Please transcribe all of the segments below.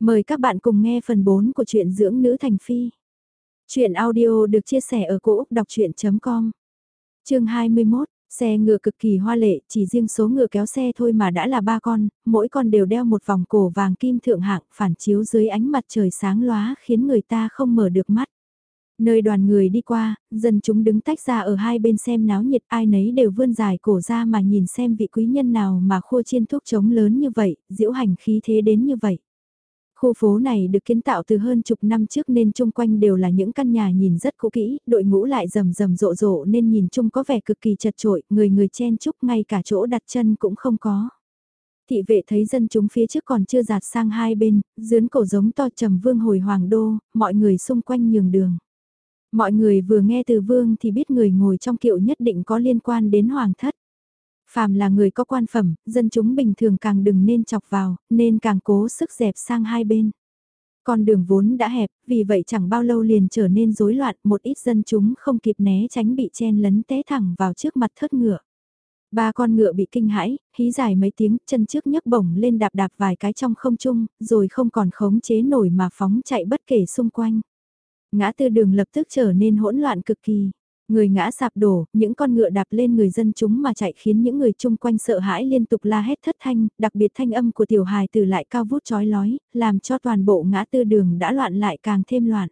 Mời các bạn cùng nghe phần 4 của truyện dưỡng nữ thành phi. Chuyện audio được chia sẻ ở cỗ đọc chuyện.com Trường 21, xe ngựa cực kỳ hoa lệ, chỉ riêng số ngựa kéo xe thôi mà đã là ba con, mỗi con đều đeo một vòng cổ vàng kim thượng hạng phản chiếu dưới ánh mặt trời sáng lóa khiến người ta không mở được mắt. Nơi đoàn người đi qua, dân chúng đứng tách ra ở hai bên xem náo nhiệt ai nấy đều vươn dài cổ ra mà nhìn xem vị quý nhân nào mà khua chiên thuốc trống lớn như vậy, diễu hành khí thế đến như vậy. Khu phố này được kiến tạo từ hơn chục năm trước nên chung quanh đều là những căn nhà nhìn rất cũ kỹ, đội ngũ lại rầm rầm rộ rộ nên nhìn chung có vẻ cực kỳ chật trội, người người chen chúc ngay cả chỗ đặt chân cũng không có. Thị vệ thấy dân chúng phía trước còn chưa giạt sang hai bên, dướn cổ giống to trầm vương hồi hoàng đô, mọi người xung quanh nhường đường. Mọi người vừa nghe từ vương thì biết người ngồi trong kiệu nhất định có liên quan đến hoàng thất. Phàm là người có quan phẩm, dân chúng bình thường càng đừng nên chọc vào, nên càng cố sức dẹp sang hai bên. Con đường vốn đã hẹp, vì vậy chẳng bao lâu liền trở nên rối loạn, một ít dân chúng không kịp né tránh bị chen lấn té thẳng vào trước mặt thất ngựa. Ba con ngựa bị kinh hãi, hí dài mấy tiếng, chân trước nhấc bổng lên đạp đạp vài cái trong không trung, rồi không còn khống chế nổi mà phóng chạy bất kể xung quanh. Ngã tư đường lập tức trở nên hỗn loạn cực kỳ. Người ngã sạp đổ, những con ngựa đạp lên người dân chúng mà chạy khiến những người chung quanh sợ hãi liên tục la hét thất thanh, đặc biệt thanh âm của tiểu hài từ lại cao vút chói lói, làm cho toàn bộ ngã tư đường đã loạn lại càng thêm loạn.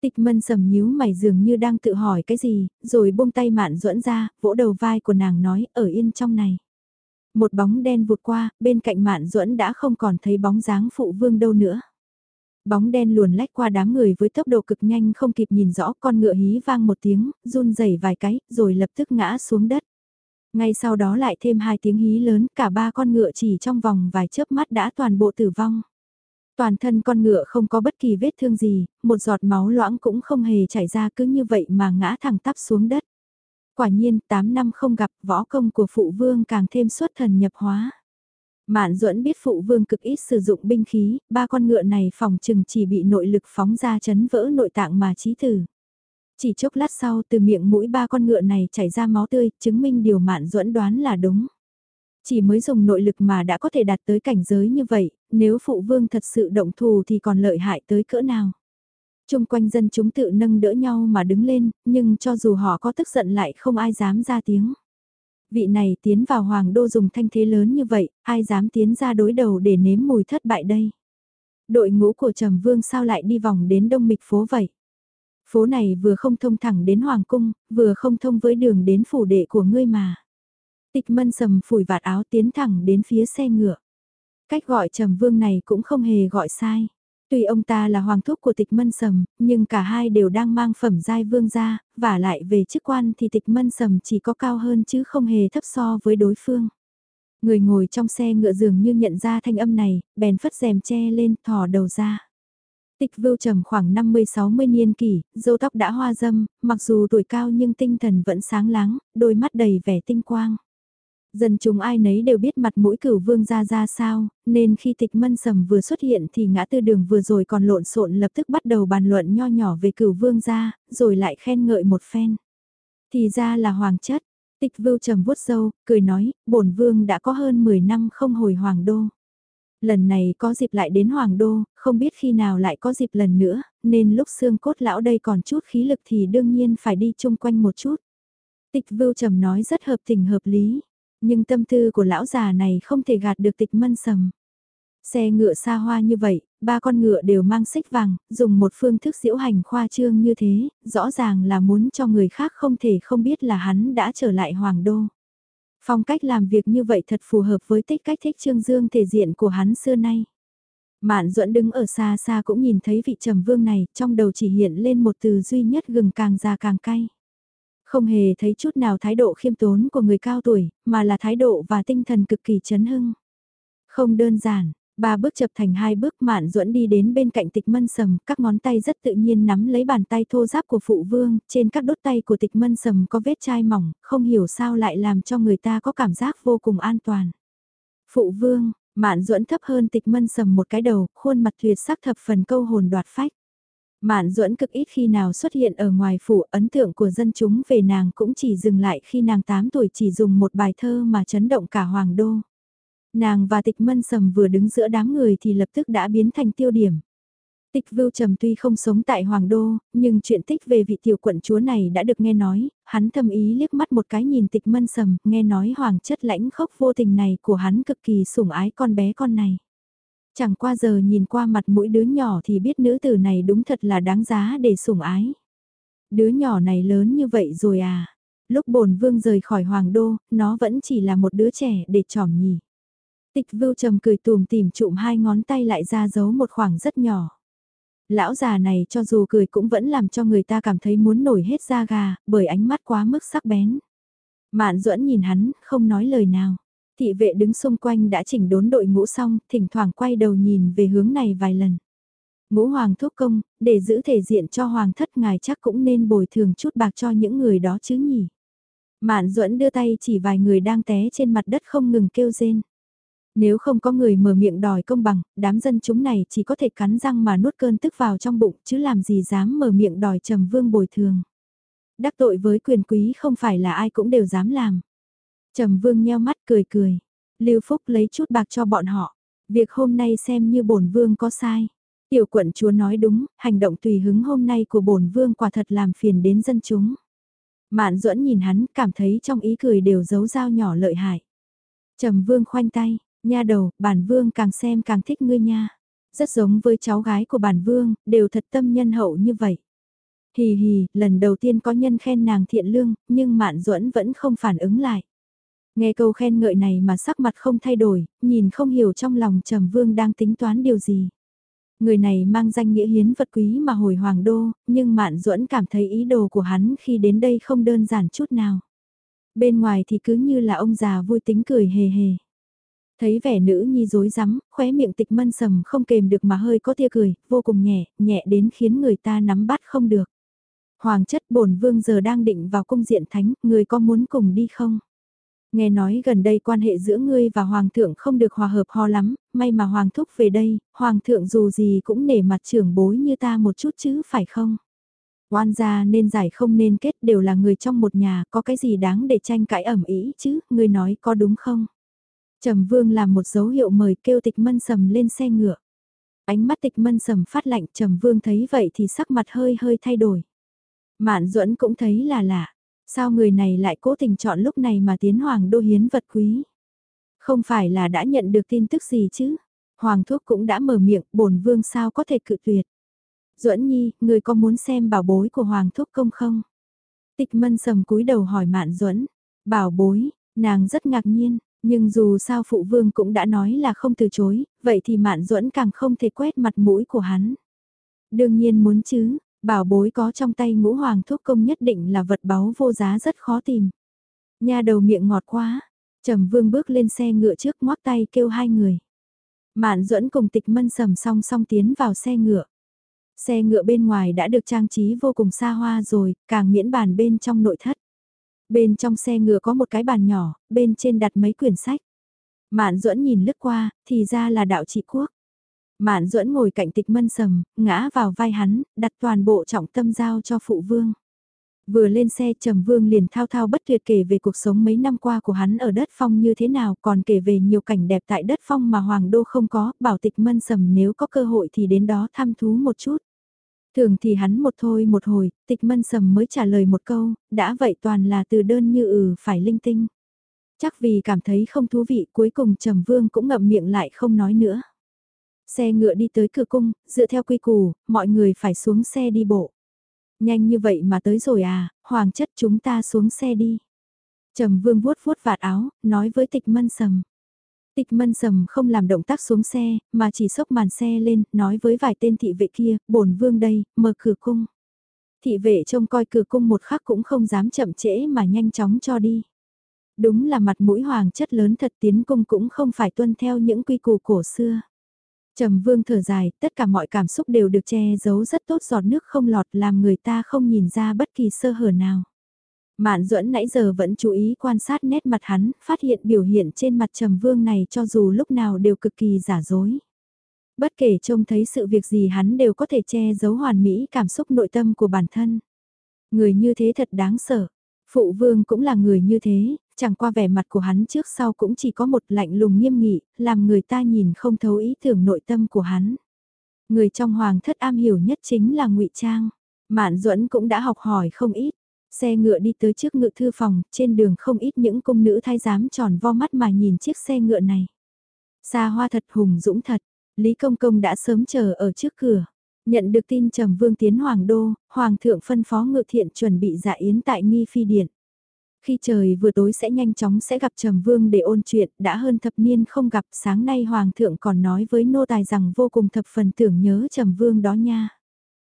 Tịch mân sầm nhíu mày dường như đang tự hỏi cái gì, rồi buông tay mạn duẫn ra, vỗ đầu vai của nàng nói, ở yên trong này. Một bóng đen vụt qua, bên cạnh mạn duẫn đã không còn thấy bóng dáng phụ vương đâu nữa. Bóng đen luồn lách qua đám người với tốc độ cực nhanh không kịp nhìn rõ con ngựa hí vang một tiếng, run rẩy vài cái, rồi lập tức ngã xuống đất. Ngay sau đó lại thêm hai tiếng hí lớn, cả ba con ngựa chỉ trong vòng vài chớp mắt đã toàn bộ tử vong. Toàn thân con ngựa không có bất kỳ vết thương gì, một giọt máu loãng cũng không hề chảy ra cứ như vậy mà ngã thẳng tắp xuống đất. Quả nhiên, 8 năm không gặp võ công của phụ vương càng thêm xuất thần nhập hóa. Mạn duẫn biết phụ vương cực ít sử dụng binh khí, ba con ngựa này phòng chừng chỉ bị nội lực phóng ra chấn vỡ nội tạng mà chí tử. Chỉ chốc lát sau từ miệng mũi ba con ngựa này chảy ra máu tươi, chứng minh điều mạn duẫn đoán là đúng. Chỉ mới dùng nội lực mà đã có thể đạt tới cảnh giới như vậy, nếu phụ vương thật sự động thù thì còn lợi hại tới cỡ nào. Trung quanh dân chúng tự nâng đỡ nhau mà đứng lên, nhưng cho dù họ có tức giận lại không ai dám ra tiếng vị này tiến vào hoàng đô dùng thanh thế lớn như vậy, ai dám tiến ra đối đầu để nếm mùi thất bại đây. Đội ngũ của Trầm Vương sao lại đi vòng đến đông mịch phố vậy? Phố này vừa không thông thẳng đến Hoàng Cung, vừa không thông với đường đến phủ đệ của ngươi mà. Tịch mân sầm phủi vạt áo tiến thẳng đến phía xe ngựa. Cách gọi Trầm Vương này cũng không hề gọi sai. Tuy ông ta là hoàng thúc của tịch mân sầm, nhưng cả hai đều đang mang phẩm giai vương gia, và lại về chức quan thì tịch mân sầm chỉ có cao hơn chứ không hề thấp so với đối phương. Người ngồi trong xe ngựa dường như nhận ra thanh âm này, bèn phất rèm che lên, thò đầu ra. Tịch vưu trầm khoảng 50-60 niên kỷ, dâu tóc đã hoa dâm, mặc dù tuổi cao nhưng tinh thần vẫn sáng láng, đôi mắt đầy vẻ tinh quang. Dân chúng ai nấy đều biết mặt mũi cửu vương ra ra sao, nên khi tịch mân sầm vừa xuất hiện thì ngã tư đường vừa rồi còn lộn xộn lập tức bắt đầu bàn luận nho nhỏ về cửu vương ra, rồi lại khen ngợi một phen. Thì ra là hoàng chất, tịch vưu trầm vuốt dâu, cười nói, bổn vương đã có hơn 10 năm không hồi hoàng đô. Lần này có dịp lại đến hoàng đô, không biết khi nào lại có dịp lần nữa, nên lúc xương cốt lão đây còn chút khí lực thì đương nhiên phải đi chung quanh một chút. Tịch vưu trầm nói rất hợp tình hợp lý. Nhưng tâm tư của lão già này không thể gạt được tịch mân sầm. Xe ngựa xa hoa như vậy, ba con ngựa đều mang xích vàng, dùng một phương thức diễu hành khoa trương như thế, rõ ràng là muốn cho người khác không thể không biết là hắn đã trở lại hoàng đô. Phong cách làm việc như vậy thật phù hợp với tích cách thích trương dương thể diện của hắn xưa nay. Mạn duẫn đứng ở xa xa cũng nhìn thấy vị trầm vương này, trong đầu chỉ hiện lên một từ duy nhất gừng càng già càng cay. Không hề thấy chút nào thái độ khiêm tốn của người cao tuổi, mà là thái độ và tinh thần cực kỳ chấn hưng. Không đơn giản, ba bước chập thành hai bước mạn duẫn đi đến bên cạnh tịch mân sầm, các ngón tay rất tự nhiên nắm lấy bàn tay thô giáp của phụ vương, trên các đốt tay của tịch mân sầm có vết chai mỏng, không hiểu sao lại làm cho người ta có cảm giác vô cùng an toàn. Phụ vương, mạn duẫn thấp hơn tịch mân sầm một cái đầu, khuôn mặt tuyệt sắc thập phần câu hồn đoạt phách. Mạn duẫn cực ít khi nào xuất hiện ở ngoài phủ ấn tượng của dân chúng về nàng cũng chỉ dừng lại khi nàng 8 tuổi chỉ dùng một bài thơ mà chấn động cả hoàng đô. Nàng và tịch mân sầm vừa đứng giữa đám người thì lập tức đã biến thành tiêu điểm. Tịch Vưu Trầm tuy không sống tại Hoàng Đô, nhưng chuyện tích về vị tiểu quận chúa này đã được nghe nói, hắn thầm ý liếc mắt một cái nhìn tịch mân sầm, nghe nói hoàng chất lãnh khốc vô tình này của hắn cực kỳ sủng ái con bé con này. Chẳng qua giờ nhìn qua mặt mũi đứa nhỏ thì biết nữ tử này đúng thật là đáng giá để sủng ái. Đứa nhỏ này lớn như vậy rồi à? Lúc bổn vương rời khỏi Hoàng Đô, nó vẫn chỉ là một đứa trẻ để trỏm nhỉ. Tịch vưu trầm cười tùm tìm trụm hai ngón tay lại ra giấu một khoảng rất nhỏ. Lão già này cho dù cười cũng vẫn làm cho người ta cảm thấy muốn nổi hết da gà, bởi ánh mắt quá mức sắc bén. Mạn duẫn nhìn hắn, không nói lời nào. Thị vệ đứng xung quanh đã chỉnh đốn đội ngũ xong, thỉnh thoảng quay đầu nhìn về hướng này vài lần. Ngũ hoàng thúc công, để giữ thể diện cho hoàng thất ngài chắc cũng nên bồi thường chút bạc cho những người đó chứ nhỉ. Mạn duẫn đưa tay chỉ vài người đang té trên mặt đất không ngừng kêu rên. Nếu không có người mở miệng đòi công bằng, đám dân chúng này chỉ có thể cắn răng mà nuốt cơn tức vào trong bụng chứ làm gì dám mở miệng đòi trầm vương bồi thường. Đắc tội với quyền quý không phải là ai cũng đều dám làm. Trầm vương nheo mắt cười cười. Lưu Phúc lấy chút bạc cho bọn họ. Việc hôm nay xem như bổn vương có sai. Tiểu quận chúa nói đúng, hành động tùy hứng hôm nay của bổn vương quả thật làm phiền đến dân chúng. Mạn duẫn nhìn hắn cảm thấy trong ý cười đều giấu dao nhỏ lợi hại. Trầm vương khoanh tay, nha đầu, bản vương càng xem càng thích ngươi nha. Rất giống với cháu gái của bản vương, đều thật tâm nhân hậu như vậy. Hì hì, lần đầu tiên có nhân khen nàng thiện lương, nhưng mạn duẫn vẫn không phản ứng lại. Nghe câu khen ngợi này mà sắc mặt không thay đổi, nhìn không hiểu trong lòng Trầm Vương đang tính toán điều gì. Người này mang danh nghĩa hiến vật quý mà hồi hoàng đô, nhưng Mạn Duẫn cảm thấy ý đồ của hắn khi đến đây không đơn giản chút nào. Bên ngoài thì cứ như là ông già vui tính cười hề hề. Thấy vẻ nữ nhi dối rắm khóe miệng tịch mân sầm không kềm được mà hơi có tia cười, vô cùng nhẹ, nhẹ đến khiến người ta nắm bắt không được. Hoàng chất bổn vương giờ đang định vào cung diện thánh, người có muốn cùng đi không? Nghe nói gần đây quan hệ giữa ngươi và Hoàng thượng không được hòa hợp ho lắm, may mà Hoàng thúc về đây, Hoàng thượng dù gì cũng nể mặt trưởng bối như ta một chút chứ phải không? Oan gia nên giải không nên kết đều là người trong một nhà, có cái gì đáng để tranh cãi ẩm ý chứ, ngươi nói có đúng không? Trầm vương làm một dấu hiệu mời kêu tịch mân sầm lên xe ngựa. Ánh mắt tịch mân sầm phát lạnh trầm vương thấy vậy thì sắc mặt hơi hơi thay đổi. Mạn duẫn cũng thấy là lạ. Sao người này lại cố tình chọn lúc này mà tiến hoàng đô hiến vật quý? Không phải là đã nhận được tin tức gì chứ? Hoàng thuốc cũng đã mở miệng, bổn vương sao có thể cự tuyệt? Duẫn Nhi, người có muốn xem bảo bối của Hoàng thuốc công không? Tịch mân sầm cúi đầu hỏi Mạn Duẫn, bảo bối, nàng rất ngạc nhiên, nhưng dù sao phụ vương cũng đã nói là không từ chối, vậy thì Mạn Duẫn càng không thể quét mặt mũi của hắn. Đương nhiên muốn chứ, Bảo bối có trong tay ngũ hoàng thuốc công nhất định là vật báu vô giá rất khó tìm. Nha đầu miệng ngọt quá, Trầm Vương bước lên xe ngựa trước ngoắc tay kêu hai người. Mạn duẫn cùng tịch mân sầm song song tiến vào xe ngựa. Xe ngựa bên ngoài đã được trang trí vô cùng xa hoa rồi, càng miễn bàn bên trong nội thất. Bên trong xe ngựa có một cái bàn nhỏ, bên trên đặt mấy quyển sách. Mạn duẫn nhìn lướt qua, thì ra là đạo trị quốc. Mạn duẫn ngồi cạnh tịch mân sầm, ngã vào vai hắn, đặt toàn bộ trọng tâm giao cho phụ vương. Vừa lên xe trầm vương liền thao thao bất tuyệt kể về cuộc sống mấy năm qua của hắn ở đất phong như thế nào còn kể về nhiều cảnh đẹp tại đất phong mà hoàng đô không có, bảo tịch mân sầm nếu có cơ hội thì đến đó thăm thú một chút. Thường thì hắn một thôi một hồi, tịch mân sầm mới trả lời một câu, đã vậy toàn là từ đơn như ừ phải linh tinh. Chắc vì cảm thấy không thú vị cuối cùng trầm vương cũng ngậm miệng lại không nói nữa. Xe ngựa đi tới cửa cung, dựa theo quy củ, mọi người phải xuống xe đi bộ. Nhanh như vậy mà tới rồi à, hoàng chất chúng ta xuống xe đi. Trầm vương vuốt vuốt vạt áo, nói với tịch mân sầm. Tịch mân sầm không làm động tác xuống xe, mà chỉ sốc màn xe lên, nói với vài tên thị vệ kia, bổn vương đây, mở cửa cung. Thị vệ trông coi cửa cung một khắc cũng không dám chậm trễ mà nhanh chóng cho đi. Đúng là mặt mũi hoàng chất lớn thật tiến cung cũng không phải tuân theo những quy củ cổ xưa. Trầm vương thở dài, tất cả mọi cảm xúc đều được che giấu rất tốt giọt nước không lọt làm người ta không nhìn ra bất kỳ sơ hở nào. Mạn duẫn nãy giờ vẫn chú ý quan sát nét mặt hắn, phát hiện biểu hiện trên mặt trầm vương này cho dù lúc nào đều cực kỳ giả dối. Bất kể trông thấy sự việc gì hắn đều có thể che giấu hoàn mỹ cảm xúc nội tâm của bản thân. Người như thế thật đáng sợ. Phụ vương cũng là người như thế, Chẳng qua vẻ mặt của hắn trước sau cũng chỉ có một lạnh lùng nghiêm nghị, làm người ta nhìn không thấu ý tưởng nội tâm của hắn. Người trong hoàng thất am hiểu nhất chính là ngụy Trang. Mạn duẫn cũng đã học hỏi không ít. Xe ngựa đi tới trước ngự thư phòng, trên đường không ít những cung nữ thay giám tròn vo mắt mà nhìn chiếc xe ngựa này. Xa hoa thật hùng dũng thật, Lý Công Công đã sớm chờ ở trước cửa. Nhận được tin Trầm Vương tiến Hoàng Đô, Hoàng thượng phân phó ngự thiện chuẩn bị dạ yến tại Nghi Phi Điện. Khi trời vừa tối sẽ nhanh chóng sẽ gặp Trầm Vương để ôn chuyện, đã hơn thập niên không gặp, sáng nay Hoàng thượng còn nói với nô tài rằng vô cùng thập phần tưởng nhớ Trầm Vương đó nha.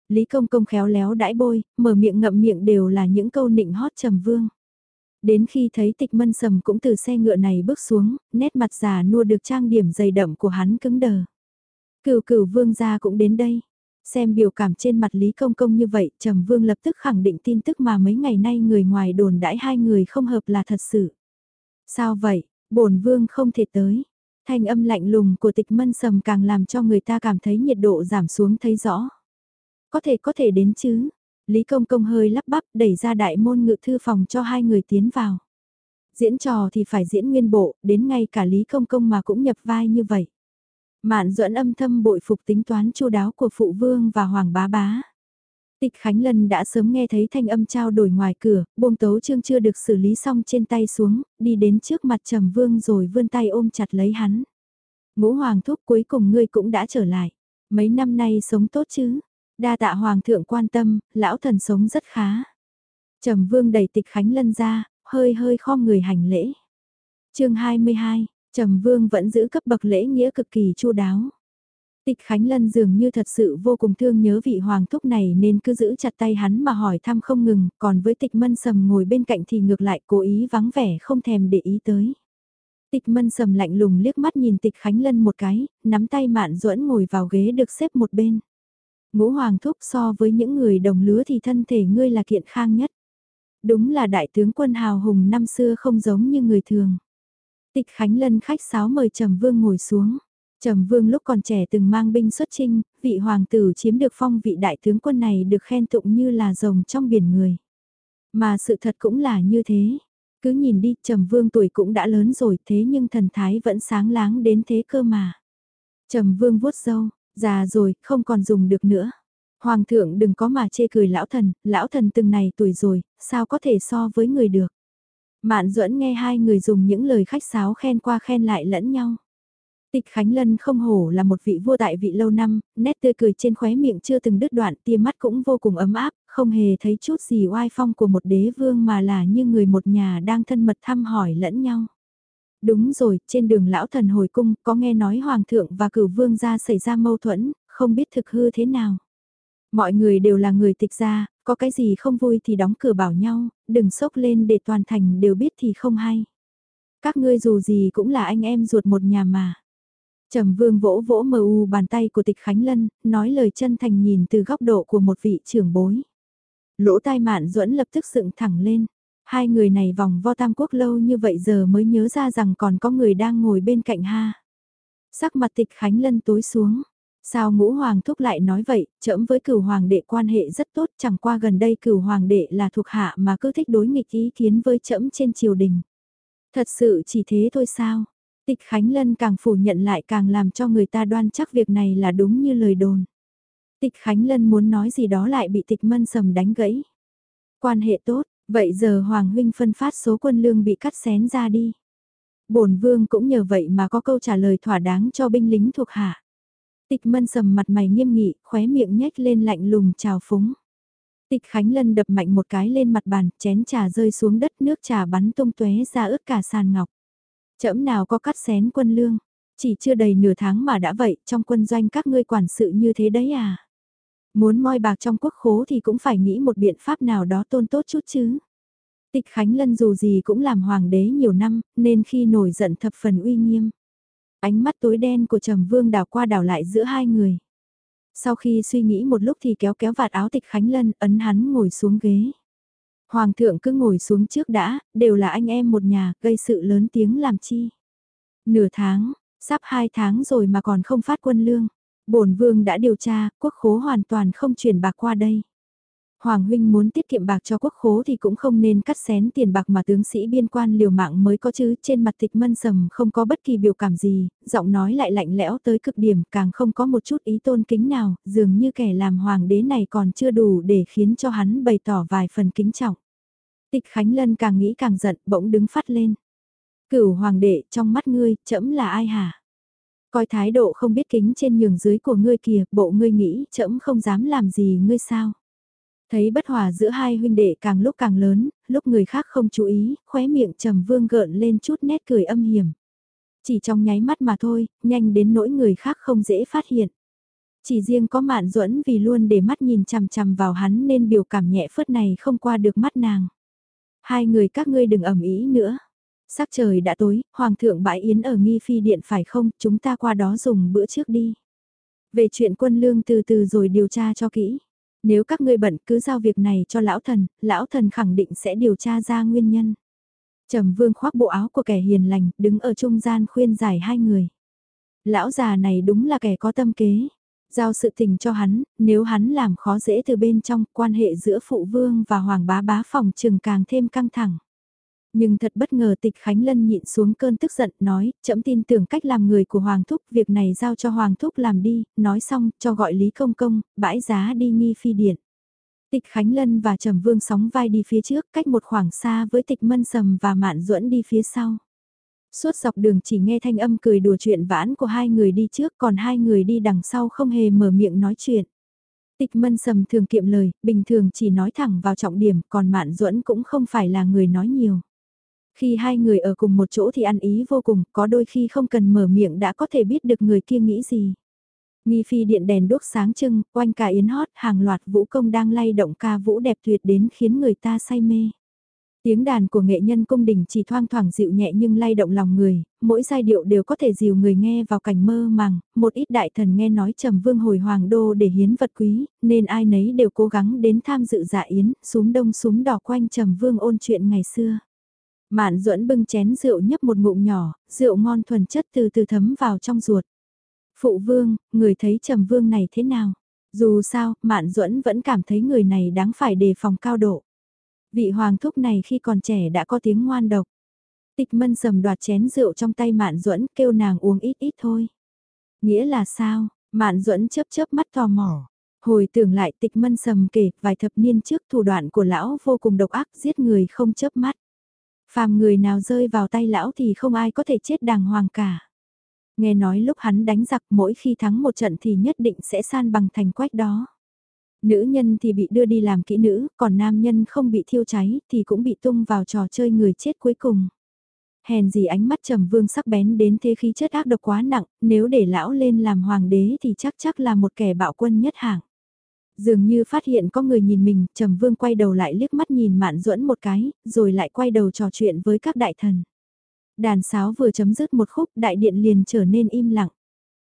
Lý Công Công khéo léo đãi bôi, mở miệng ngậm miệng đều là những câu nịnh hót Trầm Vương. Đến khi thấy tịch mân sầm cũng từ xe ngựa này bước xuống, nét mặt già nua được trang điểm dày đậm của hắn cứng đờ. Cửu cửu vương gia cũng đến đây. Xem biểu cảm trên mặt Lý Công Công như vậy, Trầm Vương lập tức khẳng định tin tức mà mấy ngày nay người ngoài đồn đãi hai người không hợp là thật sự. Sao vậy, bổn Vương không thể tới. Thanh âm lạnh lùng của tịch mân sầm càng làm cho người ta cảm thấy nhiệt độ giảm xuống thấy rõ. Có thể có thể đến chứ. Lý Công Công hơi lắp bắp đẩy ra đại môn ngự thư phòng cho hai người tiến vào. Diễn trò thì phải diễn nguyên bộ, đến ngay cả Lý Công Công mà cũng nhập vai như vậy. Mạn duẫn âm thâm bội phục tính toán chu đáo của phụ vương và hoàng bá bá. Tịch Khánh Lân đã sớm nghe thấy thanh âm trao đổi ngoài cửa, buông tấu chương chưa được xử lý xong trên tay xuống, đi đến trước mặt trầm vương rồi vươn tay ôm chặt lấy hắn. Ngũ hoàng thúc cuối cùng ngươi cũng đã trở lại. Mấy năm nay sống tốt chứ? Đa tạ hoàng thượng quan tâm, lão thần sống rất khá. Trầm vương đẩy tịch Khánh Lân ra, hơi hơi khom người hành lễ. chương 22, Trầm Vương vẫn giữ cấp bậc lễ nghĩa cực kỳ chu đáo. Tịch Khánh Lân dường như thật sự vô cùng thương nhớ vị hoàng thúc này nên cứ giữ chặt tay hắn mà hỏi thăm không ngừng, còn với tịch mân sầm ngồi bên cạnh thì ngược lại cố ý vắng vẻ không thèm để ý tới. Tịch mân sầm lạnh lùng liếc mắt nhìn tịch Khánh Lân một cái, nắm tay mạn duẫn ngồi vào ghế được xếp một bên. Ngũ hoàng thúc so với những người đồng lứa thì thân thể ngươi là kiện khang nhất. Đúng là đại tướng quân hào hùng năm xưa không giống như người thường. Tịch Khánh Lân khách sáo mời Trầm Vương ngồi xuống. Trầm Vương lúc còn trẻ từng mang binh xuất chinh, vị hoàng tử chiếm được phong vị đại tướng quân này được khen tụng như là rồng trong biển người. Mà sự thật cũng là như thế. Cứ nhìn đi, Trầm Vương tuổi cũng đã lớn rồi thế nhưng thần thái vẫn sáng láng đến thế cơ mà. Trầm Vương vuốt râu, già rồi, không còn dùng được nữa. Hoàng thượng đừng có mà chê cười lão thần, lão thần từng này tuổi rồi, sao có thể so với người được. Mạn duẫn nghe hai người dùng những lời khách sáo khen qua khen lại lẫn nhau. Tịch Khánh Lân không hổ là một vị vua tại vị lâu năm, nét tươi cười trên khóe miệng chưa từng đứt đoạn, tia mắt cũng vô cùng ấm áp, không hề thấy chút gì oai phong của một đế vương mà là như người một nhà đang thân mật thăm hỏi lẫn nhau. Đúng rồi, trên đường lão thần hồi cung, có nghe nói hoàng thượng và cửu vương gia xảy ra mâu thuẫn, không biết thực hư thế nào. Mọi người đều là người tịch gia, có cái gì không vui thì đóng cửa bảo nhau, đừng sốc lên để toàn thành đều biết thì không hay. Các ngươi dù gì cũng là anh em ruột một nhà mà. Trầm vương vỗ vỗ mờ u bàn tay của tịch Khánh Lân, nói lời chân thành nhìn từ góc độ của một vị trưởng bối. Lỗ tai mạn duẫn lập tức dựng thẳng lên. Hai người này vòng vo tam quốc lâu như vậy giờ mới nhớ ra rằng còn có người đang ngồi bên cạnh ha. Sắc mặt tịch Khánh Lân tối xuống. Sao ngũ hoàng thúc lại nói vậy, trẫm với cửu hoàng đệ quan hệ rất tốt chẳng qua gần đây cửu hoàng đệ là thuộc hạ mà cứ thích đối nghịch ý kiến với trẫm trên triều đình. Thật sự chỉ thế thôi sao? Tịch Khánh Lân càng phủ nhận lại càng làm cho người ta đoan chắc việc này là đúng như lời đồn. Tịch Khánh Lân muốn nói gì đó lại bị tịch mân sầm đánh gãy. Quan hệ tốt, vậy giờ Hoàng Huynh phân phát số quân lương bị cắt xén ra đi. bổn vương cũng nhờ vậy mà có câu trả lời thỏa đáng cho binh lính thuộc hạ. Tịch mân sầm mặt mày nghiêm nghị, khóe miệng nhếch lên lạnh lùng chào phúng. Tịch Khánh Lân đập mạnh một cái lên mặt bàn, chén trà rơi xuống đất nước trà bắn tung tóe ra ướt cả sàn ngọc. Chậm nào có cắt xén quân lương, chỉ chưa đầy nửa tháng mà đã vậy, trong quân doanh các ngươi quản sự như thế đấy à? Muốn moi bạc trong quốc khố thì cũng phải nghĩ một biện pháp nào đó tôn tốt chút chứ. Tịch Khánh Lân dù gì cũng làm hoàng đế nhiều năm, nên khi nổi giận thập phần uy nghiêm. Ánh mắt tối đen của Trầm Vương đảo qua đảo lại giữa hai người. Sau khi suy nghĩ một lúc thì kéo kéo vạt áo tịch Khánh Lân ấn hắn ngồi xuống ghế. Hoàng thượng cứ ngồi xuống trước đã, đều là anh em một nhà, gây sự lớn tiếng làm chi. Nửa tháng, sắp hai tháng rồi mà còn không phát quân lương. bổn vương đã điều tra, quốc khố hoàn toàn không chuyển bạc qua đây. Hoàng huynh muốn tiết kiệm bạc cho quốc khố thì cũng không nên cắt xén tiền bạc mà tướng sĩ biên quan liều mạng mới có chứ, trên mặt tịch mân sầm không có bất kỳ biểu cảm gì, giọng nói lại lạnh lẽo tới cực điểm, càng không có một chút ý tôn kính nào, dường như kẻ làm hoàng đế này còn chưa đủ để khiến cho hắn bày tỏ vài phần kính trọng. Tịch Khánh Lân càng nghĩ càng giận, bỗng đứng phát lên. Cửu hoàng đệ, trong mắt ngươi, trẫm là ai hả? Coi thái độ không biết kính trên nhường dưới của ngươi kìa, bộ ngươi nghĩ, trẫm không dám làm gì ngươi sao? Thấy bất hòa giữa hai huynh đệ càng lúc càng lớn, lúc người khác không chú ý, khóe miệng trầm vương gợn lên chút nét cười âm hiểm. Chỉ trong nháy mắt mà thôi, nhanh đến nỗi người khác không dễ phát hiện. Chỉ riêng có mạn duẫn vì luôn để mắt nhìn chằm chằm vào hắn nên biểu cảm nhẹ phớt này không qua được mắt nàng. Hai người các ngươi đừng ẩm ý nữa. Sắc trời đã tối, Hoàng thượng bãi yến ở nghi phi điện phải không, chúng ta qua đó dùng bữa trước đi. Về chuyện quân lương từ từ rồi điều tra cho kỹ. Nếu các ngươi bận cứ giao việc này cho lão thần, lão thần khẳng định sẽ điều tra ra nguyên nhân. Trầm vương khoác bộ áo của kẻ hiền lành, đứng ở trung gian khuyên giải hai người. Lão già này đúng là kẻ có tâm kế. Giao sự tình cho hắn, nếu hắn làm khó dễ từ bên trong, quan hệ giữa phụ vương và hoàng bá bá phòng trừng càng thêm căng thẳng. Nhưng thật bất ngờ tịch Khánh Lân nhịn xuống cơn tức giận nói, chậm tin tưởng cách làm người của Hoàng Thúc, việc này giao cho Hoàng Thúc làm đi, nói xong, cho gọi Lý Công Công, bãi giá đi nghi phi điện. Tịch Khánh Lân và Trầm Vương sóng vai đi phía trước, cách một khoảng xa với tịch Mân Sầm và Mạn Duẫn đi phía sau. Suốt dọc đường chỉ nghe thanh âm cười đùa chuyện vãn của hai người đi trước còn hai người đi đằng sau không hề mở miệng nói chuyện. Tịch mân sầm thường kiệm lời, bình thường chỉ nói thẳng vào trọng điểm còn Mạn Duẫn cũng không phải là người nói nhiều. Khi hai người ở cùng một chỗ thì ăn ý vô cùng, có đôi khi không cần mở miệng đã có thể biết được người kia nghĩ gì. Nghi phi điện đèn đốt sáng trưng, quanh cả yến hót, hàng loạt vũ công đang lay động ca vũ đẹp tuyệt đến khiến người ta say mê. Tiếng đàn của nghệ nhân cung đình chỉ thoang thoảng dịu nhẹ nhưng lay động lòng người, mỗi giai điệu đều có thể dìu người nghe vào cảnh mơ màng, một ít đại thần nghe nói trầm vương hồi hoàng đô để hiến vật quý, nên ai nấy đều cố gắng đến tham dự dạ yến, súng đông súng đỏ quanh trầm vương ôn chuyện ngày xưa. Mạn duẫn bưng chén rượu nhấp một ngụm nhỏ, rượu ngon thuần chất từ từ thấm vào trong ruột. Phụ vương, người thấy trầm vương này thế nào? Dù sao, Mạn duẫn vẫn cảm thấy người này đáng phải đề phòng cao độ. Vị hoàng thúc này khi còn trẻ đã có tiếng ngoan độc. Tịch mân sầm đoạt chén rượu trong tay Mạn duẫn kêu nàng uống ít ít thôi. Nghĩa là sao? Mạn duẫn chớp chớp mắt tò mò. Hồi tưởng lại tịch mân sầm kể vài thập niên trước thủ đoạn của lão vô cùng độc ác giết người không chớp mắt. Phàm người nào rơi vào tay lão thì không ai có thể chết đàng hoàng cả. Nghe nói lúc hắn đánh giặc mỗi khi thắng một trận thì nhất định sẽ san bằng thành quách đó. Nữ nhân thì bị đưa đi làm kỹ nữ, còn nam nhân không bị thiêu cháy thì cũng bị tung vào trò chơi người chết cuối cùng. Hèn gì ánh mắt trầm vương sắc bén đến thế khi chất ác độc quá nặng, nếu để lão lên làm hoàng đế thì chắc chắc là một kẻ bạo quân nhất hạng. Dường như phát hiện có người nhìn mình, Trầm Vương quay đầu lại liếc mắt nhìn Mạn Duẫn một cái, rồi lại quay đầu trò chuyện với các đại thần. Đàn sáo vừa chấm dứt một khúc, đại điện liền trở nên im lặng.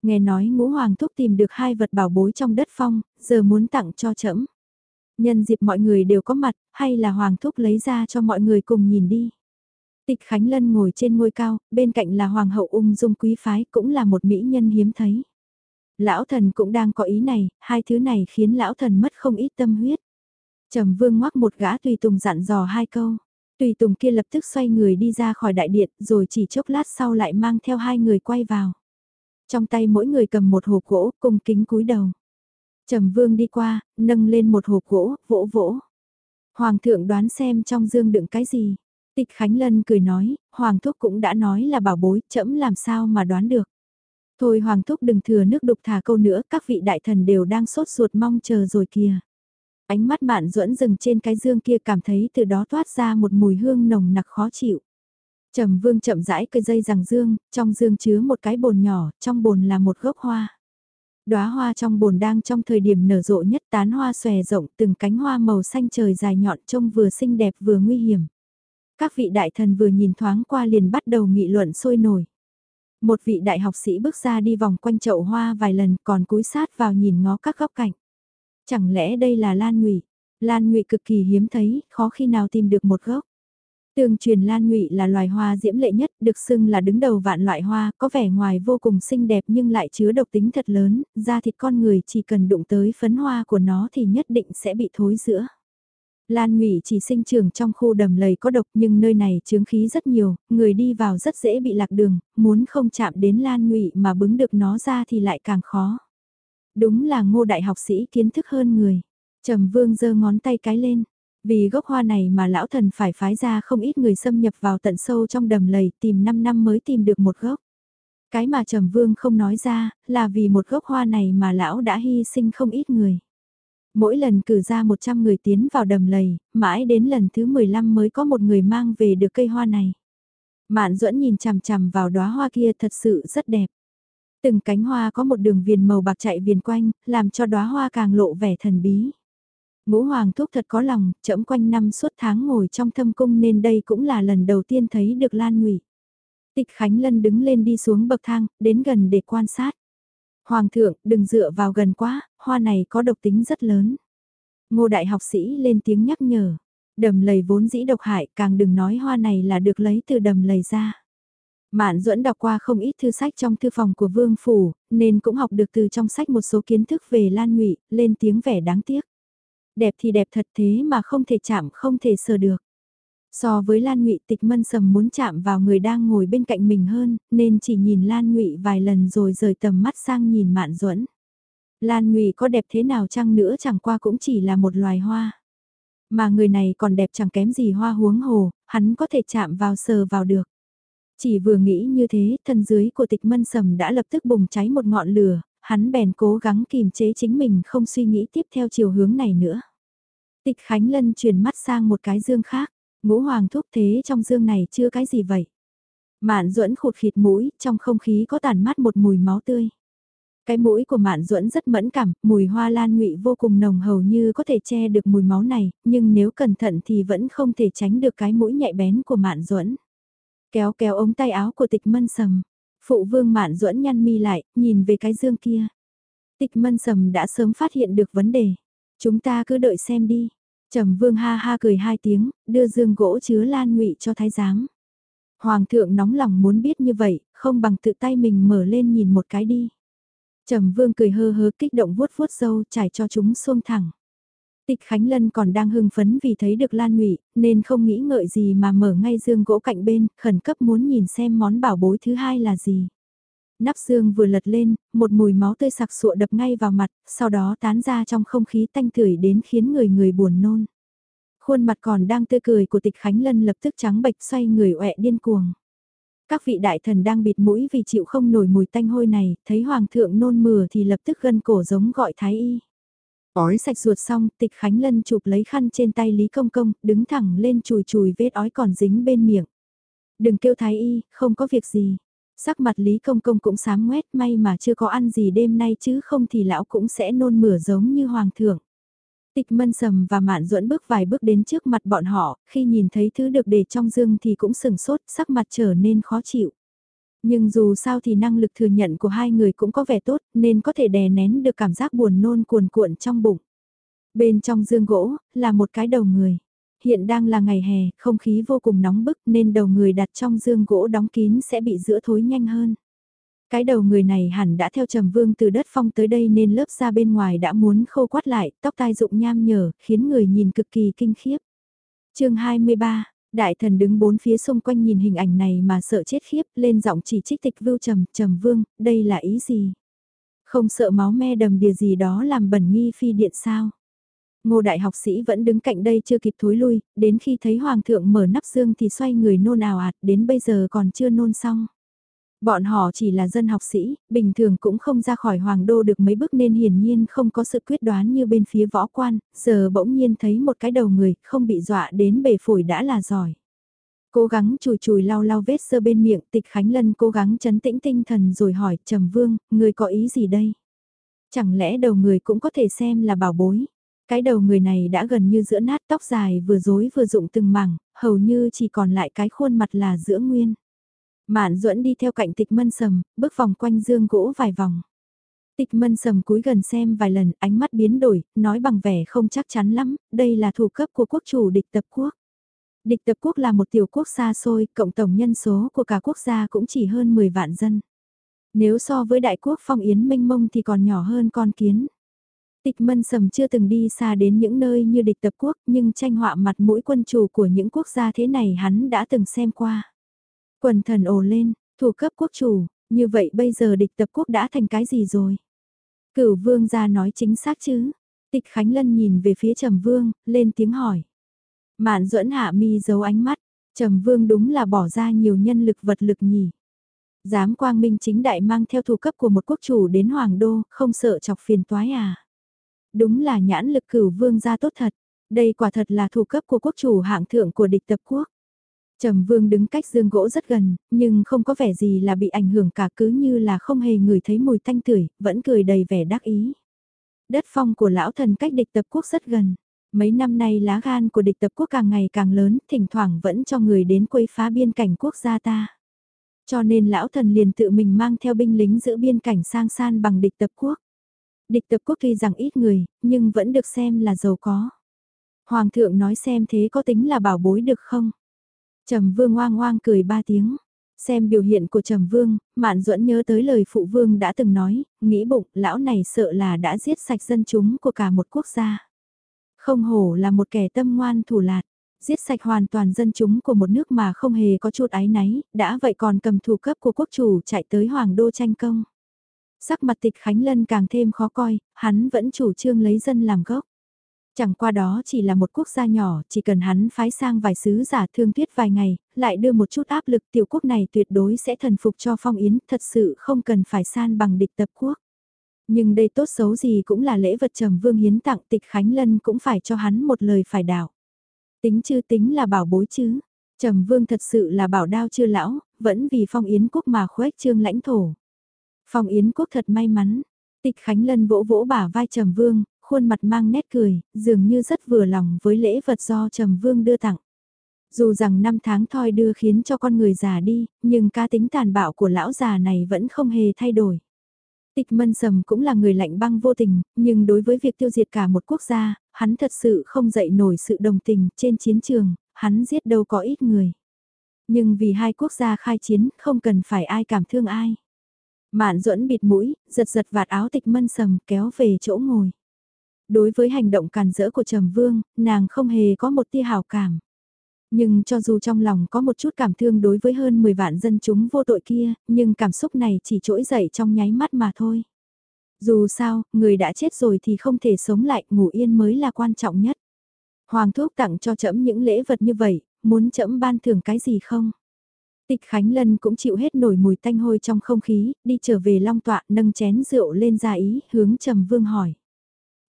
Nghe nói ngũ hoàng thúc tìm được hai vật bảo bối trong đất phong, giờ muốn tặng cho trẫm. Nhân dịp mọi người đều có mặt, hay là hoàng thúc lấy ra cho mọi người cùng nhìn đi. Tịch Khánh Lân ngồi trên ngôi cao, bên cạnh là hoàng hậu ung dung quý phái cũng là một mỹ nhân hiếm thấy. Lão thần cũng đang có ý này, hai thứ này khiến lão thần mất không ít tâm huyết. Trầm vương ngoắc một gã tùy tùng dặn dò hai câu. Tùy tùng kia lập tức xoay người đi ra khỏi đại điện rồi chỉ chốc lát sau lại mang theo hai người quay vào. Trong tay mỗi người cầm một hộp gỗ cùng kính cúi đầu. Trầm vương đi qua, nâng lên một hộp gỗ, vỗ vỗ. Hoàng thượng đoán xem trong dương đựng cái gì. Tịch Khánh Lân cười nói, Hoàng thúc cũng đã nói là bảo bối, chậm làm sao mà đoán được. Thôi Hoàng Thúc đừng thừa nước đục thả câu nữa, các vị đại thần đều đang sốt ruột mong chờ rồi kìa. Ánh mắt bạn duẫn dừng trên cái dương kia cảm thấy từ đó thoát ra một mùi hương nồng nặc khó chịu. Trầm vương chậm rãi cây dây rằng dương, trong dương chứa một cái bồn nhỏ, trong bồn là một gốc hoa. Đóa hoa trong bồn đang trong thời điểm nở rộ nhất tán hoa xòe rộng từng cánh hoa màu xanh trời dài nhọn trông vừa xinh đẹp vừa nguy hiểm. Các vị đại thần vừa nhìn thoáng qua liền bắt đầu nghị luận sôi nổi. Một vị đại học sĩ bước ra đi vòng quanh chậu hoa vài lần còn cúi sát vào nhìn ngó các góc cạnh. Chẳng lẽ đây là lan ngụy? Lan ngụy cực kỳ hiếm thấy, khó khi nào tìm được một gốc. Tương truyền lan ngụy là loài hoa diễm lệ nhất, được xưng là đứng đầu vạn loại hoa, có vẻ ngoài vô cùng xinh đẹp nhưng lại chứa độc tính thật lớn, da thịt con người chỉ cần đụng tới phấn hoa của nó thì nhất định sẽ bị thối giữa. Lan Ngụy chỉ sinh trưởng trong khu đầm lầy có độc nhưng nơi này chướng khí rất nhiều, người đi vào rất dễ bị lạc đường, muốn không chạm đến Lan Ngụy mà bứng được nó ra thì lại càng khó. Đúng là ngô đại học sĩ kiến thức hơn người. Trầm Vương giơ ngón tay cái lên. Vì gốc hoa này mà lão thần phải phái ra không ít người xâm nhập vào tận sâu trong đầm lầy tìm 5 năm mới tìm được một gốc. Cái mà Trầm Vương không nói ra là vì một gốc hoa này mà lão đã hy sinh không ít người. Mỗi lần cử ra 100 người tiến vào đầm lầy, mãi đến lần thứ 15 mới có một người mang về được cây hoa này. Mạn duẫn nhìn chằm chằm vào đóa hoa kia thật sự rất đẹp. Từng cánh hoa có một đường viền màu bạc chạy viền quanh, làm cho đóa hoa càng lộ vẻ thần bí. Ngũ Hoàng Thúc thật có lòng, chậm quanh năm suốt tháng ngồi trong thâm cung nên đây cũng là lần đầu tiên thấy được Lan Ngụy. Tịch Khánh Lân đứng lên đi xuống bậc thang, đến gần để quan sát. Hoàng thượng, đừng dựa vào gần quá, hoa này có độc tính rất lớn. Ngô đại học sĩ lên tiếng nhắc nhở. Đầm lầy vốn dĩ độc hại, càng đừng nói hoa này là được lấy từ đầm lầy ra. Mạn duẫn đọc qua không ít thư sách trong thư phòng của Vương Phủ, nên cũng học được từ trong sách một số kiến thức về Lan Ngụy, lên tiếng vẻ đáng tiếc. Đẹp thì đẹp thật thế mà không thể chạm không thể sờ được. So với Lan Ngụy tịch mân sầm muốn chạm vào người đang ngồi bên cạnh mình hơn, nên chỉ nhìn Lan Ngụy vài lần rồi rời tầm mắt sang nhìn Mạn Duẫn. Lan Ngụy có đẹp thế nào chăng nữa chẳng qua cũng chỉ là một loài hoa. Mà người này còn đẹp chẳng kém gì hoa huống hồ, hắn có thể chạm vào sờ vào được. Chỉ vừa nghĩ như thế, thân dưới của tịch mân sầm đã lập tức bùng cháy một ngọn lửa, hắn bèn cố gắng kìm chế chính mình không suy nghĩ tiếp theo chiều hướng này nữa. Tịch Khánh Lân chuyển mắt sang một cái dương khác, ngũ hoàng thúc thế trong dương này chưa cái gì vậy. Mạn duẫn khụt khịt mũi, trong không khí có tàn mát một mùi máu tươi. Cái mũi của Mạn Duẫn rất mẫn cảm, mùi hoa lan ngụy vô cùng nồng hầu như có thể che được mùi máu này, nhưng nếu cẩn thận thì vẫn không thể tránh được cái mũi nhạy bén của Mạn Duẫn. Kéo kéo ống tay áo của Tịch Mân Sầm, phụ vương Mạn Duẫn nhăn mi lại, nhìn về cái dương kia. Tịch Mân Sầm đã sớm phát hiện được vấn đề. Chúng ta cứ đợi xem đi. Trầm Vương ha ha cười hai tiếng, đưa dương gỗ chứa lan ngụy cho thái giám. Hoàng thượng nóng lòng muốn biết như vậy, không bằng tự tay mình mở lên nhìn một cái đi. Trầm Vương cười hơ hớ kích động vuốt vuốt dâu trải cho chúng xuông thẳng. Tịch Khánh Lân còn đang hưng phấn vì thấy được Lan Ngụy, nên không nghĩ ngợi gì mà mở ngay dương gỗ cạnh bên, khẩn cấp muốn nhìn xem món bảo bối thứ hai là gì. Nắp xương vừa lật lên, một mùi máu tươi sặc sụa đập ngay vào mặt, sau đó tán ra trong không khí tanh tưởi đến khiến người người buồn nôn. Khuôn mặt còn đang tươi cười của tịch Khánh Lân lập tức trắng bệch xoay người ọe điên cuồng. Các vị đại thần đang bịt mũi vì chịu không nổi mùi tanh hôi này, thấy hoàng thượng nôn mửa thì lập tức gân cổ giống gọi thái y. Ói sạch ruột xong, tịch Khánh Lân chụp lấy khăn trên tay Lý Công Công, đứng thẳng lên chùi chùi vết ói còn dính bên miệng. Đừng kêu thái y, không có việc gì. Sắc mặt Lý Công Công cũng sáng ngoét may mà chưa có ăn gì đêm nay chứ không thì lão cũng sẽ nôn mửa giống như hoàng thượng. Tịch mân sầm và mạn duẫn bước vài bước đến trước mặt bọn họ, khi nhìn thấy thứ được để trong dương thì cũng sừng sốt, sắc mặt trở nên khó chịu. Nhưng dù sao thì năng lực thừa nhận của hai người cũng có vẻ tốt, nên có thể đè nén được cảm giác buồn nôn cuồn cuộn trong bụng. Bên trong dương gỗ, là một cái đầu người. Hiện đang là ngày hè, không khí vô cùng nóng bức nên đầu người đặt trong dương gỗ đóng kín sẽ bị giữa thối nhanh hơn. Cái đầu người này hẳn đã theo trầm vương từ đất phong tới đây nên lớp da bên ngoài đã muốn khô quát lại, tóc tai rụng nham nhở, khiến người nhìn cực kỳ kinh khiếp. chương 23, đại thần đứng bốn phía xung quanh nhìn hình ảnh này mà sợ chết khiếp, lên giọng chỉ trích tịch vưu trầm, trầm vương, đây là ý gì? Không sợ máu me đầm đìa gì đó làm bẩn nghi phi điện sao? Ngô đại học sĩ vẫn đứng cạnh đây chưa kịp thối lui, đến khi thấy hoàng thượng mở nắp dương thì xoay người nôn ào ạt, đến bây giờ còn chưa nôn xong. Bọn họ chỉ là dân học sĩ, bình thường cũng không ra khỏi hoàng đô được mấy bước nên hiển nhiên không có sự quyết đoán như bên phía võ quan, giờ bỗng nhiên thấy một cái đầu người, không bị dọa đến bể phổi đã là giỏi. Cố gắng chùi chùi lau lau vết sơ bên miệng, tịch Khánh Lân cố gắng chấn tĩnh tinh thần rồi hỏi, trầm vương, người có ý gì đây? Chẳng lẽ đầu người cũng có thể xem là bảo bối? Cái đầu người này đã gần như giữa nát tóc dài vừa rối vừa rụng từng mảng, hầu như chỉ còn lại cái khuôn mặt là giữa nguyên. Mạn duẫn đi theo cạnh tịch mân sầm, bước vòng quanh dương gỗ vài vòng. Tịch mân sầm cúi gần xem vài lần, ánh mắt biến đổi, nói bằng vẻ không chắc chắn lắm, đây là thủ cấp của quốc chủ địch tập quốc. Địch tập quốc là một tiểu quốc xa xôi, cộng tổng nhân số của cả quốc gia cũng chỉ hơn 10 vạn dân. Nếu so với đại quốc phong yến minh mông thì còn nhỏ hơn con kiến. Tịch mân sầm chưa từng đi xa đến những nơi như địch tập quốc nhưng tranh họa mặt mũi quân chủ của những quốc gia thế này hắn đã từng xem qua. Quần thần ồ lên, thủ cấp quốc chủ, như vậy bây giờ địch tập quốc đã thành cái gì rồi? Cửu vương ra nói chính xác chứ? Tịch Khánh Lân nhìn về phía Trầm Vương, lên tiếng hỏi. Mạn duẫn hạ mi giấu ánh mắt, Trầm Vương đúng là bỏ ra nhiều nhân lực vật lực nhỉ. Dám quang minh chính đại mang theo thủ cấp của một quốc chủ đến Hoàng Đô, không sợ chọc phiền toái à. Đúng là nhãn lực cửu vương gia tốt thật, đây quả thật là thủ cấp của quốc chủ hạng thượng của địch tập quốc. Trầm Vương đứng cách dương gỗ rất gần, nhưng không có vẻ gì là bị ảnh hưởng cả cứ như là không hề ngửi thấy mùi tanh tưởi, vẫn cười đầy vẻ đắc ý. Đất phong của lão thần cách địch tập quốc rất gần. Mấy năm nay lá gan của địch tập quốc càng ngày càng lớn, thỉnh thoảng vẫn cho người đến quấy phá biên cảnh quốc gia ta. Cho nên lão thần liền tự mình mang theo binh lính giữ biên cảnh sang san bằng địch tập quốc. Địch tập quốc tuy rằng ít người, nhưng vẫn được xem là giàu có. Hoàng thượng nói xem thế có tính là bảo bối được không? Trầm Vương oang oang cười ba tiếng. Xem biểu hiện của Trầm Vương, Mạn Duẫn nhớ tới lời phụ vương đã từng nói, nghĩ bụng, lão này sợ là đã giết sạch dân chúng của cả một quốc gia. Không hổ là một kẻ tâm ngoan thủ lạt, giết sạch hoàn toàn dân chúng của một nước mà không hề có chút ái náy, đã vậy còn cầm thủ cấp của quốc chủ chạy tới hoàng đô tranh công. Sắc mặt tịch Khánh Lân càng thêm khó coi, hắn vẫn chủ trương lấy dân làm gốc. Chẳng qua đó chỉ là một quốc gia nhỏ, chỉ cần hắn phái sang vài sứ giả thương tuyết vài ngày, lại đưa một chút áp lực tiểu quốc này tuyệt đối sẽ thần phục cho phong yến, thật sự không cần phải san bằng địch tập quốc. Nhưng đây tốt xấu gì cũng là lễ vật trầm vương hiến tặng tịch Khánh Lân cũng phải cho hắn một lời phải đảo. Tính chưa tính là bảo bối chứ. Trầm vương thật sự là bảo đao chưa lão, vẫn vì phong yến quốc mà khuếch trương lãnh thổ. Phong yến quốc thật may mắn. Tịch Khánh Lân vỗ vỗ bả vai Trầm Vương, khuôn mặt mang nét cười, dường như rất vừa lòng với lễ vật do Trầm Vương đưa tặng. Dù rằng năm tháng thoi đưa khiến cho con người già đi, nhưng ca tính tàn bạo của lão già này vẫn không hề thay đổi. Tịch mân sầm cũng là người lạnh băng vô tình, nhưng đối với việc tiêu diệt cả một quốc gia, hắn thật sự không dậy nổi sự đồng tình trên chiến trường, hắn giết đâu có ít người. Nhưng vì hai quốc gia khai chiến, không cần phải ai cảm thương ai. Mạn duẫn bịt mũi, giật giật vạt áo tịch mân sầm kéo về chỗ ngồi. Đối với hành động càn rỡ của Trầm Vương, nàng không hề có một tia hào cảm. Nhưng cho dù trong lòng có một chút cảm thương đối với hơn 10 vạn dân chúng vô tội kia, nhưng cảm xúc này chỉ trỗi dậy trong nháy mắt mà thôi. Dù sao, người đã chết rồi thì không thể sống lại, ngủ yên mới là quan trọng nhất. Hoàng thúc tặng cho trẫm những lễ vật như vậy, muốn trẫm ban thưởng cái gì không? Tịch Khánh Lân cũng chịu hết nổi mùi tanh hôi trong không khí, đi trở về long tọa nâng chén rượu lên ra ý, hướng Trầm Vương hỏi.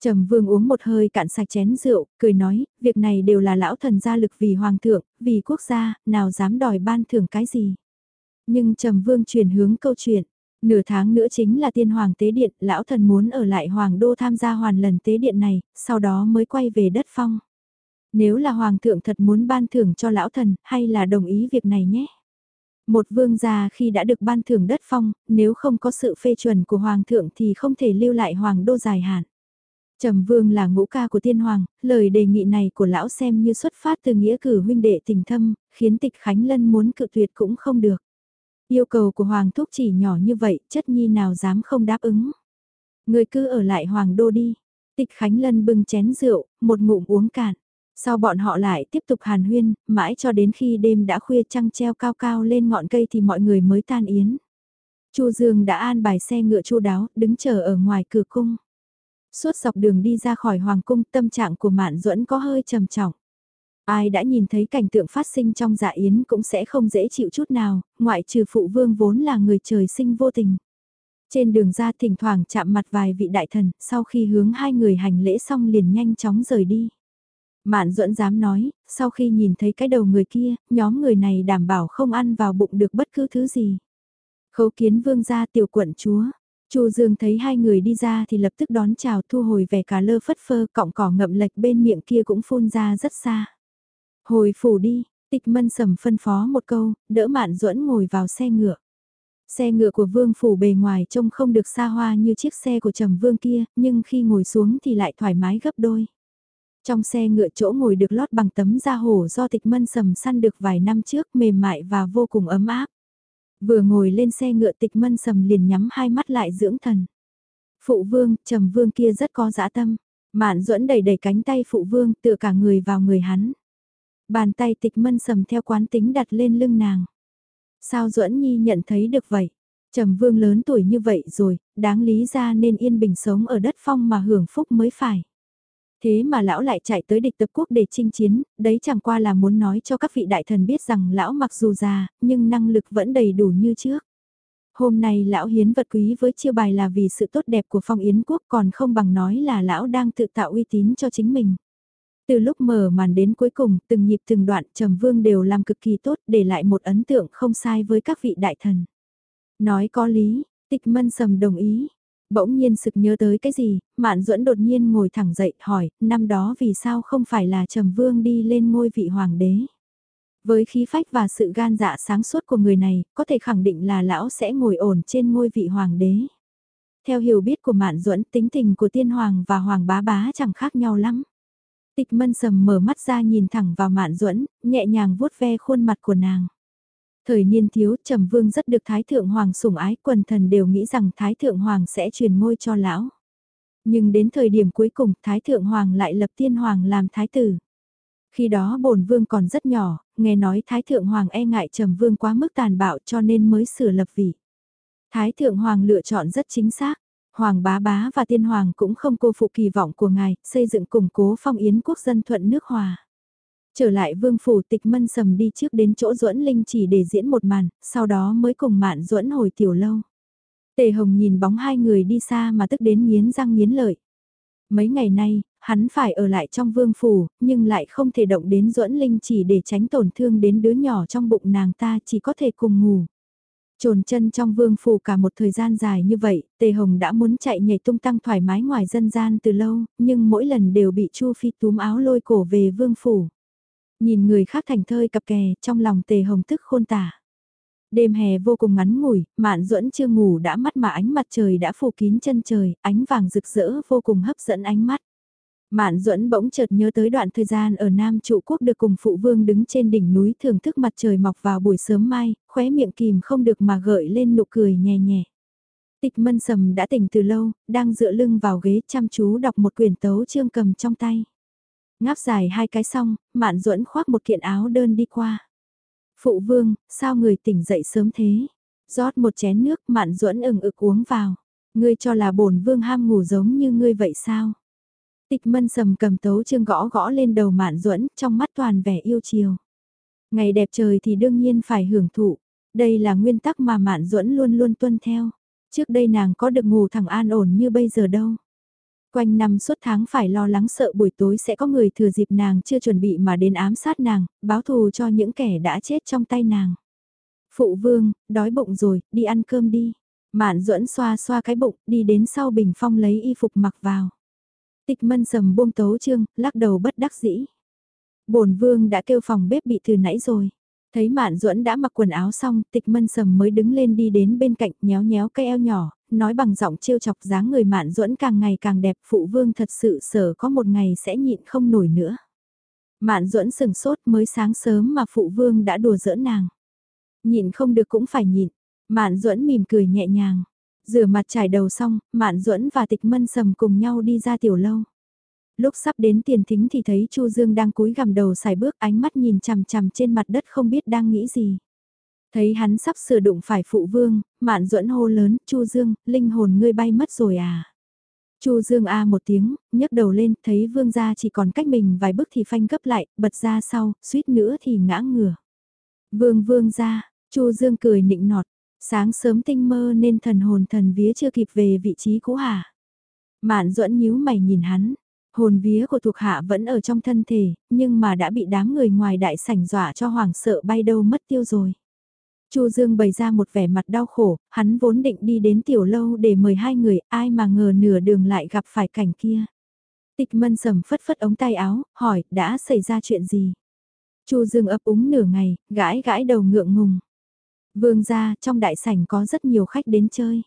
Trầm Vương uống một hơi cạn sạch chén rượu, cười nói, việc này đều là lão thần gia lực vì hoàng thượng, vì quốc gia, nào dám đòi ban thưởng cái gì. Nhưng Trầm Vương chuyển hướng câu chuyện, nửa tháng nữa chính là tiên hoàng tế điện, lão thần muốn ở lại hoàng đô tham gia hoàn lần tế điện này, sau đó mới quay về đất phong. Nếu là hoàng thượng thật muốn ban thưởng cho lão thần, hay là đồng ý việc này nhé? Một vương gia khi đã được ban thưởng đất phong, nếu không có sự phê chuẩn của hoàng thượng thì không thể lưu lại hoàng đô dài hạn. Trầm Vương là ngũ ca của tiên hoàng, lời đề nghị này của lão xem như xuất phát từ nghĩa cử huynh đệ tình thâm, khiến tịch Khánh Lân muốn cự tuyệt cũng không được. Yêu cầu của hoàng thúc chỉ nhỏ như vậy, chất nhi nào dám không đáp ứng. Người cứ ở lại hoàng đô đi. Tịch Khánh Lân bưng chén rượu, một ngụm uống cạn. Sau bọn họ lại tiếp tục hàn huyên, mãi cho đến khi đêm đã khuya trăng treo cao cao lên ngọn cây thì mọi người mới tan yến. Chu Dương đã an bài xe ngựa chu đáo, đứng chờ ở ngoài cửa cung. Suốt dọc đường đi ra khỏi hoàng cung tâm trạng của Mạn Duẫn có hơi trầm trọng. Ai đã nhìn thấy cảnh tượng phát sinh trong dạ yến cũng sẽ không dễ chịu chút nào, ngoại trừ phụ vương vốn là người trời sinh vô tình. Trên đường ra thỉnh thoảng chạm mặt vài vị đại thần, sau khi hướng hai người hành lễ xong liền nhanh chóng rời đi. Mạn duẫn dám nói, sau khi nhìn thấy cái đầu người kia, nhóm người này đảm bảo không ăn vào bụng được bất cứ thứ gì. Khấu kiến vương gia tiểu quận chúa, Chu Dương thấy hai người đi ra thì lập tức đón chào thu hồi vẻ cả lơ phất phơ cọng cỏ ngậm lệch bên miệng kia cũng phun ra rất xa. Hồi phủ đi, tịch mân sầm phân phó một câu, đỡ mạn duẫn ngồi vào xe ngựa. Xe ngựa của vương phủ bề ngoài trông không được xa hoa như chiếc xe của trầm vương kia, nhưng khi ngồi xuống thì lại thoải mái gấp đôi. Trong xe ngựa chỗ ngồi được lót bằng tấm da hổ do tịch mân sầm săn được vài năm trước mềm mại và vô cùng ấm áp. Vừa ngồi lên xe ngựa tịch mân sầm liền nhắm hai mắt lại dưỡng thần. Phụ vương, trầm vương kia rất có dã tâm. Mạn duẫn đẩy đẩy cánh tay phụ vương tựa cả người vào người hắn. Bàn tay tịch mân sầm theo quán tính đặt lên lưng nàng. Sao duẫn nhi nhận thấy được vậy? Trầm vương lớn tuổi như vậy rồi, đáng lý ra nên yên bình sống ở đất phong mà hưởng phúc mới phải. Thế mà lão lại chạy tới địch tập quốc để chinh chiến, đấy chẳng qua là muốn nói cho các vị đại thần biết rằng lão mặc dù già, nhưng năng lực vẫn đầy đủ như trước. Hôm nay lão hiến vật quý với chiêu bài là vì sự tốt đẹp của phong yến quốc còn không bằng nói là lão đang tự tạo uy tín cho chính mình. Từ lúc mở màn đến cuối cùng, từng nhịp từng đoạn trầm vương đều làm cực kỳ tốt để lại một ấn tượng không sai với các vị đại thần. Nói có lý, tịch mân sầm đồng ý. Bỗng nhiên sực nhớ tới cái gì, mạn duẫn đột nhiên ngồi thẳng dậy hỏi, năm đó vì sao không phải là trầm vương đi lên ngôi vị hoàng đế. Với khí phách và sự gan dạ sáng suốt của người này, có thể khẳng định là lão sẽ ngồi ổn trên ngôi vị hoàng đế. Theo hiểu biết của Mạn Duẫn, tính tình của tiên hoàng và hoàng bá bá chẳng khác nhau lắm. Tịch mân sầm mở mắt ra nhìn thẳng vào Mạn Duẫn, nhẹ nhàng vuốt ve khuôn mặt của nàng. Thời niên thiếu, Trầm Vương rất được Thái Thượng Hoàng sủng ái, quần thần đều nghĩ rằng Thái Thượng Hoàng sẽ truyền ngôi cho lão. Nhưng đến thời điểm cuối cùng, Thái Thượng Hoàng lại lập Tiên Hoàng làm Thái tử. Khi đó bổn vương còn rất nhỏ, nghe nói Thái Thượng Hoàng e ngại Trầm Vương quá mức tàn bạo cho nên mới sửa lập vị. Thái Thượng Hoàng lựa chọn rất chính xác. Hoàng bá bá và tiên hoàng cũng không cô phụ kỳ vọng của ngài, xây dựng củng cố phong yến quốc dân thuận nước hòa. Trở lại vương phủ tịch mân sầm đi trước đến chỗ duẫn linh chỉ để diễn một màn, sau đó mới cùng mạn duẫn hồi tiểu lâu. Tề hồng nhìn bóng hai người đi xa mà tức đến miến răng miến lợi. Mấy ngày nay, hắn phải ở lại trong vương phủ, nhưng lại không thể động đến duẫn linh chỉ để tránh tổn thương đến đứa nhỏ trong bụng nàng ta chỉ có thể cùng ngủ. Trồn chân trong vương phủ cả một thời gian dài như vậy, Tề Hồng đã muốn chạy nhảy tung tăng thoải mái ngoài dân gian từ lâu, nhưng mỗi lần đều bị Chu Phi túm áo lôi cổ về vương phủ. Nhìn người khác thành thơi cặp kè, trong lòng Tề Hồng tức khôn tả. Đêm hè vô cùng ngắn ngủi, Mạn Duẫn chưa ngủ đã mắt mà ánh mặt trời đã phủ kín chân trời, ánh vàng rực rỡ vô cùng hấp dẫn ánh mắt. Mạn Duẫn bỗng chợt nhớ tới đoạn thời gian ở Nam trụ quốc được cùng phụ vương đứng trên đỉnh núi thưởng thức mặt trời mọc vào buổi sớm mai, khóe miệng kìm không được mà gợi lên nụ cười nhẹ nhẹ. Tịch mân sầm đã tỉnh từ lâu, đang dựa lưng vào ghế chăm chú đọc một quyển tấu chương cầm trong tay. Ngáp dài hai cái xong, Mạn Duẫn khoác một kiện áo đơn đi qua. Phụ vương, sao người tỉnh dậy sớm thế? rót một chén nước Mạn Duẫn ừng ực uống vào. Ngươi cho là bổn vương ham ngủ giống như ngươi vậy sao? Tịch mân sầm cầm tấu chương gõ gõ lên đầu mạn duẫn trong mắt toàn vẻ yêu chiều. Ngày đẹp trời thì đương nhiên phải hưởng thụ. Đây là nguyên tắc mà mạn duẫn luôn luôn tuân theo. Trước đây nàng có được ngủ thẳng an ổn như bây giờ đâu. Quanh năm suốt tháng phải lo lắng sợ buổi tối sẽ có người thừa dịp nàng chưa chuẩn bị mà đến ám sát nàng, báo thù cho những kẻ đã chết trong tay nàng. Phụ vương, đói bụng rồi, đi ăn cơm đi. Mạn duẫn xoa xoa cái bụng, đi đến sau bình phong lấy y phục mặc vào. Tịch mân sầm buông tấu chương, lắc đầu bất đắc dĩ. bổn vương đã kêu phòng bếp bị từ nãy rồi. Thấy Mạn Duẫn đã mặc quần áo xong, Tịch Mân Sầm mới đứng lên đi đến bên cạnh, nhéo nhéo cái eo nhỏ, nói bằng giọng trêu chọc dáng người Mạn Duẫn càng ngày càng đẹp, phụ vương thật sự sở có một ngày sẽ nhịn không nổi nữa. Mạn Duẫn sừng sốt mới sáng sớm mà phụ vương đã đùa giỡn nàng. Nhịn không được cũng phải nhịn. Mạn Duẫn mỉm cười nhẹ nhàng. Rửa mặt trải đầu xong, Mạn Duẫn và Tịch Mân Sầm cùng nhau đi ra tiểu lâu. Lúc sắp đến tiền thính thì thấy Chu Dương đang cúi gằm đầu xài bước ánh mắt nhìn chằm chằm trên mặt đất không biết đang nghĩ gì. Thấy hắn sắp sửa đụng phải phụ vương, Mạn Duẫn hô lớn, Chu Dương, linh hồn ngươi bay mất rồi à. Chu Dương a một tiếng, nhấc đầu lên, thấy vương gia chỉ còn cách mình vài bước thì phanh gấp lại, bật ra sau, suýt nữa thì ngã ngửa. Vương vương gia, Chu Dương cười nịnh nọt, Sáng sớm tinh mơ nên thần hồn thần vía chưa kịp về vị trí cũ hả? Mạn duẫn nhíu mày nhìn hắn, hồn vía của thuộc hạ vẫn ở trong thân thể, nhưng mà đã bị đám người ngoài đại sảnh dọa cho hoảng sợ bay đâu mất tiêu rồi. Chu Dương bày ra một vẻ mặt đau khổ, hắn vốn định đi đến tiểu lâu để mời hai người, ai mà ngờ nửa đường lại gặp phải cảnh kia. Tịch mân sầm phất phất ống tay áo, hỏi, đã xảy ra chuyện gì? Chu Dương ấp úng nửa ngày, gãi gãi đầu ngượng ngùng. Vương gia, trong đại sảnh có rất nhiều khách đến chơi.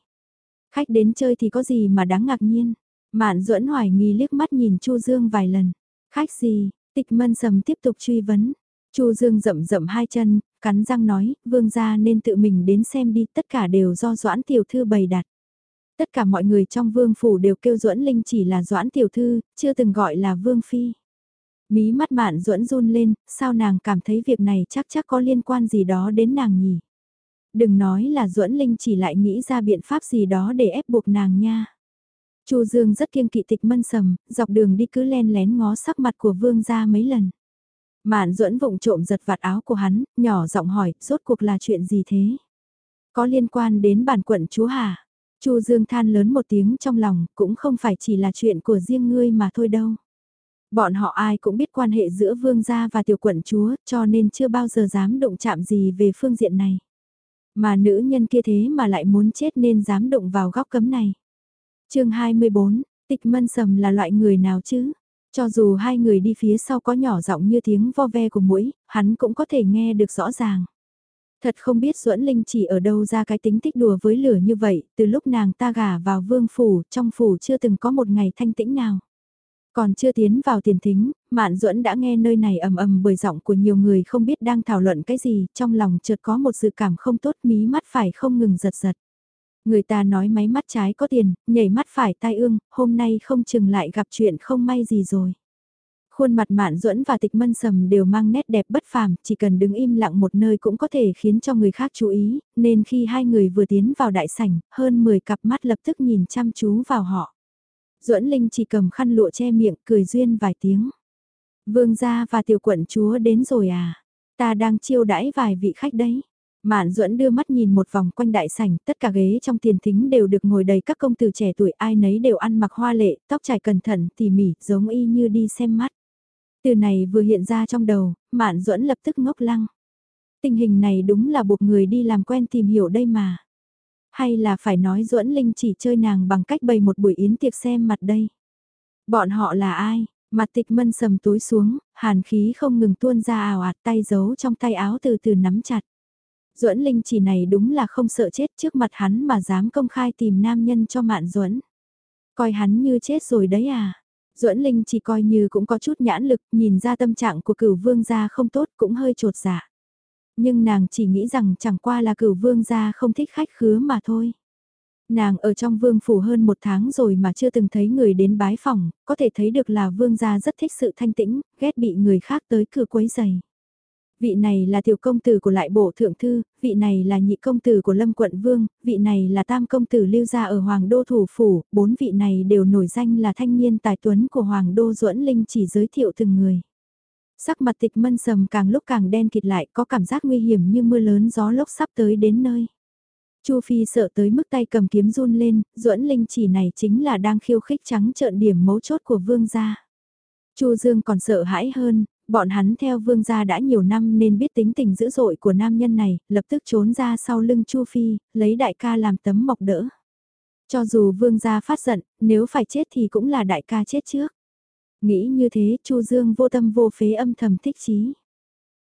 Khách đến chơi thì có gì mà đáng ngạc nhiên. Mạn duẫn hoài nghi liếc mắt nhìn Chu Dương vài lần. Khách gì, tịch mân sầm tiếp tục truy vấn. Chu Dương rậm rậm hai chân, cắn răng nói, vương gia nên tự mình đến xem đi, tất cả đều do doãn tiểu thư bày đặt. Tất cả mọi người trong vương phủ đều kêu Duẫn Linh chỉ là Doãn tiểu thư, chưa từng gọi là vương phi. Mí mắt mạn Duẫn run lên, sao nàng cảm thấy việc này chắc chắc có liên quan gì đó đến nàng nhỉ? Đừng nói là Duẫn Linh chỉ lại nghĩ ra biện pháp gì đó để ép buộc nàng nha. Chu Dương rất kiêng kỵ tịch mân sầm, dọc đường đi cứ len lén ngó sắc mặt của vương gia mấy lần. Mạn duẫn vụng trộm giật vạt áo của hắn, nhỏ giọng hỏi, rốt cuộc là chuyện gì thế? Có liên quan đến bản quận chúa hà? Chu Dương than lớn một tiếng trong lòng, cũng không phải chỉ là chuyện của riêng ngươi mà thôi đâu. Bọn họ ai cũng biết quan hệ giữa vương gia và tiểu quận chúa, cho nên chưa bao giờ dám động chạm gì về phương diện này. Mà nữ nhân kia thế mà lại muốn chết nên dám động vào góc cấm này. chương 24, tịch mân sầm là loại người nào chứ? Cho dù hai người đi phía sau có nhỏ giọng như tiếng vo ve của mũi, hắn cũng có thể nghe được rõ ràng. Thật không biết Duẫn Linh chỉ ở đâu ra cái tính thích đùa với lửa như vậy, từ lúc nàng ta gả vào vương phủ, trong phủ chưa từng có một ngày thanh tĩnh nào. Còn chưa tiến vào tiền thính, Mạn Duẫn đã nghe nơi này ầm ầm bởi giọng của nhiều người không biết đang thảo luận cái gì, trong lòng chợt có một dự cảm không tốt mí mắt phải không ngừng giật giật. Người ta nói máy mắt trái có tiền, nhảy mắt phải tai ương, hôm nay không chừng lại gặp chuyện không may gì rồi. Khuôn mặt mạn duẫn và tịch mân sầm đều mang nét đẹp bất phàm, chỉ cần đứng im lặng một nơi cũng có thể khiến cho người khác chú ý, nên khi hai người vừa tiến vào đại sảnh, hơn 10 cặp mắt lập tức nhìn chăm chú vào họ. duẫn Linh chỉ cầm khăn lụa che miệng, cười duyên vài tiếng. Vương gia và tiểu quận chúa đến rồi à? Ta đang chiêu đãi vài vị khách đấy. Mạn duẫn đưa mắt nhìn một vòng quanh đại sảnh, tất cả ghế trong tiền thính đều được ngồi đầy các công tử trẻ tuổi ai nấy đều ăn mặc hoa lệ, tóc trải cẩn thận, tỉ mỉ, giống y như đi xem mắt. Từ này vừa hiện ra trong đầu, Mạn duẫn lập tức ngốc lăng. Tình hình này đúng là buộc người đi làm quen tìm hiểu đây mà. Hay là phải nói duẫn Linh chỉ chơi nàng bằng cách bày một buổi yến tiệc xem mặt đây. Bọn họ là ai? Mặt tịch mân sầm túi xuống, hàn khí không ngừng tuôn ra ảo ạt tay giấu trong tay áo từ từ nắm chặt. Duẫn Linh chỉ này đúng là không sợ chết trước mặt hắn mà dám công khai tìm nam nhân cho Mạn Duẫn. Coi hắn như chết rồi đấy à. Duẫn Linh chỉ coi như cũng có chút nhãn lực, nhìn ra tâm trạng của cửu vương gia không tốt cũng hơi trột dạ. Nhưng nàng chỉ nghĩ rằng chẳng qua là cửu vương gia không thích khách khứa mà thôi. Nàng ở trong vương phủ hơn một tháng rồi mà chưa từng thấy người đến bái phòng, có thể thấy được là vương gia rất thích sự thanh tĩnh, ghét bị người khác tới cửa quấy giày vị này là tiểu công tử của lại bộ thượng thư, vị này là nhị công tử của lâm quận vương, vị này là tam công tử lưu gia ở hoàng đô thủ phủ, bốn vị này đều nổi danh là thanh niên tài tuấn của hoàng đô duẫn linh chỉ giới thiệu từng người. Sắc mặt tịch mân sầm càng lúc càng đen kịt lại có cảm giác nguy hiểm như mưa lớn gió lốc sắp tới đến nơi. Chu Phi sợ tới mức tay cầm kiếm run lên, duẫn linh chỉ này chính là đang khiêu khích trắng trợn điểm mấu chốt của vương gia. Chu Dương còn sợ hãi hơn, bọn hắn theo vương gia đã nhiều năm nên biết tính tình dữ dội của nam nhân này, lập tức trốn ra sau lưng Chu Phi, lấy đại ca làm tấm mọc đỡ. Cho dù vương gia phát giận, nếu phải chết thì cũng là đại ca chết trước. Nghĩ như thế, Chu Dương vô tâm vô phế âm thầm thích chí.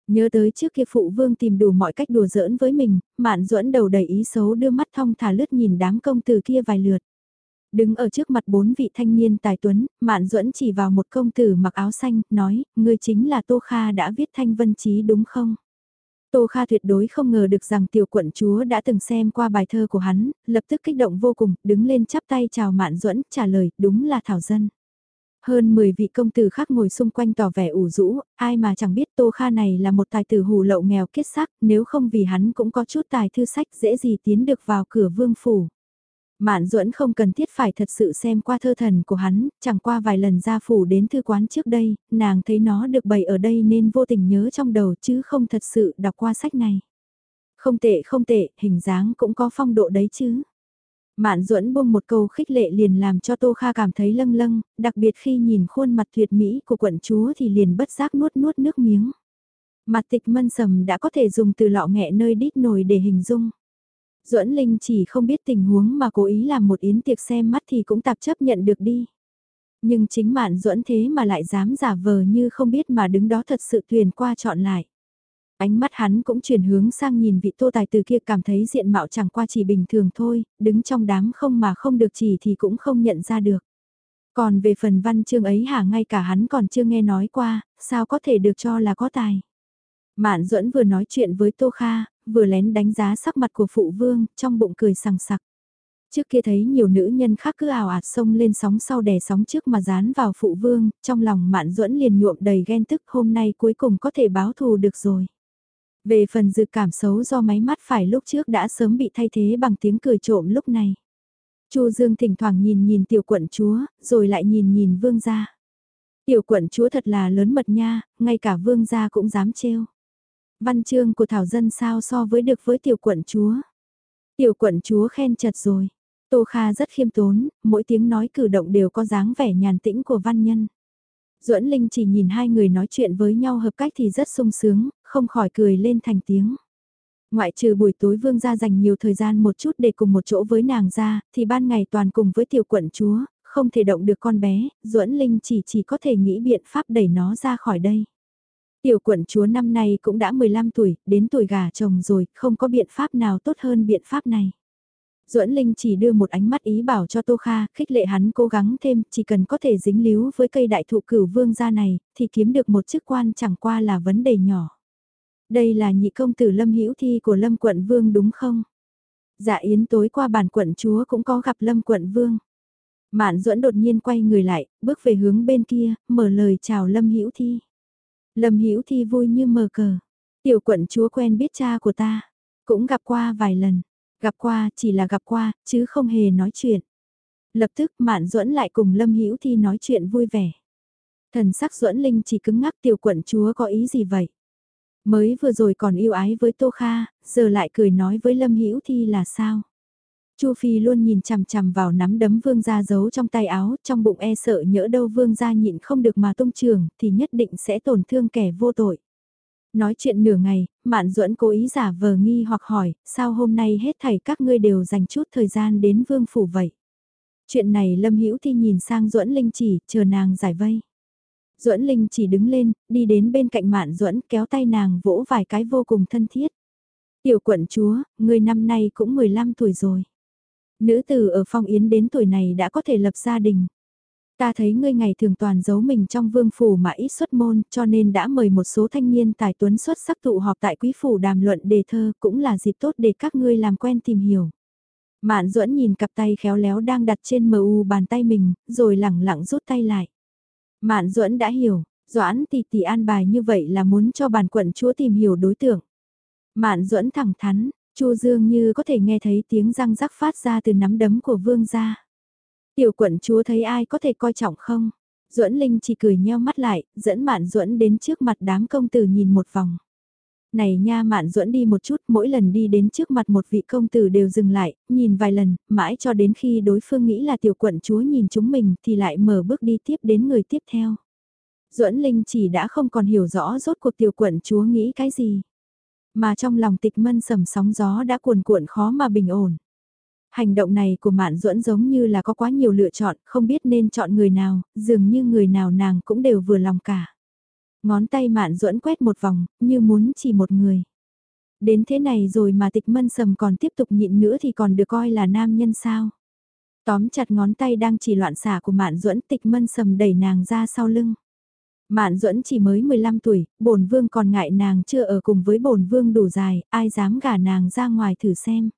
Nhớ tới trước kia phụ vương tìm đủ mọi cách đùa giỡn với mình, mạn duẫn đầu đầy ý xấu đưa mắt thong thả lướt nhìn đám công tử kia vài lượt. Đứng ở trước mặt bốn vị thanh niên tài tuấn, Mạn Duẫn chỉ vào một công tử mặc áo xanh, nói, ngươi chính là Tô Kha đã viết thanh vân chí đúng không? Tô Kha tuyệt đối không ngờ được rằng tiểu quận chúa đã từng xem qua bài thơ của hắn, lập tức kích động vô cùng, đứng lên chắp tay chào Mạn Duẫn, trả lời, đúng là Thảo Dân. Hơn 10 vị công tử khác ngồi xung quanh tỏ vẻ ủ rũ, ai mà chẳng biết Tô Kha này là một tài tử hù lậu nghèo kết sắc, nếu không vì hắn cũng có chút tài thư sách dễ gì tiến được vào cửa vương phủ. Mạn Duẫn không cần thiết phải thật sự xem qua thơ thần của hắn, chẳng qua vài lần ra phủ đến thư quán trước đây, nàng thấy nó được bày ở đây nên vô tình nhớ trong đầu chứ không thật sự đọc qua sách này. Không tệ không tệ, hình dáng cũng có phong độ đấy chứ. Mạn Duẫn buông một câu khích lệ liền làm cho Tô Kha cảm thấy lâng lâng, đặc biệt khi nhìn khuôn mặt tuyệt mỹ của quận chúa thì liền bất giác nuốt nuốt nước miếng. Mặt tịch mân sầm đã có thể dùng từ lọ nghẹ nơi đít nồi để hình dung. Duẫn Linh chỉ không biết tình huống mà cố ý làm một yến tiệc xem mắt thì cũng tạp chấp nhận được đi. Nhưng chính mạn Duẫn thế mà lại dám giả vờ như không biết mà đứng đó thật sự tuyển qua chọn lại. Ánh mắt hắn cũng chuyển hướng sang nhìn vị tô tài từ kia cảm thấy diện mạo chẳng qua chỉ bình thường thôi, đứng trong đám không mà không được chỉ thì cũng không nhận ra được. Còn về phần văn chương ấy hả ngay cả hắn còn chưa nghe nói qua, sao có thể được cho là có tài. Mạn Duẫn vừa nói chuyện với Tô Kha, vừa lén đánh giá sắc mặt của phụ vương, trong bụng cười sằng sặc. Trước kia thấy nhiều nữ nhân khác cứ ảo ạt sông lên sóng sau đè sóng trước mà dán vào phụ vương, trong lòng mạn duẫn liền nhuộm đầy ghen tức hôm nay cuối cùng có thể báo thù được rồi. Về phần dự cảm xấu do máy mắt phải lúc trước đã sớm bị thay thế bằng tiếng cười trộm lúc này. Chu Dương thỉnh thoảng nhìn nhìn tiểu quận chúa, rồi lại nhìn nhìn vương gia. Tiểu quận chúa thật là lớn mật nha, ngay cả vương gia cũng dám trêu. Văn chương của Thảo Dân sao so với được với tiểu quận chúa. Tiểu quận chúa khen chật rồi. Tô Kha rất khiêm tốn, mỗi tiếng nói cử động đều có dáng vẻ nhàn tĩnh của văn nhân. Duẫn Linh chỉ nhìn hai người nói chuyện với nhau hợp cách thì rất sung sướng, không khỏi cười lên thành tiếng. Ngoại trừ buổi tối vương gia dành nhiều thời gian một chút để cùng một chỗ với nàng ra, thì ban ngày toàn cùng với tiểu quận chúa, không thể động được con bé, Duẫn Linh chỉ chỉ có thể nghĩ biện pháp đẩy nó ra khỏi đây. Tiểu quận chúa năm nay cũng đã 15 tuổi, đến tuổi gà chồng rồi, không có biện pháp nào tốt hơn biện pháp này. Duẫn Linh chỉ đưa một ánh mắt ý bảo cho Tô Kha, khích lệ hắn cố gắng thêm, chỉ cần có thể dính líu với cây đại thụ cửu vương gia này, thì kiếm được một chức quan chẳng qua là vấn đề nhỏ. Đây là nhị công tử Lâm Hữu Thi của Lâm Quận Vương đúng không? Dạ Yến tối qua bản quận chúa cũng có gặp Lâm Quận Vương. Mạn Duẫn đột nhiên quay người lại, bước về hướng bên kia, mở lời chào Lâm Hữu Thi. Lâm Hữu Thi vui như mờ cờ. Tiểu quận chúa quen biết cha của ta, cũng gặp qua vài lần. Gặp qua, chỉ là gặp qua, chứ không hề nói chuyện. Lập tức Mạn Duẫn lại cùng Lâm Hữu Thi nói chuyện vui vẻ. Thần sắc Duẫn Linh chỉ cứng ngắc tiểu quận chúa có ý gì vậy? Mới vừa rồi còn yêu ái với Tô Kha, giờ lại cười nói với Lâm Hữu Thi là sao? Chu Phi luôn nhìn chằm chằm vào nắm đấm vương gia giấu trong tay áo, trong bụng e sợ nhỡ đâu vương gia nhịn không được mà tung trường, thì nhất định sẽ tổn thương kẻ vô tội. Nói chuyện nửa ngày, Mạn Duẫn cố ý giả vờ nghi hoặc hỏi, sao hôm nay hết thảy các ngươi đều dành chút thời gian đến vương phủ vậy? Chuyện này Lâm Hữu Thi nhìn sang Duẫn Linh chỉ, chờ nàng giải vây. Duẫn Linh chỉ đứng lên, đi đến bên cạnh Mạn Duẫn kéo tay nàng vỗ vài cái vô cùng thân thiết. Tiểu quận chúa, người năm nay cũng 15 tuổi rồi. Nữ tử ở phong yến đến tuổi này đã có thể lập gia đình. Ta thấy ngươi ngày thường toàn giấu mình trong vương phủ mà ít xuất môn cho nên đã mời một số thanh niên tài tuấn xuất sắc tụ họp tại quý phủ đàm luận đề thơ cũng là dịp tốt để các ngươi làm quen tìm hiểu. Mạn duẫn nhìn cặp tay khéo léo đang đặt trên mờ u bàn tay mình, rồi lẳng lặng rút tay lại. Mạn duẫn đã hiểu, Doãn tỷ tỷ an bài như vậy là muốn cho bàn quận chúa tìm hiểu đối tượng. Mạn duẫn thẳng thắn, Chu Dương như có thể nghe thấy tiếng răng rắc phát ra từ nắm đấm của vương gia. Tiểu quận chúa thấy ai có thể coi trọng không? Duẫn Linh chỉ cười nheo mắt lại, dẫn Mạn Duẫn đến trước mặt đám công tử nhìn một vòng. Này nha Mạn Duẫn đi một chút, mỗi lần đi đến trước mặt một vị công tử đều dừng lại, nhìn vài lần, mãi cho đến khi đối phương nghĩ là tiểu quận chúa nhìn chúng mình thì lại mở bước đi tiếp đến người tiếp theo. Duẫn Linh chỉ đã không còn hiểu rõ rốt cuộc tiểu quận chúa nghĩ cái gì. Mà trong lòng tịch mân sầm sóng gió đã cuồn cuộn khó mà bình ổn. Hành động này của Mạn Duẫn giống như là có quá nhiều lựa chọn, không biết nên chọn người nào, dường như người nào nàng cũng đều vừa lòng cả. Ngón tay Mạn Duẫn quét một vòng, như muốn chỉ một người. Đến thế này rồi mà tịch mân sầm còn tiếp tục nhịn nữa thì còn được coi là nam nhân sao. Tóm chặt ngón tay đang chỉ loạn xả của Mạn Duẫn tịch mân sầm đẩy nàng ra sau lưng. Mạn Duẫn chỉ mới 15 tuổi, bổn vương còn ngại nàng chưa ở cùng với bổn vương đủ dài, ai dám gả nàng ra ngoài thử xem.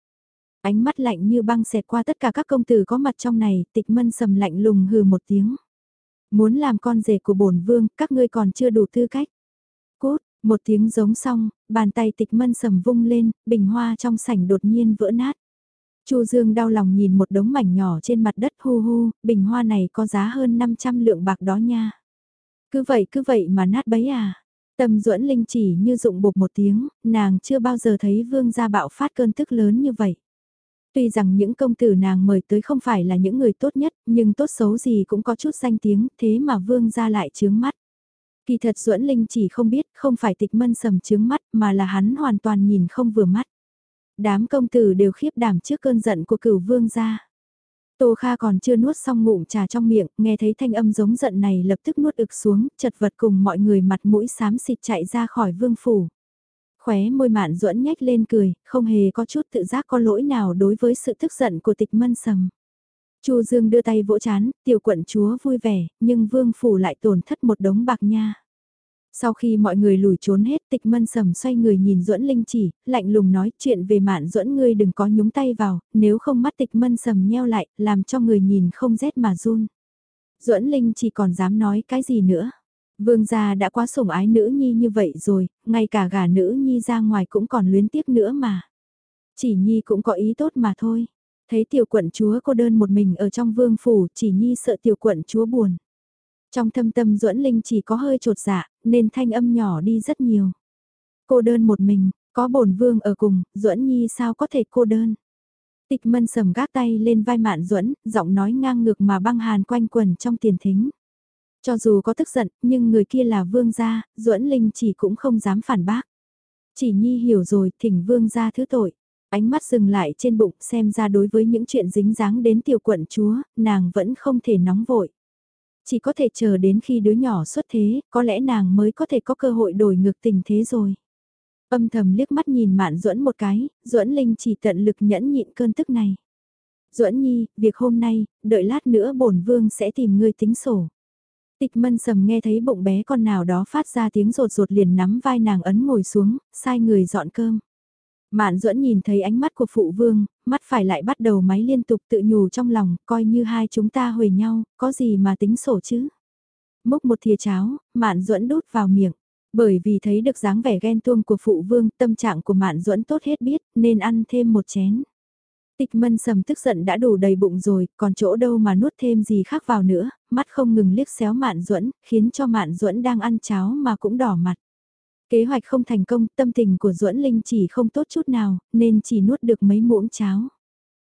Ánh mắt lạnh như băng xẹt qua tất cả các công tử có mặt trong này, tịch mân sầm lạnh lùng hừ một tiếng. Muốn làm con rể của bổn vương, các ngươi còn chưa đủ tư cách. Cốt, một tiếng giống xong, bàn tay tịch mân sầm vung lên, bình hoa trong sảnh đột nhiên vỡ nát. Chu Dương đau lòng nhìn một đống mảnh nhỏ trên mặt đất hu hu, bình hoa này có giá hơn 500 lượng bạc đó nha. Cứ vậy cứ vậy mà nát bấy à. Tâm duẫn linh chỉ như dụng bột một tiếng, nàng chưa bao giờ thấy vương gia bạo phát cơn tức lớn như vậy. Tuy rằng những công tử nàng mời tới không phải là những người tốt nhất, nhưng tốt xấu gì cũng có chút danh tiếng, thế mà vương gia lại chướng mắt. Kỳ thật duẫn linh chỉ không biết, không phải tịch mân sầm chướng mắt, mà là hắn hoàn toàn nhìn không vừa mắt. Đám công tử đều khiếp đảm trước cơn giận của cửu vương gia. Tô Kha còn chưa nuốt xong ngụm trà trong miệng, nghe thấy thanh âm giống giận này lập tức nuốt ực xuống, chật vật cùng mọi người mặt mũi xám xịt chạy ra khỏi vương phủ. Khóe môi mạn duẫn nhếch lên cười, không hề có chút tự giác có lỗi nào đối với sự tức giận của tịch mân sầm. Chu Dương đưa tay vỗ chán, tiểu quận chúa vui vẻ, nhưng vương phủ lại tổn thất một đống bạc nha. Sau khi mọi người lùi trốn hết tịch mân sầm xoay người nhìn duẫn Linh chỉ, lạnh lùng nói chuyện về mạn duẫn ngươi đừng có nhúng tay vào, nếu không mắt tịch mân sầm nheo lại, làm cho người nhìn không rét mà run. duẫn Linh chỉ còn dám nói cái gì nữa. Vương gia đã quá sủng ái nữ nhi như vậy rồi, ngay cả gà nữ nhi ra ngoài cũng còn luyến tiếc nữa mà. Chỉ nhi cũng có ý tốt mà thôi. Thấy tiểu quận chúa cô đơn một mình ở trong vương phủ, chỉ nhi sợ tiểu quận chúa buồn. Trong thâm tâm duẫn linh chỉ có hơi trột dạ, nên thanh âm nhỏ đi rất nhiều. Cô đơn một mình, có bổn vương ở cùng, duẫn nhi sao có thể cô đơn. Tịch mân sầm gác tay lên vai mạn duẫn giọng nói ngang ngược mà băng hàn quanh quần trong tiền thính. Cho dù có tức giận, nhưng người kia là vương gia, duẫn linh chỉ cũng không dám phản bác. Chỉ nhi hiểu rồi, thỉnh vương gia thứ tội. Ánh mắt dừng lại trên bụng xem ra đối với những chuyện dính dáng đến tiểu quận chúa, nàng vẫn không thể nóng vội. Chỉ có thể chờ đến khi đứa nhỏ xuất thế, có lẽ nàng mới có thể có cơ hội đổi ngược tình thế rồi. Âm thầm liếc mắt nhìn Mạn Duẫn một cái, Duẫn Linh chỉ tận lực nhẫn nhịn cơn tức này. Duẫn Nhi, việc hôm nay, đợi lát nữa bổn vương sẽ tìm ngươi tính sổ. Tịch mân sầm nghe thấy bụng bé con nào đó phát ra tiếng rột rột liền nắm vai nàng ấn ngồi xuống, sai người dọn cơm. Mạn duẫn nhìn thấy ánh mắt của phụ vương, mắt phải lại bắt đầu máy liên tục tự nhủ trong lòng, coi như hai chúng ta huề nhau, có gì mà tính sổ chứ. Múc một thìa cháo, mạn duẫn đút vào miệng. Bởi vì thấy được dáng vẻ ghen tuông của phụ vương, tâm trạng của mạn duẫn tốt hết biết, nên ăn thêm một chén. Tịch mân sầm tức giận đã đủ đầy bụng rồi, còn chỗ đâu mà nuốt thêm gì khác vào nữa, mắt không ngừng liếc xéo mạn duẫn khiến cho mạn duẫn đang ăn cháo mà cũng đỏ mặt. Kế hoạch không thành công, tâm tình của duẫn Linh chỉ không tốt chút nào, nên chỉ nuốt được mấy muỗng cháo.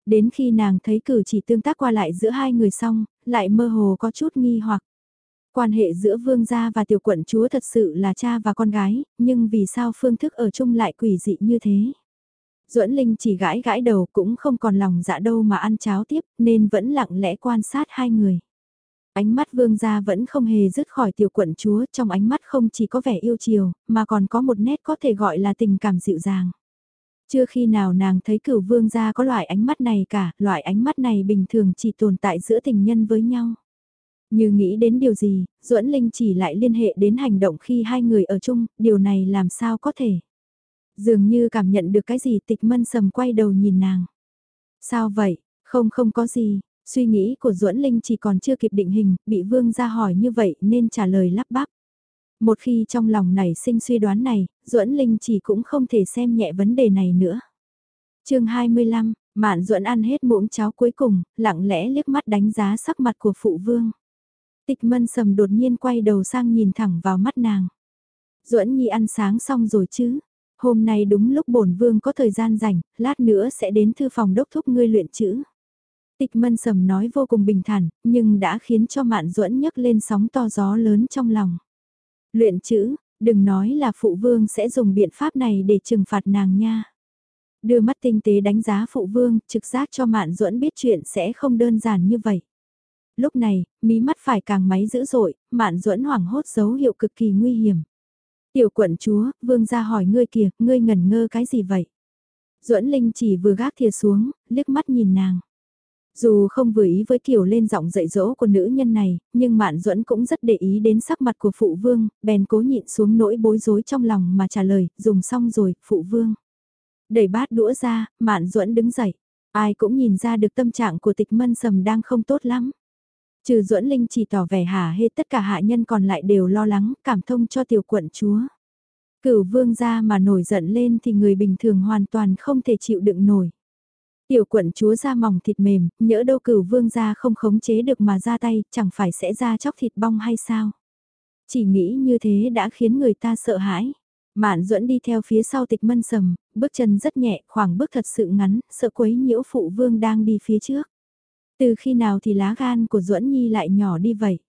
Đến khi nàng thấy cử chỉ tương tác qua lại giữa hai người xong, lại mơ hồ có chút nghi hoặc. Quan hệ giữa vương gia và tiểu quận chúa thật sự là cha và con gái, nhưng vì sao phương thức ở chung lại quỷ dị như thế? Duẫn Linh chỉ gãi gãi đầu cũng không còn lòng dạ đâu mà ăn cháo tiếp nên vẫn lặng lẽ quan sát hai người. Ánh mắt vương gia vẫn không hề dứt khỏi tiểu quận chúa trong ánh mắt không chỉ có vẻ yêu chiều mà còn có một nét có thể gọi là tình cảm dịu dàng. Chưa khi nào nàng thấy cửu vương gia có loại ánh mắt này cả, loại ánh mắt này bình thường chỉ tồn tại giữa tình nhân với nhau. Như nghĩ đến điều gì, Duẫn Linh chỉ lại liên hệ đến hành động khi hai người ở chung, điều này làm sao có thể. Dường như cảm nhận được cái gì tịch mân sầm quay đầu nhìn nàng. Sao vậy, không không có gì, suy nghĩ của Duẫn Linh chỉ còn chưa kịp định hình, bị vương ra hỏi như vậy nên trả lời lắp bắp. Một khi trong lòng nảy sinh suy đoán này, Duẫn Linh chỉ cũng không thể xem nhẹ vấn đề này nữa. chương 25, Mạn Duẫn ăn hết muỗng cháo cuối cùng, lặng lẽ liếc mắt đánh giá sắc mặt của phụ vương. Tịch mân sầm đột nhiên quay đầu sang nhìn thẳng vào mắt nàng. Duẫn Nhi ăn sáng xong rồi chứ? Hôm nay đúng lúc bổn vương có thời gian rảnh, lát nữa sẽ đến thư phòng đốc thúc ngươi luyện chữ. Tịch mân sầm nói vô cùng bình thản, nhưng đã khiến cho mạn duẫn nhấc lên sóng to gió lớn trong lòng. Luyện chữ, đừng nói là phụ vương sẽ dùng biện pháp này để trừng phạt nàng nha. Đưa mắt tinh tế đánh giá phụ vương, trực giác cho mạn duẫn biết chuyện sẽ không đơn giản như vậy. Lúc này, mí mắt phải càng máy dữ dội, mạn duẫn hoảng hốt dấu hiệu cực kỳ nguy hiểm. Tiểu quận chúa, vương ra hỏi ngươi kìa, ngươi ngẩn ngơ cái gì vậy? Duẫn Linh chỉ vừa gác thìa xuống, liếc mắt nhìn nàng. Dù không vừa ý với kiểu lên giọng dạy dỗ của nữ nhân này, nhưng Mạn Duẫn cũng rất để ý đến sắc mặt của phụ vương, bèn cố nhịn xuống nỗi bối rối trong lòng mà trả lời, dùng xong rồi, phụ vương. Đẩy bát đũa ra, Mạn Duẫn đứng dậy. Ai cũng nhìn ra được tâm trạng của tịch mân sầm đang không tốt lắm. Trừ duẫn linh chỉ tỏ vẻ hả hê tất cả hạ nhân còn lại đều lo lắng, cảm thông cho tiểu quận chúa. Cửu vương ra mà nổi giận lên thì người bình thường hoàn toàn không thể chịu đựng nổi. Tiểu quận chúa ra mỏng thịt mềm, nhỡ đâu cửu vương ra không khống chế được mà ra tay, chẳng phải sẽ ra chóc thịt bong hay sao? Chỉ nghĩ như thế đã khiến người ta sợ hãi. Mạn duẫn đi theo phía sau tịch mân sầm, bước chân rất nhẹ, khoảng bước thật sự ngắn, sợ quấy nhiễu phụ vương đang đi phía trước. Từ khi nào thì lá gan của duẫn nhi lại nhỏ đi vậy?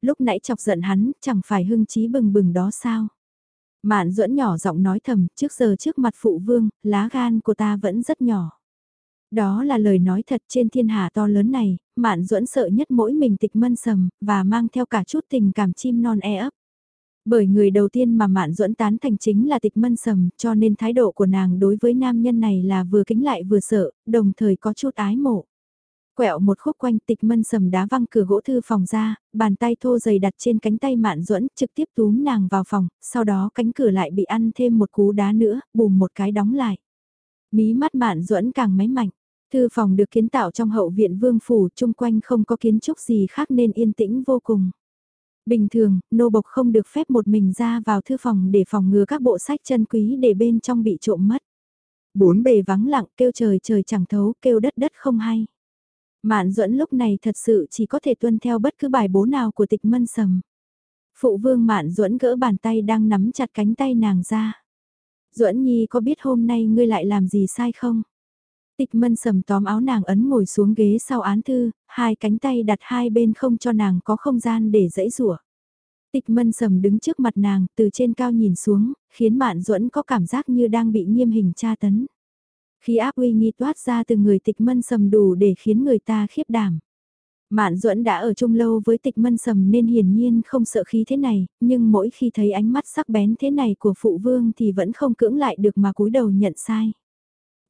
Lúc nãy chọc giận hắn, chẳng phải hưng trí bừng bừng đó sao? Mạn duẫn nhỏ giọng nói thầm, trước giờ trước mặt phụ vương, lá gan của ta vẫn rất nhỏ. Đó là lời nói thật trên thiên hạ to lớn này, Mạn Duẫn sợ nhất mỗi mình tịch mân sầm, và mang theo cả chút tình cảm chim non e ấp. Bởi người đầu tiên mà Mạn Duẫn tán thành chính là tịch mân sầm, cho nên thái độ của nàng đối với nam nhân này là vừa kính lại vừa sợ, đồng thời có chút ái mộ. Quẹo một khúc quanh tịch mân sầm đá văng cửa gỗ thư phòng ra, bàn tay thô dày đặt trên cánh tay mạn duẫn trực tiếp túm nàng vào phòng, sau đó cánh cửa lại bị ăn thêm một cú đá nữa, bùm một cái đóng lại. Mí mắt mạn duẫn càng máy mạnh, thư phòng được kiến tạo trong hậu viện vương phủ chung quanh không có kiến trúc gì khác nên yên tĩnh vô cùng. Bình thường, nô bộc không được phép một mình ra vào thư phòng để phòng ngừa các bộ sách chân quý để bên trong bị trộm mất. Bốn bề vắng lặng kêu trời trời chẳng thấu, kêu đất đất không hay. Mạn duẫn lúc này thật sự chỉ có thể tuân theo bất cứ bài bố nào của tịch mân sầm. Phụ vương Mạn duẫn gỡ bàn tay đang nắm chặt cánh tay nàng ra. duẫn nhi có biết hôm nay ngươi lại làm gì sai không? Tịch mân sầm tóm áo nàng ấn ngồi xuống ghế sau án thư, hai cánh tay đặt hai bên không cho nàng có không gian để dẫy rủa. Tịch mân sầm đứng trước mặt nàng, từ trên cao nhìn xuống, khiến mạn duẫn có cảm giác như đang bị nghiêm hình tra tấn. Khi áp uy nghi toát ra từ người tịch mân sầm đủ để khiến người ta khiếp đảm. Mạn duẫn đã ở chung lâu với tịch mân sầm nên hiển nhiên không sợ khí thế này, nhưng mỗi khi thấy ánh mắt sắc bén thế này của phụ vương thì vẫn không cưỡng lại được mà cúi đầu nhận sai.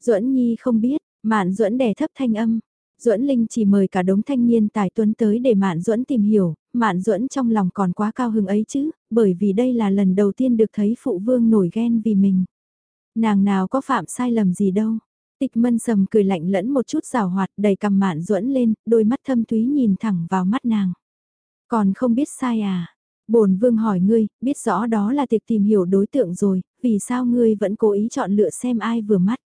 Duẫn Nhi không biết, Mạn Duẫn đè thấp thanh âm. Duẫn Linh chỉ mời cả đống thanh niên tài tuấn tới để Mạn Duẫn tìm hiểu, Mạn Duẫn trong lòng còn quá cao hứng ấy chứ, bởi vì đây là lần đầu tiên được thấy phụ vương nổi ghen vì mình. Nàng nào có phạm sai lầm gì đâu. Tịch mân sầm cười lạnh lẫn một chút rào hoạt đầy cầm Mạn Duẫn lên, đôi mắt thâm thúy nhìn thẳng vào mắt nàng. Còn không biết sai à? Bổn vương hỏi ngươi, biết rõ đó là tiệc tìm hiểu đối tượng rồi, vì sao ngươi vẫn cố ý chọn lựa xem ai vừa mắt?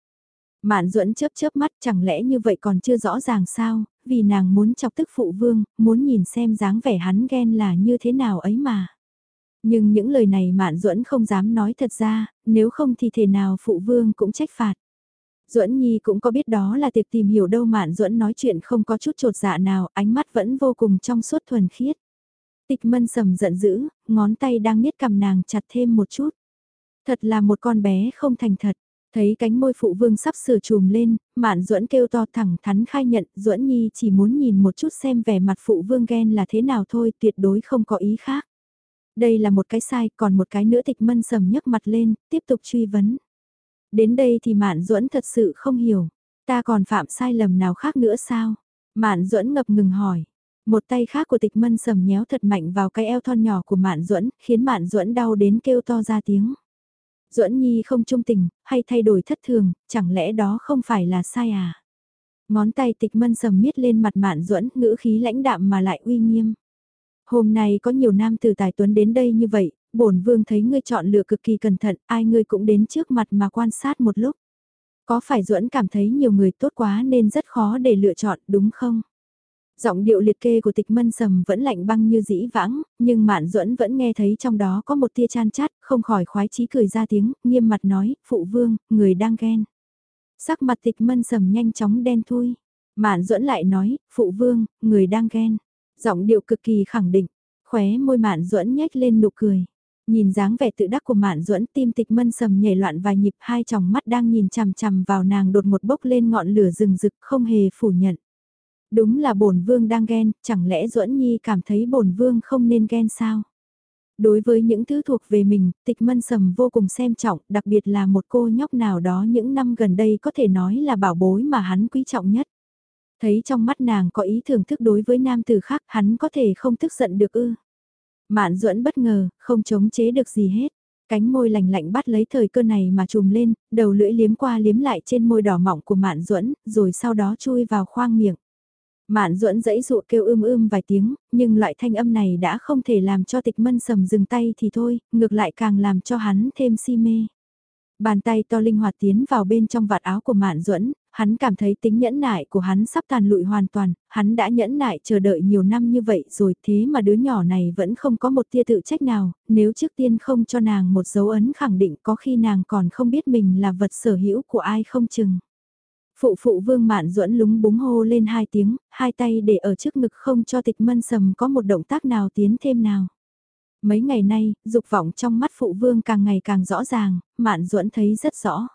Mạn duẫn chớp chớp mắt chẳng lẽ như vậy còn chưa rõ ràng sao, vì nàng muốn chọc tức phụ vương, muốn nhìn xem dáng vẻ hắn ghen là như thế nào ấy mà. Nhưng những lời này Mạn duẫn không dám nói thật ra, nếu không thì thể nào phụ vương cũng trách phạt. Duẫn Nhi cũng có biết đó là tiệc tìm hiểu đâu Mạn Duẫn nói chuyện không có chút trột dạ nào, ánh mắt vẫn vô cùng trong suốt thuần khiết. Tịch Mân sầm giận dữ, ngón tay đang miết cầm nàng chặt thêm một chút. Thật là một con bé không thành thật. Thấy cánh môi phụ vương sắp sửa trùm lên, mạn duẫn kêu to thẳng thắn khai nhận, duẫn nhi chỉ muốn nhìn một chút xem vẻ mặt phụ vương ghen là thế nào thôi, tuyệt đối không có ý khác. Đây là một cái sai, còn một cái nữa tịch mân sầm nhấc mặt lên, tiếp tục truy vấn. Đến đây thì mạn duẫn thật sự không hiểu, ta còn phạm sai lầm nào khác nữa sao? Mạn duẫn ngập ngừng hỏi. Một tay khác của tịch mân sầm nhéo thật mạnh vào cái eo thon nhỏ của mạn duẫn khiến mạn duẫn đau đến kêu to ra tiếng. Duẫn Nhi không trung tình, hay thay đổi thất thường, chẳng lẽ đó không phải là sai à? Ngón tay tịch mân sầm miết lên mặt mạn Duẫn, ngữ khí lãnh đạm mà lại uy nghiêm. Hôm nay có nhiều nam từ tài tuấn đến đây như vậy, bổn vương thấy ngươi chọn lựa cực kỳ cẩn thận, ai ngươi cũng đến trước mặt mà quan sát một lúc. Có phải Duẫn cảm thấy nhiều người tốt quá nên rất khó để lựa chọn đúng không? Giọng điệu liệt kê của tịch mân sầm vẫn lạnh băng như dĩ vãng, nhưng mạn duẫn vẫn nghe thấy trong đó có một tia chan chát, không khỏi khoái chí cười ra tiếng, nghiêm mặt nói, phụ vương, người đang ghen. Sắc mặt tịch mân sầm nhanh chóng đen thui. Mạn duẫn lại nói, phụ vương, người đang ghen. Giọng điệu cực kỳ khẳng định, khóe môi mạn duẫn nhếch lên nụ cười. Nhìn dáng vẻ tự đắc của mạn duẫn tim tịch mân sầm nhảy loạn vài nhịp hai tròng mắt đang nhìn chằm chằm vào nàng đột một bốc lên ngọn lửa rừng rực không hề phủ nhận. Đúng là bổn vương đang ghen, chẳng lẽ duẫn nhi cảm thấy bổn vương không nên ghen sao? Đối với những thứ thuộc về mình, tịch mân sầm vô cùng xem trọng, đặc biệt là một cô nhóc nào đó những năm gần đây có thể nói là bảo bối mà hắn quý trọng nhất. Thấy trong mắt nàng có ý thưởng thức đối với nam tử khác, hắn có thể không tức giận được ư. Mạn duẫn bất ngờ, không chống chế được gì hết. Cánh môi lành lạnh bắt lấy thời cơ này mà trùm lên, đầu lưỡi liếm qua liếm lại trên môi đỏ mọng của Mạn Duẫn, rồi sau đó chui vào khoang miệng. Mạn duẫn dãy dụ kêu ưm ưm vài tiếng, nhưng loại thanh âm này đã không thể làm cho tịch mân sầm dừng tay thì thôi, ngược lại càng làm cho hắn thêm si mê. Bàn tay to linh hoạt tiến vào bên trong vạt áo của Mạn Duẫn, hắn cảm thấy tính nhẫn nại của hắn sắp tàn lụi hoàn toàn, hắn đã nhẫn nại chờ đợi nhiều năm như vậy rồi thế mà đứa nhỏ này vẫn không có một tia tự trách nào, nếu trước tiên không cho nàng một dấu ấn khẳng định có khi nàng còn không biết mình là vật sở hữu của ai không chừng. Phụ phụ vương mạn duẫn lúng búng hô lên hai tiếng, hai tay để ở trước ngực không cho tịch mân sầm có một động tác nào tiến thêm nào. Mấy ngày nay, dục vọng trong mắt phụ vương càng ngày càng rõ ràng, mạn duẫn thấy rất rõ.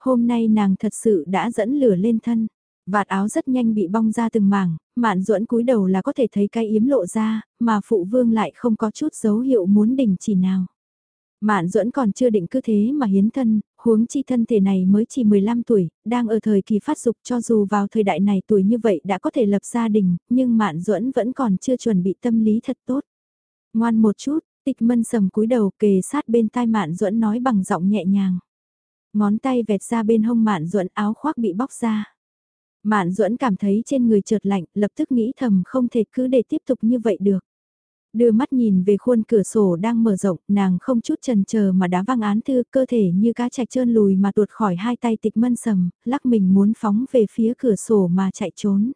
Hôm nay nàng thật sự đã dẫn lửa lên thân. Vạt áo rất nhanh bị bong ra từng mảng, mạn duẫn cúi đầu là có thể thấy cái yếm lộ ra, mà phụ vương lại không có chút dấu hiệu muốn đình chỉ nào. Mạn duẫn còn chưa định cứ thế mà hiến thân, huống chi thân thể này mới chỉ 15 tuổi, đang ở thời kỳ phát dục cho dù vào thời đại này tuổi như vậy đã có thể lập gia đình, nhưng Mạn Duẫn vẫn còn chưa chuẩn bị tâm lý thật tốt. Ngoan một chút, tịch mân sầm cúi đầu kề sát bên tai Mạn Duẫn nói bằng giọng nhẹ nhàng. Ngón tay vẹt ra bên hông Mạn Duẫn áo khoác bị bóc ra. Mạn Duẫn cảm thấy trên người trượt lạnh, lập tức nghĩ thầm không thể cứ để tiếp tục như vậy được. Đưa mắt nhìn về khuôn cửa sổ đang mở rộng, nàng không chút chần chờ mà đá văng án thư, cơ thể như cá chạch trơn lùi mà tuột khỏi hai tay tịch mân sầm, lắc mình muốn phóng về phía cửa sổ mà chạy trốn.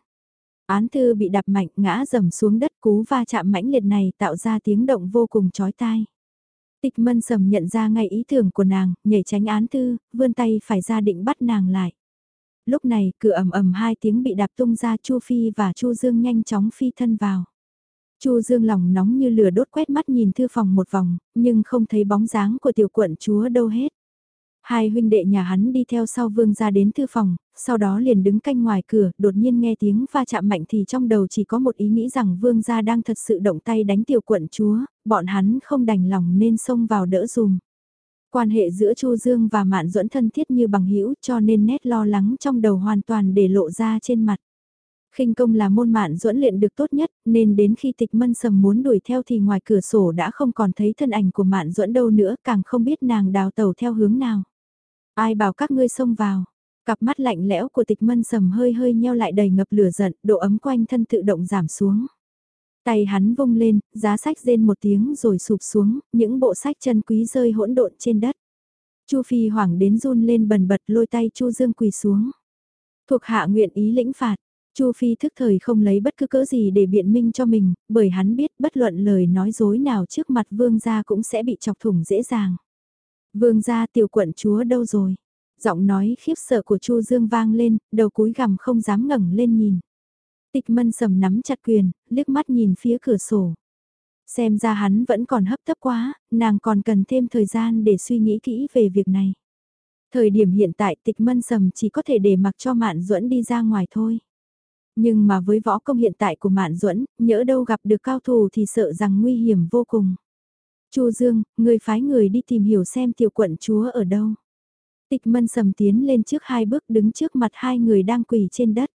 Án thư bị đạp mạnh ngã dầm xuống đất cú va chạm mãnh liệt này tạo ra tiếng động vô cùng chói tai. Tịch mân sầm nhận ra ngay ý tưởng của nàng, nhảy tránh án thư, vươn tay phải ra định bắt nàng lại. Lúc này cửa ầm ầm hai tiếng bị đạp tung ra Chu Phi và Chu Dương nhanh chóng phi thân vào. Chu Dương lòng nóng như lửa đốt quét mắt nhìn thư phòng một vòng, nhưng không thấy bóng dáng của tiểu quận chúa đâu hết. Hai huynh đệ nhà hắn đi theo sau vương ra đến thư phòng, sau đó liền đứng canh ngoài cửa, đột nhiên nghe tiếng va chạm mạnh thì trong đầu chỉ có một ý nghĩ rằng vương gia đang thật sự động tay đánh tiểu quận chúa, bọn hắn không đành lòng nên xông vào đỡ dùm. Quan hệ giữa Chu Dương và Mạn Duẫn thân thiết như bằng hữu cho nên nét lo lắng trong đầu hoàn toàn để lộ ra trên mặt khinh công là môn mạn duẫn luyện được tốt nhất, nên đến khi tịch mân sầm muốn đuổi theo thì ngoài cửa sổ đã không còn thấy thân ảnh của mạn duẫn đâu nữa, càng không biết nàng đào tàu theo hướng nào. Ai bảo các ngươi xông vào, cặp mắt lạnh lẽo của tịch mân sầm hơi hơi nheo lại đầy ngập lửa giận, độ ấm quanh thân tự động giảm xuống. Tay hắn vung lên, giá sách rên một tiếng rồi sụp xuống, những bộ sách chân quý rơi hỗn độn trên đất. Chu Phi hoảng đến run lên bần bật lôi tay Chu Dương quỳ xuống. Thuộc hạ nguyện ý lĩnh phạt, Chu Phi thức thời không lấy bất cứ cỡ gì để biện minh cho mình, bởi hắn biết bất luận lời nói dối nào trước mặt vương gia cũng sẽ bị chọc thủng dễ dàng. Vương gia tiểu quận chúa đâu rồi? Giọng nói khiếp sợ của Chu Dương vang lên, đầu cúi gằm không dám ngẩng lên nhìn. Tịch mân sầm nắm chặt quyền, liếc mắt nhìn phía cửa sổ. Xem ra hắn vẫn còn hấp tấp quá, nàng còn cần thêm thời gian để suy nghĩ kỹ về việc này. Thời điểm hiện tại tịch mân sầm chỉ có thể để mặc cho mạn duẫn đi ra ngoài thôi. Nhưng mà với võ công hiện tại của Mạn Duẫn, nhỡ đâu gặp được cao thủ thì sợ rằng nguy hiểm vô cùng. Chu Dương, người phái người đi tìm hiểu xem tiểu quận chúa ở đâu. Tịch mân sầm tiến lên trước hai bước đứng trước mặt hai người đang quỳ trên đất.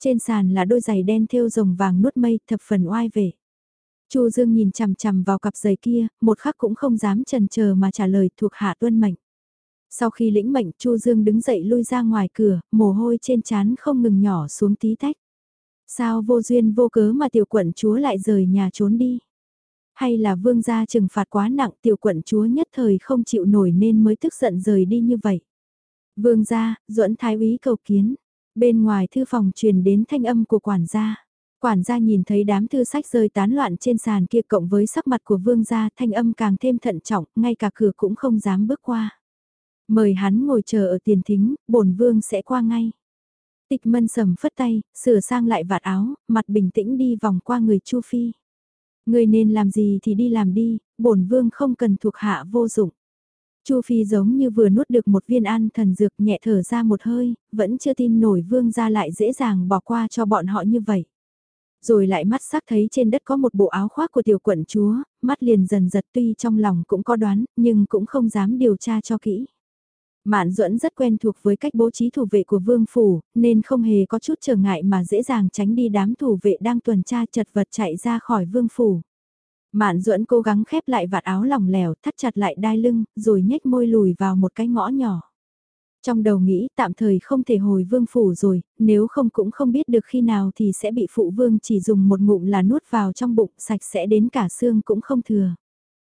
Trên sàn là đôi giày đen thêu rồng vàng nuốt mây thập phần oai vệ. Chu Dương nhìn chằm chằm vào cặp giày kia, một khắc cũng không dám trần chờ mà trả lời thuộc hạ tuân mệnh. Sau khi lĩnh mệnh Chu Dương đứng dậy lui ra ngoài cửa, mồ hôi trên trán không ngừng nhỏ xuống tí tách. Sao vô duyên vô cớ mà tiểu quận chúa lại rời nhà trốn đi? Hay là vương gia trừng phạt quá nặng tiểu quận chúa nhất thời không chịu nổi nên mới tức giận rời đi như vậy? Vương gia, duẫn thái úy cầu kiến. Bên ngoài thư phòng truyền đến thanh âm của quản gia. Quản gia nhìn thấy đám thư sách rơi tán loạn trên sàn kia cộng với sắc mặt của vương gia thanh âm càng thêm thận trọng, ngay cả cửa cũng không dám bước qua. Mời hắn ngồi chờ ở tiền thính, bổn vương sẽ qua ngay. Tịch mân sầm phất tay, sửa sang lại vạt áo, mặt bình tĩnh đi vòng qua người Chu Phi. Người nên làm gì thì đi làm đi, bổn vương không cần thuộc hạ vô dụng. Chu Phi giống như vừa nuốt được một viên an thần dược nhẹ thở ra một hơi, vẫn chưa tin nổi vương ra lại dễ dàng bỏ qua cho bọn họ như vậy. Rồi lại mắt sắc thấy trên đất có một bộ áo khoác của tiểu quận chúa, mắt liền dần giật tuy trong lòng cũng có đoán, nhưng cũng không dám điều tra cho kỹ. Mạn Duẫn rất quen thuộc với cách bố trí thủ vệ của vương phủ, nên không hề có chút trở ngại mà dễ dàng tránh đi đám thủ vệ đang tuần tra chật vật chạy ra khỏi vương phủ. Mạn Duẫn cố gắng khép lại vạt áo lỏng lẻo, thắt chặt lại đai lưng, rồi nhếch môi lùi vào một cái ngõ nhỏ. Trong đầu nghĩ tạm thời không thể hồi vương phủ rồi, nếu không cũng không biết được khi nào thì sẽ bị phụ vương chỉ dùng một ngụm là nuốt vào trong bụng sạch sẽ đến cả xương cũng không thừa.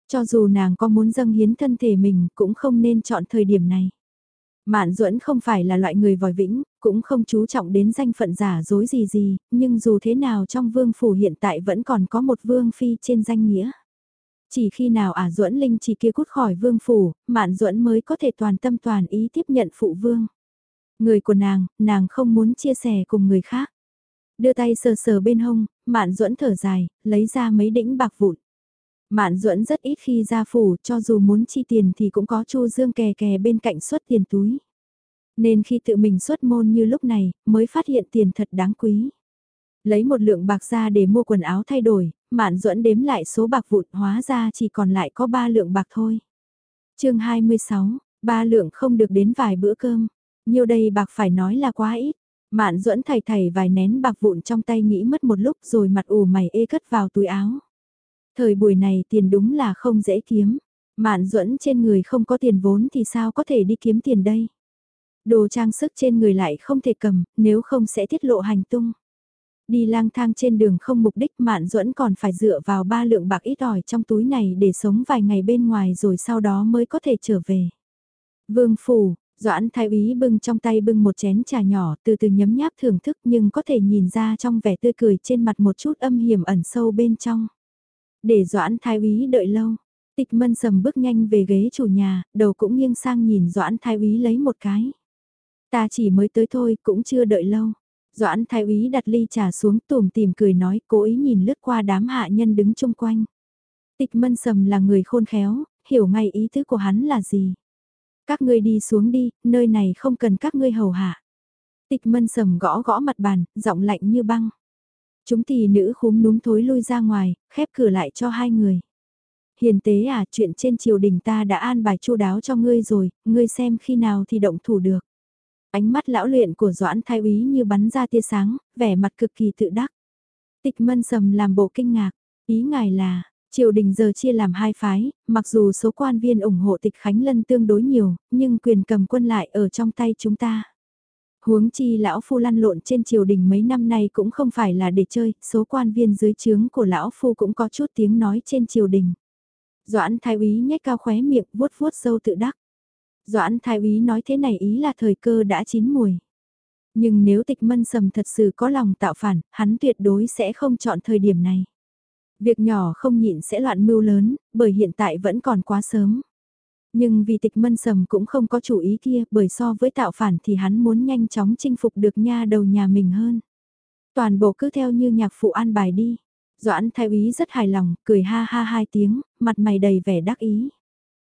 Cho dù nàng có muốn dâng hiến thân thể mình cũng không nên chọn thời điểm này. Mạn duẫn không phải là loại người vòi vĩnh, cũng không chú trọng đến danh phận giả dối gì gì, nhưng dù thế nào trong vương phủ hiện tại vẫn còn có một vương phi trên danh nghĩa. Chỉ khi nào ả à duẫn linh chỉ kia cút khỏi vương phủ, mạn duẫn mới có thể toàn tâm toàn ý tiếp nhận phụ vương. Người của nàng, nàng không muốn chia sẻ cùng người khác. Đưa tay sờ sờ bên hông, mạn duẫn thở dài, lấy ra mấy đĩnh bạc vụn. Mạn duẫn rất ít khi ra phủ, cho dù muốn chi tiền thì cũng có Chu Dương kè kè bên cạnh xuất tiền túi. Nên khi tự mình xuất môn như lúc này, mới phát hiện tiền thật đáng quý. Lấy một lượng bạc ra để mua quần áo thay đổi, Mạn duẫn đếm lại số bạc vụn hóa ra chỉ còn lại có ba lượng bạc thôi. chương 26, Ba lượng không được đến vài bữa cơm, nhiều đây bạc phải nói là quá ít. Mạn duẫn thầy thầy vài nén bạc vụn trong tay nghĩ mất một lúc rồi mặt ủ mày ê cất vào túi áo. Thời buổi này tiền đúng là không dễ kiếm. Mạn duẫn trên người không có tiền vốn thì sao có thể đi kiếm tiền đây? Đồ trang sức trên người lại không thể cầm, nếu không sẽ tiết lộ hành tung. Đi lang thang trên đường không mục đích Mạn duẫn còn phải dựa vào ba lượng bạc ít ỏi trong túi này để sống vài ngày bên ngoài rồi sau đó mới có thể trở về. Vương Phủ, Doãn thái úy bưng trong tay bưng một chén trà nhỏ từ từ nhấm nháp thưởng thức nhưng có thể nhìn ra trong vẻ tươi cười trên mặt một chút âm hiểm ẩn sâu bên trong. Để Doãn thái úy đợi lâu, tịch mân sầm bước nhanh về ghế chủ nhà, đầu cũng nghiêng sang nhìn Doãn thái úy lấy một cái. Ta chỉ mới tới thôi cũng chưa đợi lâu. Doãn thái úy đặt ly trà xuống tùm tìm cười nói cố ý nhìn lướt qua đám hạ nhân đứng chung quanh. Tịch mân sầm là người khôn khéo, hiểu ngay ý tứ của hắn là gì. Các ngươi đi xuống đi, nơi này không cần các ngươi hầu hạ. Tịch mân sầm gõ gõ mặt bàn, giọng lạnh như băng. Chúng tỳ nữ khúm núm thối lui ra ngoài, khép cửa lại cho hai người. Hiền tế à, chuyện trên triều đình ta đã an bài chu đáo cho ngươi rồi, ngươi xem khi nào thì động thủ được. Ánh mắt lão luyện của Doãn Thái úy như bắn ra tia sáng, vẻ mặt cực kỳ tự đắc. Tịch mân sầm làm bộ kinh ngạc, ý ngài là, Triều đình giờ chia làm hai phái, mặc dù số quan viên ủng hộ tịch Khánh Lân tương đối nhiều, nhưng quyền cầm quân lại ở trong tay chúng ta. Huống chi lão phu lăn lộn trên triều đình mấy năm nay cũng không phải là để chơi, số quan viên dưới trướng của lão phu cũng có chút tiếng nói trên triều đình. Doãn thái úy nhếch cao khóe miệng vuốt vuốt sâu tự đắc. Doãn thái úy nói thế này ý là thời cơ đã chín mùi. Nhưng nếu tịch mân sầm thật sự có lòng tạo phản, hắn tuyệt đối sẽ không chọn thời điểm này. Việc nhỏ không nhịn sẽ loạn mưu lớn, bởi hiện tại vẫn còn quá sớm. Nhưng vì tịch mân sầm cũng không có chủ ý kia, bởi so với tạo phản thì hắn muốn nhanh chóng chinh phục được nha đầu nhà mình hơn. Toàn bộ cứ theo như nhạc phụ an bài đi. Doãn thái úy rất hài lòng, cười ha ha hai tiếng, mặt mày đầy vẻ đắc ý.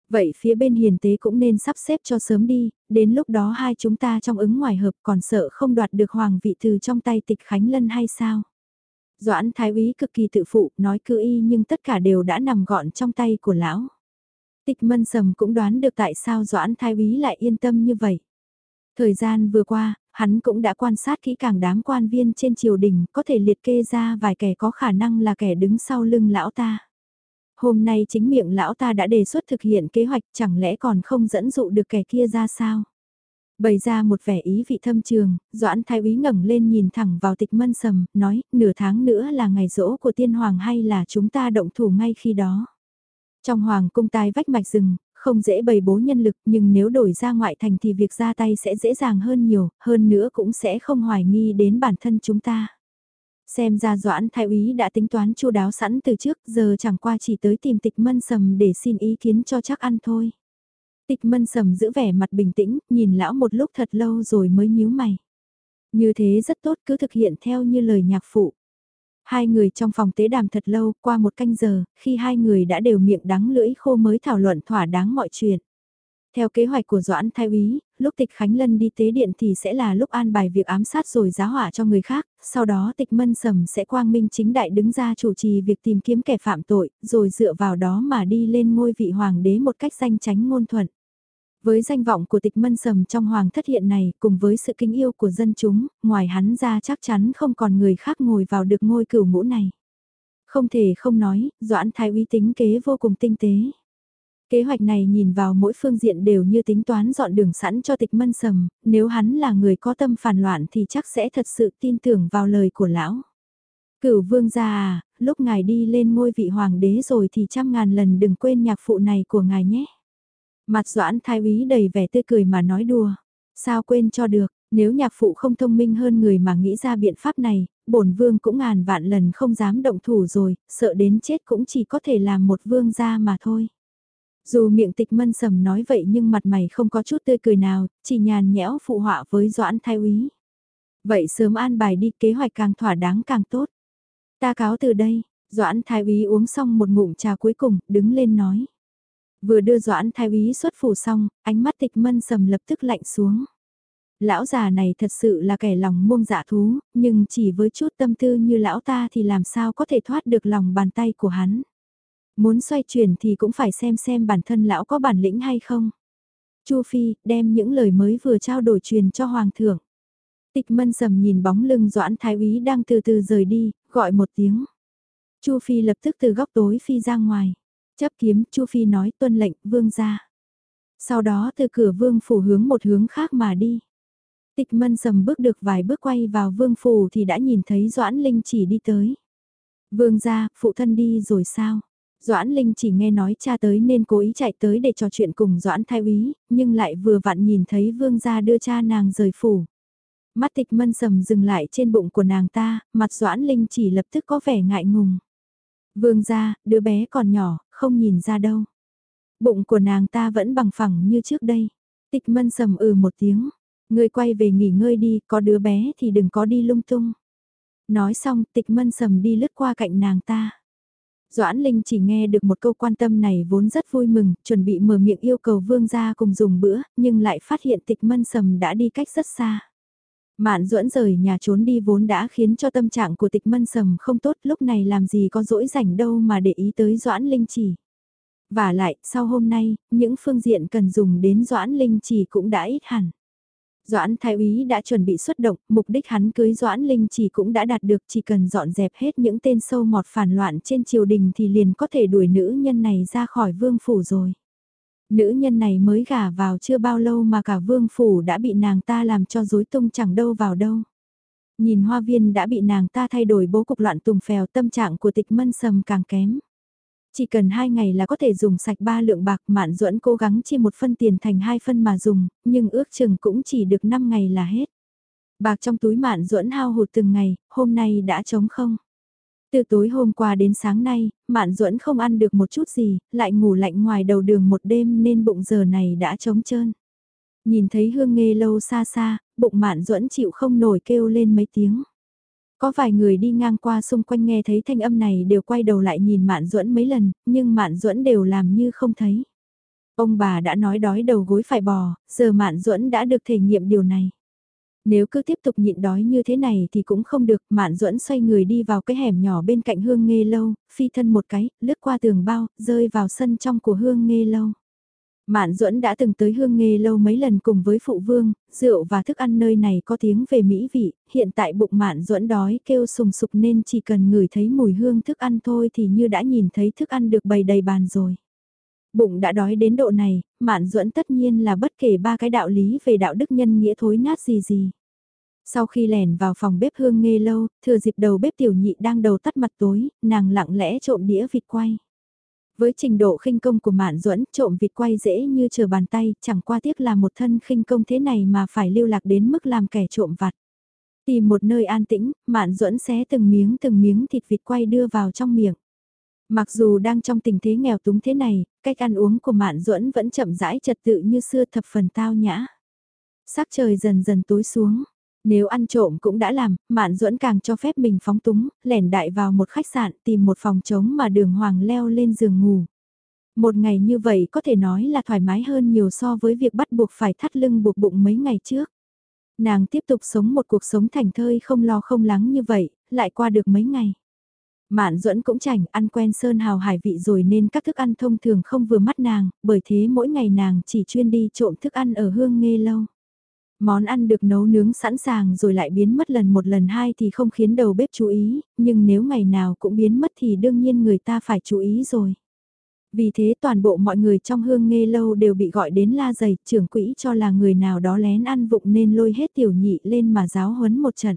Vậy phía bên hiền tế cũng nên sắp xếp cho sớm đi, đến lúc đó hai chúng ta trong ứng ngoài hợp còn sợ không đoạt được hoàng vị từ trong tay tịch Khánh Lân hay sao? Doãn thái úy cực kỳ tự phụ, nói cứ y nhưng tất cả đều đã nằm gọn trong tay của lão. Tịch mân sầm cũng đoán được tại sao Doãn thái úy lại yên tâm như vậy. Thời gian vừa qua, hắn cũng đã quan sát kỹ càng đám quan viên trên triều đình có thể liệt kê ra vài kẻ có khả năng là kẻ đứng sau lưng lão ta. Hôm nay chính miệng lão ta đã đề xuất thực hiện kế hoạch chẳng lẽ còn không dẫn dụ được kẻ kia ra sao? Bày ra một vẻ ý vị thâm trường, Doãn Thái Úy ngẩng lên nhìn thẳng vào tịch mân sầm, nói, nửa tháng nữa là ngày rỗ của tiên hoàng hay là chúng ta động thủ ngay khi đó. Trong hoàng cung tai vách mạch rừng, không dễ bày bố nhân lực nhưng nếu đổi ra ngoại thành thì việc ra tay sẽ dễ dàng hơn nhiều, hơn nữa cũng sẽ không hoài nghi đến bản thân chúng ta. Xem ra Doãn Thái Úy đã tính toán chu đáo sẵn từ trước giờ chẳng qua chỉ tới tìm tịch mân sầm để xin ý kiến cho chắc ăn thôi. Tịch mân sầm giữ vẻ mặt bình tĩnh, nhìn lão một lúc thật lâu rồi mới nhíu mày. Như thế rất tốt cứ thực hiện theo như lời nhạc phụ. Hai người trong phòng tế đàm thật lâu, qua một canh giờ, khi hai người đã đều miệng đắng lưỡi khô mới thảo luận thỏa đáng mọi chuyện. Theo kế hoạch của Doãn Thái Úy, lúc tịch Khánh Lân đi tế điện thì sẽ là lúc an bài việc ám sát rồi giá hỏa cho người khác, sau đó tịch Mân Sầm sẽ quang minh chính đại đứng ra chủ trì việc tìm kiếm kẻ phạm tội, rồi dựa vào đó mà đi lên ngôi vị hoàng đế một cách danh tránh ngôn thuận. Với danh vọng của tịch mân sầm trong hoàng thất hiện này cùng với sự kính yêu của dân chúng, ngoài hắn ra chắc chắn không còn người khác ngồi vào được ngôi cửu ngũ này. Không thể không nói, Doãn Thái uy tính kế vô cùng tinh tế. Kế hoạch này nhìn vào mỗi phương diện đều như tính toán dọn đường sẵn cho tịch mân sầm, nếu hắn là người có tâm phản loạn thì chắc sẽ thật sự tin tưởng vào lời của lão. Cửu vương gia à, lúc ngài đi lên ngôi vị hoàng đế rồi thì trăm ngàn lần đừng quên nhạc phụ này của ngài nhé. Mặt doãn thái úy đầy vẻ tươi cười mà nói đùa. Sao quên cho được, nếu nhạc phụ không thông minh hơn người mà nghĩ ra biện pháp này, bổn vương cũng ngàn vạn lần không dám động thủ rồi, sợ đến chết cũng chỉ có thể làm một vương gia mà thôi. Dù miệng tịch mân sầm nói vậy nhưng mặt mày không có chút tươi cười nào, chỉ nhàn nhẽo phụ họa với doãn thái úy. Vậy sớm an bài đi kế hoạch càng thỏa đáng càng tốt. Ta cáo từ đây, doãn thái úy uống xong một ngụm trà cuối cùng, đứng lên nói. Vừa đưa Doãn Thái Úy xuất phủ xong, ánh mắt tịch mân sầm lập tức lạnh xuống. Lão già này thật sự là kẻ lòng muông dạ thú, nhưng chỉ với chút tâm tư như lão ta thì làm sao có thể thoát được lòng bàn tay của hắn. Muốn xoay chuyển thì cũng phải xem xem bản thân lão có bản lĩnh hay không. Chu Phi, đem những lời mới vừa trao đổi truyền cho Hoàng thượng. Tịch mân sầm nhìn bóng lưng Doãn Thái úy đang từ từ rời đi, gọi một tiếng. Chu Phi lập tức từ góc tối phi ra ngoài. Chấp kiếm, Chu Phi nói tuân lệnh, vương ra. Sau đó từ cửa vương phủ hướng một hướng khác mà đi. Tịch mân sầm bước được vài bước quay vào vương phủ thì đã nhìn thấy Doãn Linh chỉ đi tới. Vương ra, phụ thân đi rồi sao? Doãn Linh chỉ nghe nói cha tới nên cố ý chạy tới để trò chuyện cùng Doãn Thái Úy, nhưng lại vừa vặn nhìn thấy vương gia đưa cha nàng rời phủ. Mắt tịch mân sầm dừng lại trên bụng của nàng ta, mặt Doãn Linh chỉ lập tức có vẻ ngại ngùng. Vương gia, đứa bé còn nhỏ, không nhìn ra đâu. Bụng của nàng ta vẫn bằng phẳng như trước đây. Tịch mân sầm ừ một tiếng. Người quay về nghỉ ngơi đi, có đứa bé thì đừng có đi lung tung. Nói xong tịch mân sầm đi lướt qua cạnh nàng ta. Doãn Linh chỉ nghe được một câu quan tâm này vốn rất vui mừng, chuẩn bị mở miệng yêu cầu vương gia cùng dùng bữa, nhưng lại phát hiện tịch mân sầm đã đi cách rất xa. Mạn duẫn rời nhà trốn đi vốn đã khiến cho tâm trạng của tịch mân sầm không tốt lúc này làm gì có dỗi rảnh đâu mà để ý tới Doãn Linh chỉ. Và lại, sau hôm nay, những phương diện cần dùng đến Doãn Linh chỉ cũng đã ít hẳn. Doãn Thái úy đã chuẩn bị xuất động, mục đích hắn cưới Doãn Linh chỉ cũng đã đạt được chỉ cần dọn dẹp hết những tên sâu mọt phản loạn trên triều đình thì liền có thể đuổi nữ nhân này ra khỏi vương phủ rồi. Nữ nhân này mới gả vào chưa bao lâu mà cả vương phủ đã bị nàng ta làm cho rối tung chẳng đâu vào đâu. Nhìn hoa viên đã bị nàng ta thay đổi bố cục loạn tùng phèo tâm trạng của tịch mân sầm càng kém. Chỉ cần hai ngày là có thể dùng sạch ba lượng bạc mạn duẫn cố gắng chia một phân tiền thành hai phân mà dùng, nhưng ước chừng cũng chỉ được 5 ngày là hết. Bạc trong túi mạn duẫn hao hụt từng ngày, hôm nay đã trống không. Từ tối hôm qua đến sáng nay, Mạn Duẫn không ăn được một chút gì, lại ngủ lạnh ngoài đầu đường một đêm nên bụng giờ này đã trống trơn. Nhìn thấy hương nghe lâu xa xa, bụng Mạn Duẫn chịu không nổi kêu lên mấy tiếng. Có vài người đi ngang qua xung quanh nghe thấy thanh âm này đều quay đầu lại nhìn Mạn Duẫn mấy lần, nhưng Mạn Duẫn đều làm như không thấy. Ông bà đã nói đói đầu gối phải bò, giờ Mạn Duẫn đã được thể nghiệm điều này. Nếu cứ tiếp tục nhịn đói như thế này thì cũng không được, Mạn Duẫn xoay người đi vào cái hẻm nhỏ bên cạnh hương nghê lâu, phi thân một cái, lướt qua tường bao, rơi vào sân trong của hương nghê lâu. Mạn Duẫn đã từng tới hương nghê lâu mấy lần cùng với phụ vương, rượu và thức ăn nơi này có tiếng về mỹ vị, hiện tại bụng Mạn Duẫn đói kêu sùng sục nên chỉ cần ngửi thấy mùi hương thức ăn thôi thì như đã nhìn thấy thức ăn được bày đầy bàn rồi. Bụng đã đói đến độ này, Mạn Duẫn tất nhiên là bất kể ba cái đạo lý về đạo đức nhân nghĩa thối nát gì gì. Sau khi lẻn vào phòng bếp hương nghe lâu, thừa dịp đầu bếp tiểu nhị đang đầu tắt mặt tối, nàng lặng lẽ trộm đĩa vịt quay. Với trình độ khinh công của Mạn Duẫn, trộm vịt quay dễ như chờ bàn tay, chẳng qua tiếc là một thân khinh công thế này mà phải lưu lạc đến mức làm kẻ trộm vặt. Tìm một nơi an tĩnh, Mạn Duẫn xé từng miếng từng miếng thịt vịt quay đưa vào trong miệng. Mặc dù đang trong tình thế nghèo túng thế này, cách ăn uống của Mạn Duẫn vẫn chậm rãi trật tự như xưa thập phần tao nhã. Sắc trời dần dần tối xuống, nếu ăn trộm cũng đã làm, Mạn Duẫn càng cho phép mình phóng túng, lẻn đại vào một khách sạn tìm một phòng trống mà đường hoàng leo lên giường ngủ. Một ngày như vậy có thể nói là thoải mái hơn nhiều so với việc bắt buộc phải thắt lưng buộc bụng mấy ngày trước. Nàng tiếp tục sống một cuộc sống thành thơi không lo không lắng như vậy, lại qua được mấy ngày. Mạn duẫn cũng chảnh ăn quen sơn hào hải vị rồi nên các thức ăn thông thường không vừa mắt nàng, bởi thế mỗi ngày nàng chỉ chuyên đi trộm thức ăn ở hương nghê lâu. Món ăn được nấu nướng sẵn sàng rồi lại biến mất lần một lần hai thì không khiến đầu bếp chú ý, nhưng nếu ngày nào cũng biến mất thì đương nhiên người ta phải chú ý rồi. Vì thế toàn bộ mọi người trong hương nghe lâu đều bị gọi đến la giày, trưởng quỹ cho là người nào đó lén ăn vụng nên lôi hết tiểu nhị lên mà giáo huấn một trận.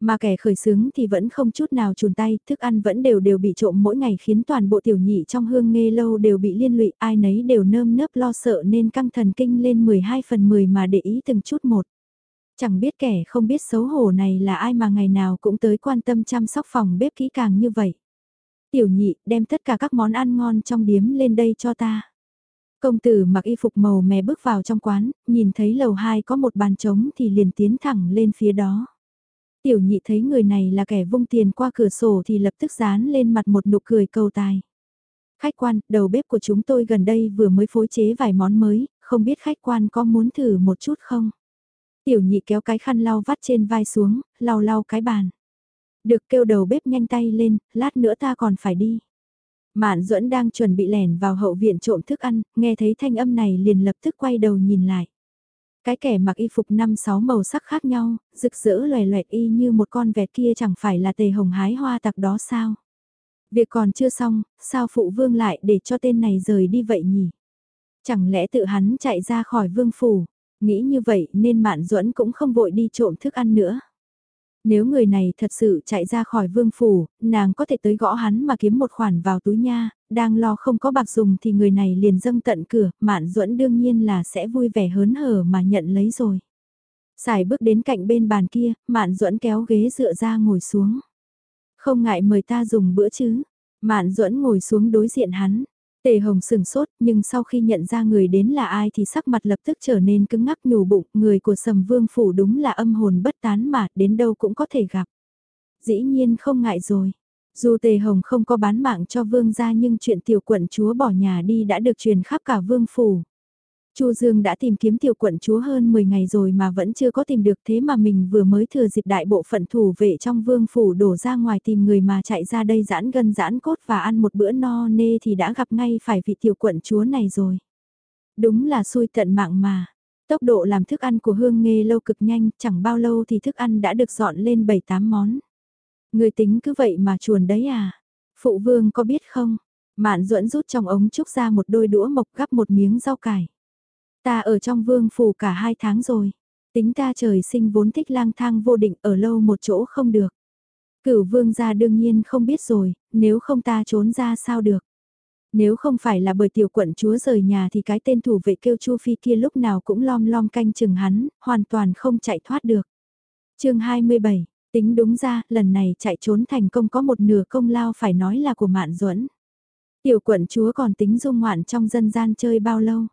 Mà kẻ khởi xướng thì vẫn không chút nào chùn tay, thức ăn vẫn đều đều bị trộm mỗi ngày khiến toàn bộ tiểu nhị trong hương nghe lâu đều bị liên lụy, ai nấy đều nơm nớp lo sợ nên căng thần kinh lên 12 phần 10 mà để ý từng chút một. Chẳng biết kẻ không biết xấu hổ này là ai mà ngày nào cũng tới quan tâm chăm sóc phòng bếp kỹ càng như vậy. Tiểu nhị đem tất cả các món ăn ngon trong điếm lên đây cho ta. Công tử mặc y phục màu mè bước vào trong quán, nhìn thấy lầu 2 có một bàn trống thì liền tiến thẳng lên phía đó. Tiểu nhị thấy người này là kẻ vung tiền qua cửa sổ thì lập tức dán lên mặt một nụ cười cầu tài. Khách quan, đầu bếp của chúng tôi gần đây vừa mới phối chế vài món mới, không biết khách quan có muốn thử một chút không? Tiểu nhị kéo cái khăn lau vắt trên vai xuống, lau lau cái bàn. Được kêu đầu bếp nhanh tay lên, lát nữa ta còn phải đi. Mạn Duẫn đang chuẩn bị lẻn vào hậu viện trộm thức ăn, nghe thấy thanh âm này liền lập tức quay đầu nhìn lại. Cái kẻ mặc y phục năm sáu màu sắc khác nhau, rực rỡ loè loẹt y như một con vẹt kia chẳng phải là tề hồng hái hoa tặc đó sao? Việc còn chưa xong, sao phụ vương lại để cho tên này rời đi vậy nhỉ? Chẳng lẽ tự hắn chạy ra khỏi vương phủ? Nghĩ như vậy nên Mạn Duẫn cũng không vội đi trộm thức ăn nữa. Nếu người này thật sự chạy ra khỏi vương phủ, nàng có thể tới gõ hắn mà kiếm một khoản vào túi nha, đang lo không có bạc dùng thì người này liền dâng tận cửa, Mạn Duẫn đương nhiên là sẽ vui vẻ hớn hở mà nhận lấy rồi. Xài bước đến cạnh bên bàn kia, Mạn Duẫn kéo ghế dựa ra ngồi xuống. Không ngại mời ta dùng bữa chứ. Mạn Duẫn ngồi xuống đối diện hắn. Tề Hồng sừng sốt, nhưng sau khi nhận ra người đến là ai thì sắc mặt lập tức trở nên cứng ngắc nhủ bụng, người của Sầm Vương phủ đúng là âm hồn bất tán mà, đến đâu cũng có thể gặp. Dĩ nhiên không ngại rồi. Dù Tề Hồng không có bán mạng cho Vương gia nhưng chuyện tiểu quận chúa bỏ nhà đi đã được truyền khắp cả Vương phủ. Chu Dương đã tìm kiếm tiểu quận chúa hơn 10 ngày rồi mà vẫn chưa có tìm được thế mà mình vừa mới thừa dịp đại bộ phận thủ vệ trong vương phủ đổ ra ngoài tìm người mà chạy ra đây giãn gân giãn cốt và ăn một bữa no nê thì đã gặp ngay phải vị tiểu quận chúa này rồi. Đúng là xui tận mạng mà. Tốc độ làm thức ăn của hương nghê lâu cực nhanh, chẳng bao lâu thì thức ăn đã được dọn lên 7-8 món. Người tính cứ vậy mà chuồn đấy à? Phụ vương có biết không? Mạn duẫn rút trong ống trúc ra một đôi đũa mộc gắp một miếng rau cải. Ta ở trong vương phủ cả hai tháng rồi. Tính ta trời sinh vốn thích lang thang vô định ở lâu một chỗ không được. Cửu vương gia đương nhiên không biết rồi, nếu không ta trốn ra sao được. Nếu không phải là bởi tiểu quận chúa rời nhà thì cái tên thủ vệ kêu Chu Phi kia lúc nào cũng lom lom canh chừng hắn, hoàn toàn không chạy thoát được. chương 27, tính đúng ra, lần này chạy trốn thành công có một nửa công lao phải nói là của Mạn Duẫn. Tiểu quận chúa còn tính dung ngoạn trong dân gian chơi bao lâu?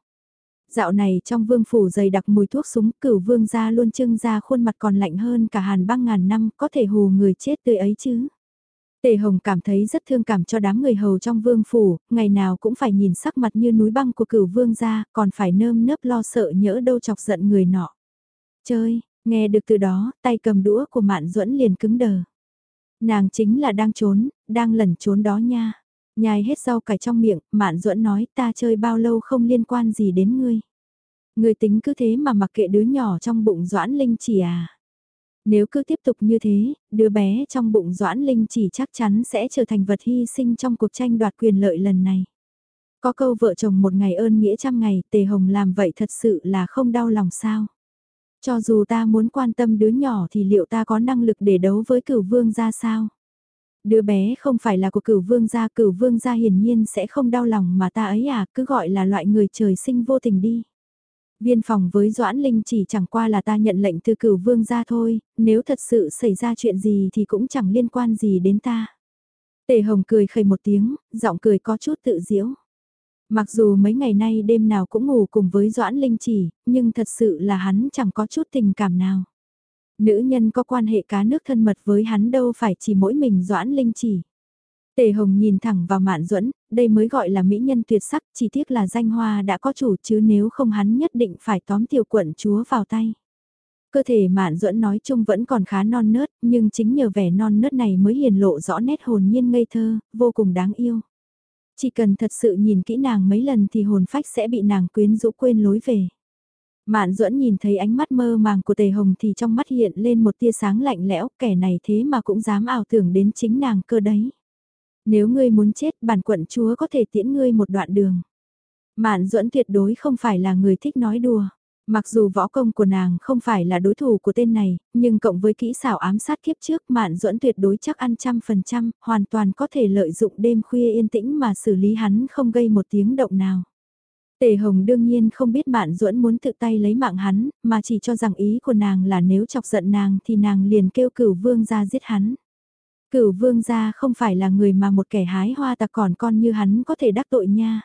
Dạo này trong vương phủ dày đặc mùi thuốc súng cửu vương gia luôn trưng ra khuôn mặt còn lạnh hơn cả hàn băng ngàn năm có thể hù người chết tươi ấy chứ. Tề Hồng cảm thấy rất thương cảm cho đám người hầu trong vương phủ, ngày nào cũng phải nhìn sắc mặt như núi băng của cửu vương gia, còn phải nơm nớp lo sợ nhỡ đâu chọc giận người nọ. Chơi, nghe được từ đó, tay cầm đũa của Mạn Duẫn liền cứng đờ. Nàng chính là đang trốn, đang lẩn trốn đó nha. Nhai hết rau cải trong miệng, Mạn Duẫn nói ta chơi bao lâu không liên quan gì đến ngươi. Ngươi tính cứ thế mà mặc kệ đứa nhỏ trong bụng Doãn Linh chỉ à. Nếu cứ tiếp tục như thế, đứa bé trong bụng Doãn Linh chỉ chắc chắn sẽ trở thành vật hy sinh trong cuộc tranh đoạt quyền lợi lần này. Có câu vợ chồng một ngày ơn nghĩa trăm ngày, Tề Hồng làm vậy thật sự là không đau lòng sao. Cho dù ta muốn quan tâm đứa nhỏ thì liệu ta có năng lực để đấu với cửu vương ra sao? Đứa bé không phải là của cửu vương gia, cửu vương gia hiển nhiên sẽ không đau lòng mà ta ấy à, cứ gọi là loại người trời sinh vô tình đi. Viên phòng với Doãn Linh chỉ chẳng qua là ta nhận lệnh từ cửu vương gia thôi, nếu thật sự xảy ra chuyện gì thì cũng chẳng liên quan gì đến ta. Tề Hồng cười khẩy một tiếng, giọng cười có chút tự diễu. Mặc dù mấy ngày nay đêm nào cũng ngủ cùng với Doãn Linh chỉ, nhưng thật sự là hắn chẳng có chút tình cảm nào. Nữ nhân có quan hệ cá nước thân mật với hắn đâu phải chỉ mỗi mình Doãn Linh chỉ. Tề Hồng nhìn thẳng vào Mạn Duẫn, đây mới gọi là mỹ nhân tuyệt sắc, chỉ tiếc là danh hoa đã có chủ chứ nếu không hắn nhất định phải tóm tiểu quận chúa vào tay. Cơ thể Mạn Duẫn nói chung vẫn còn khá non nớt, nhưng chính nhờ vẻ non nớt này mới hiền lộ rõ nét hồn nhiên ngây thơ, vô cùng đáng yêu. Chỉ cần thật sự nhìn kỹ nàng mấy lần thì hồn phách sẽ bị nàng quyến rũ quên lối về. Mạn duẫn nhìn thấy ánh mắt mơ màng của Tề Hồng thì trong mắt hiện lên một tia sáng lạnh lẽo, kẻ này thế mà cũng dám ảo tưởng đến chính nàng cơ đấy. Nếu ngươi muốn chết, bản quận chúa có thể tiễn ngươi một đoạn đường. Mạn duẫn tuyệt đối không phải là người thích nói đùa. Mặc dù võ công của nàng không phải là đối thủ của tên này, nhưng cộng với kỹ xảo ám sát kiếp trước Mạn duẫn tuyệt đối chắc ăn trăm phần trăm, hoàn toàn có thể lợi dụng đêm khuya yên tĩnh mà xử lý hắn không gây một tiếng động nào. Tề Hồng đương nhiên không biết Mạn Duẫn muốn tự tay lấy mạng hắn, mà chỉ cho rằng ý của nàng là nếu chọc giận nàng thì nàng liền kêu cửu vương ra giết hắn. Cửu vương gia không phải là người mà một kẻ hái hoa tặc còn con như hắn có thể đắc tội nha.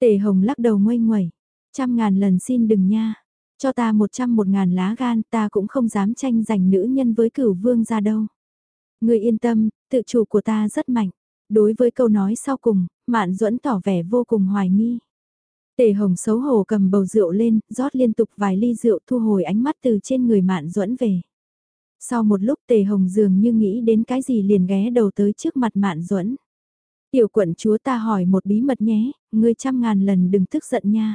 Tề Hồng lắc đầu ngoay ngoẩy, trăm ngàn lần xin đừng nha, cho ta một trăm một ngàn lá gan ta cũng không dám tranh giành nữ nhân với cửu vương gia đâu. Người yên tâm, tự chủ của ta rất mạnh. Đối với câu nói sau cùng, Mạn Duẫn tỏ vẻ vô cùng hoài nghi. Tề Hồng xấu hổ cầm bầu rượu lên, rót liên tục vài ly rượu thu hồi ánh mắt từ trên người Mạn Duẫn về. Sau một lúc Tề Hồng dường như nghĩ đến cái gì liền ghé đầu tới trước mặt Mạn Duẫn. Tiểu quận chúa ta hỏi một bí mật nhé, ngươi trăm ngàn lần đừng tức giận nha.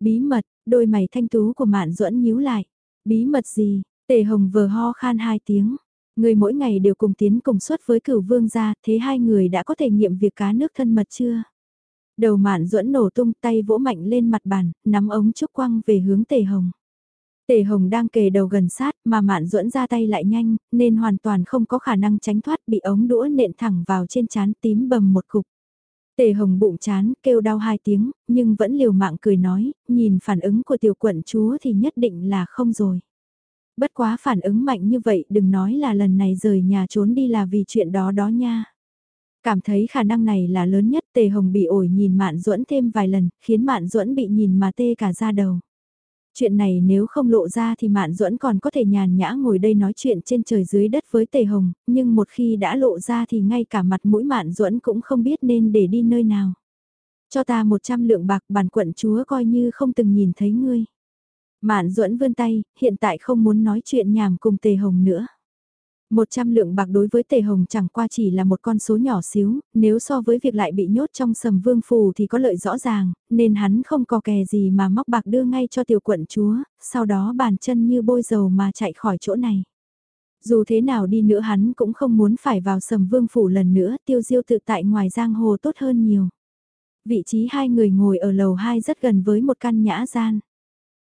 Bí mật, đôi mày thanh tú của mạn duẫn nhíu lại. Bí mật gì, tề hồng vừa ho khan hai tiếng. Người mỗi ngày đều cùng tiến cùng xuất với cửu vương gia, thế hai người đã có thể nghiệm việc cá nước thân mật chưa? Đầu mạn duẫn nổ tung tay vỗ mạnh lên mặt bàn, nắm ống trúc quăng về hướng tề hồng. Tề Hồng đang kề đầu gần sát mà Mạn Duẫn ra tay lại nhanh, nên hoàn toàn không có khả năng tránh thoát bị ống đũa nện thẳng vào trên chán tím bầm một cục. Tề Hồng bụng chán, kêu đau hai tiếng, nhưng vẫn liều mạng cười nói, nhìn phản ứng của tiểu quận chúa thì nhất định là không rồi. Bất quá phản ứng mạnh như vậy đừng nói là lần này rời nhà trốn đi là vì chuyện đó đó nha. Cảm thấy khả năng này là lớn nhất Tề Hồng bị ổi nhìn Mạn Duẫn thêm vài lần, khiến Mạn Duẫn bị nhìn mà tê cả da đầu. Chuyện này nếu không lộ ra thì Mạn Duẫn còn có thể nhàn nhã ngồi đây nói chuyện trên trời dưới đất với Tề Hồng, nhưng một khi đã lộ ra thì ngay cả mặt mũi Mạn Duẫn cũng không biết nên để đi nơi nào. Cho ta 100 lượng bạc bản quận chúa coi như không từng nhìn thấy ngươi. Mạn Duẫn vươn tay, hiện tại không muốn nói chuyện nhảm cùng Tề Hồng nữa. 100 lượng bạc đối với Tề Hồng chẳng qua chỉ là một con số nhỏ xíu, nếu so với việc lại bị nhốt trong sầm vương phù thì có lợi rõ ràng, nên hắn không có kè gì mà móc bạc đưa ngay cho tiểu quận chúa, sau đó bàn chân như bôi dầu mà chạy khỏi chỗ này. Dù thế nào đi nữa hắn cũng không muốn phải vào sầm vương phủ lần nữa, tiêu diêu tự tại ngoài giang hồ tốt hơn nhiều. Vị trí hai người ngồi ở lầu 2 rất gần với một căn nhã gian.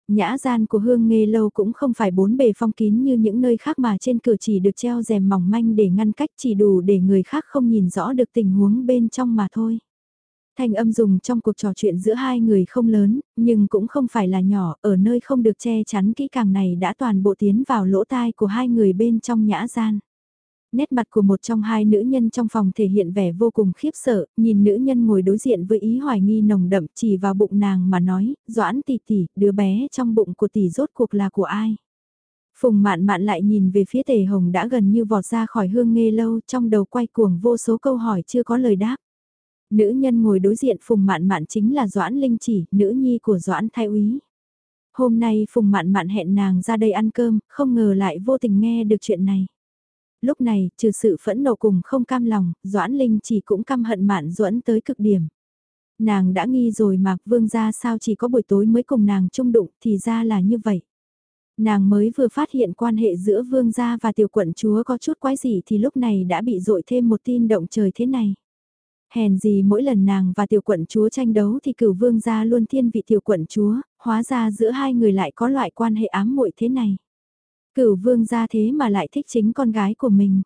Nhã gian của hương nghê lâu cũng không phải bốn bề phong kín như những nơi khác mà trên cửa chỉ được treo rèm mỏng manh để ngăn cách chỉ đủ để người khác không nhìn rõ được tình huống bên trong mà thôi. Thanh âm dùng trong cuộc trò chuyện giữa hai người không lớn, nhưng cũng không phải là nhỏ, ở nơi không được che chắn kỹ càng này đã toàn bộ tiến vào lỗ tai của hai người bên trong nhã gian nét mặt của một trong hai nữ nhân trong phòng thể hiện vẻ vô cùng khiếp sợ, nhìn nữ nhân ngồi đối diện với ý hoài nghi nồng đậm chỉ vào bụng nàng mà nói, doãn tỷ tỷ, đứa bé trong bụng của tỷ rốt cuộc là của ai? Phùng mạn mạn lại nhìn về phía tề hồng đã gần như vọt ra khỏi hương nghe lâu trong đầu quay cuồng vô số câu hỏi chưa có lời đáp. Nữ nhân ngồi đối diện Phùng mạn mạn chính là Doãn Linh chỉ, nữ nhi của Doãn Thái Úy. Hôm nay Phùng mạn mạn hẹn nàng ra đây ăn cơm, không ngờ lại vô tình nghe được chuyện này. Lúc này, trừ sự phẫn nộ cùng không cam lòng, Doãn Linh chỉ cũng căm hận Mạn Duẫn tới cực điểm. Nàng đã nghi rồi mà vương gia sao chỉ có buổi tối mới cùng nàng chung đụng thì ra là như vậy. Nàng mới vừa phát hiện quan hệ giữa vương gia và tiểu quận chúa có chút quái gì thì lúc này đã bị dội thêm một tin động trời thế này. Hèn gì mỗi lần nàng và tiểu quận chúa tranh đấu thì cửu vương gia luôn thiên vị tiểu quận chúa, hóa ra giữa hai người lại có loại quan hệ ám muội thế này. Cửu vương ra thế mà lại thích chính con gái của mình.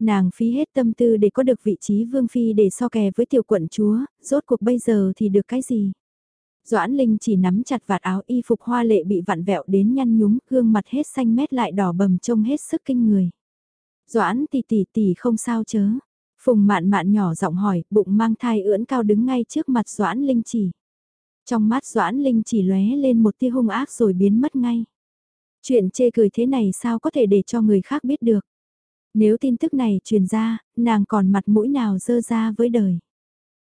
Nàng phí hết tâm tư để có được vị trí vương phi để so kè với tiểu quận chúa, rốt cuộc bây giờ thì được cái gì? Doãn Linh chỉ nắm chặt vạt áo y phục hoa lệ bị vặn vẹo đến nhăn nhúm, gương mặt hết xanh mét lại đỏ bầm trông hết sức kinh người. Doãn tỷ tỷ tỷ không sao chớ. Phùng mạn mạn nhỏ giọng hỏi, bụng mang thai ưỡn cao đứng ngay trước mặt Doãn Linh chỉ. Trong mắt Doãn Linh chỉ lóe lên một tia hung ác rồi biến mất ngay. Chuyện chê cười thế này sao có thể để cho người khác biết được. Nếu tin tức này truyền ra, nàng còn mặt mũi nào dơ ra với đời.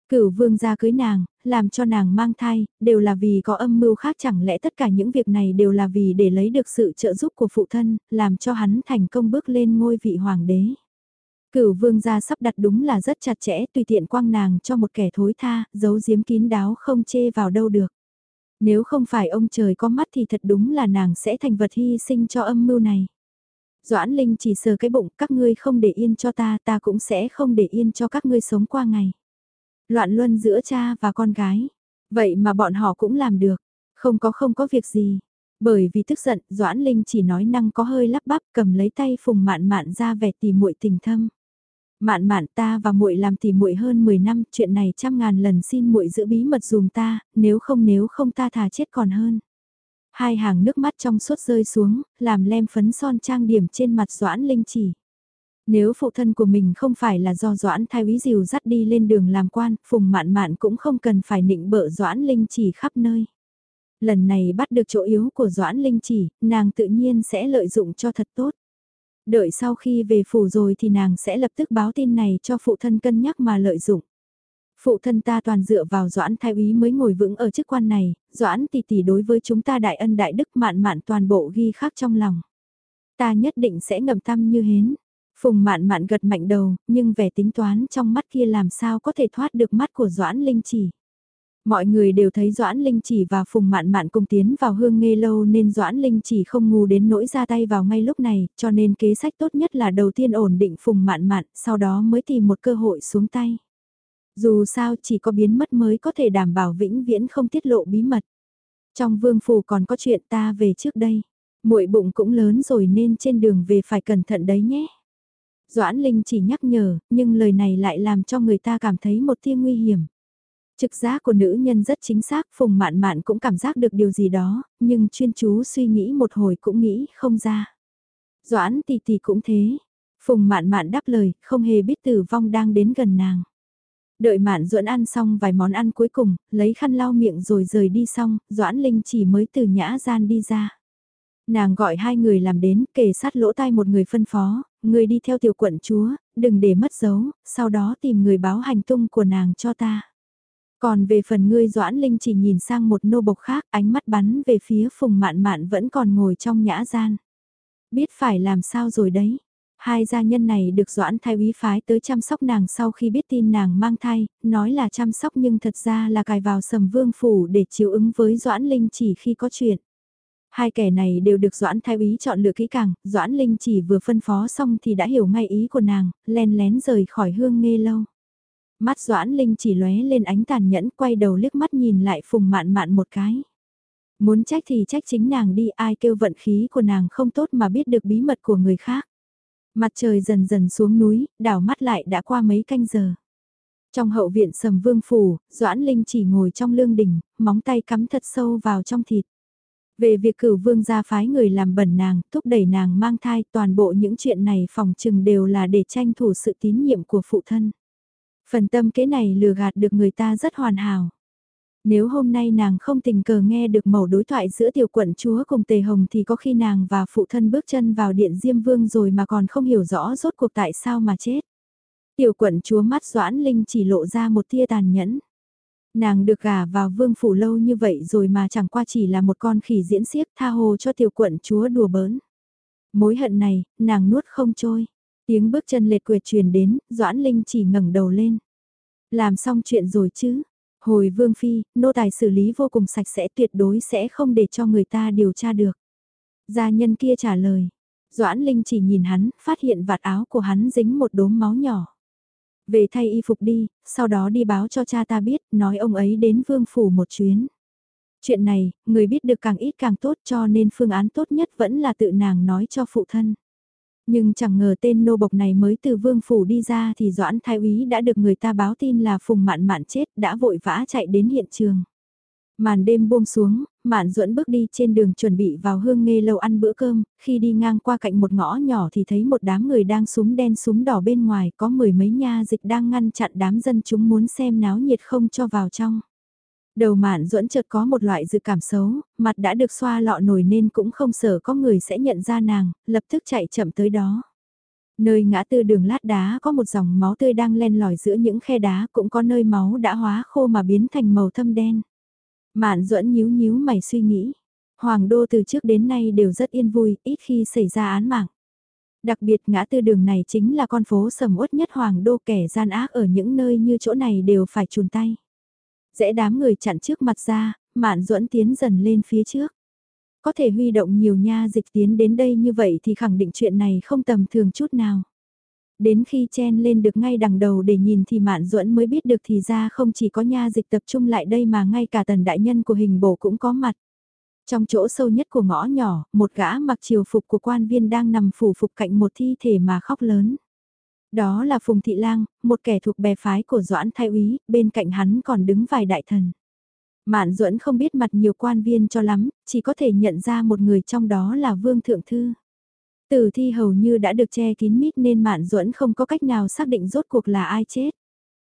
Cửu vương gia cưới nàng, làm cho nàng mang thai, đều là vì có âm mưu khác chẳng lẽ tất cả những việc này đều là vì để lấy được sự trợ giúp của phụ thân, làm cho hắn thành công bước lên ngôi vị hoàng đế. Cửu vương gia sắp đặt đúng là rất chặt chẽ tùy tiện quang nàng cho một kẻ thối tha, giấu giếm kín đáo không chê vào đâu được. Nếu không phải ông trời có mắt thì thật đúng là nàng sẽ thành vật hy sinh cho âm mưu này. Doãn Linh chỉ sờ cái bụng, các ngươi không để yên cho ta, ta cũng sẽ không để yên cho các ngươi sống qua ngày. Loạn luân giữa cha và con gái. Vậy mà bọn họ cũng làm được. Không có không có việc gì. Bởi vì tức giận, Doãn Linh chỉ nói năng có hơi lắp bắp cầm lấy tay phùng mạn mạn ra vẻ tỉ muội tình thâm. Mạn mạn ta và muội làm thì muội hơn 10 năm, chuyện này trăm ngàn lần xin muội giữ bí mật dùm ta, nếu không nếu không ta thà chết còn hơn. Hai hàng nước mắt trong suốt rơi xuống, làm lem phấn son trang điểm trên mặt Doãn Linh chỉ. Nếu phụ thân của mình không phải là do Doãn Thái Úy diều dắt đi lên đường làm quan, Phùng Mạn Mạn cũng không cần phải nịnh bợ Doãn Linh chỉ khắp nơi. Lần này bắt được chỗ yếu của Doãn Linh chỉ, nàng tự nhiên sẽ lợi dụng cho thật tốt. Đợi sau khi về phủ rồi thì nàng sẽ lập tức báo tin này cho phụ thân cân nhắc mà lợi dụng. Phụ thân ta toàn dựa vào Doãn Thái Úy mới ngồi vững ở chức quan này, Doãn tỷ tỷ đối với chúng ta đại ân đại đức mạn mạn toàn bộ ghi khắc trong lòng. Ta nhất định sẽ ngầm tâm như hến. Phùng mạn mạn gật mạnh đầu, nhưng vẻ tính toán trong mắt kia làm sao có thể thoát được mắt của Doãn Linh chỉ. Mọi người đều thấy Doãn Linh chỉ và Phùng Mạn Mạn cùng tiến vào hương nghe lâu nên Doãn Linh chỉ không ngu đến nỗi ra tay vào ngay lúc này, cho nên kế sách tốt nhất là đầu tiên ổn định Phùng Mạn Mạn, sau đó mới tìm một cơ hội xuống tay. Dù sao chỉ có biến mất mới có thể đảm bảo vĩnh viễn không tiết lộ bí mật. Trong vương phủ còn có chuyện ta về trước đây. muội bụng cũng lớn rồi nên trên đường về phải cẩn thận đấy nhé. Doãn Linh chỉ nhắc nhở, nhưng lời này lại làm cho người ta cảm thấy một tia nguy hiểm. Trực giác của nữ nhân rất chính xác, Phùng Mạn Mạn cũng cảm giác được điều gì đó, nhưng chuyên chú suy nghĩ một hồi cũng nghĩ không ra. Doãn tỷ tỷ cũng thế. Phùng Mạn Mạn đáp lời, không hề biết tử vong đang đến gần nàng. Đợi Mạn Duẫn ăn xong vài món ăn cuối cùng, lấy khăn lau miệng rồi rời đi xong, Doãn Linh chỉ mới từ nhã gian đi ra. Nàng gọi hai người làm đến, kề sát lỗ tai một người phân phó, người đi theo tiểu quận chúa, đừng để mất dấu, sau đó tìm người báo hành tung của nàng cho ta. Còn về phần ngươi Doãn Linh chỉ nhìn sang một nô bộc khác, ánh mắt bắn về phía Phùng Mạn Mạn vẫn còn ngồi trong nhã gian. Biết phải làm sao rồi đấy. Hai gia nhân này được Doãn Thái úy phái tới chăm sóc nàng sau khi biết tin nàng mang thai, nói là chăm sóc nhưng thật ra là cài vào sầm vương phủ để chiếu ứng với Doãn Linh chỉ khi có chuyện. Hai kẻ này đều được Doãn Thái úy chọn lựa kỹ càng, Doãn Linh chỉ vừa phân phó xong thì đã hiểu ngay ý của nàng, len lén rời khỏi hương nghe lâu. Mắt Doãn Linh chỉ lóe lên ánh tàn nhẫn quay đầu liếc mắt nhìn lại Phùng Mạn Mạn một cái. Muốn trách thì trách chính nàng đi ai kêu vận khí của nàng không tốt mà biết được bí mật của người khác. Mặt trời dần dần xuống núi, đảo mắt lại đã qua mấy canh giờ. Trong hậu viện sầm vương phủ, Doãn Linh chỉ ngồi trong lương đình, móng tay cắm thật sâu vào trong thịt. Về việc cửu vương gia phái người làm bẩn nàng, thúc đẩy nàng mang thai, toàn bộ những chuyện này phòng trừng đều là để tranh thủ sự tín nhiệm của phụ thân. Phần tâm kế này lừa gạt được người ta rất hoàn hảo. Nếu hôm nay nàng không tình cờ nghe được mẩu đối thoại giữa tiểu quận chúa cùng tề hồng thì có khi nàng và phụ thân bước chân vào điện Diêm Vương rồi mà còn không hiểu rõ rốt cuộc tại sao mà chết. Tiểu quận chúa mắt Doãn Linh chỉ lộ ra một tia tàn nhẫn. Nàng được gả vào vương phủ lâu như vậy rồi mà chẳng qua chỉ là một con khỉ diễn xiếc tha hồ cho tiểu quận chúa đùa bỡn. Mối hận này, nàng nuốt không trôi. Tiếng bước chân lệt quệt truyền đến, Doãn Linh chỉ ngẩng đầu lên. Làm xong chuyện rồi chứ? Hồi Vương Phi, nô tài xử lý vô cùng sạch sẽ tuyệt đối sẽ không để cho người ta điều tra được. Gia nhân kia trả lời. Doãn Linh chỉ nhìn hắn, phát hiện vạt áo của hắn dính một đốm máu nhỏ. Về thay y phục đi, sau đó đi báo cho cha ta biết, nói ông ấy đến vương phủ một chuyến. Chuyện này, người biết được càng ít càng tốt cho nên phương án tốt nhất vẫn là tự nàng nói cho phụ thân. Nhưng chẳng ngờ tên nô bộc này mới từ vương phủ đi ra thì Doãn Thái úy đã được người ta báo tin là Phùng Mạn Mạn chết đã vội vã chạy đến hiện trường. Màn đêm buông xuống, Mạn duẫn bước đi trên đường chuẩn bị vào hương nghê lâu ăn bữa cơm, khi đi ngang qua cạnh một ngõ nhỏ thì thấy một đám người đang súng đen súng đỏ bên ngoài có mười mấy nha dịch đang ngăn chặn đám dân chúng muốn xem náo nhiệt không cho vào trong. Đầu mạn duẫn chợt có một loại dự cảm xấu, mặt đã được xoa lọ nổi nên cũng không sợ có người sẽ nhận ra nàng, lập tức chạy chậm tới đó. Nơi ngã tư đường lát đá có một dòng máu tươi đang len lỏi giữa những khe đá cũng có nơi máu đã hóa khô mà biến thành màu thâm đen. Mạn duẫn nhíu nhíu mày suy nghĩ. Hoàng đô từ trước đến nay đều rất yên vui, ít khi xảy ra án mạng. Đặc biệt ngã tư đường này chính là con phố sầm uất nhất Hoàng đô kẻ gian ác ở những nơi như chỗ này đều phải chùn tay. Rẽ đám người chặn trước mặt ra, Mạn Duẫn tiến dần lên phía trước. Có thể huy động nhiều nha dịch tiến đến đây như vậy thì khẳng định chuyện này không tầm thường chút nào. Đến khi chen lên được ngay đằng đầu để nhìn thì Mạn Duẫn mới biết được thì ra không chỉ có nha dịch tập trung lại đây mà ngay cả tần đại nhân của hình bổ cũng có mặt. Trong chỗ sâu nhất của ngõ nhỏ, một gã mặc triều phục của quan viên đang nằm phủ phục cạnh một thi thể mà khóc lớn. Đó là Phùng Thị Lang, một kẻ thuộc bè phái của Doãn Thái Úy, bên cạnh hắn còn đứng vài đại thần. Mạn Duẫn không biết mặt nhiều quan viên cho lắm, chỉ có thể nhận ra một người trong đó là Vương Thượng Thư. Tử thi hầu như đã được che kín mít nên Mạn Duẫn không có cách nào xác định rốt cuộc là ai chết.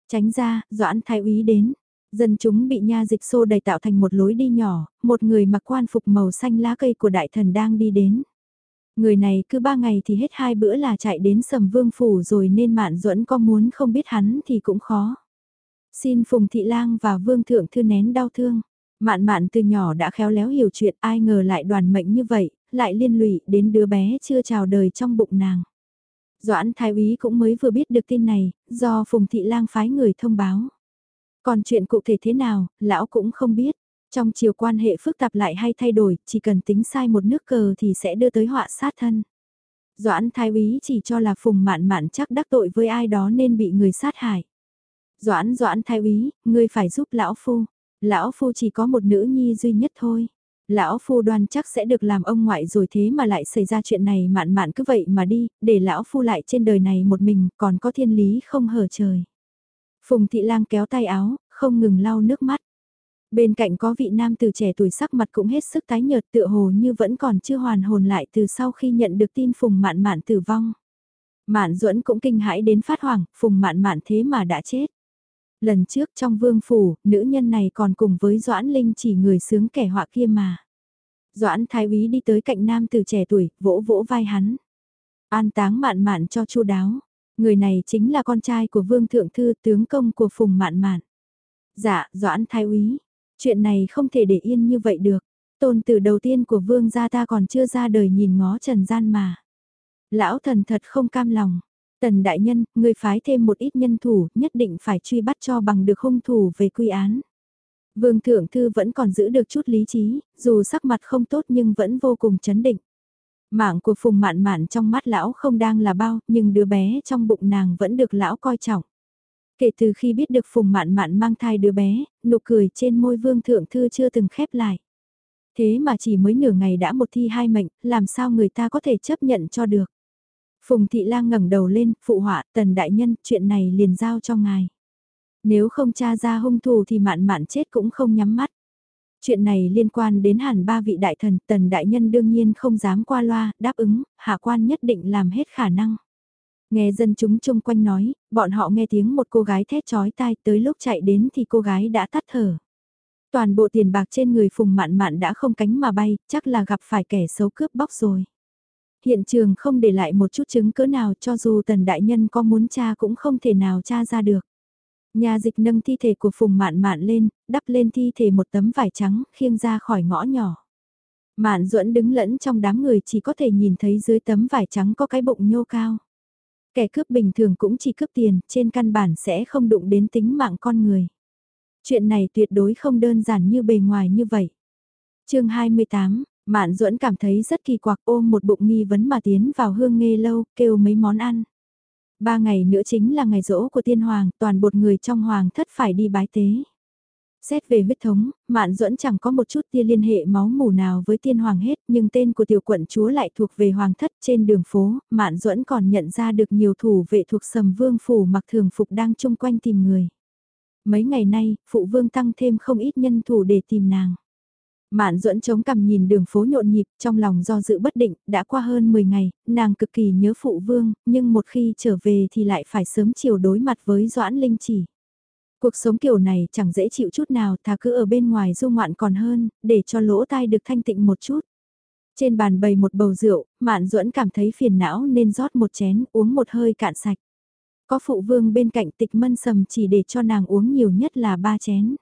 Tránh ra, Doãn Thái Úy đến. Dân chúng bị nha dịch xô đầy tạo thành một lối đi nhỏ, một người mặc quan phục màu xanh lá cây của đại thần đang đi đến. Người này cứ ba ngày thì hết hai bữa là chạy đến sầm vương phủ rồi nên mạn duẫn có muốn không biết hắn thì cũng khó. Xin Phùng Thị Lang và Vương Thượng Thư nén đau thương. Mạn mạn từ nhỏ đã khéo léo hiểu chuyện ai ngờ lại đoàn mệnh như vậy, lại liên lụy đến đứa bé chưa chào đời trong bụng nàng. Doãn Thái úy cũng mới vừa biết được tin này, do Phùng Thị Lang phái người thông báo. Còn chuyện cụ thể thế nào, lão cũng không biết. Trong chiều quan hệ phức tạp lại hay thay đổi, chỉ cần tính sai một nước cờ thì sẽ đưa tới họa sát thân. Doãn Thái úy chỉ cho là Phùng Mạn Mạn chắc đắc tội với ai đó nên bị người sát hại. Doãn Doãn Thái úy, ngươi phải giúp lão phu. Lão phu chỉ có một nữ nhi duy nhất thôi. Lão phu đoan chắc sẽ được làm ông ngoại rồi thế mà lại xảy ra chuyện này mạn mạn cứ vậy mà đi, để lão phu lại trên đời này một mình còn có thiên lý không hở trời. Phùng thị lang kéo tay áo, không ngừng lau nước mắt. Bên cạnh có vị nam từ trẻ tuổi sắc mặt cũng hết sức tái nhợt tựa hồ như vẫn còn chưa hoàn hồn lại từ sau khi nhận được tin Phùng Mạn Mạn tử vong. Mạn Duẫn cũng kinh hãi đến phát hoảng, Phùng Mạn Mạn thế mà đã chết. Lần trước trong vương phủ, nữ nhân này còn cùng với Doãn Linh chỉ người sướng kẻ họa kia mà. Doãn Thái úy đi tới cạnh nam từ trẻ tuổi, vỗ vỗ vai hắn. An táng mạn mạn cho chu đáo. Người này chính là con trai của vương thượng thư tướng công của phùng mạn mạn. Dạ, Doãn Thái úy. Chuyện này không thể để yên như vậy được. Tôn tử đầu tiên của vương gia ta còn chưa ra đời nhìn ngó trần gian mà. Lão thần thật không cam lòng. Tần đại nhân, người phái thêm một ít nhân thủ, nhất định phải truy bắt cho bằng được hung thủ về quy án. Vương Thượng Thư vẫn còn giữ được chút lý trí, dù sắc mặt không tốt nhưng vẫn vô cùng chấn định. Mạng của Phùng Mạn Mạn trong mắt lão không đang là bao, nhưng đứa bé trong bụng nàng vẫn được lão coi trọng. Kể từ khi biết được Phùng Mạn Mạn mang thai đứa bé, nụ cười trên môi Vương Thượng Thư chưa từng khép lại. Thế mà chỉ mới nửa ngày đã một thi hai mệnh, làm sao người ta có thể chấp nhận cho được. Phùng Thị Lang ngẩng đầu lên, phụ họa, tần đại nhân, chuyện này liền giao cho ngài. Nếu không tra ra hung thủ thì mạn mạn chết cũng không nhắm mắt. Chuyện này liên quan đến hẳn ba vị đại thần, tần đại nhân đương nhiên không dám qua loa, đáp ứng, hạ quan nhất định làm hết khả năng. Nghe dân chúng chung quanh nói, bọn họ nghe tiếng một cô gái thét chói tai tới lúc chạy đến thì cô gái đã tắt thở. Toàn bộ tiền bạc trên người phùng mạn mạn đã không cánh mà bay, chắc là gặp phải kẻ xấu cướp bóc rồi. Hiện trường không để lại một chút chứng cỡ nào cho dù tần đại nhân có muốn tra cũng không thể nào tra ra được. Nhà dịch nâng thi thể của Phùng Mạn Mạn lên, đắp lên thi thể một tấm vải trắng, khiêng ra khỏi ngõ nhỏ. Mạn duẫn đứng lẫn trong đám người chỉ có thể nhìn thấy dưới tấm vải trắng có cái bụng nhô cao. Kẻ cướp bình thường cũng chỉ cướp tiền, trên căn bản sẽ không đụng đến tính mạng con người. Chuyện này tuyệt đối không đơn giản như bề ngoài như vậy. chương 28, Mạn duẫn cảm thấy rất kỳ quặc ôm một bụng nghi vấn mà tiến vào hương nghe lâu, kêu mấy món ăn. Ba ngày nữa chính là ngày rỗ của tiên hoàng, toàn bột người trong hoàng thất phải đi bái tế. Xét về huyết thống, Mạn Duẫn chẳng có một chút tia liên hệ máu mủ nào với tiên hoàng hết, nhưng tên của tiểu quận chúa lại thuộc về hoàng thất trên đường phố, Mạn Duẫn còn nhận ra được nhiều thủ vệ thuộc sầm vương phủ mặc thường phục đang chung quanh tìm người. Mấy ngày nay, phụ vương tăng thêm không ít nhân thủ để tìm nàng. Mạn duẫn chống cằm nhìn đường phố nhộn nhịp, trong lòng do dự bất định, đã qua hơn 10 ngày, nàng cực kỳ nhớ phụ vương, nhưng một khi trở về thì lại phải sớm chiều đối mặt với Doãn Linh chỉ. Cuộc sống kiểu này chẳng dễ chịu chút nào, thà cứ ở bên ngoài du ngoạn còn hơn, để cho lỗ tai được thanh tịnh một chút. Trên bàn bày một bầu rượu, Mạn duẫn cảm thấy phiền não nên rót một chén, uống một hơi cạn sạch. Có phụ vương bên cạnh tịch mân sầm chỉ để cho nàng uống nhiều nhất là ba chén.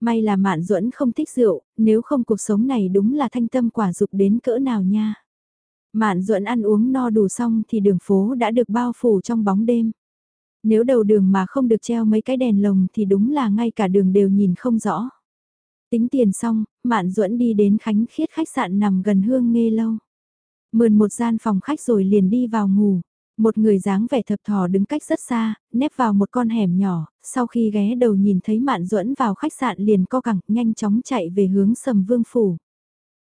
May là Mạn Duẫn không thích rượu, nếu không cuộc sống này đúng là thanh tâm quả dục đến cỡ nào nha. Mạn Duẫn ăn uống no đủ xong thì đường phố đã được bao phủ trong bóng đêm. Nếu đầu đường mà không được treo mấy cái đèn lồng thì đúng là ngay cả đường đều nhìn không rõ. Tính tiền xong, Mạn Duẫn đi đến Khánh Khiết khách sạn nằm gần Hương Nghê Lâu. Mượn một gian phòng khách rồi liền đi vào ngủ. Một người dáng vẻ thập thò đứng cách rất xa, nép vào một con hẻm nhỏ, sau khi ghé đầu nhìn thấy Mạn Duẫn vào khách sạn liền co cẳng, nhanh chóng chạy về hướng Sầm Vương phủ.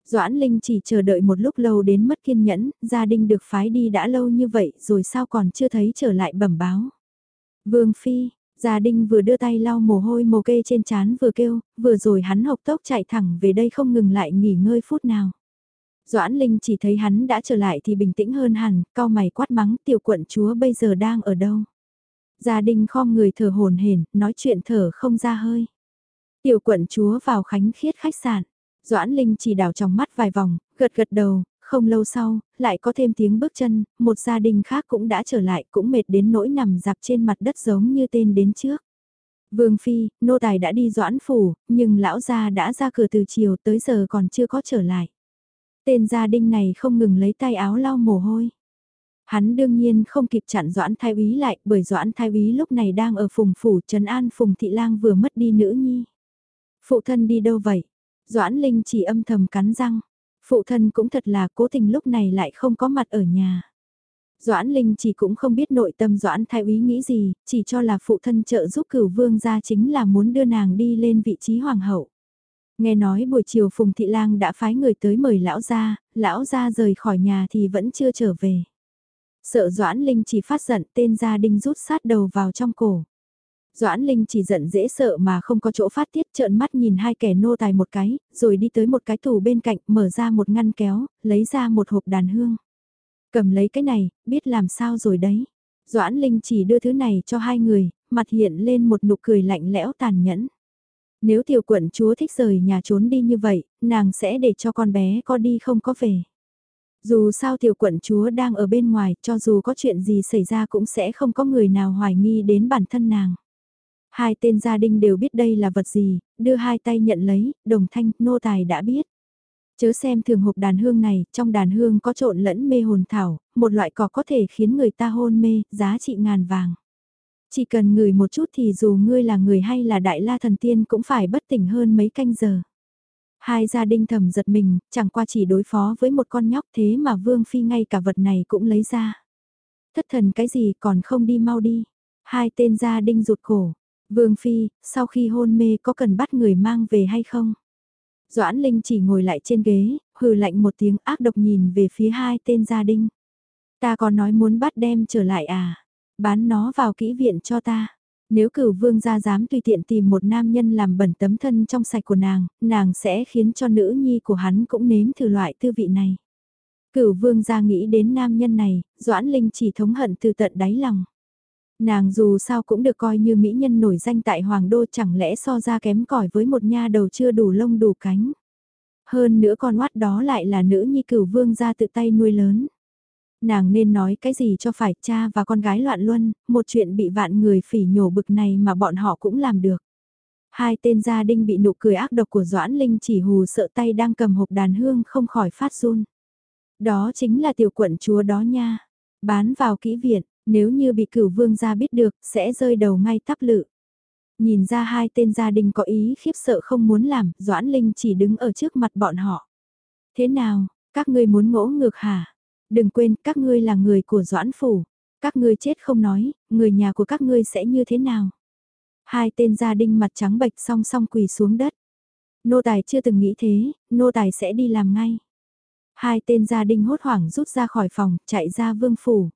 Doãn Linh chỉ chờ đợi một lúc lâu đến mất kiên nhẫn, gia đình được phái đi đã lâu như vậy rồi sao còn chưa thấy trở lại bẩm báo. Vương Phi, gia đình vừa đưa tay lau mồ hôi mồ kê trên chán vừa kêu, vừa rồi hắn hộc tốc chạy thẳng về đây không ngừng lại nghỉ ngơi phút nào. Doãn Linh chỉ thấy hắn đã trở lại thì bình tĩnh hơn hẳn, cao mày quát mắng tiểu quận chúa bây giờ đang ở đâu. Gia đình khom người thở hồn hển, nói chuyện thở không ra hơi. Tiểu quận chúa vào khánh khiết khách sạn. Doãn Linh chỉ đảo trong mắt vài vòng, gật gật đầu, không lâu sau, lại có thêm tiếng bước chân, một gia đình khác cũng đã trở lại, cũng mệt đến nỗi nằm dạp trên mặt đất giống như tên đến trước. Vương Phi, nô tài đã đi doãn phủ, nhưng lão gia đã ra cửa từ chiều tới giờ còn chưa có trở lại. Tên gia đình này không ngừng lấy tay áo lau mồ hôi. Hắn đương nhiên không kịp chặn Doãn Thái Úy lại bởi Doãn Thái Úy lúc này đang ở phùng phủ Trấn An Phùng Thị Lang vừa mất đi nữ nhi. Phụ thân đi đâu vậy? Doãn Linh chỉ âm thầm cắn răng. Phụ thân cũng thật là cố tình lúc này lại không có mặt ở nhà. Doãn Linh chỉ cũng không biết nội tâm Doãn Thái Úy nghĩ gì, chỉ cho là phụ thân trợ giúp cửu vương gia chính là muốn đưa nàng đi lên vị trí hoàng hậu. Nghe nói buổi chiều Phùng Thị Lang đã phái người tới mời lão gia, lão gia rời khỏi nhà thì vẫn chưa trở về. Sợ Doãn Linh chỉ phát giận tên gia đình rút sát đầu vào trong cổ. Doãn Linh chỉ giận dễ sợ mà không có chỗ phát tiết trợn mắt nhìn hai kẻ nô tài một cái, rồi đi tới một cái tủ bên cạnh mở ra một ngăn kéo, lấy ra một hộp đàn hương. Cầm lấy cái này, biết làm sao rồi đấy. Doãn Linh chỉ đưa thứ này cho hai người, mặt hiện lên một nụ cười lạnh lẽo tàn nhẫn. Nếu tiểu quận chúa thích rời nhà trốn đi như vậy, nàng sẽ để cho con bé có đi không có về. Dù sao tiểu quận chúa đang ở bên ngoài, cho dù có chuyện gì xảy ra cũng sẽ không có người nào hoài nghi đến bản thân nàng. Hai tên gia đình đều biết đây là vật gì, đưa hai tay nhận lấy, đồng thanh, nô tài đã biết. Chớ xem thường hộp đàn hương này, trong đàn hương có trộn lẫn mê hồn thảo, một loại cỏ có thể khiến người ta hôn mê, giá trị ngàn vàng. Chỉ cần ngửi một chút thì dù ngươi là người hay là đại la thần tiên cũng phải bất tỉnh hơn mấy canh giờ. Hai gia đình thầm giật mình, chẳng qua chỉ đối phó với một con nhóc thế mà Vương Phi ngay cả vật này cũng lấy ra. Thất thần cái gì còn không đi mau đi. Hai tên gia đình rụt cổ. Vương Phi, sau khi hôn mê có cần bắt người mang về hay không? Doãn Linh chỉ ngồi lại trên ghế, hừ lạnh một tiếng ác độc nhìn về phía hai tên gia đình. Ta còn nói muốn bắt đem trở lại à? Bán nó vào kỹ viện cho ta. Nếu cửu vương gia dám tùy tiện tìm một nam nhân làm bẩn tấm thân trong sạch của nàng, nàng sẽ khiến cho nữ nhi của hắn cũng nếm thử loại tư vị này. Cửu vương gia nghĩ đến nam nhân này, Doãn Linh chỉ thống hận từ tận đáy lòng. Nàng dù sao cũng được coi như mỹ nhân nổi danh tại Hoàng Đô chẳng lẽ so ra kém cỏi với một nha đầu chưa đủ lông đủ cánh. Hơn nữa con oát đó lại là nữ nhi cửu vương gia tự tay nuôi lớn nàng nên nói cái gì cho phải cha và con gái loạn luân, một chuyện bị vạn người phỉ nhổ bực này mà bọn họ cũng làm được. Hai tên gia đinh bị nụ cười ác độc của Doãn Linh chỉ hù sợ tay đang cầm hộp đàn hương không khỏi phát run. Đó chính là tiểu quận chúa đó nha. Bán vào kỹ viện, nếu như bị cửu vương gia biết được, sẽ rơi đầu ngay tắp lự. Nhìn ra hai tên gia đình có ý khiếp sợ không muốn làm, Doãn Linh chỉ đứng ở trước mặt bọn họ. Thế nào, các ngươi muốn ngỗ ngược hả? Đừng quên, các ngươi là người của Doãn Phủ. Các ngươi chết không nói, người nhà của các ngươi sẽ như thế nào? Hai tên gia đình mặt trắng bệch song song quỳ xuống đất. Nô tài chưa từng nghĩ thế, nô tài sẽ đi làm ngay. Hai tên gia đình hốt hoảng rút ra khỏi phòng, chạy ra vương phủ.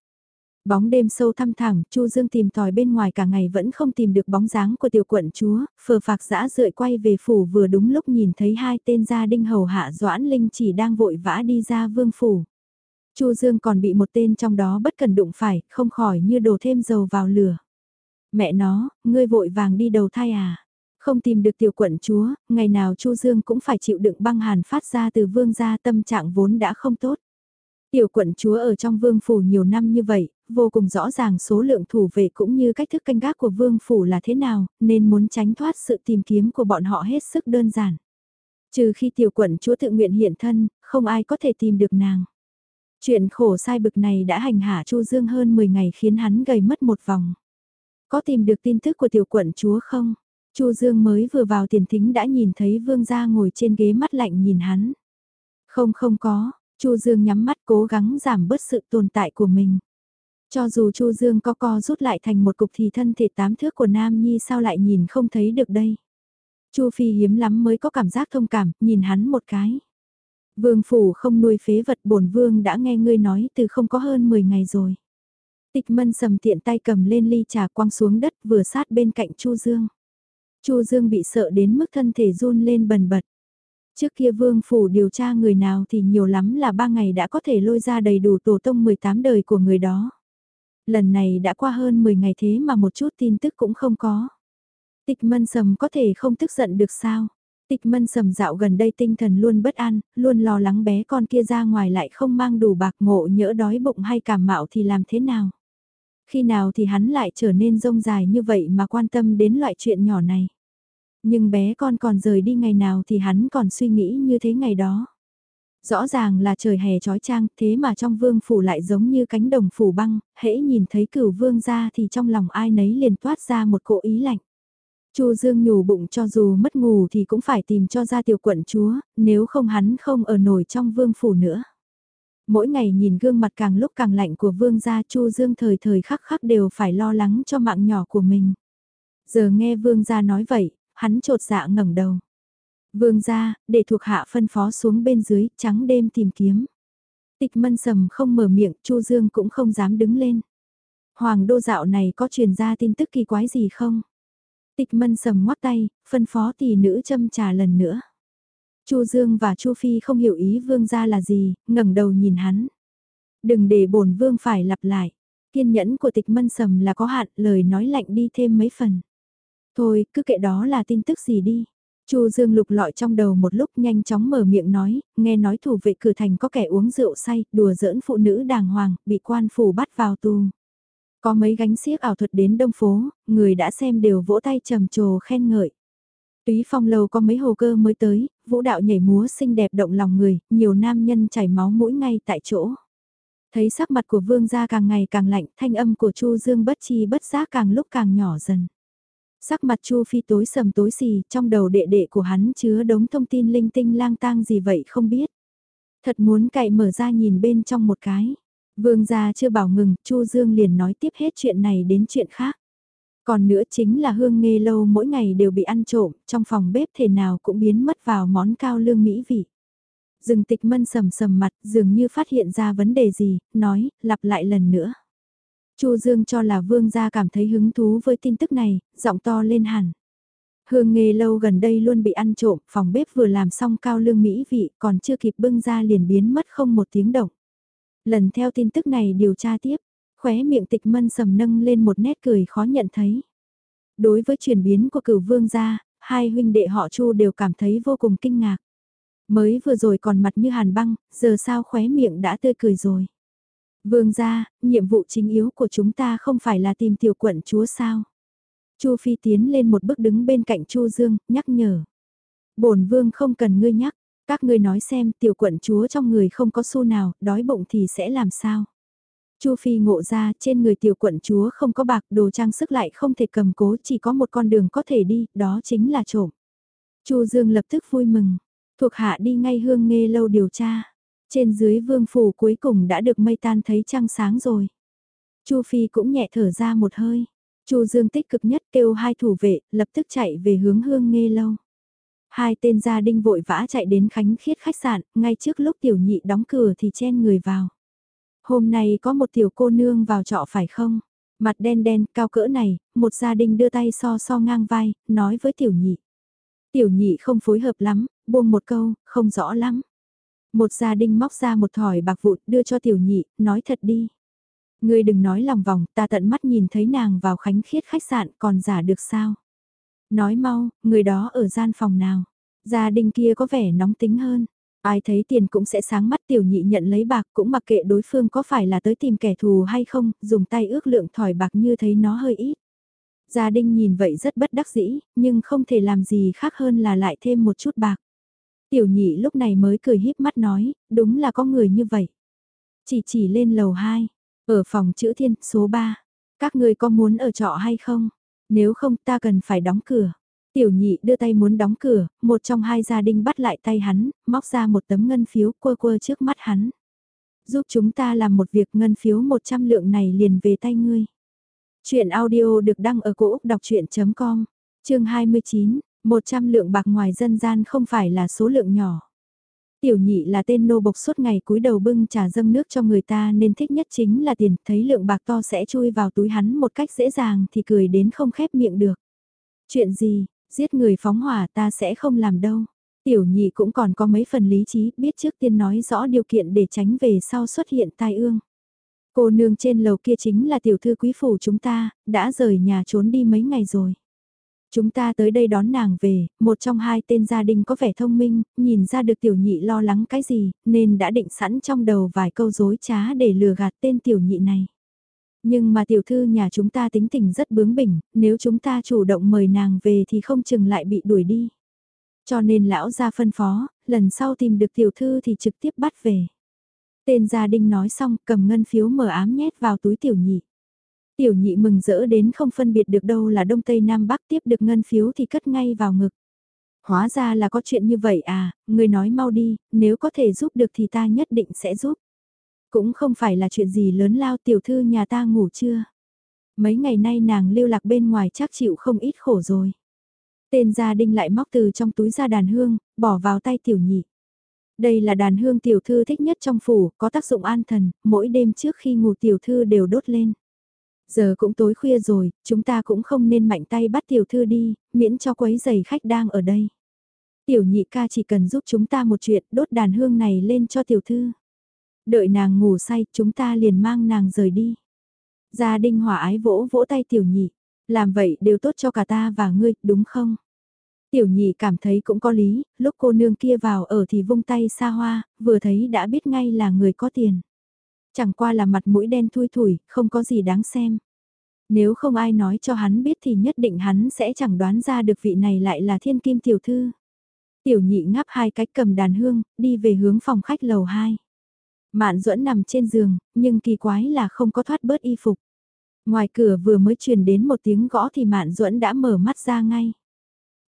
Bóng đêm sâu thăm thẳm, Chu Dương tìm tòi bên ngoài cả ngày vẫn không tìm được bóng dáng của tiểu quận chúa, phờ phạc dã rượi quay về phủ vừa đúng lúc nhìn thấy hai tên gia đinh hầu hạ Doãn Linh chỉ đang vội vã đi ra vương phủ. Chu Dương còn bị một tên trong đó bất cần đụng phải, không khỏi như đổ thêm dầu vào lửa. Mẹ nó, ngươi vội vàng đi đầu thai à? Không tìm được tiểu quận chúa, ngày nào Chu Dương cũng phải chịu đựng băng hàn phát ra từ vương gia tâm trạng vốn đã không tốt. Tiểu quận chúa ở trong vương phủ nhiều năm như vậy, vô cùng rõ ràng số lượng thủ vệ cũng như cách thức canh gác của vương phủ là thế nào, nên muốn tránh thoát sự tìm kiếm của bọn họ hết sức đơn giản. Trừ khi tiểu quận chúa tự nguyện hiện thân, không ai có thể tìm được nàng. Chuyện khổ sai bực này đã hành hạ Chu Dương hơn 10 ngày khiến hắn gầy mất một vòng. Có tìm được tin tức của tiểu quận chúa không? Chu Dương mới vừa vào tiền thính đã nhìn thấy vương gia ngồi trên ghế mắt lạnh nhìn hắn. Không không có, Chu Dương nhắm mắt cố gắng giảm bớt sự tồn tại của mình. Cho dù Chu Dương có co rút lại thành một cục thì thân thể tám thước của Nam Nhi sao lại nhìn không thấy được đây. Chu Phi hiếm lắm mới có cảm giác thông cảm, nhìn hắn một cái. Vương phủ không nuôi phế vật bổn vương đã nghe ngươi nói từ không có hơn 10 ngày rồi. Tịch mân sầm tiện tay cầm lên ly trà quăng xuống đất vừa sát bên cạnh Chu Dương. Chu Dương bị sợ đến mức thân thể run lên bần bật. Trước kia vương phủ điều tra người nào thì nhiều lắm là ba ngày đã có thể lôi ra đầy đủ tổ tông 18 đời của người đó. Lần này đã qua hơn 10 ngày thế mà một chút tin tức cũng không có. Tịch mân sầm có thể không tức giận được sao? Tịch mân sầm dạo gần đây tinh thần luôn bất an, luôn lo lắng bé con kia ra ngoài lại không mang đủ bạc ngộ nhỡ đói bụng hay cảm mạo thì làm thế nào. Khi nào thì hắn lại trở nên rông dài như vậy mà quan tâm đến loại chuyện nhỏ này. Nhưng bé con còn rời đi ngày nào thì hắn còn suy nghĩ như thế ngày đó. Rõ ràng là trời hè trói trang, thế mà trong vương phủ lại giống như cánh đồng phủ băng, hễ nhìn thấy cửu vương ra thì trong lòng ai nấy liền toát ra một cỗ ý lạnh. Chu Dương nhủ bụng cho dù mất ngủ thì cũng phải tìm cho ra tiểu quận chúa, nếu không hắn không ở nổi trong vương phủ nữa. Mỗi ngày nhìn gương mặt càng lúc càng lạnh của vương gia Chu Dương thời thời khắc khắc đều phải lo lắng cho mạng nhỏ của mình. Giờ nghe vương gia nói vậy, hắn trột dạ ngẩng đầu. Vương gia, để thuộc hạ phân phó xuống bên dưới, trắng đêm tìm kiếm. Tịch mân sầm không mở miệng, Chu Dương cũng không dám đứng lên. Hoàng đô dạo này có truyền ra tin tức kỳ quái gì không? Tịch mân sầm ngoắt tay, phân phó tỷ nữ châm trà lần nữa. Chu Dương và Chu Phi không hiểu ý vương gia là gì, ngẩng đầu nhìn hắn. Đừng để bổn vương phải lặp lại. Kiên nhẫn của tịch mân sầm là có hạn, lời nói lạnh đi thêm mấy phần. Thôi, cứ kệ đó là tin tức gì đi. Chu Dương lục lọi trong đầu một lúc nhanh chóng mở miệng nói, nghe nói thủ vệ cửa thành có kẻ uống rượu say, đùa giỡn phụ nữ đàng hoàng, bị quan phủ bắt vào tù. Có mấy gánh xiếc ảo thuật đến đông phố, người đã xem đều vỗ tay trầm trồ khen ngợi. Túy phong lâu có mấy hồ cơ mới tới, vũ đạo nhảy múa xinh đẹp động lòng người, nhiều nam nhân chảy máu mũi ngay tại chỗ. Thấy sắc mặt của vương gia càng ngày càng lạnh, thanh âm của Chu Dương bất chi bất giác càng lúc càng nhỏ dần. Sắc mặt Chu Phi tối sầm tối xì, trong đầu đệ đệ của hắn chứa đống thông tin linh tinh lang tang gì vậy không biết. Thật muốn cậy mở ra nhìn bên trong một cái. Vương gia chưa bảo ngừng, Chu Dương liền nói tiếp hết chuyện này đến chuyện khác. Còn nữa chính là hương nghê lâu mỗi ngày đều bị ăn trộm, trong phòng bếp thể nào cũng biến mất vào món cao lương mỹ vị. Dừng tịch mân sầm sầm mặt dường như phát hiện ra vấn đề gì, nói, lặp lại lần nữa. Chu Dương cho là vương gia cảm thấy hứng thú với tin tức này, giọng to lên hẳn. Hương nghề lâu gần đây luôn bị ăn trộm, phòng bếp vừa làm xong cao lương mỹ vị, còn chưa kịp bưng ra liền biến mất không một tiếng động. Lần theo tin tức này điều tra tiếp, khóe miệng tịch mân sầm nâng lên một nét cười khó nhận thấy. Đối với chuyển biến của cửu vương gia, hai huynh đệ họ Chu đều cảm thấy vô cùng kinh ngạc. Mới vừa rồi còn mặt như hàn băng, giờ sao khóe miệng đã tươi cười rồi. Vương gia, nhiệm vụ chính yếu của chúng ta không phải là tìm tiểu quận chúa sao? Chu Phi tiến lên một bước đứng bên cạnh Chu Dương, nhắc nhở. Bổn vương không cần ngươi nhắc, các ngươi nói xem tiểu quận chúa trong người không có xu nào, đói bụng thì sẽ làm sao? Chu Phi ngộ ra trên người tiểu quận chúa không có bạc đồ trang sức lại không thể cầm cố chỉ có một con đường có thể đi, đó chính là trộm. Chu Dương lập tức vui mừng, thuộc hạ đi ngay hương nghe lâu điều tra. Trên dưới vương phủ cuối cùng đã được mây tan thấy trăng sáng rồi. Chu Phi cũng nhẹ thở ra một hơi. Chu Dương tích cực nhất kêu hai thủ vệ, lập tức chạy về hướng hương nghe lâu. Hai tên gia đinh vội vã chạy đến Khánh Khiết khách sạn, ngay trước lúc tiểu nhị đóng cửa thì chen người vào. Hôm nay có một tiểu cô nương vào trọ phải không? Mặt đen đen, cao cỡ này, một gia đình đưa tay so so ngang vai, nói với tiểu nhị. Tiểu nhị không phối hợp lắm, buông một câu, không rõ lắm. Một gia đình móc ra một thỏi bạc vụn đưa cho tiểu nhị, nói thật đi. Ngươi đừng nói lòng vòng, ta tận mắt nhìn thấy nàng vào khánh khiết khách sạn còn giả được sao. Nói mau, người đó ở gian phòng nào. Gia đình kia có vẻ nóng tính hơn. Ai thấy tiền cũng sẽ sáng mắt tiểu nhị nhận lấy bạc cũng mặc kệ đối phương có phải là tới tìm kẻ thù hay không, dùng tay ước lượng thỏi bạc như thấy nó hơi ít. Gia đình nhìn vậy rất bất đắc dĩ, nhưng không thể làm gì khác hơn là lại thêm một chút bạc. Tiểu nhị lúc này mới cười híp mắt nói, đúng là có người như vậy. Chỉ chỉ lên lầu 2, ở phòng chữ thiên số 3. Các người có muốn ở trọ hay không? Nếu không ta cần phải đóng cửa. Tiểu nhị đưa tay muốn đóng cửa, một trong hai gia đình bắt lại tay hắn, móc ra một tấm ngân phiếu quơ quơ trước mắt hắn. Giúp chúng ta làm một việc ngân phiếu 100 lượng này liền về tay ngươi. Chuyện audio được đăng ở cổ Úc đọc chuyện.com, chương 29, 100 lượng bạc ngoài dân gian không phải là số lượng nhỏ. Tiểu nhị là tên nô bộc suốt ngày cúi đầu bưng trà dâng nước cho người ta nên thích nhất chính là tiền, thấy lượng bạc to sẽ chui vào túi hắn một cách dễ dàng thì cười đến không khép miệng được. Chuyện gì, giết người phóng hỏa ta sẽ không làm đâu. Tiểu nhị cũng còn có mấy phần lý trí, biết trước tiên nói rõ điều kiện để tránh về sau xuất hiện tai ương. Cô nương trên lầu kia chính là tiểu thư quý phủ chúng ta, đã rời nhà trốn đi mấy ngày rồi. Chúng ta tới đây đón nàng về, một trong hai tên gia đình có vẻ thông minh, nhìn ra được tiểu nhị lo lắng cái gì, nên đã định sẵn trong đầu vài câu dối trá để lừa gạt tên tiểu nhị này. Nhưng mà tiểu thư nhà chúng ta tính tình rất bướng bỉnh, nếu chúng ta chủ động mời nàng về thì không chừng lại bị đuổi đi. Cho nên lão ra phân phó, lần sau tìm được tiểu thư thì trực tiếp bắt về. Tên gia đình nói xong cầm ngân phiếu mở ám nhét vào túi tiểu nhị. Tiểu nhị mừng rỡ đến không phân biệt được đâu là Đông Tây Nam Bắc tiếp được ngân phiếu thì cất ngay vào ngực. Hóa ra là có chuyện như vậy à, người nói mau đi, nếu có thể giúp được thì ta nhất định sẽ giúp. Cũng không phải là chuyện gì lớn lao tiểu thư nhà ta ngủ chưa. Mấy ngày nay nàng lưu lạc bên ngoài chắc chịu không ít khổ rồi. Tên gia đinh lại móc từ trong túi ra đàn hương, bỏ vào tay tiểu nhị. Đây là đàn hương tiểu thư thích nhất trong phủ, có tác dụng an thần, mỗi đêm trước khi ngủ tiểu thư đều đốt lên. Giờ cũng tối khuya rồi, chúng ta cũng không nên mạnh tay bắt tiểu thư đi, miễn cho quấy giày khách đang ở đây. Tiểu nhị ca chỉ cần giúp chúng ta một chuyện, đốt đàn hương này lên cho tiểu thư. Đợi nàng ngủ say, chúng ta liền mang nàng rời đi. Gia đình hỏa ái vỗ vỗ tay tiểu nhị, làm vậy đều tốt cho cả ta và ngươi, đúng không? Tiểu nhị cảm thấy cũng có lý, lúc cô nương kia vào ở thì vung tay xa hoa, vừa thấy đã biết ngay là người có tiền. Chẳng qua là mặt mũi đen thui thủi, không có gì đáng xem. Nếu không ai nói cho hắn biết thì nhất định hắn sẽ chẳng đoán ra được vị này lại là thiên kim tiểu thư. Tiểu nhị ngáp hai cách cầm đàn hương, đi về hướng phòng khách lầu 2. Mạn duẫn nằm trên giường, nhưng kỳ quái là không có thoát bớt y phục. Ngoài cửa vừa mới truyền đến một tiếng gõ thì Mạn duẫn đã mở mắt ra ngay.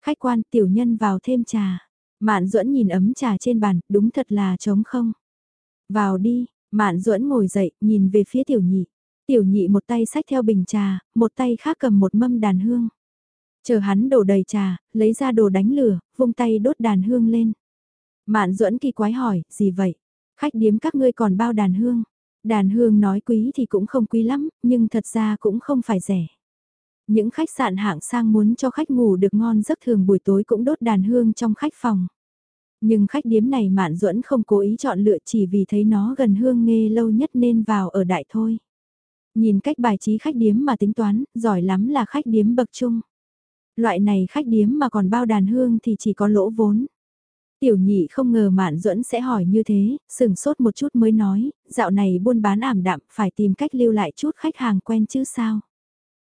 Khách quan tiểu nhân vào thêm trà. Mạn duẫn nhìn ấm trà trên bàn, đúng thật là trống không. Vào đi, Mạn duẫn ngồi dậy, nhìn về phía tiểu nhị. Tiểu nhị một tay sách theo bình trà, một tay khác cầm một mâm đàn hương. Chờ hắn đổ đầy trà, lấy ra đồ đánh lửa, vung tay đốt đàn hương lên. Mạn duẫn kỳ quái hỏi, gì vậy? Khách điếm các ngươi còn bao đàn hương. Đàn hương nói quý thì cũng không quý lắm, nhưng thật ra cũng không phải rẻ. Những khách sạn hạng sang muốn cho khách ngủ được ngon giấc thường buổi tối cũng đốt đàn hương trong khách phòng. Nhưng khách điếm này Mạn Duẫn không cố ý chọn lựa chỉ vì thấy nó gần hương nghe lâu nhất nên vào ở đại thôi. Nhìn cách bài trí khách điếm mà tính toán, giỏi lắm là khách điếm bậc trung. Loại này khách điếm mà còn bao đàn hương thì chỉ có lỗ vốn. Tiểu nhị không ngờ Mạn Duẫn sẽ hỏi như thế, sừng sốt một chút mới nói, dạo này buôn bán ảm đạm, phải tìm cách lưu lại chút khách hàng quen chứ sao.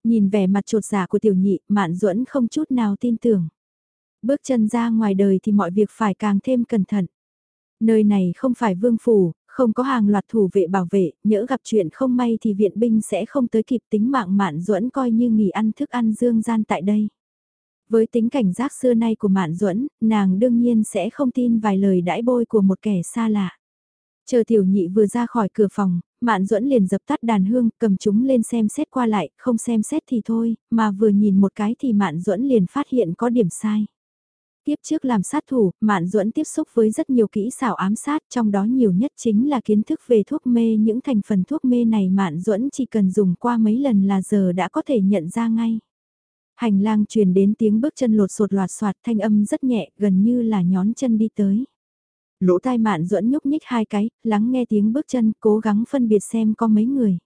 Nhìn vẻ mặt trột giả của tiểu nhị, Mạn Duẫn không chút nào tin tưởng. Bước chân ra ngoài đời thì mọi việc phải càng thêm cẩn thận. Nơi này không phải vương phủ, không có hàng loạt thủ vệ bảo vệ, nhỡ gặp chuyện không may thì viện binh sẽ không tới kịp tính mạng Mạn Duẫn coi như nghỉ ăn thức ăn dương gian tại đây. Với tính cảnh giác xưa nay của Mạn Duẫn, nàng đương nhiên sẽ không tin vài lời đãi bôi của một kẻ xa lạ. Chờ tiểu nhị vừa ra khỏi cửa phòng, Mạn Duẫn liền dập tắt đàn hương, cầm chúng lên xem xét qua lại, không xem xét thì thôi, mà vừa nhìn một cái thì Mạn Duẫn liền phát hiện có điểm sai. Tiếp trước làm sát thủ, Mạn Duẫn tiếp xúc với rất nhiều kỹ xảo ám sát, trong đó nhiều nhất chính là kiến thức về thuốc mê. Những thành phần thuốc mê này Mạn Duẫn chỉ cần dùng qua mấy lần là giờ đã có thể nhận ra ngay. Hành lang truyền đến tiếng bước chân lột sột loạt soạt thanh âm rất nhẹ, gần như là nhón chân đi tới. Lỗ tai mạn duẫn nhúc nhích hai cái, lắng nghe tiếng bước chân, cố gắng phân biệt xem có mấy người.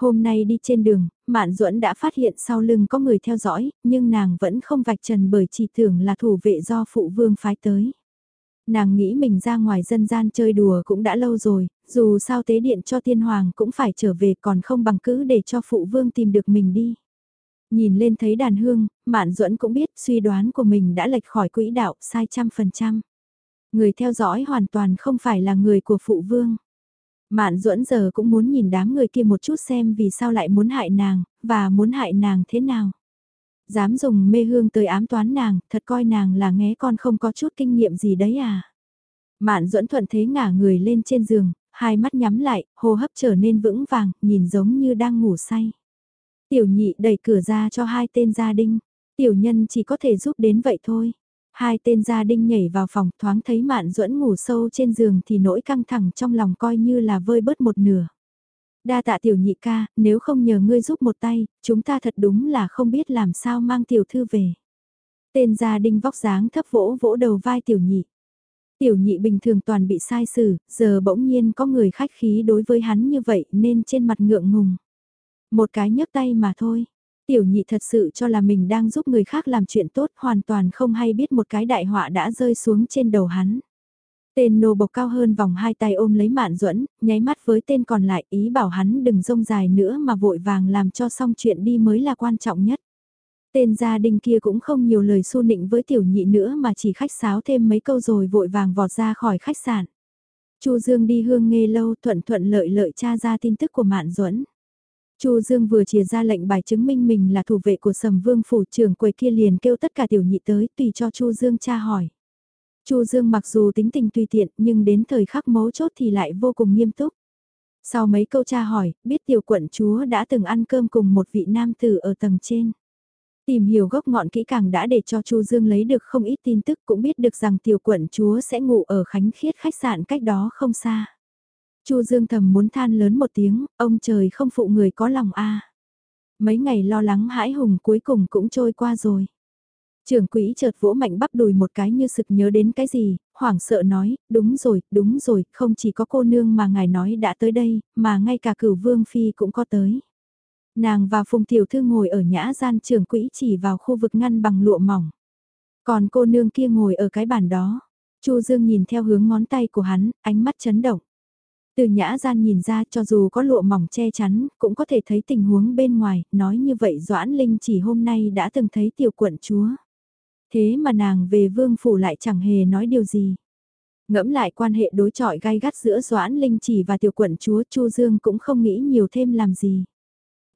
Hôm nay đi trên đường, Mạn Duẫn đã phát hiện sau lưng có người theo dõi, nhưng nàng vẫn không vạch trần bởi chỉ tưởng là thủ vệ do phụ vương phái tới. Nàng nghĩ mình ra ngoài dân gian chơi đùa cũng đã lâu rồi, dù sao tế điện cho tiên hoàng cũng phải trở về còn không bằng cứ để cho phụ vương tìm được mình đi. Nhìn lên thấy đàn hương, Mạn Duẫn cũng biết suy đoán của mình đã lệch khỏi quỹ đạo sai trăm phần trăm. Người theo dõi hoàn toàn không phải là người của phụ vương. Mạn duẫn giờ cũng muốn nhìn đám người kia một chút xem vì sao lại muốn hại nàng, và muốn hại nàng thế nào. Dám dùng mê hương tới ám toán nàng, thật coi nàng là nghe con không có chút kinh nghiệm gì đấy à. Mạn duẫn thuận thế ngả người lên trên giường, hai mắt nhắm lại, hô hấp trở nên vững vàng, nhìn giống như đang ngủ say. Tiểu nhị đẩy cửa ra cho hai tên gia đình. Tiểu nhân chỉ có thể giúp đến vậy thôi. Hai tên gia đinh nhảy vào phòng thoáng thấy mạn duẫn ngủ sâu trên giường thì nỗi căng thẳng trong lòng coi như là vơi bớt một nửa. Đa tạ tiểu nhị ca, nếu không nhờ ngươi giúp một tay, chúng ta thật đúng là không biết làm sao mang tiểu thư về. Tên gia đinh vóc dáng thấp vỗ vỗ đầu vai tiểu nhị. Tiểu nhị bình thường toàn bị sai xử, giờ bỗng nhiên có người khách khí đối với hắn như vậy nên trên mặt ngượng ngùng. Một cái nhấc tay mà thôi, Tiểu nhị thật sự cho là mình đang giúp người khác làm chuyện tốt, hoàn toàn không hay biết một cái đại họa đã rơi xuống trên đầu hắn. Tên nô bộc cao hơn vòng hai tay ôm lấy mạn duẫn, nháy mắt với tên còn lại, ý bảo hắn đừng rông dài nữa mà vội vàng làm cho xong chuyện đi mới là quan trọng nhất. Tên gia đình kia cũng không nhiều lời xu nịnh với tiểu nhị nữa mà chỉ khách sáo thêm mấy câu rồi vội vàng vọt ra khỏi khách sạn. Chu Dương đi hương nghe lâu, thuận thuận lợi lợi tra ra tin tức của Mạn Duẫn. Chu Dương vừa chia ra lệnh bài chứng minh mình là thủ vệ của Sầm Vương phủ trưởng quầy kia liền kêu tất cả tiểu nhị tới tùy cho Chu Dương tra hỏi. Chu Dương mặc dù tính tình tùy tiện nhưng đến thời khắc mấu chốt thì lại vô cùng nghiêm túc. Sau mấy câu tra hỏi, biết tiểu quận chúa đã từng ăn cơm cùng một vị nam tử ở tầng trên. Tìm hiểu gốc ngọn kỹ càng đã để cho Chu Dương lấy được không ít tin tức cũng biết được rằng tiểu quận chúa sẽ ngủ ở Khánh Khiết khách sạn cách đó không xa. Chu Dương thầm muốn than lớn một tiếng, ông trời không phụ người có lòng a. Mấy ngày lo lắng hãi hùng cuối cùng cũng trôi qua rồi. Trưởng quỹ chợt vỗ mạnh bắp đùi một cái như sực nhớ đến cái gì, hoảng sợ nói, đúng rồi, đúng rồi, không chỉ có cô nương mà ngài nói đã tới đây, mà ngay cả cửu vương phi cũng có tới. Nàng và phùng tiểu thư ngồi ở nhã gian trưởng quỹ chỉ vào khu vực ngăn bằng lụa mỏng. Còn cô nương kia ngồi ở cái bàn đó. Chu Dương nhìn theo hướng ngón tay của hắn, ánh mắt chấn động. Từ nhã gian nhìn ra cho dù có lụa mỏng che chắn, cũng có thể thấy tình huống bên ngoài, nói như vậy Doãn Linh chỉ hôm nay đã từng thấy tiểu quận chúa. Thế mà nàng về vương phủ lại chẳng hề nói điều gì. Ngẫm lại quan hệ đối chọi gai gắt giữa Doãn Linh chỉ và tiểu quận chúa Chu Dương cũng không nghĩ nhiều thêm làm gì.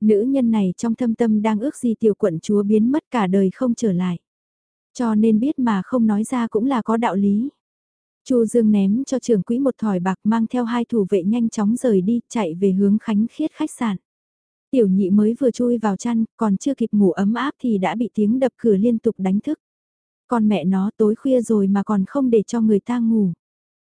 Nữ nhân này trong thâm tâm đang ước gì tiểu quận chúa biến mất cả đời không trở lại. Cho nên biết mà không nói ra cũng là có đạo lý. Chu Dương ném cho trưởng quỹ một thỏi bạc mang theo hai thủ vệ nhanh chóng rời đi, chạy về hướng Khánh Khiết khách sạn. Tiểu nhị mới vừa chui vào chăn, còn chưa kịp ngủ ấm áp thì đã bị tiếng đập cửa liên tục đánh thức. Con mẹ nó tối khuya rồi mà còn không để cho người ta ngủ.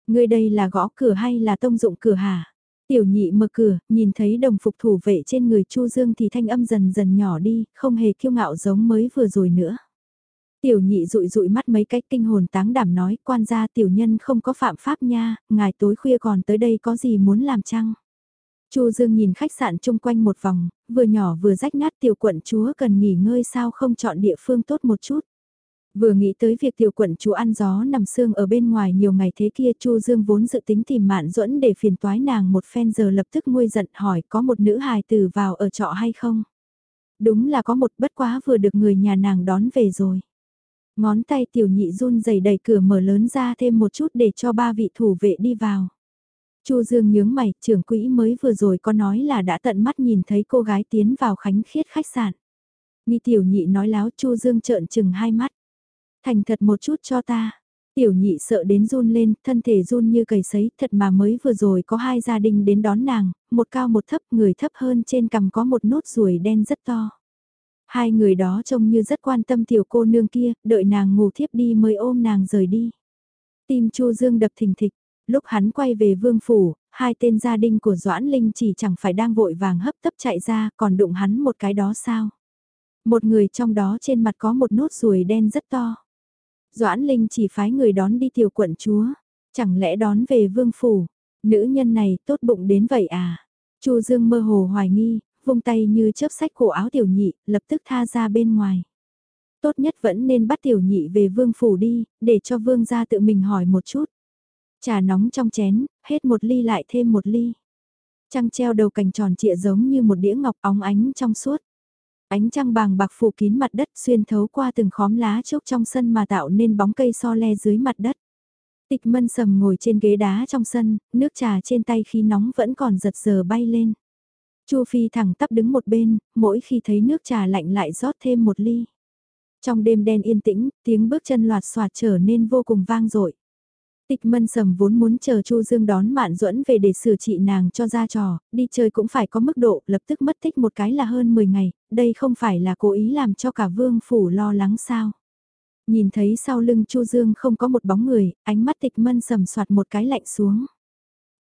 Người đây là gõ cửa hay là tông dụng cửa hả? Tiểu nhị mở cửa, nhìn thấy đồng phục thủ vệ trên người Chu Dương thì thanh âm dần dần nhỏ đi, không hề kiêu ngạo giống mới vừa rồi nữa. Tiểu nhị rụi rụi mắt mấy cách kinh hồn táng đảm nói, quan gia tiểu nhân không có phạm pháp nha, ngài tối khuya còn tới đây có gì muốn làm chăng? Chu Dương nhìn khách sạn chung quanh một vòng, vừa nhỏ vừa rách nát tiểu quận chúa cần nghỉ ngơi sao không chọn địa phương tốt một chút. Vừa nghĩ tới việc tiểu quận chúa ăn gió nằm xương ở bên ngoài nhiều ngày thế kia Chu Dương vốn dự tính tìm mạn duẫn để phiền toái nàng một phen giờ lập tức nguôi giận hỏi có một nữ hài tử vào ở trọ hay không. Đúng là có một bất quá vừa được người nhà nàng đón về rồi. Ngón tay tiểu nhị run rẩy đẩy cửa mở lớn ra thêm một chút để cho ba vị thủ vệ đi vào. Chu Dương nhướng mày, trưởng quỹ mới vừa rồi có nói là đã tận mắt nhìn thấy cô gái tiến vào khánh khiết khách sạn. Nghi tiểu nhị nói láo Chu Dương trợn chừng hai mắt. Thành thật một chút cho ta. Tiểu nhị sợ đến run lên, thân thể run như cầy sấy, thật mà mới vừa rồi có hai gia đình đến đón nàng, một cao một thấp, người thấp hơn trên cằm có một nốt ruồi đen rất to. Hai người đó trông như rất quan tâm tiểu cô nương kia, đợi nàng ngủ thiếp đi mới ôm nàng rời đi. Tim Chu Dương đập thình thịch, lúc hắn quay về vương phủ, hai tên gia đình của Doãn Linh chỉ chẳng phải đang vội vàng hấp tấp chạy ra, còn đụng hắn một cái đó sao? Một người trong đó trên mặt có một nốt ruồi đen rất to. Doãn Linh chỉ phái người đón đi tiểu quận chúa, chẳng lẽ đón về vương phủ, nữ nhân này tốt bụng đến vậy à? Chu Dương mơ hồ hoài nghi, vung tay như chớp sách cổ áo tiểu nhị, lập tức tha ra bên ngoài. Tốt nhất vẫn nên bắt tiểu nhị về vương phủ đi, để cho vương gia tự mình hỏi một chút. Trà nóng trong chén, hết một ly lại thêm một ly. Trăng treo đầu cành tròn trịa giống như một đĩa ngọc óng ánh trong suốt. Ánh trăng bàng bạc phủ kín mặt đất xuyên thấu qua từng khóm lá trúc trong sân mà tạo nên bóng cây so le dưới mặt đất. Tịch mân sầm ngồi trên ghế đá trong sân, nước trà trên tay khi nóng vẫn còn giật giờ bay lên. Chu Phi thẳng tắp đứng một bên, mỗi khi thấy nước trà lạnh lại rót thêm một ly. Trong đêm đen yên tĩnh, tiếng bước chân loạt soạt trở nên vô cùng vang dội. Tịch mân sầm vốn muốn chờ Chu Dương đón Mạn Duẫn về để xử trị nàng cho ra trò, đi chơi cũng phải có mức độ, lập tức mất tích một cái là hơn 10 ngày, đây không phải là cố ý làm cho cả vương phủ lo lắng sao. Nhìn thấy sau lưng Chu Dương không có một bóng người, ánh mắt tịch mân sầm soạt một cái lạnh xuống.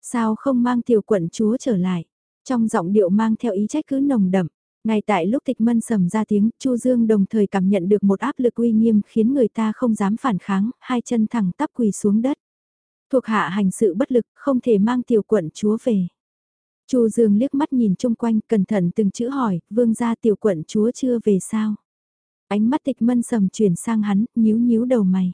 Sao không mang tiểu quận chúa trở lại? Trong giọng điệu mang theo ý trách cứ nồng đậm. Ngay tại lúc tịch mân sầm ra tiếng, Chu Dương đồng thời cảm nhận được một áp lực uy nghiêm khiến người ta không dám phản kháng, hai chân thẳng tắp quỳ xuống đất. Thuộc hạ hành sự bất lực, không thể mang tiểu quận chúa về. Chu Dương liếc mắt nhìn chung quanh, cẩn thận từng chữ hỏi, vương gia tiểu quận chúa chưa về sao? Ánh mắt tịch mân sầm chuyển sang hắn, nhíu nhíu đầu mày.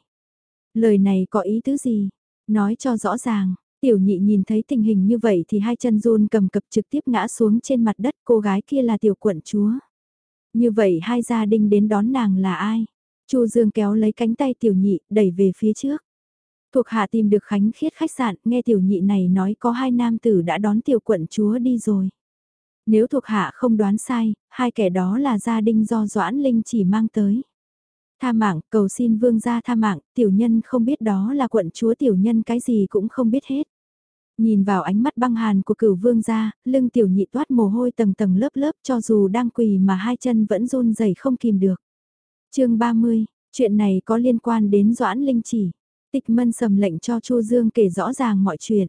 Lời này có ý tứ gì? Nói cho rõ ràng, tiểu nhị nhìn thấy tình hình như vậy thì hai chân run cầm cập trực tiếp ngã xuống trên mặt đất cô gái kia là tiểu quận chúa. Như vậy hai gia đình đến đón nàng là ai? Chu Dương kéo lấy cánh tay tiểu nhị, đẩy về phía trước. Thuộc hạ tìm được Khánh Khiết khách sạn, nghe tiểu nhị này nói có hai nam tử đã đón tiểu quận chúa đi rồi. Nếu thuộc hạ không đoán sai, hai kẻ đó là gia đình do Doãn Linh chỉ mang tới. Tha mạng, cầu xin vương gia tha mạng, tiểu nhân không biết đó là quận chúa tiểu nhân cái gì cũng không biết hết. Nhìn vào ánh mắt băng hàn của cửu vương gia, lưng tiểu nhị toát mồ hôi tầng tầng lớp lớp cho dù đang quỳ mà hai chân vẫn run rẩy không kìm được. chương 30, chuyện này có liên quan đến Doãn Linh chỉ. Tịch mân sầm lệnh cho Chu Dương kể rõ ràng mọi chuyện.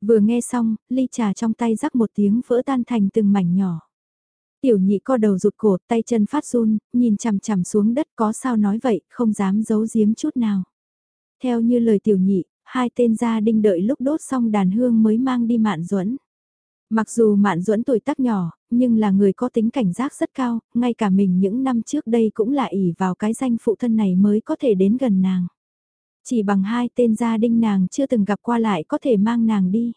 Vừa nghe xong, ly trà trong tay rắc một tiếng vỡ tan thành từng mảnh nhỏ. Tiểu nhị co đầu rụt cổ, tay chân phát run, nhìn chằm chằm xuống đất có sao nói vậy, không dám giấu giếm chút nào. Theo như lời tiểu nhị, hai tên gia đinh đợi lúc đốt xong đàn hương mới mang đi mạn duẫn. Mặc dù mạn duẫn tuổi tác nhỏ, nhưng là người có tính cảnh giác rất cao, ngay cả mình những năm trước đây cũng là ỷ vào cái danh phụ thân này mới có thể đến gần nàng. Chỉ bằng hai tên gia đinh nàng chưa từng gặp qua lại có thể mang nàng đi.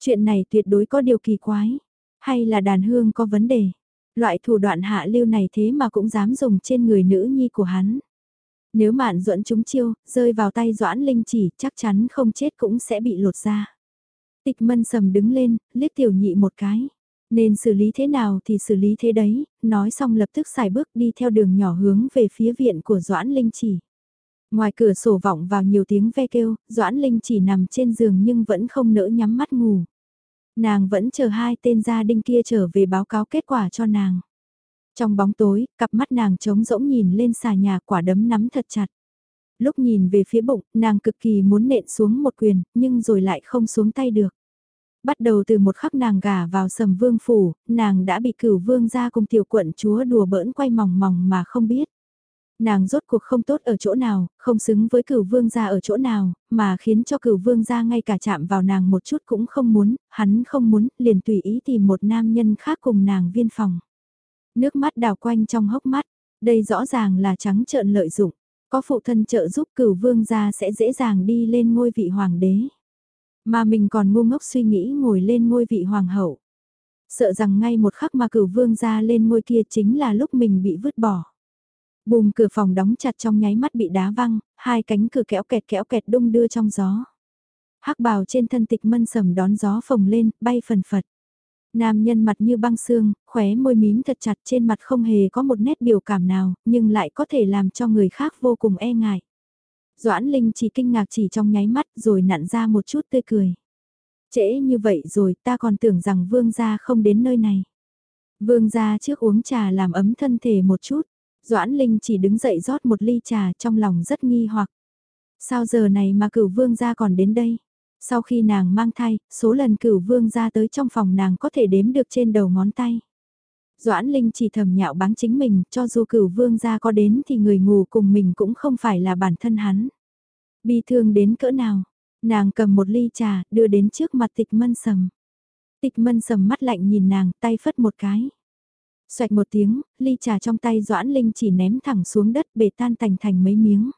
Chuyện này tuyệt đối có điều kỳ quái. Hay là đàn hương có vấn đề. Loại thủ đoạn hạ lưu này thế mà cũng dám dùng trên người nữ nhi của hắn. Nếu mạn duẫn chúng chiêu, rơi vào tay Doãn Linh chỉ, chắc chắn không chết cũng sẽ bị lột ra. Tịch mân sầm đứng lên, liếc tiểu nhị một cái. Nên xử lý thế nào thì xử lý thế đấy, nói xong lập tức xài bước đi theo đường nhỏ hướng về phía viện của Doãn Linh chỉ. Ngoài cửa sổ vọng vào nhiều tiếng ve kêu, Doãn Linh chỉ nằm trên giường nhưng vẫn không nỡ nhắm mắt ngủ. Nàng vẫn chờ hai tên gia đinh kia trở về báo cáo kết quả cho nàng. Trong bóng tối, cặp mắt nàng trống rỗng nhìn lên xà nhà quả đấm nắm thật chặt. Lúc nhìn về phía bụng, nàng cực kỳ muốn nện xuống một quyền, nhưng rồi lại không xuống tay được. Bắt đầu từ một khắc nàng gả vào sầm vương phủ, nàng đã bị cửu vương ra cùng tiểu quận chúa đùa bỡn quay mòng mòng mà không biết nàng rốt cuộc không tốt ở chỗ nào, không xứng với cửu vương gia ở chỗ nào, mà khiến cho cửu vương gia ngay cả chạm vào nàng một chút cũng không muốn, hắn không muốn, liền tùy ý tìm một nam nhân khác cùng nàng viên phòng. Nước mắt đào quanh trong hốc mắt, đây rõ ràng là trắng trợn lợi dụng, có phụ thân trợ giúp cửu vương gia sẽ dễ dàng đi lên ngôi vị hoàng đế. Mà mình còn ngu ngốc suy nghĩ ngồi lên ngôi vị hoàng hậu. Sợ rằng ngay một khắc mà cửu vương gia lên ngôi kia chính là lúc mình bị vứt bỏ. Bùm cửa phòng đóng chặt trong nháy mắt bị đá văng, hai cánh cửa kéo kẹt kéo kẹt đung đưa trong gió. hắc bào trên thân tịch mân sầm đón gió phồng lên, bay phần phật. Nam nhân mặt như băng xương, khóe môi mím thật chặt trên mặt không hề có một nét biểu cảm nào, nhưng lại có thể làm cho người khác vô cùng e ngại. Doãn Linh chỉ kinh ngạc chỉ trong nháy mắt rồi nặn ra một chút tươi cười. Trễ như vậy rồi ta còn tưởng rằng vương gia không đến nơi này. Vương gia trước uống trà làm ấm thân thể một chút. Doãn Linh chỉ đứng dậy rót một ly trà trong lòng rất nghi hoặc. Sao giờ này mà cửu vương gia còn đến đây? Sau khi nàng mang thai, số lần cửu vương ra tới trong phòng nàng có thể đếm được trên đầu ngón tay. Doãn Linh chỉ thầm nhạo báng chính mình, cho dù cửu vương gia có đến thì người ngủ cùng mình cũng không phải là bản thân hắn. Bi thương đến cỡ nào? Nàng cầm một ly trà, đưa đến trước mặt tịch mân sầm. Tịch mân sầm mắt lạnh nhìn nàng, tay phất một cái. Xoạch một tiếng, ly trà trong tay Doãn Linh chỉ ném thẳng xuống đất bể tan thành thành mấy miếng.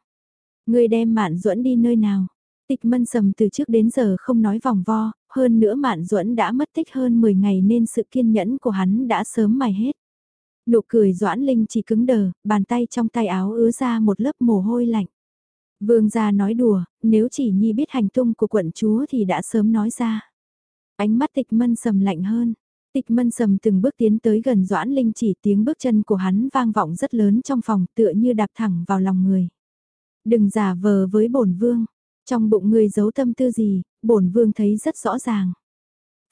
Người đem Mạn Duẫn đi nơi nào? Tịch mân sầm từ trước đến giờ không nói vòng vo, hơn nữa Mạn Duẫn đã mất tích hơn 10 ngày nên sự kiên nhẫn của hắn đã sớm mài hết. Nụ cười Doãn Linh chỉ cứng đờ, bàn tay trong tay áo ứa ra một lớp mồ hôi lạnh. Vương gia nói đùa, nếu chỉ nhi biết hành tung của quận chúa thì đã sớm nói ra. Ánh mắt tịch mân sầm lạnh hơn, Tịch mân sầm từng bước tiến tới gần Doãn Linh chỉ tiếng bước chân của hắn vang vọng rất lớn trong phòng tựa như đạp thẳng vào lòng người. Đừng giả vờ với bổn vương, trong bụng người giấu tâm tư gì, bổn vương thấy rất rõ ràng.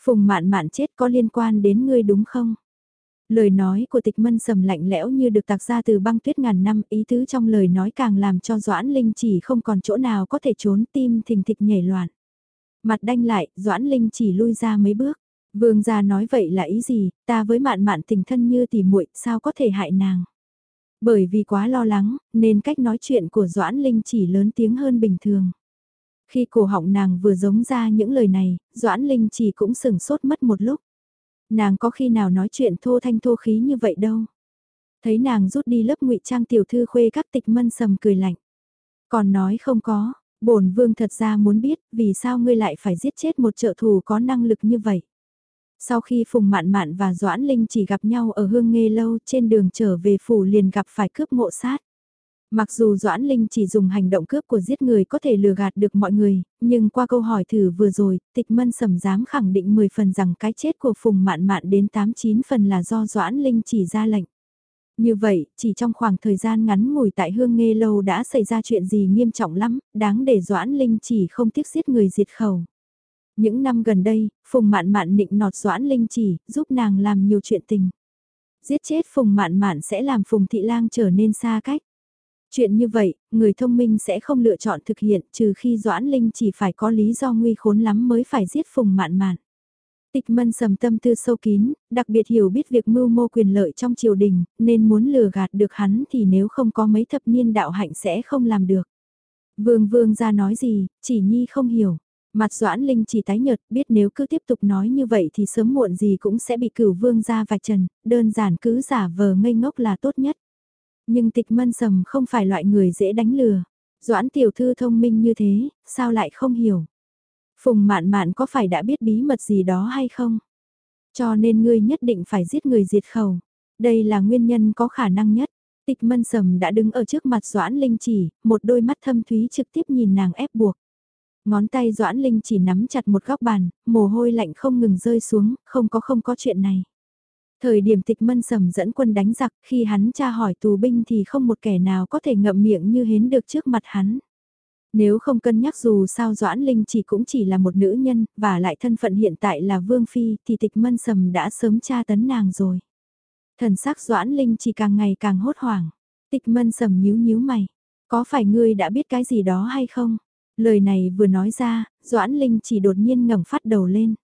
Phùng mạn mạn chết có liên quan đến ngươi đúng không? Lời nói của tịch mân sầm lạnh lẽo như được tạc ra từ băng tuyết ngàn năm, ý tứ trong lời nói càng làm cho Doãn Linh chỉ không còn chỗ nào có thể trốn tim thình thịch nhảy loạn. Mặt đanh lại, Doãn Linh chỉ lui ra mấy bước. Vương gia nói vậy là ý gì, ta với mạn mạn tình thân như tỉ muội sao có thể hại nàng. Bởi vì quá lo lắng, nên cách nói chuyện của Doãn Linh chỉ lớn tiếng hơn bình thường. Khi cổ họng nàng vừa giống ra những lời này, Doãn Linh chỉ cũng sừng sốt mất một lúc. Nàng có khi nào nói chuyện thô thanh thô khí như vậy đâu. Thấy nàng rút đi lớp ngụy trang tiểu thư khuê các tịch mân sầm cười lạnh. Còn nói không có, bổn vương thật ra muốn biết vì sao ngươi lại phải giết chết một trợ thủ có năng lực như vậy. Sau khi Phùng Mạn Mạn và Doãn Linh chỉ gặp nhau ở hương nghê lâu trên đường trở về phủ liền gặp phải cướp ngộ sát. Mặc dù Doãn Linh chỉ dùng hành động cướp của giết người có thể lừa gạt được mọi người, nhưng qua câu hỏi thử vừa rồi, tịch mân sầm dám khẳng định 10 phần rằng cái chết của Phùng Mạn Mạn đến 8-9 phần là do Doãn Linh chỉ ra lệnh. Như vậy, chỉ trong khoảng thời gian ngắn ngủi tại hương nghê lâu đã xảy ra chuyện gì nghiêm trọng lắm, đáng để Doãn Linh chỉ không tiếc giết người diệt khẩu. Những năm gần đây, Phùng Mạn Mạn nịnh nọt Doãn Linh chỉ, giúp nàng làm nhiều chuyện tình. Giết chết Phùng Mạn Mạn sẽ làm Phùng Thị Lang trở nên xa cách. Chuyện như vậy, người thông minh sẽ không lựa chọn thực hiện trừ khi Doãn Linh chỉ phải có lý do nguy khốn lắm mới phải giết Phùng Mạn Mạn. Tịch mân sầm tâm tư sâu kín, đặc biệt hiểu biết việc mưu mô quyền lợi trong triều đình, nên muốn lừa gạt được hắn thì nếu không có mấy thập niên đạo hạnh sẽ không làm được. Vương vương ra nói gì, chỉ nhi không hiểu. Mặt Doãn Linh chỉ tái nhợt, biết nếu cứ tiếp tục nói như vậy thì sớm muộn gì cũng sẽ bị cửu vương ra vạch trần, đơn giản cứ giả vờ ngây ngốc là tốt nhất. Nhưng tịch mân sầm không phải loại người dễ đánh lừa. Doãn tiểu thư thông minh như thế, sao lại không hiểu? Phùng mạn mạn có phải đã biết bí mật gì đó hay không? Cho nên ngươi nhất định phải giết người diệt khẩu. Đây là nguyên nhân có khả năng nhất. Tịch mân sầm đã đứng ở trước mặt Doãn Linh chỉ, một đôi mắt thâm thúy trực tiếp nhìn nàng ép buộc. Ngón tay Doãn Linh chỉ nắm chặt một góc bàn, mồ hôi lạnh không ngừng rơi xuống, không có không có chuyện này. Thời điểm tịch mân sầm dẫn quân đánh giặc, khi hắn tra hỏi tù binh thì không một kẻ nào có thể ngậm miệng như hến được trước mặt hắn. Nếu không cân nhắc dù sao Doãn Linh chỉ cũng chỉ là một nữ nhân, và lại thân phận hiện tại là Vương Phi, thì tịch mân sầm đã sớm tra tấn nàng rồi. Thần sắc Doãn Linh chỉ càng ngày càng hốt hoảng. Tịch mân sầm nhíu nhíu mày. Có phải ngươi đã biết cái gì đó hay không? Lời này vừa nói ra, Doãn Linh chỉ đột nhiên ngẩng phát đầu lên.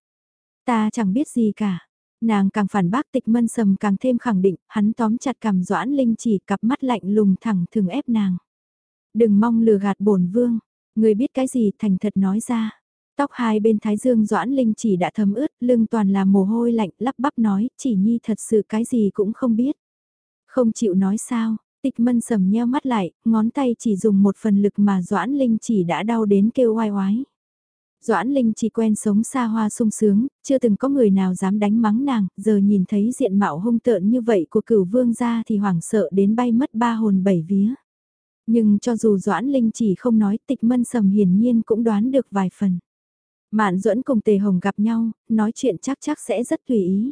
Ta chẳng biết gì cả. Nàng càng phản bác tịch mân sầm càng thêm khẳng định, hắn tóm chặt cầm Doãn Linh chỉ cặp mắt lạnh lùng thẳng thường ép nàng. Đừng mong lừa gạt bổn vương, người biết cái gì thành thật nói ra. Tóc hai bên thái dương Doãn Linh chỉ đã thấm ướt, lưng toàn là mồ hôi lạnh lắp bắp nói, chỉ nhi thật sự cái gì cũng không biết. Không chịu nói sao, tịch mân sầm nheo mắt lại, ngón tay chỉ dùng một phần lực mà Doãn Linh chỉ đã đau đến kêu oai oái. Doãn Linh chỉ quen sống xa hoa sung sướng, chưa từng có người nào dám đánh mắng nàng, giờ nhìn thấy diện mạo hung tợn như vậy của cửu vương gia thì hoảng sợ đến bay mất ba hồn bảy vía. Nhưng cho dù Doãn Linh chỉ không nói tịch mân sầm hiển nhiên cũng đoán được vài phần. Mạn duẫn cùng Tề Hồng gặp nhau, nói chuyện chắc chắc sẽ rất tùy ý.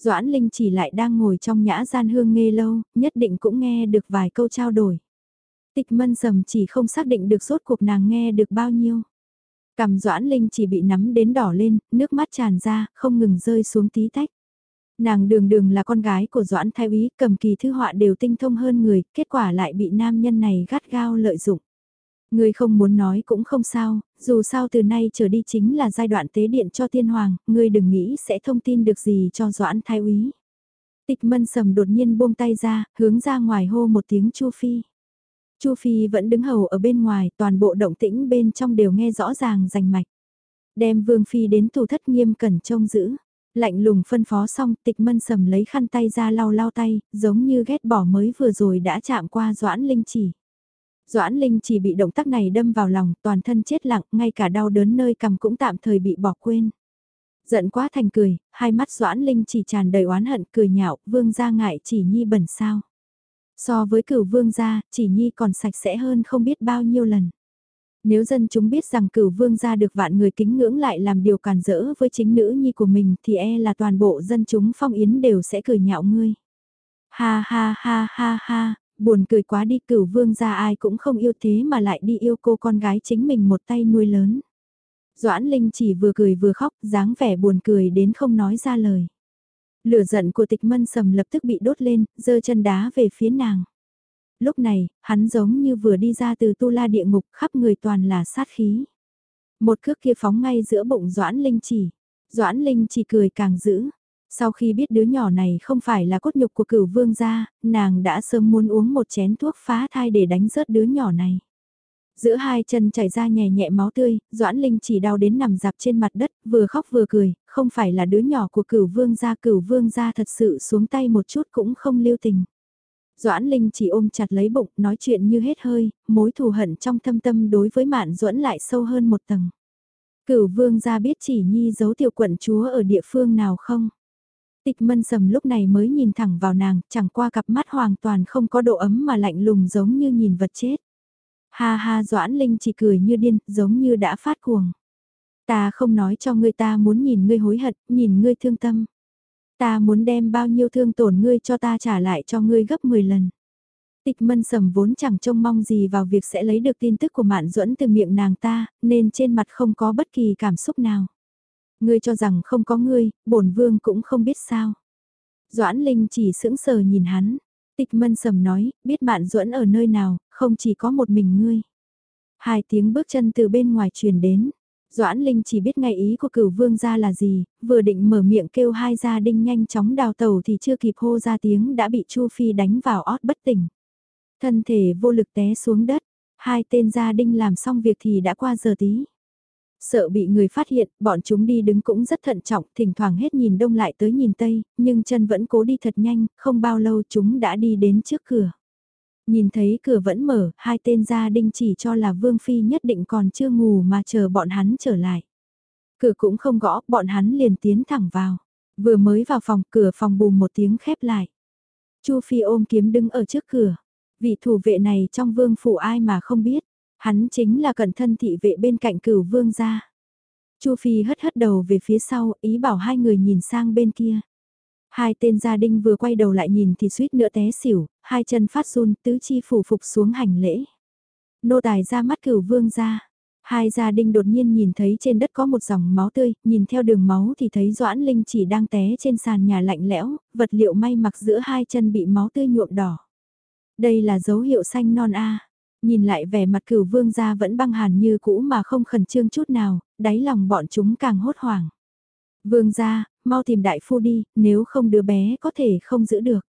Doãn Linh chỉ lại đang ngồi trong nhã gian hương nghe lâu, nhất định cũng nghe được vài câu trao đổi. Tịch mân sầm chỉ không xác định được rốt cuộc nàng nghe được bao nhiêu. Cầm Doãn Linh chỉ bị nắm đến đỏ lên, nước mắt tràn ra, không ngừng rơi xuống tí tách. Nàng đường đường là con gái của Doãn Thái Úy, cầm kỳ thư họa đều tinh thông hơn người, kết quả lại bị nam nhân này gắt gao lợi dụng. Người không muốn nói cũng không sao, dù sao từ nay trở đi chính là giai đoạn tế điện cho tiên hoàng, người đừng nghĩ sẽ thông tin được gì cho Doãn Thái Úy. Tịch mân sầm đột nhiên buông tay ra, hướng ra ngoài hô một tiếng chu phi. Chu Phi vẫn đứng hầu ở bên ngoài, toàn bộ động tĩnh bên trong đều nghe rõ ràng rành mạch. Đem Vương Phi đến tù thất nghiêm cẩn trông giữ. Lạnh lùng phân phó xong tịch mân sầm lấy khăn tay ra lau lau tay, giống như ghét bỏ mới vừa rồi đã chạm qua Doãn Linh chỉ. Doãn Linh chỉ bị động tác này đâm vào lòng, toàn thân chết lặng, ngay cả đau đớn nơi cầm cũng tạm thời bị bỏ quên. Giận quá thành cười, hai mắt Doãn Linh chỉ tràn đầy oán hận cười nhạo, vương ra ngại chỉ nhi bẩn sao. So với cửu vương gia, chỉ nhi còn sạch sẽ hơn không biết bao nhiêu lần. Nếu dân chúng biết rằng cửu vương gia được vạn người kính ngưỡng lại làm điều càn rỡ với chính nữ nhi của mình thì e là toàn bộ dân chúng phong yến đều sẽ cười nhạo ngươi. Ha ha ha ha ha, buồn cười quá đi cửu vương gia ai cũng không yêu thế mà lại đi yêu cô con gái chính mình một tay nuôi lớn. Doãn Linh chỉ vừa cười vừa khóc, dáng vẻ buồn cười đến không nói ra lời. Lửa giận của tịch mân sầm lập tức bị đốt lên, giơ chân đá về phía nàng. Lúc này, hắn giống như vừa đi ra từ tu la địa ngục khắp người toàn là sát khí. Một cước kia phóng ngay giữa bụng Doãn Linh chỉ. Doãn Linh chỉ cười càng dữ. Sau khi biết đứa nhỏ này không phải là cốt nhục của cửu vương gia, nàng đã sớm muốn uống một chén thuốc phá thai để đánh rớt đứa nhỏ này. Giữa hai chân chảy ra nhẹ nhẹ máu tươi, Doãn Linh chỉ đau đến nằm dạp trên mặt đất, vừa khóc vừa cười, không phải là đứa nhỏ của cửu vương gia cửu vương gia thật sự xuống tay một chút cũng không lưu tình. Doãn Linh chỉ ôm chặt lấy bụng, nói chuyện như hết hơi, mối thù hận trong thâm tâm đối với Mạn Duẫn lại sâu hơn một tầng. Cửu vương gia biết chỉ nhi giấu tiểu quận chúa ở địa phương nào không? Tịch mân sầm lúc này mới nhìn thẳng vào nàng, chẳng qua cặp mắt hoàn toàn không có độ ấm mà lạnh lùng giống như nhìn vật chết. Ha ha Doãn Linh chỉ cười như điên, giống như đã phát cuồng. Ta không nói cho ngươi ta muốn nhìn ngươi hối hận, nhìn ngươi thương tâm. Ta muốn đem bao nhiêu thương tổn ngươi cho ta trả lại cho ngươi gấp 10 lần. Tịch mân sầm vốn chẳng trông mong gì vào việc sẽ lấy được tin tức của Mạn Duẫn từ miệng nàng ta, nên trên mặt không có bất kỳ cảm xúc nào. Ngươi cho rằng không có ngươi, bổn vương cũng không biết sao. Doãn Linh chỉ sững sờ nhìn hắn. Tịch mân sầm nói, biết Mạn Duẫn ở nơi nào, không chỉ có một mình ngươi. Hai tiếng bước chân từ bên ngoài truyền đến. Doãn Linh chỉ biết ngay ý của cửu vương gia là gì, vừa định mở miệng kêu hai gia đinh nhanh chóng đào tàu thì chưa kịp hô ra tiếng đã bị Chu Phi đánh vào ót bất tỉnh. Thân thể vô lực té xuống đất, hai tên gia đinh làm xong việc thì đã qua giờ tí. Sợ bị người phát hiện, bọn chúng đi đứng cũng rất thận trọng, thỉnh thoảng hết nhìn đông lại tới nhìn tây, nhưng chân vẫn cố đi thật nhanh, không bao lâu chúng đã đi đến trước cửa. Nhìn thấy cửa vẫn mở, hai tên gia đình chỉ cho là Vương Phi nhất định còn chưa ngủ mà chờ bọn hắn trở lại. Cửa cũng không gõ, bọn hắn liền tiến thẳng vào. Vừa mới vào phòng, cửa phòng bùm một tiếng khép lại. Chu Phi ôm kiếm đứng ở trước cửa. Vị thủ vệ này trong vương phủ ai mà không biết. Hắn chính là cận thân thị vệ bên cạnh cửu vương gia. Chu Phi hất hất đầu về phía sau, ý bảo hai người nhìn sang bên kia. Hai tên gia đình vừa quay đầu lại nhìn thì suýt nữa té xỉu, hai chân phát run tứ chi phủ phục xuống hành lễ. Nô tài ra mắt cửu vương ra. Hai gia đình đột nhiên nhìn thấy trên đất có một dòng máu tươi, nhìn theo đường máu thì thấy Doãn Linh chỉ đang té trên sàn nhà lạnh lẽo, vật liệu may mặc giữa hai chân bị máu tươi nhuộm đỏ. Đây là dấu hiệu xanh non A. Nhìn lại vẻ mặt cửu vương gia vẫn băng hàn như cũ mà không khẩn trương chút nào, đáy lòng bọn chúng càng hốt hoảng. Vương gia, mau tìm đại phu đi, nếu không đứa bé có thể không giữ được.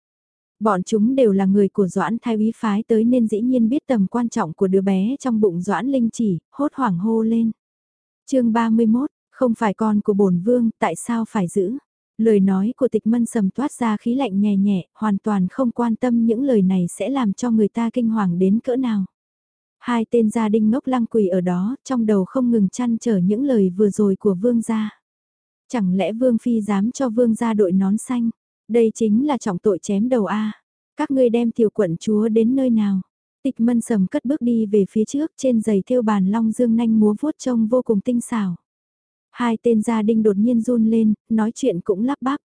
Bọn chúng đều là người của Doãn Thái Úy phái tới nên dĩ nhiên biết tầm quan trọng của đứa bé trong bụng Doãn Linh chỉ, hốt hoảng hô lên. chương 31, không phải con của bổn vương, tại sao phải giữ? Lời nói của tịch mân sầm toát ra khí lạnh nhẹ nhẹ, hoàn toàn không quan tâm những lời này sẽ làm cho người ta kinh hoàng đến cỡ nào. Hai tên gia đình ngốc lăng quỳ ở đó, trong đầu không ngừng chăn trở những lời vừa rồi của vương gia. Chẳng lẽ Vương Phi dám cho Vương gia đội nón xanh? Đây chính là trọng tội chém đầu A. Các ngươi đem tiểu quận chúa đến nơi nào? Tịch mân sầm cất bước đi về phía trước trên giày thêu bàn long dương nanh múa vuốt trông vô cùng tinh xảo. Hai tên gia đình đột nhiên run lên, nói chuyện cũng lắp bắp.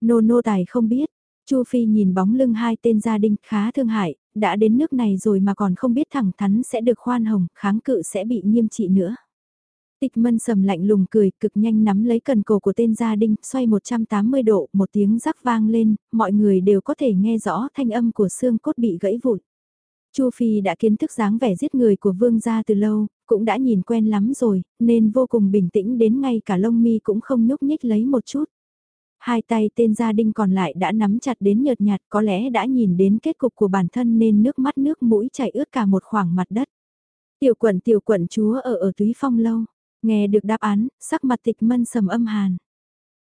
Nô nô tài không biết, Chu Phi nhìn bóng lưng hai tên gia đình khá thương hại, đã đến nước này rồi mà còn không biết thẳng thắn sẽ được khoan hồng, kháng cự sẽ bị nghiêm trị nữa. Tịch mân sầm lạnh lùng cười, cực nhanh nắm lấy cần cổ của tên gia đình xoay 180 độ, một tiếng rắc vang lên, mọi người đều có thể nghe rõ thanh âm của xương cốt bị gãy vụn. Chu Phi đã kiến thức dáng vẻ giết người của vương gia từ lâu, cũng đã nhìn quen lắm rồi, nên vô cùng bình tĩnh đến ngay cả lông mi cũng không nhúc nhích lấy một chút. Hai tay tên gia đình còn lại đã nắm chặt đến nhợt nhạt có lẽ đã nhìn đến kết cục của bản thân nên nước mắt nước mũi chảy ướt cả một khoảng mặt đất. Tiểu quận tiểu quận chúa ở ở túy phong lâu. Nghe được đáp án, sắc mặt tịch mân sầm âm hàn.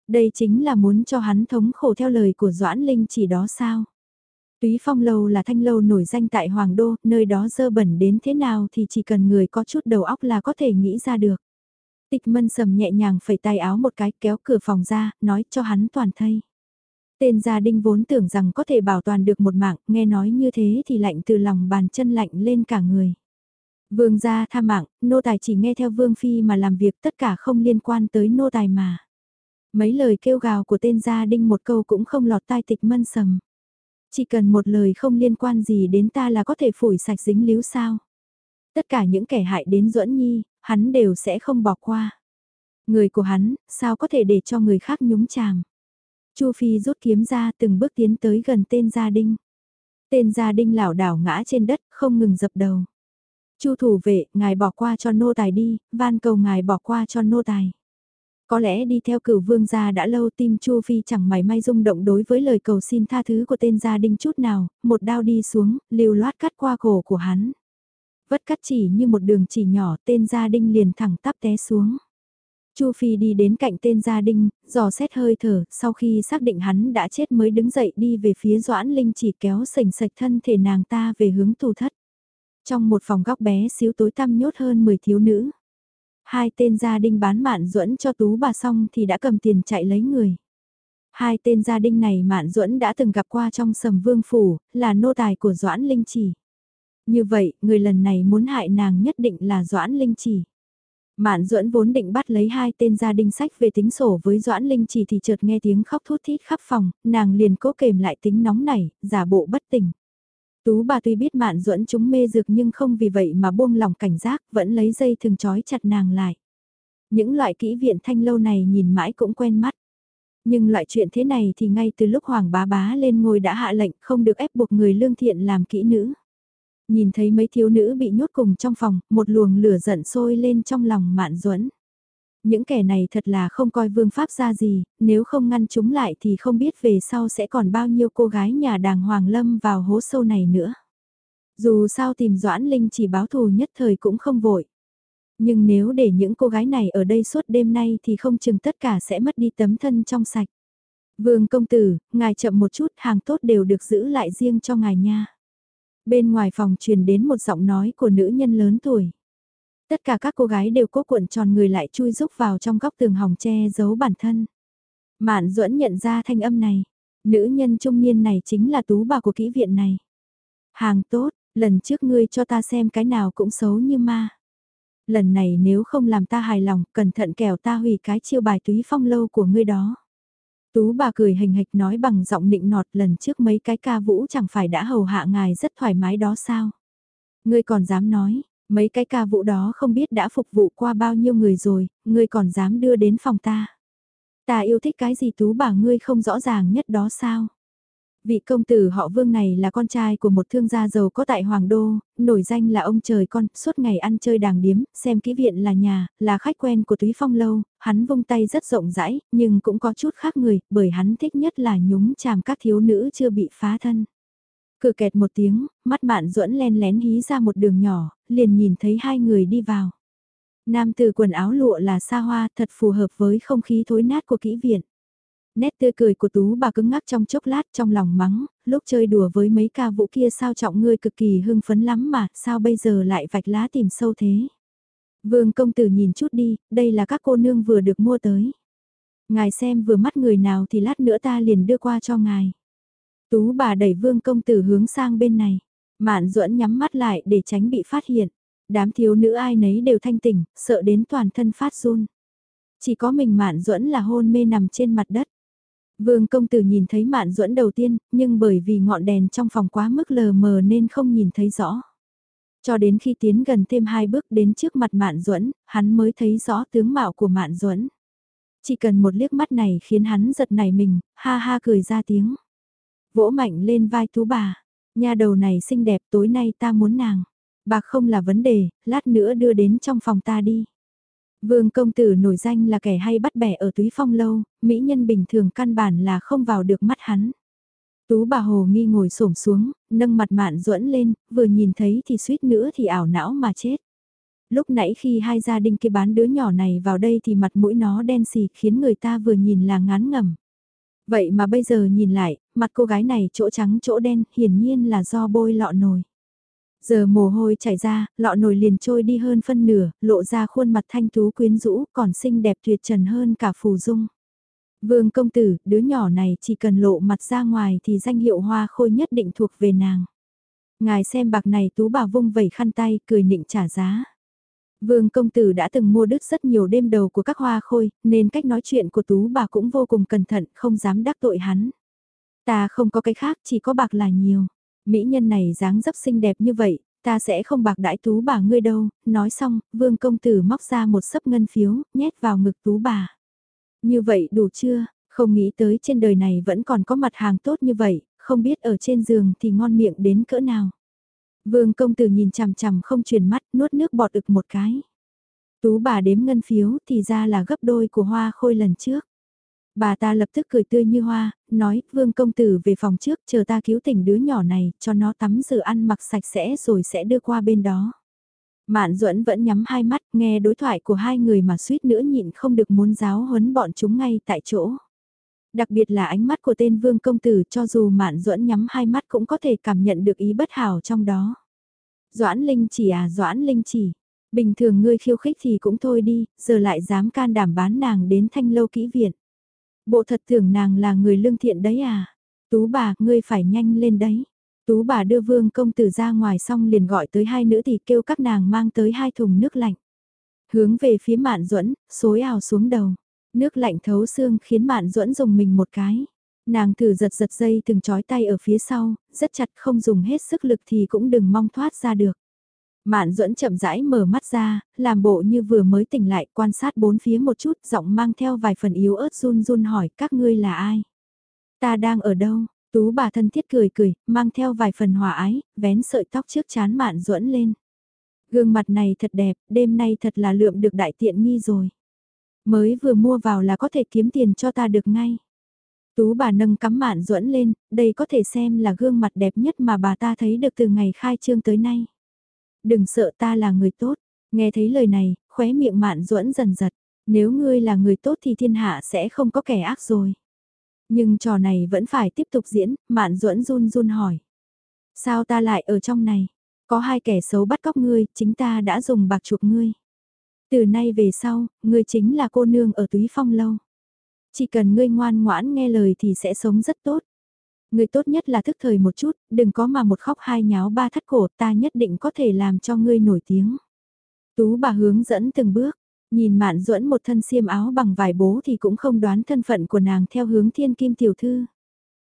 Đây chính là muốn cho hắn thống khổ theo lời của Doãn Linh chỉ đó sao? Túy Phong Lâu là thanh lâu nổi danh tại Hoàng Đô, nơi đó dơ bẩn đến thế nào thì chỉ cần người có chút đầu óc là có thể nghĩ ra được. Tịch mân sầm nhẹ nhàng phẩy tay áo một cái kéo cửa phòng ra, nói cho hắn toàn thây. Tên gia đinh vốn tưởng rằng có thể bảo toàn được một mạng, nghe nói như thế thì lạnh từ lòng bàn chân lạnh lên cả người. Vương gia tha mạng, nô tài chỉ nghe theo vương phi mà làm việc tất cả không liên quan tới nô tài mà. Mấy lời kêu gào của tên gia đinh một câu cũng không lọt tai tịch mân sầm. Chỉ cần một lời không liên quan gì đến ta là có thể phủi sạch dính líu sao. Tất cả những kẻ hại đến duẫn nhi, hắn đều sẽ không bỏ qua. Người của hắn, sao có thể để cho người khác nhúng chàm. Chu Phi rút kiếm ra từng bước tiến tới gần tên gia đinh. Tên gia đinh lảo đảo ngã trên đất, không ngừng dập đầu. Chu thủ vệ, ngài bỏ qua cho nô tài đi, van cầu ngài bỏ qua cho nô tài. Có lẽ đi theo cửu vương gia đã lâu tim Chu Phi chẳng mảy may rung động đối với lời cầu xin tha thứ của tên gia đinh chút nào, một đao đi xuống, liều loát cắt qua cổ của hắn. Vất cắt chỉ như một đường chỉ nhỏ tên gia đinh liền thẳng tắp té xuống. Chu Phi đi đến cạnh tên gia đinh, dò xét hơi thở, sau khi xác định hắn đã chết mới đứng dậy đi về phía Doãn Linh chỉ kéo sành sạch thân thể nàng ta về hướng tù thất. Trong một phòng góc bé xíu tối tăm nhốt hơn 10 thiếu nữ. Hai tên gia đình bán mạn duẫn cho tú bà xong thì đã cầm tiền chạy lấy người. Hai tên gia đình này mạn duẫn đã từng gặp qua trong sầm vương phủ, là nô tài của Doãn Linh Chỉ. Như vậy, người lần này muốn hại nàng nhất định là Doãn Linh Chỉ. Mạn Duẫn vốn định bắt lấy hai tên gia đình sách về tính sổ với Doãn Linh chỉ thì chợt nghe tiếng khóc thút thít khắp phòng, nàng liền cố kềm lại tính nóng nảy, giả bộ bất tỉnh. Tú bà tuy biết Mạn Duẫn chúng mê dược nhưng không vì vậy mà buông lòng cảnh giác, vẫn lấy dây thường trói chặt nàng lại. Những loại kỹ viện thanh lâu này nhìn mãi cũng quen mắt. Nhưng loại chuyện thế này thì ngay từ lúc Hoàng bá bá lên ngôi đã hạ lệnh không được ép buộc người lương thiện làm kỹ nữ. Nhìn thấy mấy thiếu nữ bị nhốt cùng trong phòng, một luồng lửa giận sôi lên trong lòng mạn duẫn những kẻ này thật là không coi vương pháp ra gì, nếu không ngăn chúng lại thì không biết về sau sẽ còn bao nhiêu cô gái nhà đàng hoàng lâm vào hố sâu này nữa. Dù sao tìm Doãn Linh chỉ báo thù nhất thời cũng không vội. Nhưng nếu để những cô gái này ở đây suốt đêm nay thì không chừng tất cả sẽ mất đi tấm thân trong sạch. Vương công tử, ngài chậm một chút, hàng tốt đều được giữ lại riêng cho ngài nha. Bên ngoài phòng truyền đến một giọng nói của nữ nhân lớn tuổi. Tất cả các cô gái đều cố cuộn tròn người lại chui rúc vào trong góc tường hòng che giấu bản thân. Mạn duẫn nhận ra thanh âm này. Nữ nhân trung niên này chính là tú bà của kỹ viện này. Hàng tốt, lần trước ngươi cho ta xem cái nào cũng xấu như ma. Lần này nếu không làm ta hài lòng, cẩn thận kẻo ta hủy cái chiêu bài túy phong lâu của ngươi đó. Tú bà cười hình hịch nói bằng giọng nịnh nọt lần trước mấy cái ca vũ chẳng phải đã hầu hạ ngài rất thoải mái đó sao. Ngươi còn dám nói, mấy cái ca vũ đó không biết đã phục vụ qua bao nhiêu người rồi, ngươi còn dám đưa đến phòng ta. Ta yêu thích cái gì tú bà ngươi không rõ ràng nhất đó sao. Vị công tử họ vương này là con trai của một thương gia giàu có tại Hoàng Đô, nổi danh là ông trời con, suốt ngày ăn chơi đàng điếm, xem kỹ viện là nhà, là khách quen của túy phong lâu, hắn vung tay rất rộng rãi, nhưng cũng có chút khác người, bởi hắn thích nhất là nhúng chàm các thiếu nữ chưa bị phá thân. Cửa kẹt một tiếng, mắt bạn duẫn len lén hí ra một đường nhỏ, liền nhìn thấy hai người đi vào. Nam từ quần áo lụa là xa hoa thật phù hợp với không khí thối nát của kỹ viện. Nét tươi cười của tú bà cứng ngắc trong chốc lát trong lòng mắng, lúc chơi đùa với mấy ca vũ kia sao trọng ngươi cực kỳ hưng phấn lắm mà, sao bây giờ lại vạch lá tìm sâu thế. Vương công tử nhìn chút đi, đây là các cô nương vừa được mua tới. Ngài xem vừa mắt người nào thì lát nữa ta liền đưa qua cho ngài. Tú bà đẩy vương công tử hướng sang bên này. Mạn duẫn nhắm mắt lại để tránh bị phát hiện. Đám thiếu nữ ai nấy đều thanh tỉnh, sợ đến toàn thân phát run. Chỉ có mình mạn duẫn là hôn mê nằm trên mặt đất. Vương công tử nhìn thấy mạn duẫn đầu tiên, nhưng bởi vì ngọn đèn trong phòng quá mức lờ mờ nên không nhìn thấy rõ. Cho đến khi tiến gần thêm hai bước đến trước mặt mạn duẫn, hắn mới thấy rõ tướng mạo của mạn duẫn. Chỉ cần một liếc mắt này khiến hắn giật nảy mình, ha ha cười ra tiếng. Vỗ mạnh lên vai tú bà, nhà đầu này xinh đẹp tối nay ta muốn nàng. Bạc không là vấn đề, lát nữa đưa đến trong phòng ta đi. Vương công tử nổi danh là kẻ hay bắt bẻ ở túy phong lâu, mỹ nhân bình thường căn bản là không vào được mắt hắn. Tú bà hồ nghi ngồi xổm xuống, nâng mặt mạn duẫn lên, vừa nhìn thấy thì suýt nữa thì ảo não mà chết. Lúc nãy khi hai gia đình kia bán đứa nhỏ này vào đây thì mặt mũi nó đen xì khiến người ta vừa nhìn là ngán ngẩm. Vậy mà bây giờ nhìn lại, mặt cô gái này chỗ trắng chỗ đen hiển nhiên là do bôi lọ nồi. Giờ mồ hôi chảy ra, lọ nồi liền trôi đi hơn phân nửa, lộ ra khuôn mặt thanh tú quyến rũ, còn xinh đẹp tuyệt trần hơn cả phù dung. Vương công tử, đứa nhỏ này chỉ cần lộ mặt ra ngoài thì danh hiệu hoa khôi nhất định thuộc về nàng. Ngài xem bạc này tú bà vung vẩy khăn tay, cười nịnh trả giá. Vương công tử đã từng mua đứt rất nhiều đêm đầu của các hoa khôi, nên cách nói chuyện của tú bà cũng vô cùng cẩn thận, không dám đắc tội hắn. Ta không có cái khác, chỉ có bạc là nhiều. Mỹ nhân này dáng dấp xinh đẹp như vậy, ta sẽ không bạc đãi tú bà ngươi đâu, nói xong, vương công tử móc ra một sấp ngân phiếu, nhét vào ngực tú bà. Như vậy đủ chưa, không nghĩ tới trên đời này vẫn còn có mặt hàng tốt như vậy, không biết ở trên giường thì ngon miệng đến cỡ nào. Vương công tử nhìn chằm chằm không chuyển mắt, nuốt nước bọt ực một cái. Tú bà đếm ngân phiếu thì ra là gấp đôi của hoa khôi lần trước. Bà ta lập tức cười tươi như hoa, nói, vương công tử về phòng trước, chờ ta cứu tỉnh đứa nhỏ này, cho nó tắm rửa ăn mặc sạch sẽ rồi sẽ đưa qua bên đó. Mạn duẫn vẫn nhắm hai mắt, nghe đối thoại của hai người mà suýt nữa nhịn không được muốn giáo huấn bọn chúng ngay tại chỗ. Đặc biệt là ánh mắt của tên vương công tử cho dù mạn duẫn nhắm hai mắt cũng có thể cảm nhận được ý bất hảo trong đó. Doãn Linh chỉ à Doãn Linh chỉ, Bình thường ngươi khiêu khích thì cũng thôi đi, giờ lại dám can đảm bán nàng đến thanh lâu kỹ viện. Bộ thật tưởng nàng là người lương thiện đấy à? Tú bà, ngươi phải nhanh lên đấy. Tú bà đưa vương công tử ra ngoài xong liền gọi tới hai nữ thì kêu các nàng mang tới hai thùng nước lạnh. Hướng về phía mạn duẫn xối ào xuống đầu. Nước lạnh thấu xương khiến mạn duẫn dùng mình một cái. Nàng thử giật giật dây từng chói tay ở phía sau, rất chặt không dùng hết sức lực thì cũng đừng mong thoát ra được. Mạn duẫn chậm rãi mở mắt ra, làm bộ như vừa mới tỉnh lại quan sát bốn phía một chút giọng mang theo vài phần yếu ớt run run hỏi các ngươi là ai. Ta đang ở đâu, tú bà thân thiết cười cười, mang theo vài phần hòa ái, vén sợi tóc trước chán mạn duẫn lên. Gương mặt này thật đẹp, đêm nay thật là lượm được đại tiện nghi rồi. Mới vừa mua vào là có thể kiếm tiền cho ta được ngay. Tú bà nâng cắm mạn duẫn lên, đây có thể xem là gương mặt đẹp nhất mà bà ta thấy được từ ngày khai trương tới nay. Đừng sợ ta là người tốt, nghe thấy lời này, khóe miệng mạn duẫn dần giật, nếu ngươi là người tốt thì thiên hạ sẽ không có kẻ ác rồi. Nhưng trò này vẫn phải tiếp tục diễn, mạn duẫn run run hỏi. Sao ta lại ở trong này? Có hai kẻ xấu bắt cóc ngươi, chính ta đã dùng bạc chuộc ngươi. Từ nay về sau, ngươi chính là cô nương ở túy phong lâu. Chỉ cần ngươi ngoan ngoãn nghe lời thì sẽ sống rất tốt. Ngươi tốt nhất là thức thời một chút, đừng có mà một khóc hai nháo ba thắt cổ ta nhất định có thể làm cho ngươi nổi tiếng. Tú bà hướng dẫn từng bước, nhìn mạn duẫn một thân xiêm áo bằng vải bố thì cũng không đoán thân phận của nàng theo hướng thiên kim tiểu thư.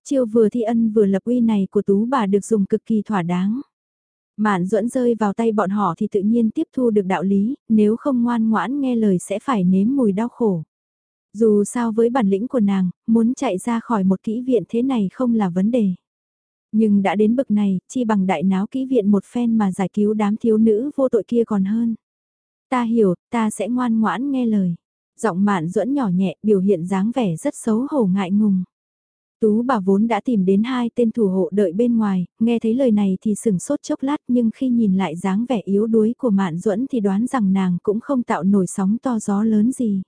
Chiêu vừa thi ân vừa lập uy này của tú bà được dùng cực kỳ thỏa đáng. Mạn duẫn rơi vào tay bọn họ thì tự nhiên tiếp thu được đạo lý, nếu không ngoan ngoãn nghe lời sẽ phải nếm mùi đau khổ. Dù sao với bản lĩnh của nàng, muốn chạy ra khỏi một kỹ viện thế này không là vấn đề. Nhưng đã đến bực này, chi bằng đại náo kỹ viện một phen mà giải cứu đám thiếu nữ vô tội kia còn hơn. Ta hiểu, ta sẽ ngoan ngoãn nghe lời. Giọng mạn duẫn nhỏ nhẹ biểu hiện dáng vẻ rất xấu hổ ngại ngùng. Tú bà vốn đã tìm đến hai tên thủ hộ đợi bên ngoài, nghe thấy lời này thì sừng sốt chốc lát nhưng khi nhìn lại dáng vẻ yếu đuối của Mạn Duẫn thì đoán rằng nàng cũng không tạo nổi sóng to gió lớn gì.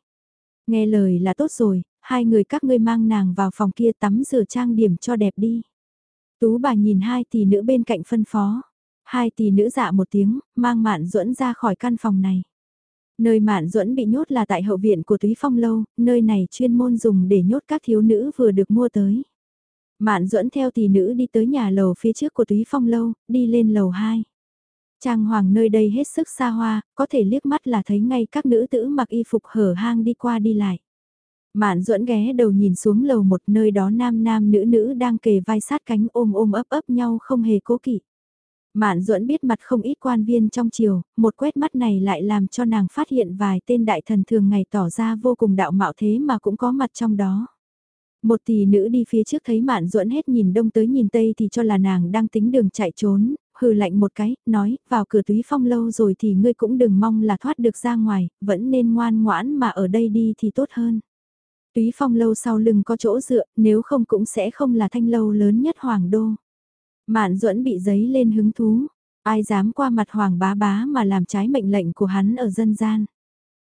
Nghe lời là tốt rồi, hai người các ngươi mang nàng vào phòng kia tắm rửa trang điểm cho đẹp đi. Tú bà nhìn hai tỷ nữ bên cạnh phân phó. Hai tỷ nữ dạ một tiếng, mang Mạn Duẫn ra khỏi căn phòng này. Nơi Mạn Duẫn bị nhốt là tại hậu viện của Túy Phong Lâu, nơi này chuyên môn dùng để nhốt các thiếu nữ vừa được mua tới. Mạn Duẫn theo tỷ nữ đi tới nhà lầu phía trước của Túy Phong Lâu, đi lên lầu 2. Trang hoàng nơi đây hết sức xa hoa, có thể liếc mắt là thấy ngay các nữ tử mặc y phục hở hang đi qua đi lại. Mạn duẫn ghé đầu nhìn xuống lầu một nơi đó nam nam nữ nữ đang kề vai sát cánh ôm ôm ấp ấp nhau không hề cố kỵ. Mạn duẫn biết mặt không ít quan viên trong triều, một quét mắt này lại làm cho nàng phát hiện vài tên đại thần thường ngày tỏ ra vô cùng đạo mạo thế mà cũng có mặt trong đó. Một tỷ nữ đi phía trước thấy mạn duẫn hết nhìn đông tới nhìn tây thì cho là nàng đang tính đường chạy trốn, hừ lạnh một cái, nói, vào cửa túy phong lâu rồi thì ngươi cũng đừng mong là thoát được ra ngoài, vẫn nên ngoan ngoãn mà ở đây đi thì tốt hơn. Túy phong lâu sau lưng có chỗ dựa, nếu không cũng sẽ không là thanh lâu lớn nhất hoàng đô. Mạn duẫn bị giấy lên hứng thú, ai dám qua mặt hoàng bá bá mà làm trái mệnh lệnh của hắn ở dân gian.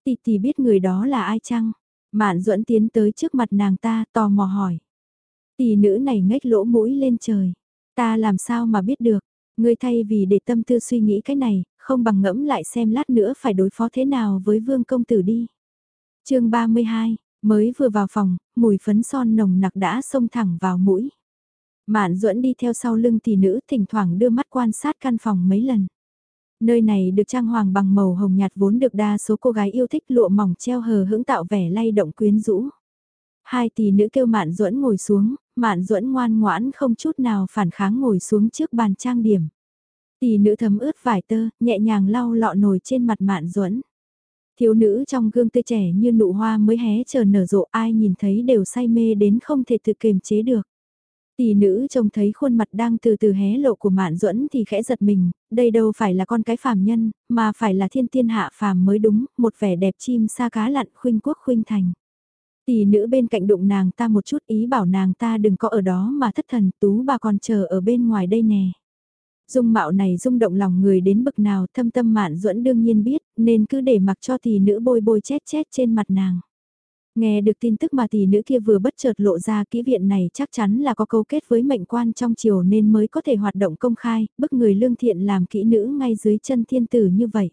Tì tì biết người đó là ai chăng? Mạn duẫn tiến tới trước mặt nàng ta tò mò hỏi. Tỷ nữ này ngách lỗ mũi lên trời. Ta làm sao mà biết được, Ngươi thay vì để tâm tư suy nghĩ cái này, không bằng ngẫm lại xem lát nữa phải đối phó thế nào với vương công tử đi. chương 32, mới vừa vào phòng, mùi phấn son nồng nặc đã xông thẳng vào mũi. Mạn duẫn đi theo sau lưng tỷ nữ thỉnh thoảng đưa mắt quan sát căn phòng mấy lần. Nơi này được trang hoàng bằng màu hồng nhạt vốn được đa số cô gái yêu thích lụa mỏng treo hờ hững tạo vẻ lay động quyến rũ. Hai tỷ nữ kêu Mạn Duẫn ngồi xuống, Mạn Duẫn ngoan ngoãn không chút nào phản kháng ngồi xuống trước bàn trang điểm. Tỷ nữ thấm ướt vải tơ, nhẹ nhàng lau lọ nồi trên mặt Mạn Duẫn. Thiếu nữ trong gương tươi trẻ như nụ hoa mới hé chờ nở rộ ai nhìn thấy đều say mê đến không thể tự kiềm chế được. Tỷ nữ trông thấy khuôn mặt đang từ từ hé lộ của Mạn Duẫn thì khẽ giật mình, đây đâu phải là con cái phàm nhân, mà phải là thiên tiên hạ phàm mới đúng, một vẻ đẹp chim sa cá lặn khuynh quốc khuynh thành. Tỷ nữ bên cạnh đụng nàng ta một chút ý bảo nàng ta đừng có ở đó mà thất thần tú bà còn chờ ở bên ngoài đây nè. Dung mạo này rung động lòng người đến bực nào thâm tâm mạn duẫn đương nhiên biết nên cứ để mặc cho tỷ nữ bôi bôi chét chét trên mặt nàng. Nghe được tin tức mà tỷ nữ kia vừa bất chợt lộ ra kỹ viện này chắc chắn là có câu kết với mệnh quan trong triều nên mới có thể hoạt động công khai, bức người lương thiện làm kỹ nữ ngay dưới chân thiên tử như vậy.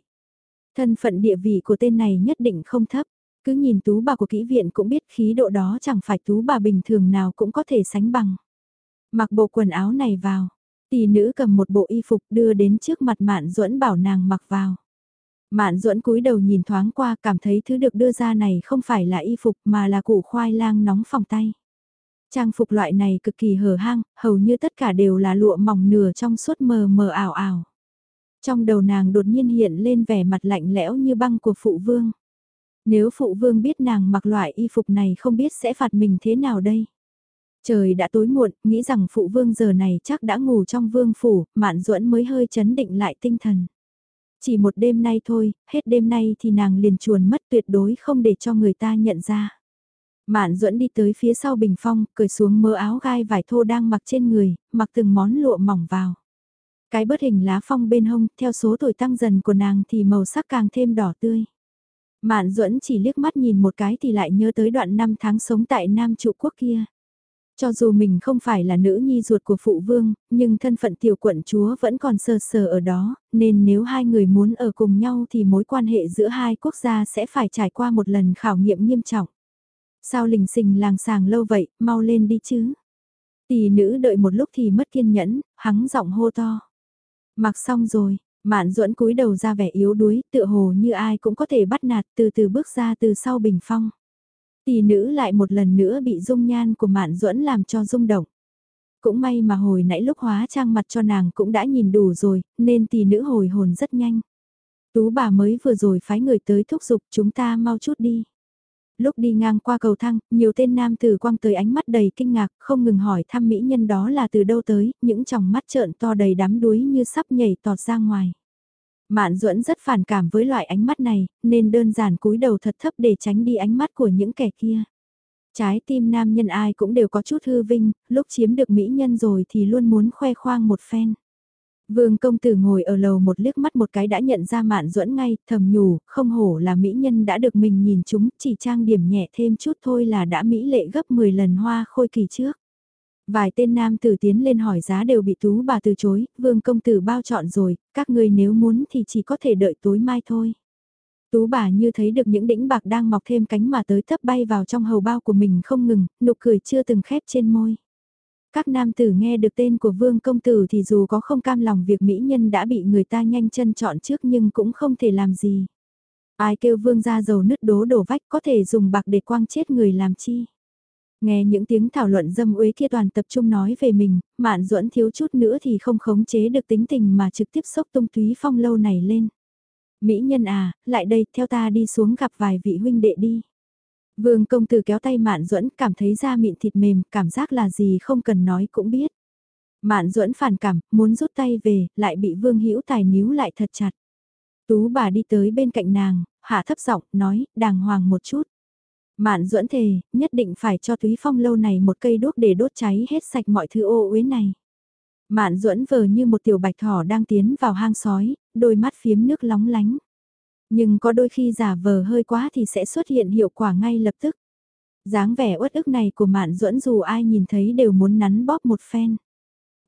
Thân phận địa vị của tên này nhất định không thấp. Cứ nhìn tú bà của kỹ viện cũng biết khí độ đó chẳng phải tú bà bình thường nào cũng có thể sánh bằng. Mặc bộ quần áo này vào. Tỷ nữ cầm một bộ y phục đưa đến trước mặt Mạn Duẫn bảo nàng mặc vào. Mạn Duẫn cúi đầu nhìn thoáng qua cảm thấy thứ được đưa ra này không phải là y phục mà là củ khoai lang nóng phòng tay. Trang phục loại này cực kỳ hở hang, hầu như tất cả đều là lụa mỏng nửa trong suốt mờ mờ ảo ảo. Trong đầu nàng đột nhiên hiện lên vẻ mặt lạnh lẽo như băng của phụ vương. Nếu phụ vương biết nàng mặc loại y phục này không biết sẽ phạt mình thế nào đây? Trời đã tối muộn, nghĩ rằng phụ vương giờ này chắc đã ngủ trong vương phủ, mạn duẫn mới hơi chấn định lại tinh thần. Chỉ một đêm nay thôi, hết đêm nay thì nàng liền chuồn mất tuyệt đối không để cho người ta nhận ra. Mạn duẫn đi tới phía sau bình phong, cởi xuống mớ áo gai vải thô đang mặc trên người, mặc từng món lụa mỏng vào. Cái bớt hình lá phong bên hông, theo số tuổi tăng dần của nàng thì màu sắc càng thêm đỏ tươi. Mạn duẫn chỉ liếc mắt nhìn một cái thì lại nhớ tới đoạn năm tháng sống tại Nam trụ quốc kia. Cho dù mình không phải là nữ nhi ruột của phụ vương, nhưng thân phận tiểu quận chúa vẫn còn sờ sờ ở đó, nên nếu hai người muốn ở cùng nhau thì mối quan hệ giữa hai quốc gia sẽ phải trải qua một lần khảo nghiệm nghiêm trọng. Sao lình xình làng sàng lâu vậy, mau lên đi chứ. Tỷ nữ đợi một lúc thì mất kiên nhẫn, hắng giọng hô to. Mặc xong rồi, mạn duẫn cúi đầu ra vẻ yếu đuối, tựa hồ như ai cũng có thể bắt nạt từ từ bước ra từ sau bình phong. Tỷ nữ lại một lần nữa bị dung nhan của Mạn Duẫn làm cho rung động. Cũng may mà hồi nãy lúc hóa trang mặt cho nàng cũng đã nhìn đủ rồi, nên tỷ nữ hồi hồn rất nhanh. Tú bà mới vừa rồi phái người tới thúc giục chúng ta mau chút đi. Lúc đi ngang qua cầu thang, nhiều tên nam tử quang tới ánh mắt đầy kinh ngạc, không ngừng hỏi thăm mỹ nhân đó là từ đâu tới, những tròng mắt trợn to đầy đám đuối như sắp nhảy tọt ra ngoài. Mạn Duẫn rất phản cảm với loại ánh mắt này, nên đơn giản cúi đầu thật thấp để tránh đi ánh mắt của những kẻ kia. Trái tim nam nhân ai cũng đều có chút hư vinh, lúc chiếm được mỹ nhân rồi thì luôn muốn khoe khoang một phen. Vương công tử ngồi ở lầu một liếc mắt một cái đã nhận ra mạn duẫn ngay, thầm nhủ, không hổ là mỹ nhân đã được mình nhìn chúng, chỉ trang điểm nhẹ thêm chút thôi là đã mỹ lệ gấp 10 lần hoa khôi kỳ trước. Vài tên nam tử tiến lên hỏi giá đều bị tú bà từ chối, vương công tử bao chọn rồi, các ngươi nếu muốn thì chỉ có thể đợi tối mai thôi. Tú bà như thấy được những đĩnh bạc đang mọc thêm cánh mà tới thấp bay vào trong hầu bao của mình không ngừng, nụ cười chưa từng khép trên môi. Các nam tử nghe được tên của vương công tử thì dù có không cam lòng việc mỹ nhân đã bị người ta nhanh chân chọn trước nhưng cũng không thể làm gì. Ai kêu vương ra dầu nứt đố đổ vách có thể dùng bạc để quang chết người làm chi. Nghe những tiếng thảo luận dâm uế kia toàn tập trung nói về mình, mạn duẫn thiếu chút nữa thì không khống chế được tính tình mà trực tiếp sốc tung túy phong lâu này lên. Mỹ nhân à, lại đây, theo ta đi xuống gặp vài vị huynh đệ đi. Vương công tử kéo tay Mạn Duẫn, cảm thấy da mịn thịt mềm, cảm giác là gì không cần nói cũng biết. Mạn Duẫn phản cảm, muốn rút tay về, lại bị Vương Hữu Tài níu lại thật chặt. Tú bà đi tới bên cạnh nàng, hạ thấp giọng, nói, đàng hoàng một chút. Mạn duẫn thề, nhất định phải cho Thúy phong lâu này một cây đốt để đốt cháy hết sạch mọi thứ ô uế này. Mạn duẫn vờ như một tiểu bạch thỏ đang tiến vào hang sói, đôi mắt phiếm nước lóng lánh. Nhưng có đôi khi giả vờ hơi quá thì sẽ xuất hiện hiệu quả ngay lập tức. dáng vẻ uất ức này của Mạn duẫn dù ai nhìn thấy đều muốn nắn bóp một phen.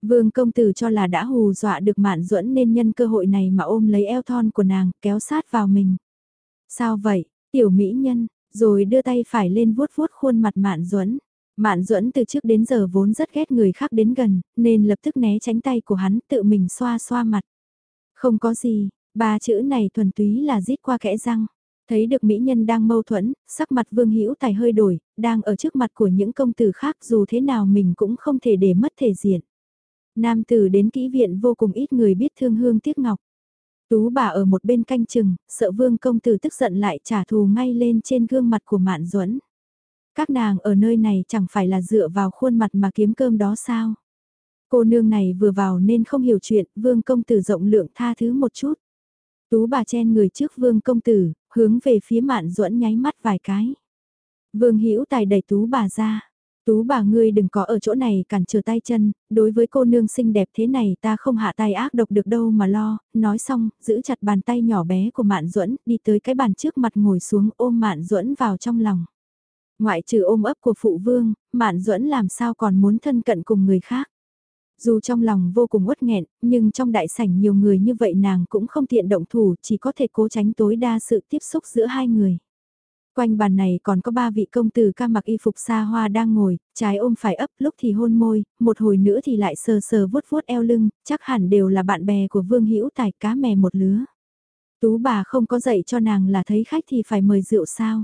Vương công tử cho là đã hù dọa được Mạn duẫn nên nhân cơ hội này mà ôm lấy eo thon của nàng kéo sát vào mình. Sao vậy, tiểu mỹ nhân, rồi đưa tay phải lên vuốt vuốt khuôn mặt Mạn Duẫn. Mạn Duẫn từ trước đến giờ vốn rất ghét người khác đến gần, nên lập tức né tránh tay của hắn tự mình xoa xoa mặt. Không có gì, ba chữ này thuần túy là rít qua kẽ răng. Thấy được mỹ nhân đang mâu thuẫn, sắc mặt Vương Hữu Tài hơi đổi, đang ở trước mặt của những công tử khác dù thế nào mình cũng không thể để mất thể diện. Nam tử đến kỹ viện vô cùng ít người biết thương hương tiếc ngọc. Tú bà ở một bên canh chừng, sợ vương công tử tức giận lại trả thù ngay lên trên gương mặt của Mạn Duẫn. Các nàng ở nơi này chẳng phải là dựa vào khuôn mặt mà kiếm cơm đó sao? Cô nương này vừa vào nên không hiểu chuyện, vương công tử rộng lượng tha thứ một chút. Tú bà chen người trước vương công tử, hướng về phía Mạn Duẫn nháy mắt vài cái. Vương Hữu Tài đẩy tú bà ra. Tú bà ngươi đừng có ở chỗ này cản trở tay chân, đối với cô nương xinh đẹp thế này ta không hạ tay ác độc được đâu mà lo, nói xong, giữ chặt bàn tay nhỏ bé của Mạn Duẫn, đi tới cái bàn trước mặt ngồi xuống ôm Mạn Duẫn vào trong lòng. Ngoại trừ ôm ấp của phụ vương, Mạn Duẫn làm sao còn muốn thân cận cùng người khác. Dù trong lòng vô cùng uất nghẹn, nhưng trong đại sảnh nhiều người như vậy nàng cũng không tiện động thủ, chỉ có thể cố tránh tối đa sự tiếp xúc giữa hai người. Quanh bàn này còn có ba vị công tử ca mặc y phục xa hoa đang ngồi, trái ôm phải ấp lúc thì hôn môi, một hồi nữa thì lại sờ sờ vuốt vuốt eo lưng, chắc hẳn đều là bạn bè của Vương Hữu Tài cá mè một lứa. Tú bà không có dạy cho nàng là thấy khách thì phải mời rượu sao.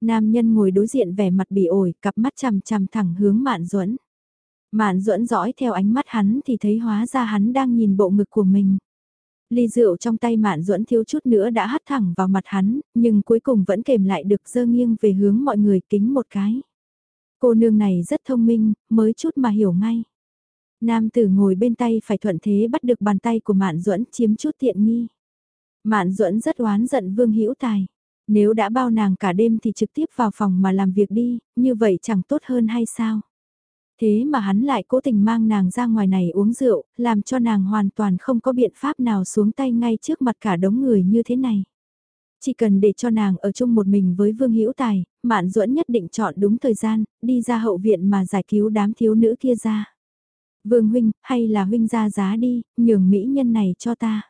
Nam nhân ngồi đối diện vẻ mặt bị ổi, cặp mắt chằm chằm thẳng hướng Mạn Duẫn. Mạn Duẫn dõi theo ánh mắt hắn thì thấy hóa ra hắn đang nhìn bộ ngực của mình. Ly rượu trong tay Mạn Duẫn thiếu chút nữa đã hắt thẳng vào mặt hắn, nhưng cuối cùng vẫn kềm lại được dơ nghiêng về hướng mọi người kính một cái. Cô nương này rất thông minh, mới chút mà hiểu ngay. Nam tử ngồi bên tay phải thuận thế bắt được bàn tay của Mạn Duẫn chiếm chút tiện nghi. Mạn Duẫn rất oán giận Vương Hữu Tài. Nếu đã bao nàng cả đêm thì trực tiếp vào phòng mà làm việc đi, như vậy chẳng tốt hơn hay sao? Thế mà hắn lại cố tình mang nàng ra ngoài này uống rượu, làm cho nàng hoàn toàn không có biện pháp nào xuống tay ngay trước mặt cả đống người như thế này. Chỉ cần để cho nàng ở chung một mình với Vương Hữu Tài, Mạn Duẫn nhất định chọn đúng thời gian, đi ra hậu viện mà giải cứu đám thiếu nữ kia ra. Vương huynh, hay là huynh ra giá đi, nhường mỹ nhân này cho ta.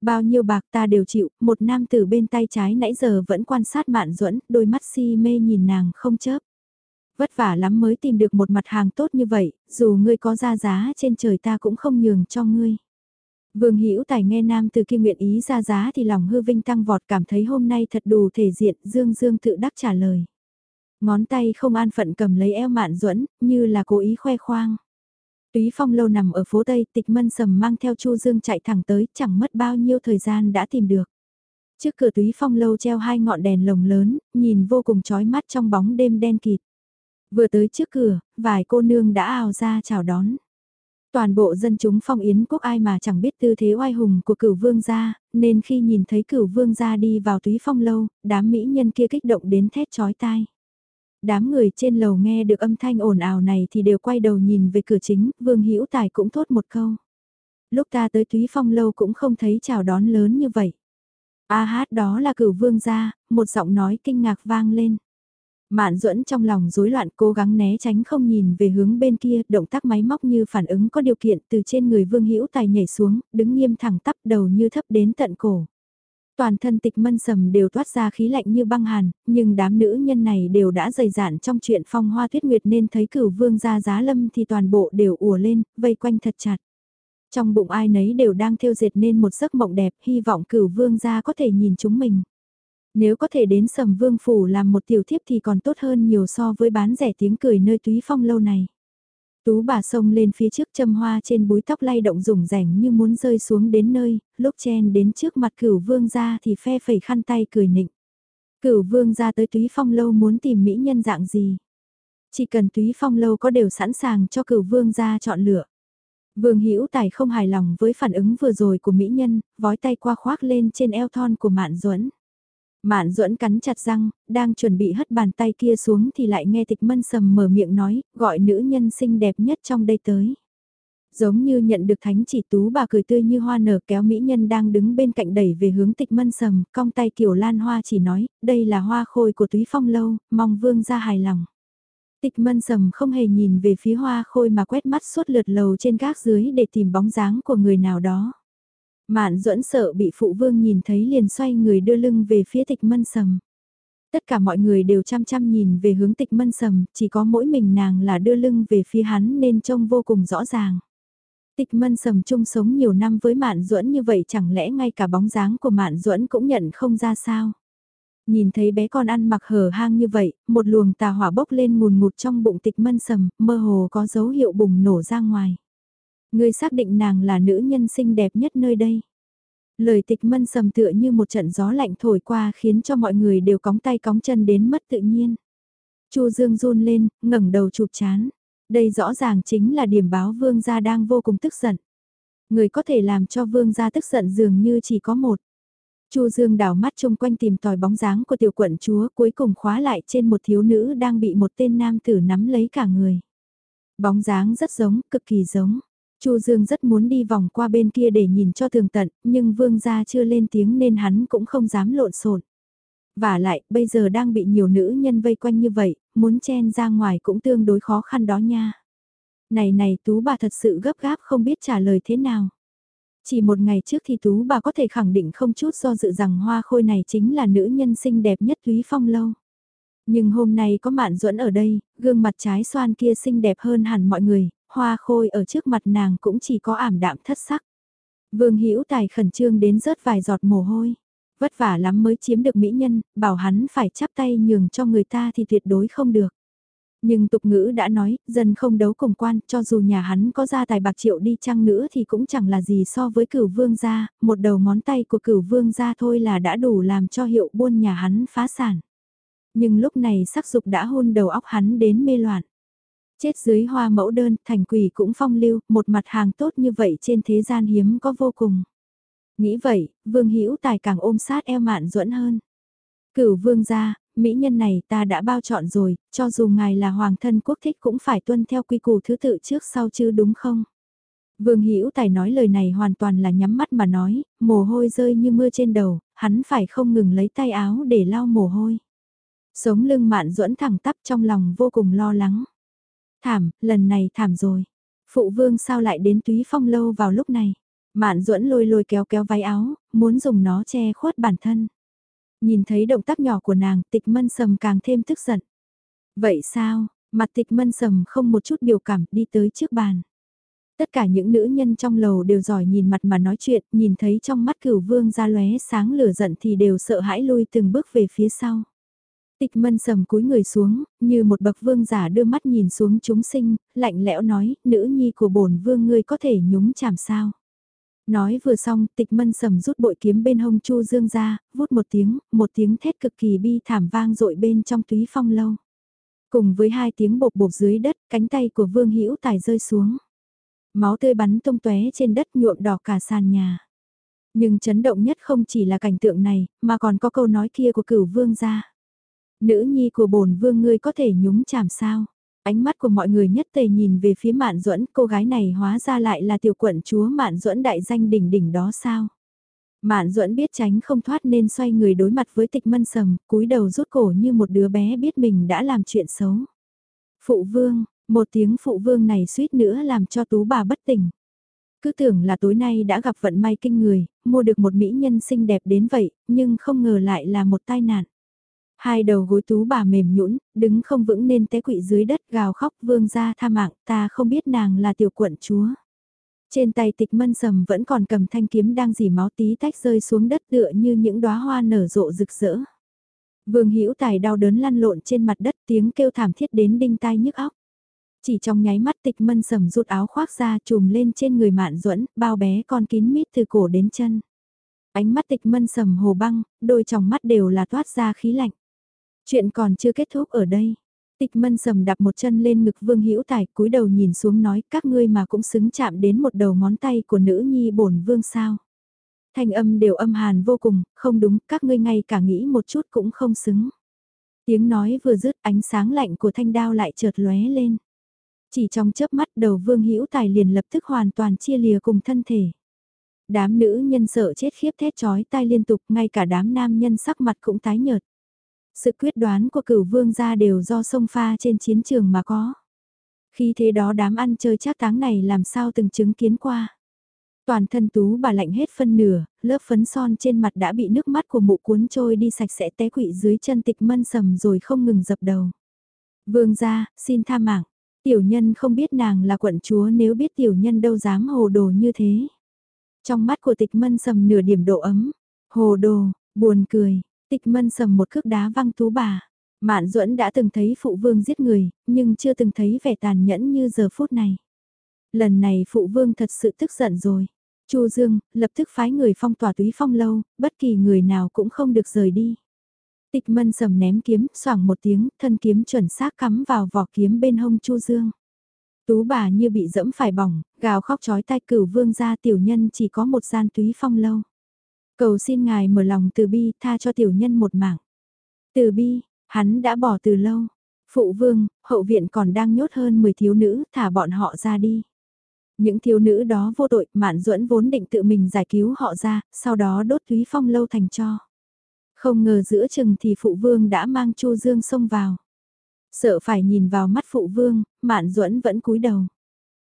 Bao nhiêu bạc ta đều chịu, một nam tử bên tay trái nãy giờ vẫn quan sát Mạn Duẫn, đôi mắt si mê nhìn nàng không chớp. Vất vả lắm mới tìm được một mặt hàng tốt như vậy, dù ngươi có ra giá trên trời ta cũng không nhường cho ngươi. Vương Hữu Tài nghe nam từ kia nguyện ý ra giá thì lòng hư vinh tăng vọt cảm thấy hôm nay thật đủ thể diện, Dương Dương tự đắc trả lời. Ngón tay không an phận cầm lấy eo mạn duẫn như là cố ý khoe khoang. Túy Phong lâu nằm ở phố Tây, tịch mân sầm mang theo Chu Dương chạy thẳng tới, chẳng mất bao nhiêu thời gian đã tìm được. Trước cửa Túy Phong lâu treo hai ngọn đèn lồng lớn, nhìn vô cùng chói mắt trong bóng đêm đen kịt. Vừa tới trước cửa, vài cô nương đã ào ra chào đón. Toàn bộ dân chúng phong yến quốc ai mà chẳng biết tư thế oai hùng của cửu vương gia, nên khi nhìn thấy cửu vương gia đi vào túy phong lâu, đám mỹ nhân kia kích động đến thét chói tai. Đám người trên lầu nghe được âm thanh ồn ào này thì đều quay đầu nhìn về cửa chính, vương hữu tài cũng thốt một câu. Lúc ta tới túy phong lâu cũng không thấy chào đón lớn như vậy. A hát đó là cửu vương gia, một giọng nói kinh ngạc vang lên. Mạn duẫn trong lòng rối loạn cố gắng né tránh không nhìn về hướng bên kia, động tác máy móc như phản ứng có điều kiện từ trên người vương hữu tài nhảy xuống, đứng nghiêm thẳng tắp đầu như thấp đến tận cổ. Toàn thân tịch mân sầm đều toát ra khí lạnh như băng hàn, nhưng đám nữ nhân này đều đã dày dạn trong chuyện phong hoa tuyết nguyệt nên thấy cửu vương ra giá lâm thì toàn bộ đều ùa lên, vây quanh thật chặt. Trong bụng ai nấy đều đang theo dệt nên một giấc mộng đẹp, hy vọng cửu vương ra có thể nhìn chúng mình. Nếu có thể đến sầm vương phủ làm một tiểu thiếp thì còn tốt hơn nhiều so với bán rẻ tiếng cười nơi túy phong lâu này. Tú bà sông lên phía trước châm hoa trên búi tóc lay động rủng rảnh như muốn rơi xuống đến nơi, lúc chen đến trước mặt cửu vương ra thì phe phẩy khăn tay cười nịnh. Cửu vương ra tới túy phong lâu muốn tìm mỹ nhân dạng gì. Chỉ cần túy phong lâu có đều sẵn sàng cho cửu vương ra chọn lựa. Vương Hữu Tài không hài lòng với phản ứng vừa rồi của mỹ nhân, vói tay qua khoác lên trên eo thon của Mạn Duẫn. Mạn duẫn cắn chặt răng, đang chuẩn bị hất bàn tay kia xuống thì lại nghe tịch mân sầm mở miệng nói, gọi nữ nhân xinh đẹp nhất trong đây tới. Giống như nhận được thánh chỉ tú bà cười tươi như hoa nở kéo mỹ nhân đang đứng bên cạnh đẩy về hướng tịch mân sầm, cong tay kiểu lan hoa chỉ nói, đây là hoa khôi của túy phong lâu, mong vương ra hài lòng. Tịch mân sầm không hề nhìn về phía hoa khôi mà quét mắt suốt lượt lầu trên gác dưới để tìm bóng dáng của người nào đó. Mạn duẫn sợ bị phụ vương nhìn thấy liền xoay người đưa lưng về phía tịch mân sầm. Tất cả mọi người đều chăm chăm nhìn về hướng tịch mân sầm, chỉ có mỗi mình nàng là đưa lưng về phía hắn nên trông vô cùng rõ ràng. Tịch mân sầm chung sống nhiều năm với Mạn duẫn như vậy chẳng lẽ ngay cả bóng dáng của Mạn duẫn cũng nhận không ra sao? Nhìn thấy bé con ăn mặc hở hang như vậy, một luồng tà hỏa bốc lên ngùn ngụt trong bụng tịch mân sầm, mơ hồ có dấu hiệu bùng nổ ra ngoài. Ngươi xác định nàng là nữ nhân xinh đẹp nhất nơi đây. Lời tịch mân sầm tựa như một trận gió lạnh thổi qua khiến cho mọi người đều cóng tay cóng chân đến mất tự nhiên. Chu Dương run lên, ngẩng đầu chụp chán. Đây rõ ràng chính là điểm báo vương gia đang vô cùng tức giận. Người có thể làm cho vương gia tức giận dường như chỉ có một. Chu Dương đảo mắt chung quanh tìm tòi bóng dáng của tiểu quận chúa cuối cùng khóa lại trên một thiếu nữ đang bị một tên nam tử nắm lấy cả người. Bóng dáng rất giống, cực kỳ giống. Chu Dương rất muốn đi vòng qua bên kia để nhìn cho tường tận, nhưng vương gia chưa lên tiếng nên hắn cũng không dám lộn xộn. Và lại, bây giờ đang bị nhiều nữ nhân vây quanh như vậy, muốn chen ra ngoài cũng tương đối khó khăn đó nha. Này này tú bà thật sự gấp gáp không biết trả lời thế nào. Chỉ một ngày trước thì tú bà có thể khẳng định không chút do dự rằng hoa khôi này chính là nữ nhân xinh đẹp nhất túy phong lâu. Nhưng hôm nay có mạn duẫn ở đây, gương mặt trái xoan kia xinh đẹp hơn hẳn mọi người, hoa khôi ở trước mặt nàng cũng chỉ có ảm đạm thất sắc. Vương Hữu Tài khẩn trương đến rớt vài giọt mồ hôi. Vất vả lắm mới chiếm được mỹ nhân, bảo hắn phải chắp tay nhường cho người ta thì tuyệt đối không được. Nhưng tục ngữ đã nói, dân không đấu cùng quan, cho dù nhà hắn có ra tài bạc triệu đi chăng nữa thì cũng chẳng là gì so với cửu vương gia, một đầu ngón tay của cửu vương gia thôi là đã đủ làm cho hiệu buôn nhà hắn phá sản. Nhưng lúc này sắc dục đã hôn đầu óc hắn đến mê loạn. Chết dưới hoa mẫu đơn, thành quỷ cũng phong lưu, một mặt hàng tốt như vậy trên thế gian hiếm có vô cùng. Nghĩ vậy, vương hữu tài càng ôm sát eo mạn duẫn hơn. Cửu vương gia, mỹ nhân này ta đã bao chọn rồi, cho dù ngài là hoàng thân quốc thích cũng phải tuân theo quy củ thứ tự trước sau chứ đúng không? Vương Hữu Tài nói lời này hoàn toàn là nhắm mắt mà nói, mồ hôi rơi như mưa trên đầu, hắn phải không ngừng lấy tay áo để lau mồ hôi. Sống lưng mạn duẫn thẳng tắp trong lòng vô cùng lo lắng. Thảm, lần này thảm rồi. Phụ vương sao lại đến túy phong lâu vào lúc này? Mạn duẫn lôi lôi kéo kéo váy áo, muốn dùng nó che khuất bản thân. Nhìn thấy động tác nhỏ của nàng, tịch mân sầm càng thêm tức giận. Vậy sao, mặt tịch mân sầm không một chút biểu cảm đi tới trước bàn. Tất cả những nữ nhân trong lầu đều giỏi nhìn mặt mà nói chuyện, nhìn thấy trong mắt cửu vương ra lóe sáng lửa giận thì đều sợ hãi lui từng bước về phía sau. Tịch mân sầm cúi người xuống, như một bậc vương giả đưa mắt nhìn xuống chúng sinh, lạnh lẽo nói, nữ nhi của bổn vương ngươi có thể nhúng chảm sao. Nói vừa xong, tịch mân sầm rút bội kiếm bên hông Chu Dương ra, vút một tiếng, một tiếng thét cực kỳ bi thảm vang dội bên trong túy phong lâu. Cùng với hai tiếng bột bột dưới đất, cánh tay của Vương Hữu Tài rơi xuống. Máu tươi bắn tung tóe trên đất nhuộm đỏ cả sàn nhà. Nhưng chấn động nhất không chỉ là cảnh tượng này, mà còn có câu nói kia của cửu vương gia. Nữ nhi của bổn vương ngươi có thể nhúng chàm sao? Ánh mắt của mọi người nhất tề nhìn về phía Mạn Duẫn, cô gái này hóa ra lại là tiểu quận chúa Mạn Duẫn đại danh đỉnh đỉnh đó sao? Mạn Duẫn biết tránh không thoát nên xoay người đối mặt với Tịch Mân Sầm, cúi đầu rút cổ như một đứa bé biết mình đã làm chuyện xấu. Phụ vương, một tiếng phụ vương này suýt nữa làm cho tú bà bất tỉnh. Cứ tưởng là tối nay đã gặp vận may kinh người, mua được một mỹ nhân xinh đẹp đến vậy, nhưng không ngờ lại là một tai nạn. Hai đầu gối tú bà mềm nhũn, đứng không vững nên té quỵ dưới đất gào khóc vương ra tha mạng, ta không biết nàng là tiểu quận chúa. Trên tay tịch mân sầm vẫn còn cầm thanh kiếm đang dì máu tí tách rơi xuống đất tựa như những đóa hoa nở rộ rực rỡ. Vương Hữu Tài đau đớn lăn lộn trên mặt đất tiếng kêu thảm thiết đến đinh tai nhức óc. Chỉ trong nháy mắt tịch mân sầm rút áo khoác ra trùm lên trên người mạn duẫn bao bé con kín mít từ cổ đến chân. Ánh mắt tịch mân sầm hồ băng, đôi tròng mắt đều là toát ra khí lạnh. Chuyện còn chưa kết thúc ở đây. Tịch mân sầm đạp một chân lên ngực vương hữu tài cúi đầu nhìn xuống nói các ngươi mà cũng xứng chạm đến một đầu ngón tay của nữ nhi bổn vương sao. Thanh âm đều âm hàn vô cùng, không đúng, các ngươi ngay cả nghĩ một chút cũng không xứng. Tiếng nói vừa dứt ánh sáng lạnh của thanh đao lại chợt lóe lên. Chỉ trong chớp mắt đầu vương hữu tài liền lập tức hoàn toàn chia lìa cùng thân thể. Đám nữ nhân sợ chết khiếp thét chói tai liên tục ngay cả đám nam nhân sắc mặt cũng tái nhợt. Sự quyết đoán của cửu vương gia đều do sông pha trên chiến trường mà có. Khi thế đó đám ăn chơi chắc táng này làm sao từng chứng kiến qua. Toàn thân tú bà lạnh hết phân nửa, lớp phấn son trên mặt đã bị nước mắt của mụ cuốn trôi đi sạch sẽ té quỵ dưới chân tịch mân sầm rồi không ngừng dập đầu. Vương gia, xin tha mạng. Tiểu nhân không biết nàng là quận chúa nếu biết tiểu nhân đâu dám hồ đồ như thế. Trong mắt của tịch mân sầm nửa điểm độ ấm. Hồ đồ, buồn cười, Tịch mân sầm một cước đá văng tú bà. Mạn duẫn đã từng thấy phụ vương giết người, nhưng chưa từng thấy vẻ tàn nhẫn như giờ phút này. Lần này phụ vương thật sự tức giận rồi. Chu Dương, lập tức phái người phong tỏa túy phong lâu, bất kỳ người nào cũng không được rời đi. Tịch mân sầm ném kiếm, xoảng một tiếng, thân kiếm chuẩn xác cắm vào vỏ kiếm bên hông Chu Dương. Tú bà như bị dẫm phải bỏng, gào khóc chói tai cửu vương ra tiểu nhân chỉ có một gian túy phong lâu. Cầu xin ngài mở lòng từ bi tha cho tiểu nhân một mạng. Từ bi, hắn đã bỏ từ lâu. Phụ vương, hậu viện còn đang nhốt hơn 10 thiếu nữ, thả bọn họ ra đi. Những thiếu nữ đó vô tội, Mạn Duẫn vốn định tự mình giải cứu họ ra, sau đó đốt túy phong lâu thành cho. Không ngờ giữa chừng thì phụ vương đã mang Chu Dương xông vào. Sợ phải nhìn vào mắt phụ vương, Mạn Duẫn vẫn cúi đầu.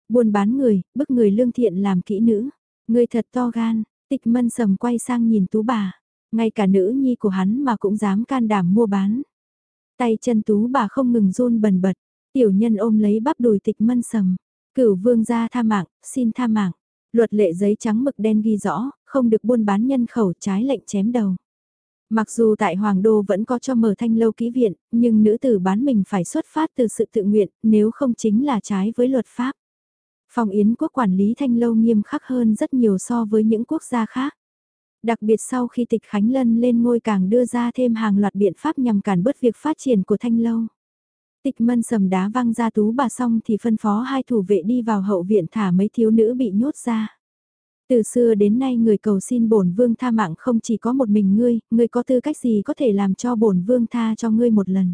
Buôn bán người, bức người lương thiện làm kỹ nữ. Người thật to gan, tịch mân sầm quay sang nhìn tú bà. Ngay cả nữ nhi của hắn mà cũng dám can đảm mua bán. Tay chân tú bà không ngừng run bần bật. Tiểu nhân ôm lấy bắp đùi tịch mân sầm. Cửu vương gia tha mạng, xin tha mạng. Luật lệ giấy trắng mực đen ghi rõ, không được buôn bán nhân khẩu trái lệnh chém đầu. Mặc dù tại Hoàng Đô vẫn có cho mở thanh lâu ký viện, nhưng nữ tử bán mình phải xuất phát từ sự tự nguyện, nếu không chính là trái với luật pháp. Phòng Yến quốc quản lý thanh lâu nghiêm khắc hơn rất nhiều so với những quốc gia khác. Đặc biệt sau khi tịch Khánh Lân lên ngôi càng đưa ra thêm hàng loạt biện pháp nhằm cản bớt việc phát triển của thanh lâu. Tịch mân sầm đá văng ra tú bà xong thì phân phó hai thủ vệ đi vào hậu viện thả mấy thiếu nữ bị nhốt ra. Từ xưa đến nay người cầu xin bổn vương tha mạng không chỉ có một mình ngươi, ngươi có tư cách gì có thể làm cho bổn vương tha cho ngươi một lần.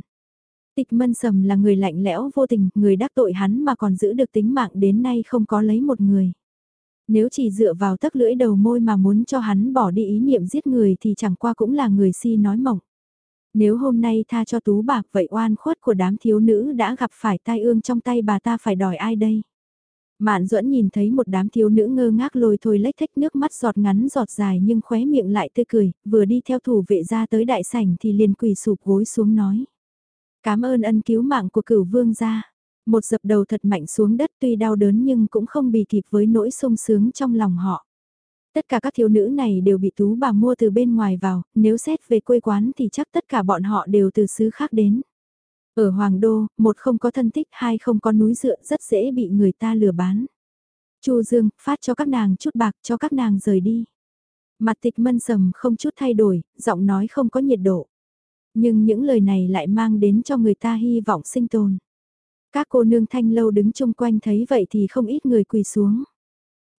Tịch mân sầm là người lạnh lẽo vô tình, người đắc tội hắn mà còn giữ được tính mạng đến nay không có lấy một người. Nếu chỉ dựa vào tấc lưỡi đầu môi mà muốn cho hắn bỏ đi ý niệm giết người thì chẳng qua cũng là người si nói mộng. Nếu hôm nay tha cho tú bạc vậy oan khuất của đám thiếu nữ đã gặp phải tai ương trong tay bà ta phải đòi ai đây? Mạn duẫn nhìn thấy một đám thiếu nữ ngơ ngác lôi thôi lách thách nước mắt giọt ngắn giọt dài nhưng khóe miệng lại tươi cười, vừa đi theo thủ vệ ra tới đại sảnh thì liền quỳ sụp gối xuống nói. Cảm ơn ân cứu mạng của cửu vương gia. Một dập đầu thật mạnh xuống đất tuy đau đớn nhưng cũng không bì kịp với nỗi sung sướng trong lòng họ. Tất cả các thiếu nữ này đều bị tú bà mua từ bên ngoài vào, nếu xét về quê quán thì chắc tất cả bọn họ đều từ xứ khác đến. Ở Hoàng Đô, một không có thân thích, hai không có núi dựa, rất dễ bị người ta lừa bán. Chu Dương, phát cho các nàng chút bạc cho các nàng rời đi. Mặt tịch mân sầm không chút thay đổi, giọng nói không có nhiệt độ. Nhưng những lời này lại mang đến cho người ta hy vọng sinh tồn. Các cô nương thanh lâu đứng chung quanh thấy vậy thì không ít người quỳ xuống.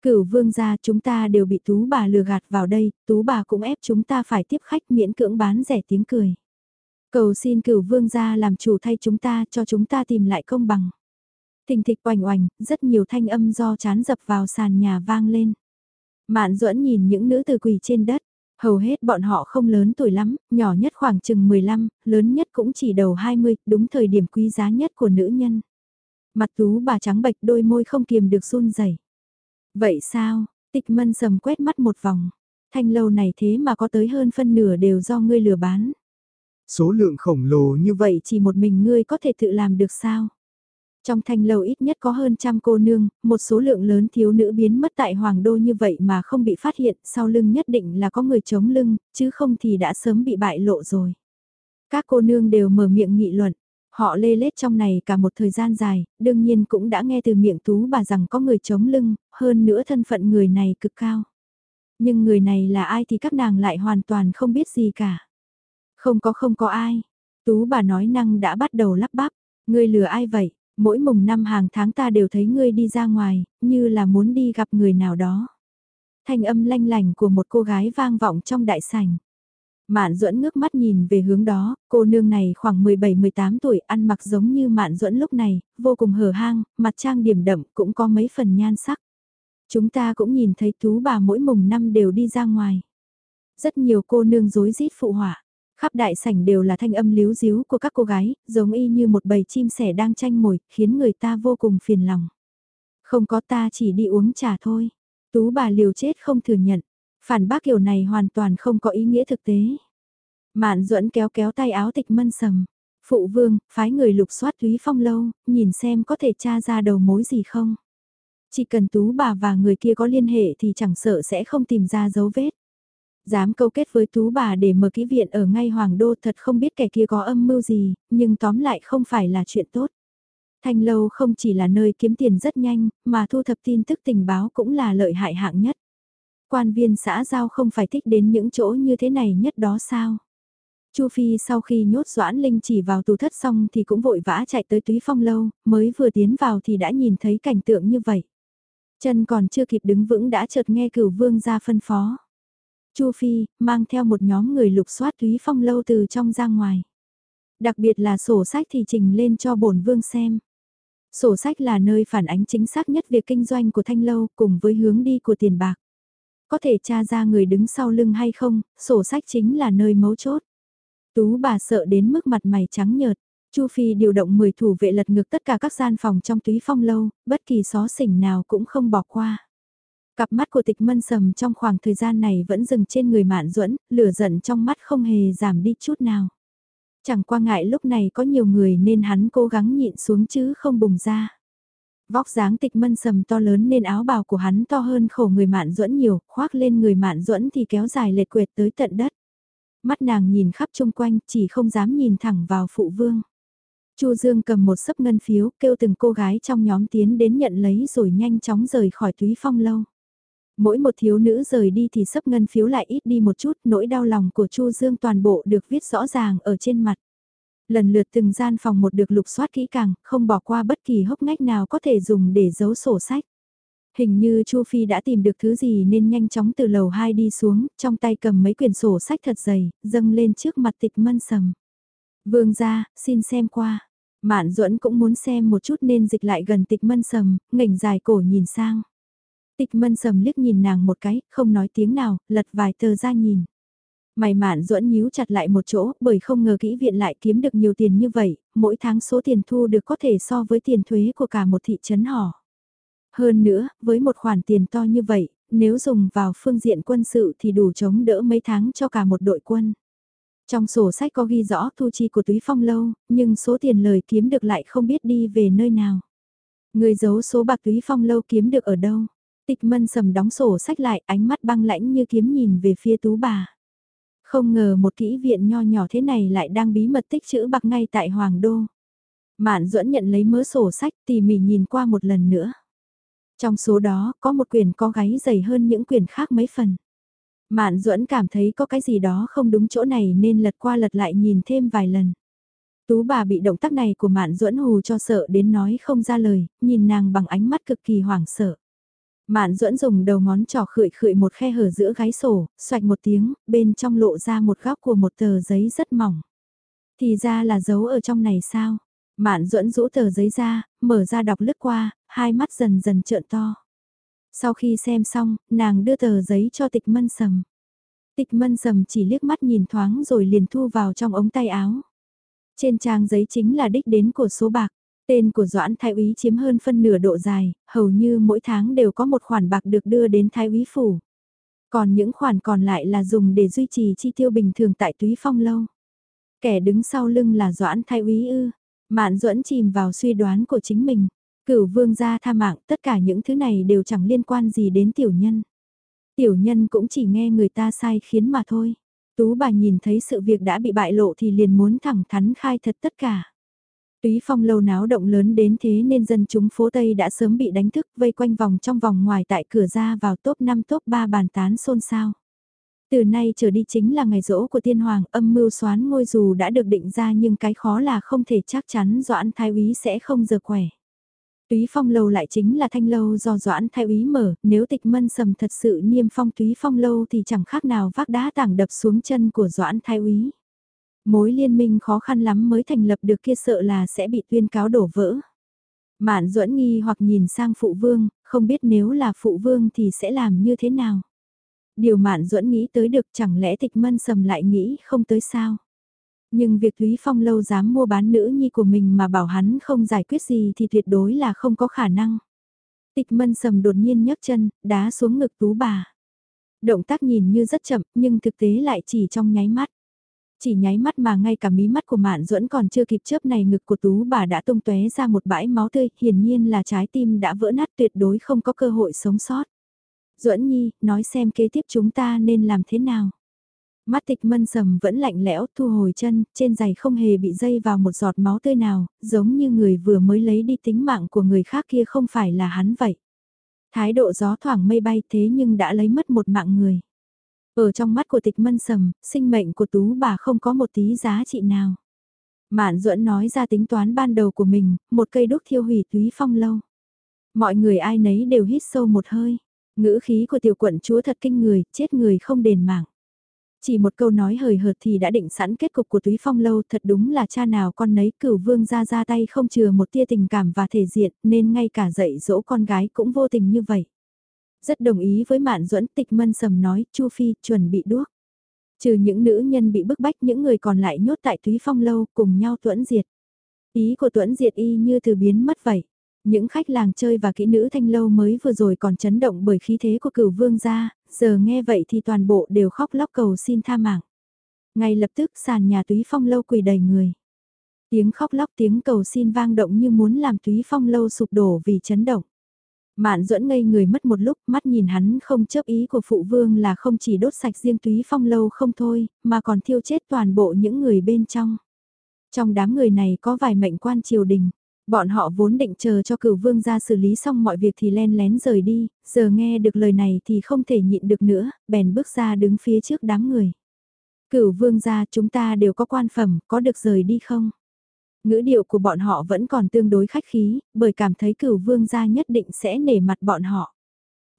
Cửu vương gia chúng ta đều bị tú bà lừa gạt vào đây, tú bà cũng ép chúng ta phải tiếp khách miễn cưỡng bán rẻ tiếng cười. Cầu xin cửu vương gia làm chủ thay chúng ta cho chúng ta tìm lại công bằng. Thình thịch oành oành, rất nhiều thanh âm do chán dập vào sàn nhà vang lên. Mạn duẫn nhìn những nữ từ quỳ trên đất, hầu hết bọn họ không lớn tuổi lắm, nhỏ nhất khoảng chừng 15, lớn nhất cũng chỉ đầu 20, đúng thời điểm quý giá nhất của nữ nhân. Mặt tú bà trắng bệch đôi môi không kiềm được run rẩy. Vậy sao, tịch mân sầm quét mắt một vòng, thanh lâu này thế mà có tới hơn phân nửa đều do ngươi lừa bán. Số lượng khổng lồ như vậy chỉ một mình ngươi có thể tự làm được sao? Trong thanh lâu ít nhất có hơn trăm cô nương, một số lượng lớn thiếu nữ biến mất tại Hoàng Đô như vậy mà không bị phát hiện, sau lưng nhất định là có người chống lưng, chứ không thì đã sớm bị bại lộ rồi. Các cô nương đều mở miệng nghị luận, họ lê lết trong này cả một thời gian dài, đương nhiên cũng đã nghe từ miệng tú bà rằng có người chống lưng, hơn nữa thân phận người này cực cao. Nhưng người này là ai thì các nàng lại hoàn toàn không biết gì cả. Không có không có ai. Tú bà nói năng đã bắt đầu lắp bắp. Ngươi lừa ai vậy? Mỗi mùng năm hàng tháng ta đều thấy ngươi đi ra ngoài, như là muốn đi gặp người nào đó. Thanh âm lanh lành của một cô gái vang vọng trong đại sảnh. Mạn duẫn ngước mắt nhìn về hướng đó, cô nương này khoảng 17-18 tuổi ăn mặc giống như Mạn duẫn lúc này, vô cùng hở hang, mặt trang điểm đậm cũng có mấy phần nhan sắc. Chúng ta cũng nhìn thấy tú bà mỗi mùng năm đều đi ra ngoài. Rất nhiều cô nương dối rít phụ họa. Khắp đại sảnh đều là thanh âm líu díu của các cô gái, giống y như một bầy chim sẻ đang tranh mồi, khiến người ta vô cùng phiền lòng. Không có ta chỉ đi uống trà thôi. Tú bà liều chết không thừa nhận. Phản bác kiểu này hoàn toàn không có ý nghĩa thực tế. Mạn duẫn kéo kéo tay áo tịch mân sầm. Phụ vương, phái người lục soát túy phong lâu, nhìn xem có thể tra ra đầu mối gì không. Chỉ cần tú bà và người kia có liên hệ thì chẳng sợ sẽ không tìm ra dấu vết. Dám câu kết với tú bà để mở ký viện ở ngay Hoàng Đô thật không biết kẻ kia có âm mưu gì, nhưng tóm lại không phải là chuyện tốt. Thanh lâu không chỉ là nơi kiếm tiền rất nhanh, mà thu thập tin tức tình báo cũng là lợi hại hạng nhất. Quan viên xã giao không phải thích đến những chỗ như thế này nhất đó sao? Chu Phi sau khi nhốt Doãn Linh chỉ vào tù thất xong thì cũng vội vã chạy tới túy phong lâu, mới vừa tiến vào thì đã nhìn thấy cảnh tượng như vậy. Chân còn chưa kịp đứng vững đã chợt nghe cửu vương ra phân phó. Chu Phi, mang theo một nhóm người lục soát túy phong lâu từ trong ra ngoài. Đặc biệt là sổ sách thì trình lên cho bổn vương xem. Sổ sách là nơi phản ánh chính xác nhất việc kinh doanh của thanh lâu cùng với hướng đi của tiền bạc. Có thể tra ra người đứng sau lưng hay không, sổ sách chính là nơi mấu chốt. Tú bà sợ đến mức mặt mày trắng nhợt, Chu Phi điều động 10 thủ vệ lật ngược tất cả các gian phòng trong túy phong lâu, bất kỳ xó xỉnh nào cũng không bỏ qua. Cặp mắt của tịch mân sầm trong khoảng thời gian này vẫn dừng trên người mạn duẫn lửa giận trong mắt không hề giảm đi chút nào. Chẳng qua ngại lúc này có nhiều người nên hắn cố gắng nhịn xuống chứ không bùng ra. Vóc dáng tịch mân sầm to lớn nên áo bào của hắn to hơn khổ người mạn duẫn nhiều, khoác lên người mạn duẫn thì kéo dài lệch quệt tới tận đất. Mắt nàng nhìn khắp chung quanh chỉ không dám nhìn thẳng vào phụ vương. Chu Dương cầm một sấp ngân phiếu kêu từng cô gái trong nhóm tiến đến nhận lấy rồi nhanh chóng rời khỏi túy phong lâu. Mỗi một thiếu nữ rời đi thì sấp ngân phiếu lại ít đi một chút, nỗi đau lòng của Chu Dương toàn bộ được viết rõ ràng ở trên mặt. Lần lượt từng gian phòng một được lục soát kỹ càng, không bỏ qua bất kỳ hốc ngách nào có thể dùng để giấu sổ sách. Hình như Chu Phi đã tìm được thứ gì nên nhanh chóng từ lầu 2 đi xuống, trong tay cầm mấy quyển sổ sách thật dày, dâng lên trước mặt tịch mân sầm. Vương gia, xin xem qua. Mạn duẫn cũng muốn xem một chút nên dịch lại gần tịch mân sầm, ngẩng dài cổ nhìn sang. Tịch mân sầm liếc nhìn nàng một cái, không nói tiếng nào, lật vài tờ ra nhìn. Mày mạn duẫn nhíu chặt lại một chỗ, bởi không ngờ kỹ viện lại kiếm được nhiều tiền như vậy, mỗi tháng số tiền thu được có thể so với tiền thuế của cả một thị trấn hỏ. Hơn nữa, với một khoản tiền to như vậy, nếu dùng vào phương diện quân sự thì đủ chống đỡ mấy tháng cho cả một đội quân. Trong sổ sách có ghi rõ thu chi của túy phong lâu, nhưng số tiền lời kiếm được lại không biết đi về nơi nào. Người giấu số bạc túy phong lâu kiếm được ở đâu? Tịch mân sầm đóng sổ sách lại ánh mắt băng lãnh như kiếm nhìn về phía tú bà. Không ngờ một kỹ viện nho nhỏ thế này lại đang bí mật tích chữ bạc ngay tại Hoàng Đô. Mạn duẫn nhận lấy mớ sổ sách tỉ mỉ nhìn qua một lần nữa. Trong số đó có một quyển có gáy dày hơn những quyển khác mấy phần. Mạn duẫn cảm thấy có cái gì đó không đúng chỗ này nên lật qua lật lại nhìn thêm vài lần. Tú bà bị động tác này của Mạn duẫn hù cho sợ đến nói không ra lời, nhìn nàng bằng ánh mắt cực kỳ hoảng sợ. Mạn duẫn dùng đầu ngón trỏ khựi khựi một khe hở giữa gáy sổ, xoạch một tiếng, bên trong lộ ra một góc của một tờ giấy rất mỏng. Thì ra là dấu ở trong này sao? Mạn duẫn rũ tờ giấy ra, mở ra đọc lướt qua, hai mắt dần dần trợn to. Sau khi xem xong, nàng đưa tờ giấy cho tịch mân sầm. Tịch mân sầm chỉ liếc mắt nhìn thoáng rồi liền thu vào trong ống tay áo. Trên trang giấy chính là đích đến của số bạc. Tên của Doãn Thái úy chiếm hơn phân nửa độ dài, hầu như mỗi tháng đều có một khoản bạc được đưa đến Thái úy phủ. Còn những khoản còn lại là dùng để duy trì chi tiêu bình thường tại túy phong lâu. Kẻ đứng sau lưng là Doãn Thái úy ư. Mạn duẫn chìm vào suy đoán của chính mình. Cửu vương gia tha mạng, tất cả những thứ này đều chẳng liên quan gì đến tiểu nhân. Tiểu nhân cũng chỉ nghe người ta sai khiến mà thôi. Tú bà nhìn thấy sự việc đã bị bại lộ thì liền muốn thẳng thắn khai thật tất cả. Túy phong lâu náo động lớn đến thế nên dân chúng phố Tây đã sớm bị đánh thức vây quanh vòng trong vòng ngoài tại cửa ra vào top 5 top 3 bàn tán xôn xao. Từ nay trở đi chính là ngày rỗ của tiên hoàng âm mưu xoán ngôi dù đã được định ra nhưng cái khó là không thể chắc chắn Doãn Thái Úy sẽ không giờ khỏe. Túy phong lâu lại chính là thanh lâu do Doãn Thái Úy mở, nếu tịch mân sầm thật sự niêm phong túy phong lâu thì chẳng khác nào vác đá tảng đập xuống chân của Doãn Thái Úy. Mối liên minh khó khăn lắm mới thành lập được kia sợ là sẽ bị tuyên cáo đổ vỡ. Mạn duẫn nghi hoặc nhìn sang phụ vương, không biết nếu là phụ vương thì sẽ làm như thế nào. Điều mạn duẫn nghĩ tới được chẳng lẽ tịch mân sầm lại nghĩ không tới sao. Nhưng việc Lý Phong lâu dám mua bán nữ nhi của mình mà bảo hắn không giải quyết gì thì tuyệt đối là không có khả năng. Tịch mân sầm đột nhiên nhấc chân, đá xuống ngực tú bà. Động tác nhìn như rất chậm nhưng thực tế lại chỉ trong nháy mắt. Chỉ nháy mắt mà ngay cả mí mắt của Mạn Duẫn còn chưa kịp chớp này ngực của Tú bà đã tung tóe ra một bãi máu tươi, hiển nhiên là trái tim đã vỡ nát tuyệt đối không có cơ hội sống sót. Duẫn Nhi, nói xem kế tiếp chúng ta nên làm thế nào. Mắt tịch mân sầm vẫn lạnh lẽo, thu hồi chân, trên giày không hề bị dây vào một giọt máu tươi nào, giống như người vừa mới lấy đi tính mạng của người khác kia không phải là hắn vậy. Thái độ gió thoảng mây bay thế nhưng đã lấy mất một mạng người. Ở trong mắt của tịch mân sầm, sinh mệnh của tú bà không có một tí giá trị nào. Mạn duẫn nói ra tính toán ban đầu của mình, một cây đúc thiêu hủy túy phong lâu. Mọi người ai nấy đều hít sâu một hơi. Ngữ khí của tiểu quận chúa thật kinh người, chết người không đền mạng. Chỉ một câu nói hời hợt thì đã định sẵn kết cục của túy phong lâu thật đúng là cha nào con nấy cửu vương ra ra tay không chừa một tia tình cảm và thể diện nên ngay cả dạy dỗ con gái cũng vô tình như vậy. Rất đồng ý với Mạn Duẫn tịch mân sầm nói, Chu Phi chuẩn bị đuốc. Trừ những nữ nhân bị bức bách những người còn lại nhốt tại Thúy Phong Lâu cùng nhau tuẫn diệt. Ý của tuẫn diệt y như từ biến mất vậy. Những khách làng chơi và kỹ nữ thanh lâu mới vừa rồi còn chấn động bởi khí thế của cửu vương gia, giờ nghe vậy thì toàn bộ đều khóc lóc cầu xin tha mạng. Ngay lập tức sàn nhà túy phong lâu quỳ đầy người. Tiếng khóc lóc tiếng cầu xin vang động như muốn làm túy phong lâu sụp đổ vì chấn động. Mạn duẫn ngây người mất một lúc, mắt nhìn hắn không chấp ý của phụ vương là không chỉ đốt sạch riêng túy phong lâu không thôi, mà còn thiêu chết toàn bộ những người bên trong. Trong đám người này có vài mệnh quan triều đình, bọn họ vốn định chờ cho cửu vương ra xử lý xong mọi việc thì len lén rời đi, giờ nghe được lời này thì không thể nhịn được nữa, bèn bước ra đứng phía trước đám người. Cửu vương gia chúng ta đều có quan phẩm, có được rời đi không? Ngữ điệu của bọn họ vẫn còn tương đối khách khí, bởi cảm thấy cửu vương gia nhất định sẽ nể mặt bọn họ.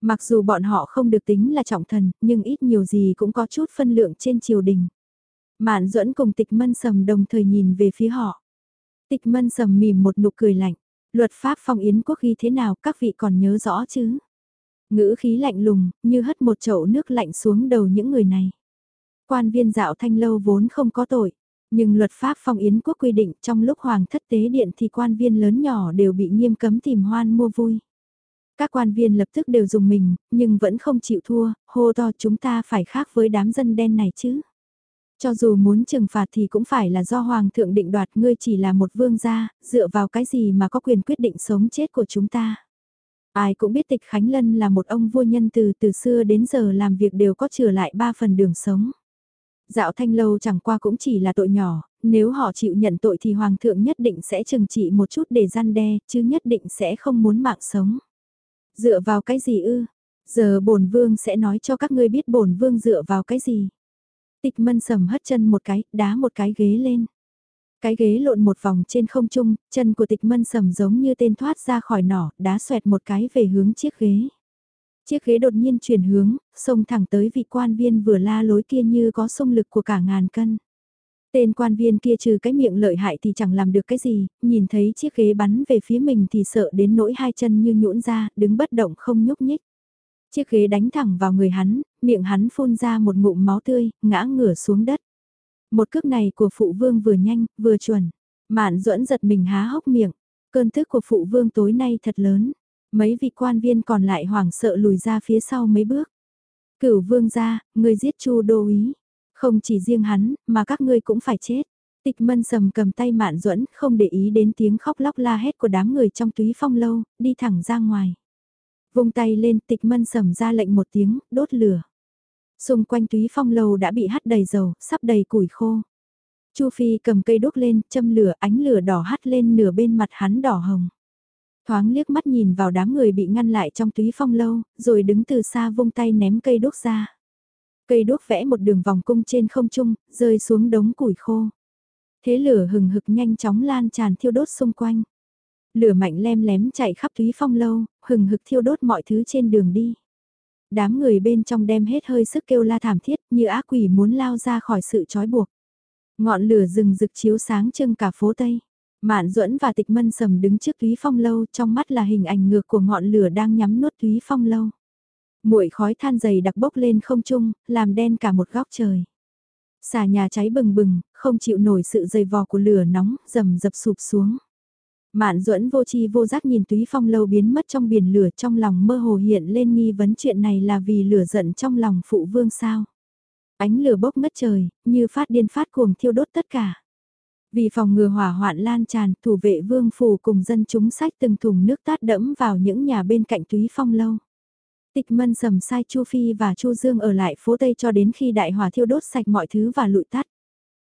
Mặc dù bọn họ không được tính là trọng thần, nhưng ít nhiều gì cũng có chút phân lượng trên triều đình. Mạn duẫn cùng tịch mân sầm đồng thời nhìn về phía họ. Tịch mân sầm mỉm một nụ cười lạnh. Luật pháp phong yến quốc ghi thế nào các vị còn nhớ rõ chứ? Ngữ khí lạnh lùng, như hất một chậu nước lạnh xuống đầu những người này. Quan viên dạo thanh lâu vốn không có tội. Nhưng luật pháp phong yến quốc quy định trong lúc hoàng thất tế điện thì quan viên lớn nhỏ đều bị nghiêm cấm tìm hoan mua vui. Các quan viên lập tức đều dùng mình, nhưng vẫn không chịu thua, hô to chúng ta phải khác với đám dân đen này chứ. Cho dù muốn trừng phạt thì cũng phải là do hoàng thượng định đoạt ngươi chỉ là một vương gia, dựa vào cái gì mà có quyền quyết định sống chết của chúng ta. Ai cũng biết tịch Khánh Lân là một ông vua nhân từ từ xưa đến giờ làm việc đều có trở lại ba phần đường sống. Dạo thanh lâu chẳng qua cũng chỉ là tội nhỏ, nếu họ chịu nhận tội thì hoàng thượng nhất định sẽ trừng trị một chút để gian đe, chứ nhất định sẽ không muốn mạng sống. Dựa vào cái gì ư? Giờ bổn vương sẽ nói cho các ngươi biết bổn vương dựa vào cái gì. Tịch mân sầm hất chân một cái, đá một cái ghế lên. Cái ghế lộn một vòng trên không trung, chân của tịch mân sầm giống như tên thoát ra khỏi nỏ, đá xoẹt một cái về hướng chiếc ghế. Chiếc ghế đột nhiên chuyển hướng, xông thẳng tới vị quan viên vừa la lối kia như có xông lực của cả ngàn cân. Tên quan viên kia trừ cái miệng lợi hại thì chẳng làm được cái gì, nhìn thấy chiếc ghế bắn về phía mình thì sợ đến nỗi hai chân như nhũn ra, đứng bất động không nhúc nhích. Chiếc ghế đánh thẳng vào người hắn, miệng hắn phun ra một ngụm máu tươi, ngã ngửa xuống đất. Một cước này của phụ vương vừa nhanh, vừa chuẩn. Mạn duẫn giật mình há hốc miệng. Cơn thức của phụ vương tối nay thật lớn. Mấy vị quan viên còn lại hoảng sợ lùi ra phía sau mấy bước. Cửu vương ra, người giết chu đô ý. Không chỉ riêng hắn, mà các ngươi cũng phải chết. Tịch mân sầm cầm tay mạn duẫn không để ý đến tiếng khóc lóc la hét của đám người trong túy phong lâu, đi thẳng ra ngoài. Vung tay lên tịch mân sầm ra lệnh một tiếng, đốt lửa. Xung quanh túy phong lâu đã bị hắt đầy dầu, sắp đầy củi khô. Chu Phi cầm cây đốt lên, châm lửa, ánh lửa đỏ hắt lên nửa bên mặt hắn đỏ hồng. Thoáng liếc mắt nhìn vào đám người bị ngăn lại trong túy phong lâu, rồi đứng từ xa vung tay ném cây đốt ra. Cây đốt vẽ một đường vòng cung trên không trung, rơi xuống đống củi khô. Thế lửa hừng hực nhanh chóng lan tràn thiêu đốt xung quanh. Lửa mạnh lem lém chạy khắp túy phong lâu, hừng hực thiêu đốt mọi thứ trên đường đi. Đám người bên trong đem hết hơi sức kêu la thảm thiết như ác quỷ muốn lao ra khỏi sự trói buộc. Ngọn lửa rừng rực chiếu sáng trưng cả phố Tây. Mạn duẫn và tịch mân sầm đứng trước túy phong lâu trong mắt là hình ảnh ngược của ngọn lửa đang nhắm nuốt túy phong lâu. Muội khói than dày đặc bốc lên không trung, làm đen cả một góc trời. Xà nhà cháy bừng bừng, không chịu nổi sự dày vò của lửa nóng, rầm dập sụp xuống. Mạn duẫn vô chi vô giác nhìn túy phong lâu biến mất trong biển lửa trong lòng mơ hồ hiện lên nghi vấn chuyện này là vì lửa giận trong lòng phụ vương sao. Ánh lửa bốc ngất trời, như phát điên phát cuồng thiêu đốt tất cả. Vì phòng ngừa hỏa hoạn lan tràn, thủ vệ vương phủ cùng dân chúng sách từng thùng nước tát đẫm vào những nhà bên cạnh túy phong lâu. Tịch mân sầm sai Chu Phi và Chu Dương ở lại phố Tây cho đến khi đại hỏa thiêu đốt sạch mọi thứ và lụi tắt.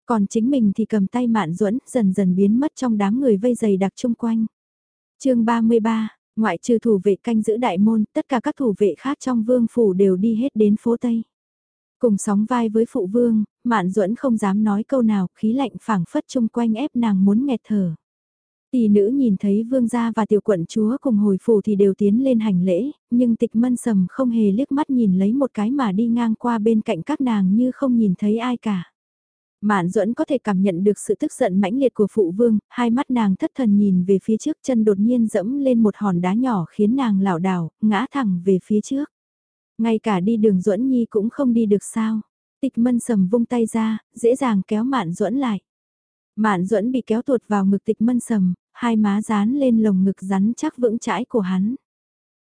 Còn chính mình thì cầm tay mạn duẫn dần dần biến mất trong đám người vây dày đặc chung quanh. chương 33, ngoại trừ thủ vệ canh giữ đại môn, tất cả các thủ vệ khác trong vương phủ đều đi hết đến phố Tây. Cùng sóng vai với phụ vương, mạn duẫn không dám nói câu nào, khí lạnh phảng phất chung quanh ép nàng muốn nghẹt thở. Tỷ nữ nhìn thấy vương gia và tiểu quận chúa cùng hồi phủ thì đều tiến lên hành lễ, nhưng tịch mân sầm không hề liếc mắt nhìn lấy một cái mà đi ngang qua bên cạnh các nàng như không nhìn thấy ai cả. Mạn duẫn có thể cảm nhận được sự tức giận mãnh liệt của phụ vương, hai mắt nàng thất thần nhìn về phía trước chân đột nhiên dẫm lên một hòn đá nhỏ khiến nàng lảo đảo, ngã thẳng về phía trước. Ngay cả đi đường duẫn nhi cũng không đi được sao. Tịch mân sầm vung tay ra, dễ dàng kéo mạn duẫn lại. Mạn duẫn bị kéo tuột vào ngực tịch mân sầm, hai má dán lên lồng ngực rắn chắc vững chãi của hắn.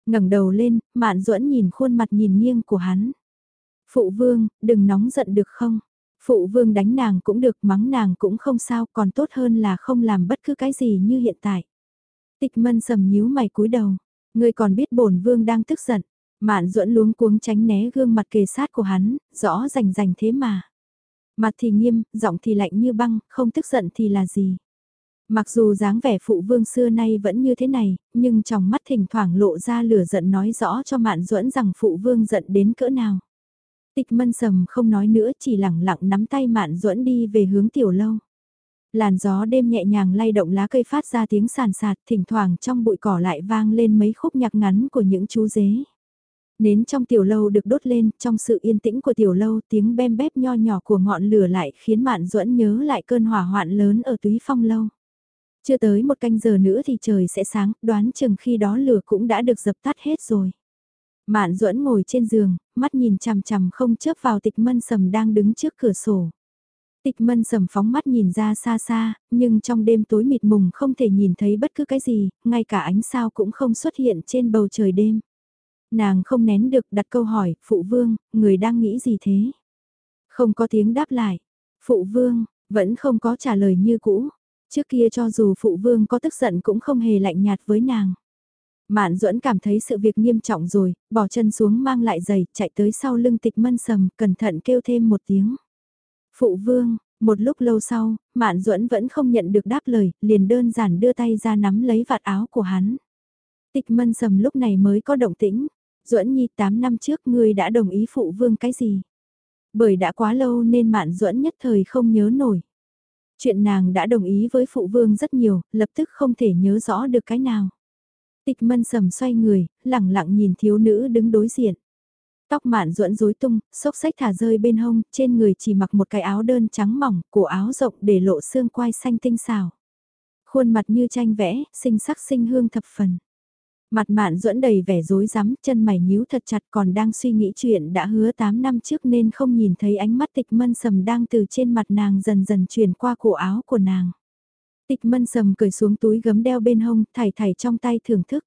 ngẩng đầu lên, mạn duẫn nhìn khuôn mặt nhìn nghiêng của hắn. Phụ vương, đừng nóng giận được không? Phụ vương đánh nàng cũng được, mắng nàng cũng không sao, còn tốt hơn là không làm bất cứ cái gì như hiện tại. Tịch mân sầm nhíu mày cúi đầu, ngươi còn biết bổn vương đang tức giận. Mạn duẫn luống cuống tránh né gương mặt kề sát của hắn, rõ rành rành thế mà. Mặt thì nghiêm, giọng thì lạnh như băng, không tức giận thì là gì. Mặc dù dáng vẻ phụ vương xưa nay vẫn như thế này, nhưng trong mắt thỉnh thoảng lộ ra lửa giận nói rõ cho Mạn Duẫn rằng phụ vương giận đến cỡ nào. Tịch mân sầm không nói nữa chỉ lẳng lặng nắm tay Mạn Duẫn đi về hướng tiểu lâu. Làn gió đêm nhẹ nhàng lay động lá cây phát ra tiếng sàn sạt, thỉnh thoảng trong bụi cỏ lại vang lên mấy khúc nhạc ngắn của những chú dế. Nến trong tiểu lâu được đốt lên, trong sự yên tĩnh của tiểu lâu tiếng bem bép nho nhỏ của ngọn lửa lại khiến Mạn Duẫn nhớ lại cơn hỏa hoạn lớn ở túy phong lâu. Chưa tới một canh giờ nữa thì trời sẽ sáng, đoán chừng khi đó lửa cũng đã được dập tắt hết rồi. Mạn duẫn ngồi trên giường, mắt nhìn chằm chằm không chớp vào tịch mân sầm đang đứng trước cửa sổ. Tịch mân sầm phóng mắt nhìn ra xa xa, nhưng trong đêm tối mịt mùng không thể nhìn thấy bất cứ cái gì, ngay cả ánh sao cũng không xuất hiện trên bầu trời đêm. Nàng không nén được đặt câu hỏi, phụ vương, người đang nghĩ gì thế? Không có tiếng đáp lại. Phụ vương, vẫn không có trả lời như cũ. Trước kia cho dù phụ vương có tức giận cũng không hề lạnh nhạt với nàng. Mạn duẫn cảm thấy sự việc nghiêm trọng rồi, bỏ chân xuống mang lại giày, chạy tới sau lưng tịch mân sầm, cẩn thận kêu thêm một tiếng. Phụ vương, một lúc lâu sau, Mạn duẫn vẫn không nhận được đáp lời, liền đơn giản đưa tay ra nắm lấy vạt áo của hắn. Tịch mân sầm lúc này mới có động tĩnh duẫn nhi 8 năm trước ngươi đã đồng ý phụ vương cái gì? Bởi đã quá lâu nên Mạn duẫn nhất thời không nhớ nổi. Chuyện nàng đã đồng ý với phụ vương rất nhiều, lập tức không thể nhớ rõ được cái nào. Tịch mân sầm xoay người, lẳng lặng nhìn thiếu nữ đứng đối diện. Tóc mạn duẫn rối tung, xốc xách thả rơi bên hông, trên người chỉ mặc một cái áo đơn trắng mỏng, cổ áo rộng để lộ xương quai xanh tinh xào. Khuôn mặt như tranh vẽ, xinh sắc xinh hương thập phần. Mặt mạn duẫn đầy vẻ rối rắm, chân mày nhíu thật chặt còn đang suy nghĩ chuyện đã hứa 8 năm trước nên không nhìn thấy ánh mắt tịch mân sầm đang từ trên mặt nàng dần dần chuyển qua cổ áo của nàng. Tịch mân sầm cởi xuống túi gấm đeo bên hông, thảy thảy trong tay thưởng thức.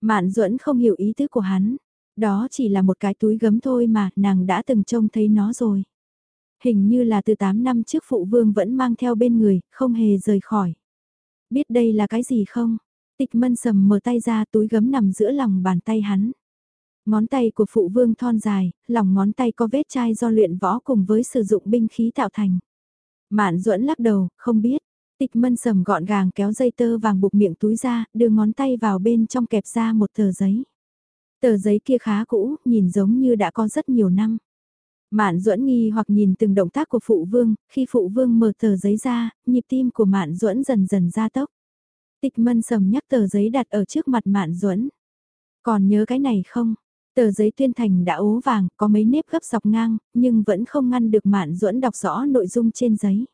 Mạn duẫn không hiểu ý tứ của hắn. Đó chỉ là một cái túi gấm thôi mà, nàng đã từng trông thấy nó rồi. Hình như là từ 8 năm trước phụ vương vẫn mang theo bên người, không hề rời khỏi. Biết đây là cái gì không? Tịch mân sầm mở tay ra túi gấm nằm giữa lòng bàn tay hắn. Ngón tay của phụ vương thon dài, lòng ngón tay có vết chai do luyện võ cùng với sử dụng binh khí tạo thành. Mạn duẫn lắc đầu, không biết. Tịch mân sầm gọn gàng kéo dây tơ vàng buộc miệng túi ra, đưa ngón tay vào bên trong kẹp ra một tờ giấy. Tờ giấy kia khá cũ, nhìn giống như đã có rất nhiều năm. Mạn duẫn nghi hoặc nhìn từng động tác của phụ vương, khi phụ vương mở tờ giấy ra, nhịp tim của mạn duẫn dần dần ra tốc. Tịch mân sầm nhắc tờ giấy đặt ở trước mặt mạn duẫn Còn nhớ cái này không? Tờ giấy tuyên thành đã ố vàng, có mấy nếp gấp dọc ngang, nhưng vẫn không ngăn được mạn duẫn đọc rõ nội dung trên giấy.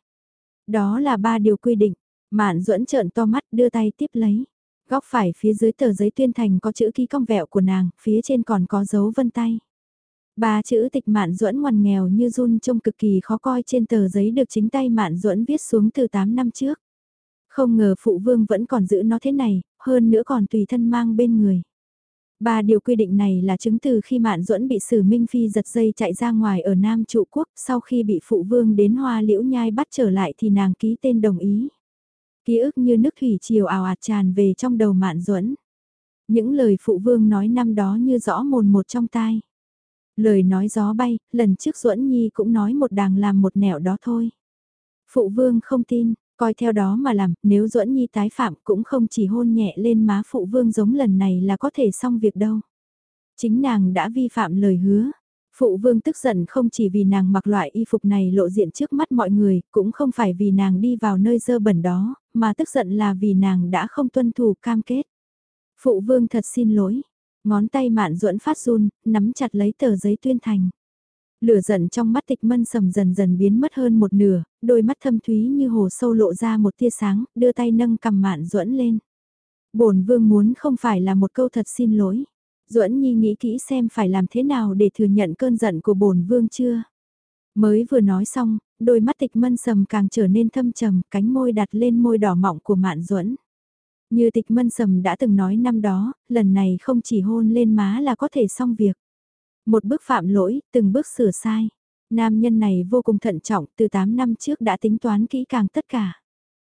Đó là ba điều quy định. Mạn duẫn trợn to mắt đưa tay tiếp lấy. Góc phải phía dưới tờ giấy tuyên thành có chữ ký cong vẹo của nàng, phía trên còn có dấu vân tay. Ba chữ tịch mạn duẫn ngoằn nghèo như run trông cực kỳ khó coi trên tờ giấy được chính tay mạn duẫn viết xuống từ 8 năm trước. Không ngờ phụ vương vẫn còn giữ nó thế này, hơn nữa còn tùy thân mang bên người. Ba điều quy định này là chứng từ khi Mạn Duẫn bị Sử Minh Phi giật dây chạy ra ngoài ở Nam Trụ Quốc, sau khi bị phụ vương đến Hoa Liễu Nhai bắt trở lại thì nàng ký tên đồng ý. Ký ức như nước thủy triều ào ạt tràn về trong đầu Mạn Duẫn. Những lời phụ vương nói năm đó như rõ mồn một trong tai. Lời nói gió bay, lần trước Duẫn Nhi cũng nói một đàng làm một nẻo đó thôi. Phụ vương không tin, Coi theo đó mà làm, nếu duẫn nhi tái phạm cũng không chỉ hôn nhẹ lên má phụ vương giống lần này là có thể xong việc đâu. Chính nàng đã vi phạm lời hứa. Phụ vương tức giận không chỉ vì nàng mặc loại y phục này lộ diện trước mắt mọi người, cũng không phải vì nàng đi vào nơi dơ bẩn đó, mà tức giận là vì nàng đã không tuân thủ cam kết. Phụ vương thật xin lỗi. Ngón tay mạn duẫn phát run, nắm chặt lấy tờ giấy tuyên thành. Lửa giận trong mắt tịch mân sầm dần dần biến mất hơn một nửa, đôi mắt thâm thúy như hồ sâu lộ ra một tia sáng, đưa tay nâng cầm mạn duẫn lên. bổn vương muốn không phải là một câu thật xin lỗi. duẫn nhi nghĩ kỹ xem phải làm thế nào để thừa nhận cơn giận của bổn vương chưa. Mới vừa nói xong, đôi mắt tịch mân sầm càng trở nên thâm trầm, cánh môi đặt lên môi đỏ mọng của Mạn Duẫn. Như tịch mân sầm đã từng nói năm đó, lần này không chỉ hôn lên má là có thể xong việc. Một bước phạm lỗi, từng bước sửa sai. Nam nhân này vô cùng thận trọng, từ 8 năm trước đã tính toán kỹ càng tất cả.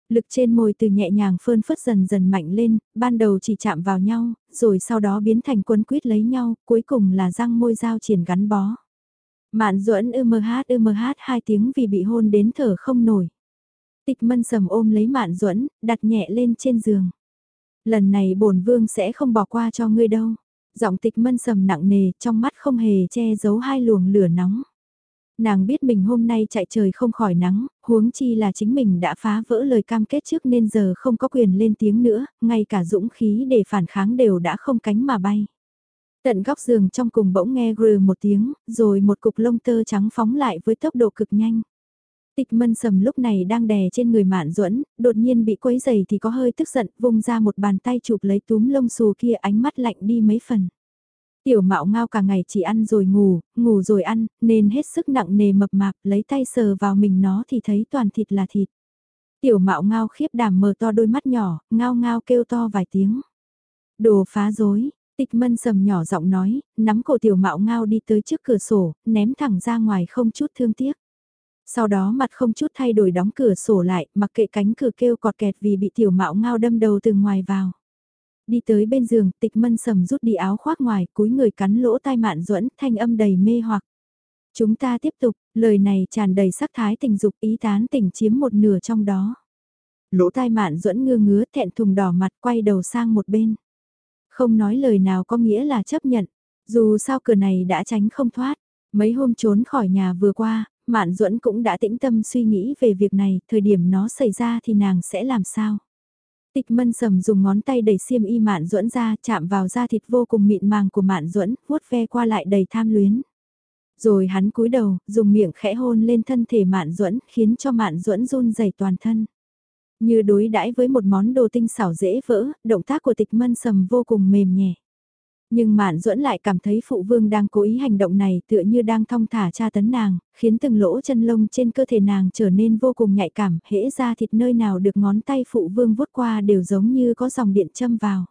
Lực trên môi từ nhẹ nhàng phơn phất dần dần mạnh lên, ban đầu chỉ chạm vào nhau, rồi sau đó biến thành quân quyết lấy nhau, cuối cùng là răng môi dao triển gắn bó. Mạn duẫn ưm hát ưm hát hai tiếng vì bị hôn đến thở không nổi. Tịch mân sầm ôm lấy mạn duẫn đặt nhẹ lên trên giường. Lần này bổn vương sẽ không bỏ qua cho ngươi đâu. Giọng tịch mân sầm nặng nề, trong mắt không hề che giấu hai luồng lửa nóng. Nàng biết mình hôm nay chạy trời không khỏi nắng, huống chi là chính mình đã phá vỡ lời cam kết trước nên giờ không có quyền lên tiếng nữa, ngay cả dũng khí để phản kháng đều đã không cánh mà bay. Tận góc giường trong cùng bỗng nghe rừ một tiếng, rồi một cục lông tơ trắng phóng lại với tốc độ cực nhanh. Tịch mân sầm lúc này đang đè trên người mạn duẫn đột nhiên bị quấy dày thì có hơi tức giận, vung ra một bàn tay chụp lấy túm lông xù kia ánh mắt lạnh đi mấy phần. Tiểu mạo ngao cả ngày chỉ ăn rồi ngủ, ngủ rồi ăn, nên hết sức nặng nề mập mạp, lấy tay sờ vào mình nó thì thấy toàn thịt là thịt. Tiểu mạo ngao khiếp đảm mở to đôi mắt nhỏ, ngao ngao kêu to vài tiếng. Đồ phá dối, tịch mân sầm nhỏ giọng nói, nắm cổ tiểu mạo ngao đi tới trước cửa sổ, ném thẳng ra ngoài không chút thương tiếc. Sau đó mặt không chút thay đổi đóng cửa sổ lại, mặc kệ cánh cửa kêu cọt kẹt vì bị tiểu mạo ngao đâm đầu từ ngoài vào. Đi tới bên giường, tịch mân sầm rút đi áo khoác ngoài, cúi người cắn lỗ tai mạn duẫn thanh âm đầy mê hoặc. Chúng ta tiếp tục, lời này tràn đầy sắc thái tình dục ý tán tình chiếm một nửa trong đó. Lỗ tai mạn duẫn ngơ ngứa thẹn thùng đỏ mặt quay đầu sang một bên. Không nói lời nào có nghĩa là chấp nhận, dù sao cửa này đã tránh không thoát. Mấy hôm trốn khỏi nhà vừa qua, Mạn Duẫn cũng đã tĩnh tâm suy nghĩ về việc này, thời điểm nó xảy ra thì nàng sẽ làm sao? Tịch mân sầm dùng ngón tay đẩy xiêm y mạn duẫn ra chạm vào da thịt vô cùng mịn màng của mạn duẫn vuốt ve qua lại đầy tham luyến. Rồi hắn cúi đầu, dùng miệng khẽ hôn lên thân thể mạn duẫn khiến cho mạn duẫn run rẩy toàn thân. Như đối đãi với một món đồ tinh xảo dễ vỡ, động tác của tịch mân sầm vô cùng mềm nhẹ. Nhưng Mạn Duẫn lại cảm thấy phụ vương đang cố ý hành động này tựa như đang thong thả tra tấn nàng, khiến từng lỗ chân lông trên cơ thể nàng trở nên vô cùng nhạy cảm, hễ ra thịt nơi nào được ngón tay phụ vương vuốt qua đều giống như có dòng điện châm vào.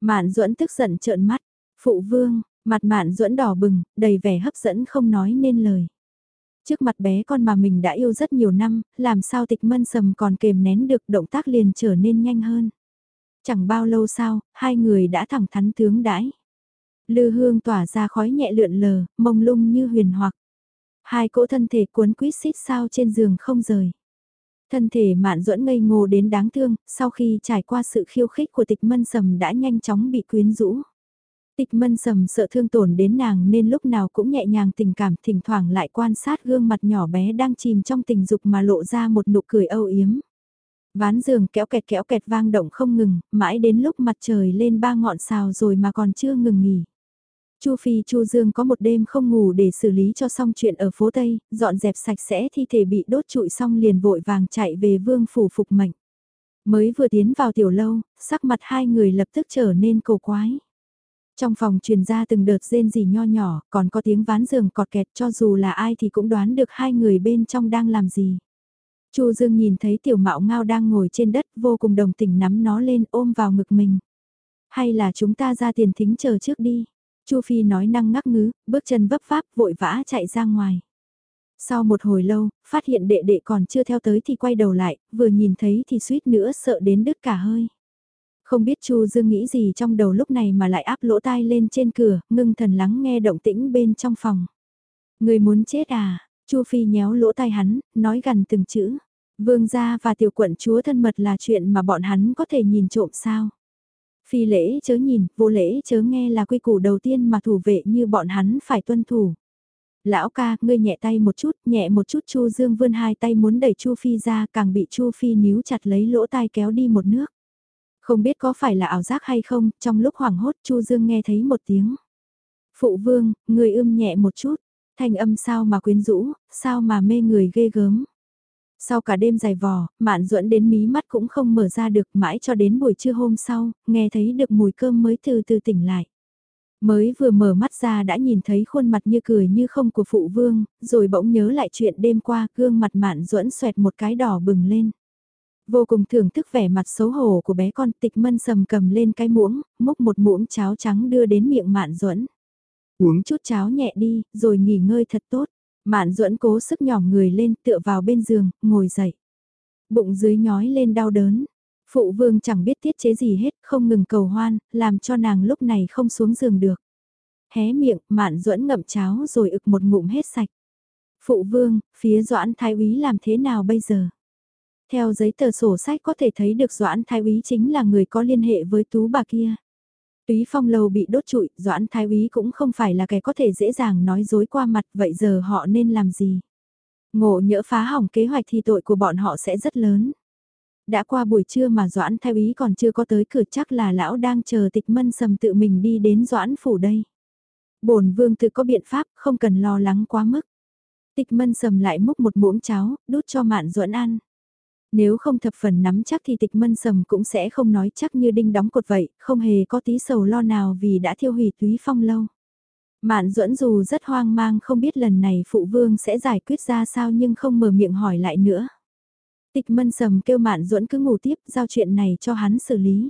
Mạn Duẫn tức giận trợn mắt, phụ vương, mặt Mạn Duẫn đỏ bừng, đầy vẻ hấp dẫn không nói nên lời. Trước mặt bé con mà mình đã yêu rất nhiều năm, làm sao tịch mân sầm còn kềm nén được động tác liền trở nên nhanh hơn. Chẳng bao lâu sau, hai người đã thẳng thắn tướng đãi. Lư hương tỏa ra khói nhẹ lượn lờ, mông lung như huyền hoặc. Hai cỗ thân thể cuốn quýt xít sao trên giường không rời. Thân thể mạn duẫn ngây ngô đến đáng thương, sau khi trải qua sự khiêu khích của tịch mân sầm đã nhanh chóng bị quyến rũ. Tịch mân sầm sợ thương tổn đến nàng nên lúc nào cũng nhẹ nhàng tình cảm thỉnh thoảng lại quan sát gương mặt nhỏ bé đang chìm trong tình dục mà lộ ra một nụ cười âu yếm. Ván giường kéo kẹt kéo kẹt vang động không ngừng, mãi đến lúc mặt trời lên ba ngọn xào rồi mà còn chưa ngừng nghỉ. Chu Phi Chu Dương có một đêm không ngủ để xử lý cho xong chuyện ở phố Tây, dọn dẹp sạch sẽ thi thể bị đốt trụi xong liền vội vàng chạy về vương phủ phục mệnh. Mới vừa tiến vào tiểu lâu, sắc mặt hai người lập tức trở nên cầu quái. Trong phòng truyền ra từng đợt rên rỉ nho nhỏ, còn có tiếng ván giường cọt kẹt cho dù là ai thì cũng đoán được hai người bên trong đang làm gì. Chu Dương nhìn thấy tiểu mạo ngao đang ngồi trên đất vô cùng đồng tình nắm nó lên ôm vào ngực mình. Hay là chúng ta ra tiền thính chờ trước đi. Chu Phi nói năng ngắc ngứ, bước chân vấp pháp vội vã chạy ra ngoài. Sau một hồi lâu, phát hiện đệ đệ còn chưa theo tới thì quay đầu lại, vừa nhìn thấy thì suýt nữa sợ đến đứt cả hơi. Không biết Chu Dương nghĩ gì trong đầu lúc này mà lại áp lỗ tai lên trên cửa, ngưng thần lắng nghe động tĩnh bên trong phòng. Người muốn chết à? Chu Phi nhéo lỗ tai hắn, nói gần từng chữ. Vương gia và tiểu quận chúa thân mật là chuyện mà bọn hắn có thể nhìn trộm sao. Phi lễ chớ nhìn, vô lễ chớ nghe là quy củ đầu tiên mà thủ vệ như bọn hắn phải tuân thủ. Lão ca, ngươi nhẹ tay một chút, nhẹ một chút Chu Dương vươn hai tay muốn đẩy Chu Phi ra càng bị Chu Phi níu chặt lấy lỗ tai kéo đi một nước. Không biết có phải là ảo giác hay không, trong lúc hoảng hốt Chu Dương nghe thấy một tiếng. Phụ vương, người ưm nhẹ một chút, thanh âm sao mà quyến rũ, sao mà mê người ghê gớm. Sau cả đêm dài vò, Mạn Duẫn đến mí mắt cũng không mở ra được mãi cho đến buổi trưa hôm sau, nghe thấy được mùi cơm mới từ từ tỉnh lại. Mới vừa mở mắt ra đã nhìn thấy khuôn mặt như cười như không của phụ vương, rồi bỗng nhớ lại chuyện đêm qua gương mặt mạn duẫn xoẹt một cái đỏ bừng lên. Vô cùng thưởng thức vẻ mặt xấu hổ của bé con tịch mân sầm cầm lên cái muỗng, múc một muỗng cháo trắng đưa đến miệng mạn duẫn Uống chút cháo nhẹ đi, rồi nghỉ ngơi thật tốt. Mạn duẫn cố sức nhỏ người lên tựa vào bên giường, ngồi dậy. Bụng dưới nhói lên đau đớn. Phụ vương chẳng biết tiết chế gì hết, không ngừng cầu hoan, làm cho nàng lúc này không xuống giường được. Hé miệng, mạn duẫn ngậm cháo rồi ực một ngụm hết sạch. Phụ vương, phía doãn thái úy làm thế nào bây giờ? Theo giấy tờ sổ sách có thể thấy được Doãn Thái Úy chính là người có liên hệ với tú bà kia. Túy phong lâu bị đốt trụi, Doãn Thái Úy cũng không phải là kẻ có thể dễ dàng nói dối qua mặt, vậy giờ họ nên làm gì? Ngộ nhỡ phá hỏng kế hoạch thì tội của bọn họ sẽ rất lớn. Đã qua buổi trưa mà Doãn Thái Úy còn chưa có tới cửa chắc là lão đang chờ tịch mân sầm tự mình đi đến Doãn phủ đây. bổn vương tự có biện pháp, không cần lo lắng quá mức. Tịch mân sầm lại múc một muỗng cháo, đút cho mạn duẫn ăn. Nếu không thập phần nắm chắc thì tịch mân sầm cũng sẽ không nói chắc như đinh đóng cột vậy, không hề có tí sầu lo nào vì đã thiêu hủy túy phong lâu. Mạn duẫn dù rất hoang mang không biết lần này phụ vương sẽ giải quyết ra sao nhưng không mở miệng hỏi lại nữa. Tịch mân sầm kêu Mạn duẫn cứ ngủ tiếp giao chuyện này cho hắn xử lý.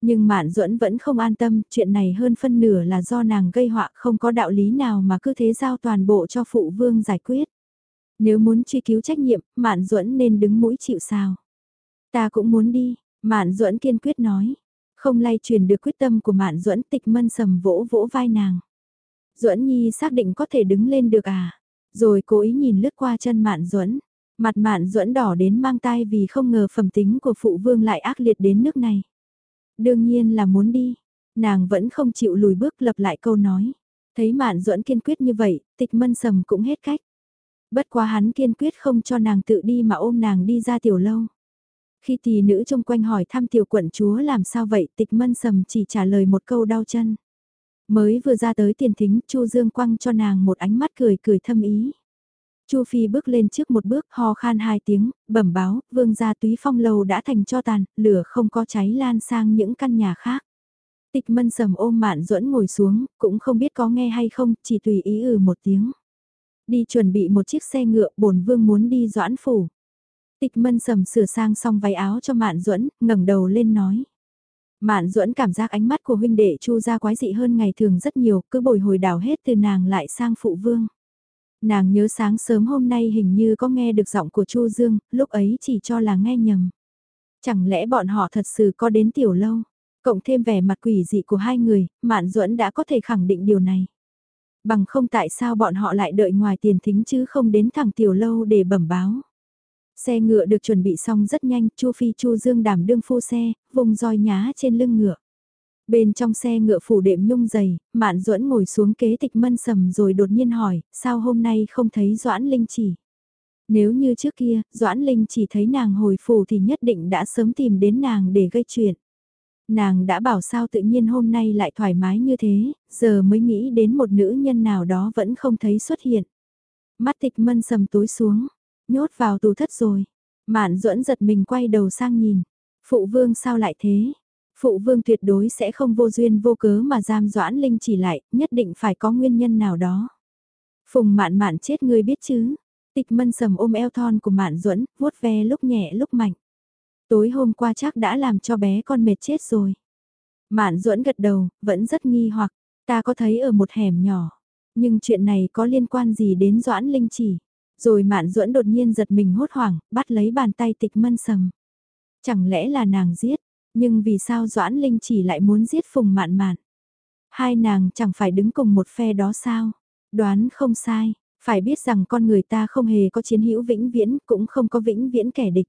Nhưng Mạn duẫn vẫn không an tâm, chuyện này hơn phân nửa là do nàng gây họa không có đạo lý nào mà cứ thế giao toàn bộ cho phụ vương giải quyết. Nếu muốn truy cứu trách nhiệm, Mạn Duẫn nên đứng mũi chịu sao. Ta cũng muốn đi, Mạn Duẫn kiên quyết nói. Không lay truyền được quyết tâm của Mạn Duẫn tịch mân sầm vỗ vỗ vai nàng. Duẫn Nhi xác định có thể đứng lên được à? Rồi cố ý nhìn lướt qua chân Mạn Duẫn. Mặt Mạn Duẫn đỏ đến mang tai vì không ngờ phẩm tính của phụ vương lại ác liệt đến nước này. Đương nhiên là muốn đi. Nàng vẫn không chịu lùi bước lập lại câu nói. Thấy Mạn Duẫn kiên quyết như vậy, tịch mân sầm cũng hết cách. Bất quá hắn kiên quyết không cho nàng tự đi mà ôm nàng đi ra tiểu lâu. Khi tỷ nữ trông quanh hỏi thăm tiểu quận chúa làm sao vậy tịch mân sầm chỉ trả lời một câu đau chân. Mới vừa ra tới tiền thính Chu Dương quăng cho nàng một ánh mắt cười cười thâm ý. Chu Phi bước lên trước một bước ho khan hai tiếng, bẩm báo, vương gia túy phong lầu đã thành cho tàn, lửa không có cháy lan sang những căn nhà khác. Tịch mân sầm ôm mạn duẫn ngồi xuống, cũng không biết có nghe hay không, chỉ tùy ý ừ một tiếng. Đi chuẩn bị một chiếc xe ngựa bổn vương muốn đi doãn phủ. Tịch mân sầm sửa sang xong váy áo cho Mạn Duẫn, ngẩng đầu lên nói. Mạn Duẫn cảm giác ánh mắt của huynh đệ Chu ra quái dị hơn ngày thường rất nhiều, cứ bồi hồi đảo hết từ nàng lại sang phụ vương. Nàng nhớ sáng sớm hôm nay hình như có nghe được giọng của Chu Dương, lúc ấy chỉ cho là nghe nhầm. Chẳng lẽ bọn họ thật sự có đến tiểu lâu? Cộng thêm vẻ mặt quỷ dị của hai người, Mạn Duẫn đã có thể khẳng định điều này bằng không tại sao bọn họ lại đợi ngoài tiền thính chứ không đến thẳng tiểu lâu để bẩm báo. Xe ngựa được chuẩn bị xong rất nhanh, Chu Phi Chu Dương đảm đương phu xe, vùng roi nhá trên lưng ngựa. Bên trong xe ngựa phủ đệm nhung dày, Mạn Duẫn ngồi xuống kế tịch mân sầm rồi đột nhiên hỏi, sao hôm nay không thấy Doãn Linh chỉ? Nếu như trước kia, Doãn Linh chỉ thấy nàng hồi phủ thì nhất định đã sớm tìm đến nàng để gây chuyện. Nàng đã bảo sao tự nhiên hôm nay lại thoải mái như thế, giờ mới nghĩ đến một nữ nhân nào đó vẫn không thấy xuất hiện. Mắt tịch mân sầm tối xuống, nhốt vào tù thất rồi. Mạn duẫn giật mình quay đầu sang nhìn. Phụ vương sao lại thế? Phụ vương tuyệt đối sẽ không vô duyên vô cớ mà giam doãn linh chỉ lại, nhất định phải có nguyên nhân nào đó. Phùng mạn mạn chết ngươi biết chứ? Tịch mân sầm ôm eo thon của mạn duẫn vuốt ve lúc nhẹ lúc mạnh. Tối hôm qua chắc đã làm cho bé con mệt chết rồi. Mạn duẫn gật đầu, vẫn rất nghi hoặc, ta có thấy ở một hẻm nhỏ. Nhưng chuyện này có liên quan gì đến Doãn Linh chỉ? Rồi Mạn duẫn đột nhiên giật mình hốt hoảng, bắt lấy bàn tay tịch mân sầm. Chẳng lẽ là nàng giết? Nhưng vì sao Doãn Linh chỉ lại muốn giết Phùng Mạn Mạn? Hai nàng chẳng phải đứng cùng một phe đó sao? Đoán không sai, phải biết rằng con người ta không hề có chiến hữu vĩnh viễn, cũng không có vĩnh viễn kẻ địch.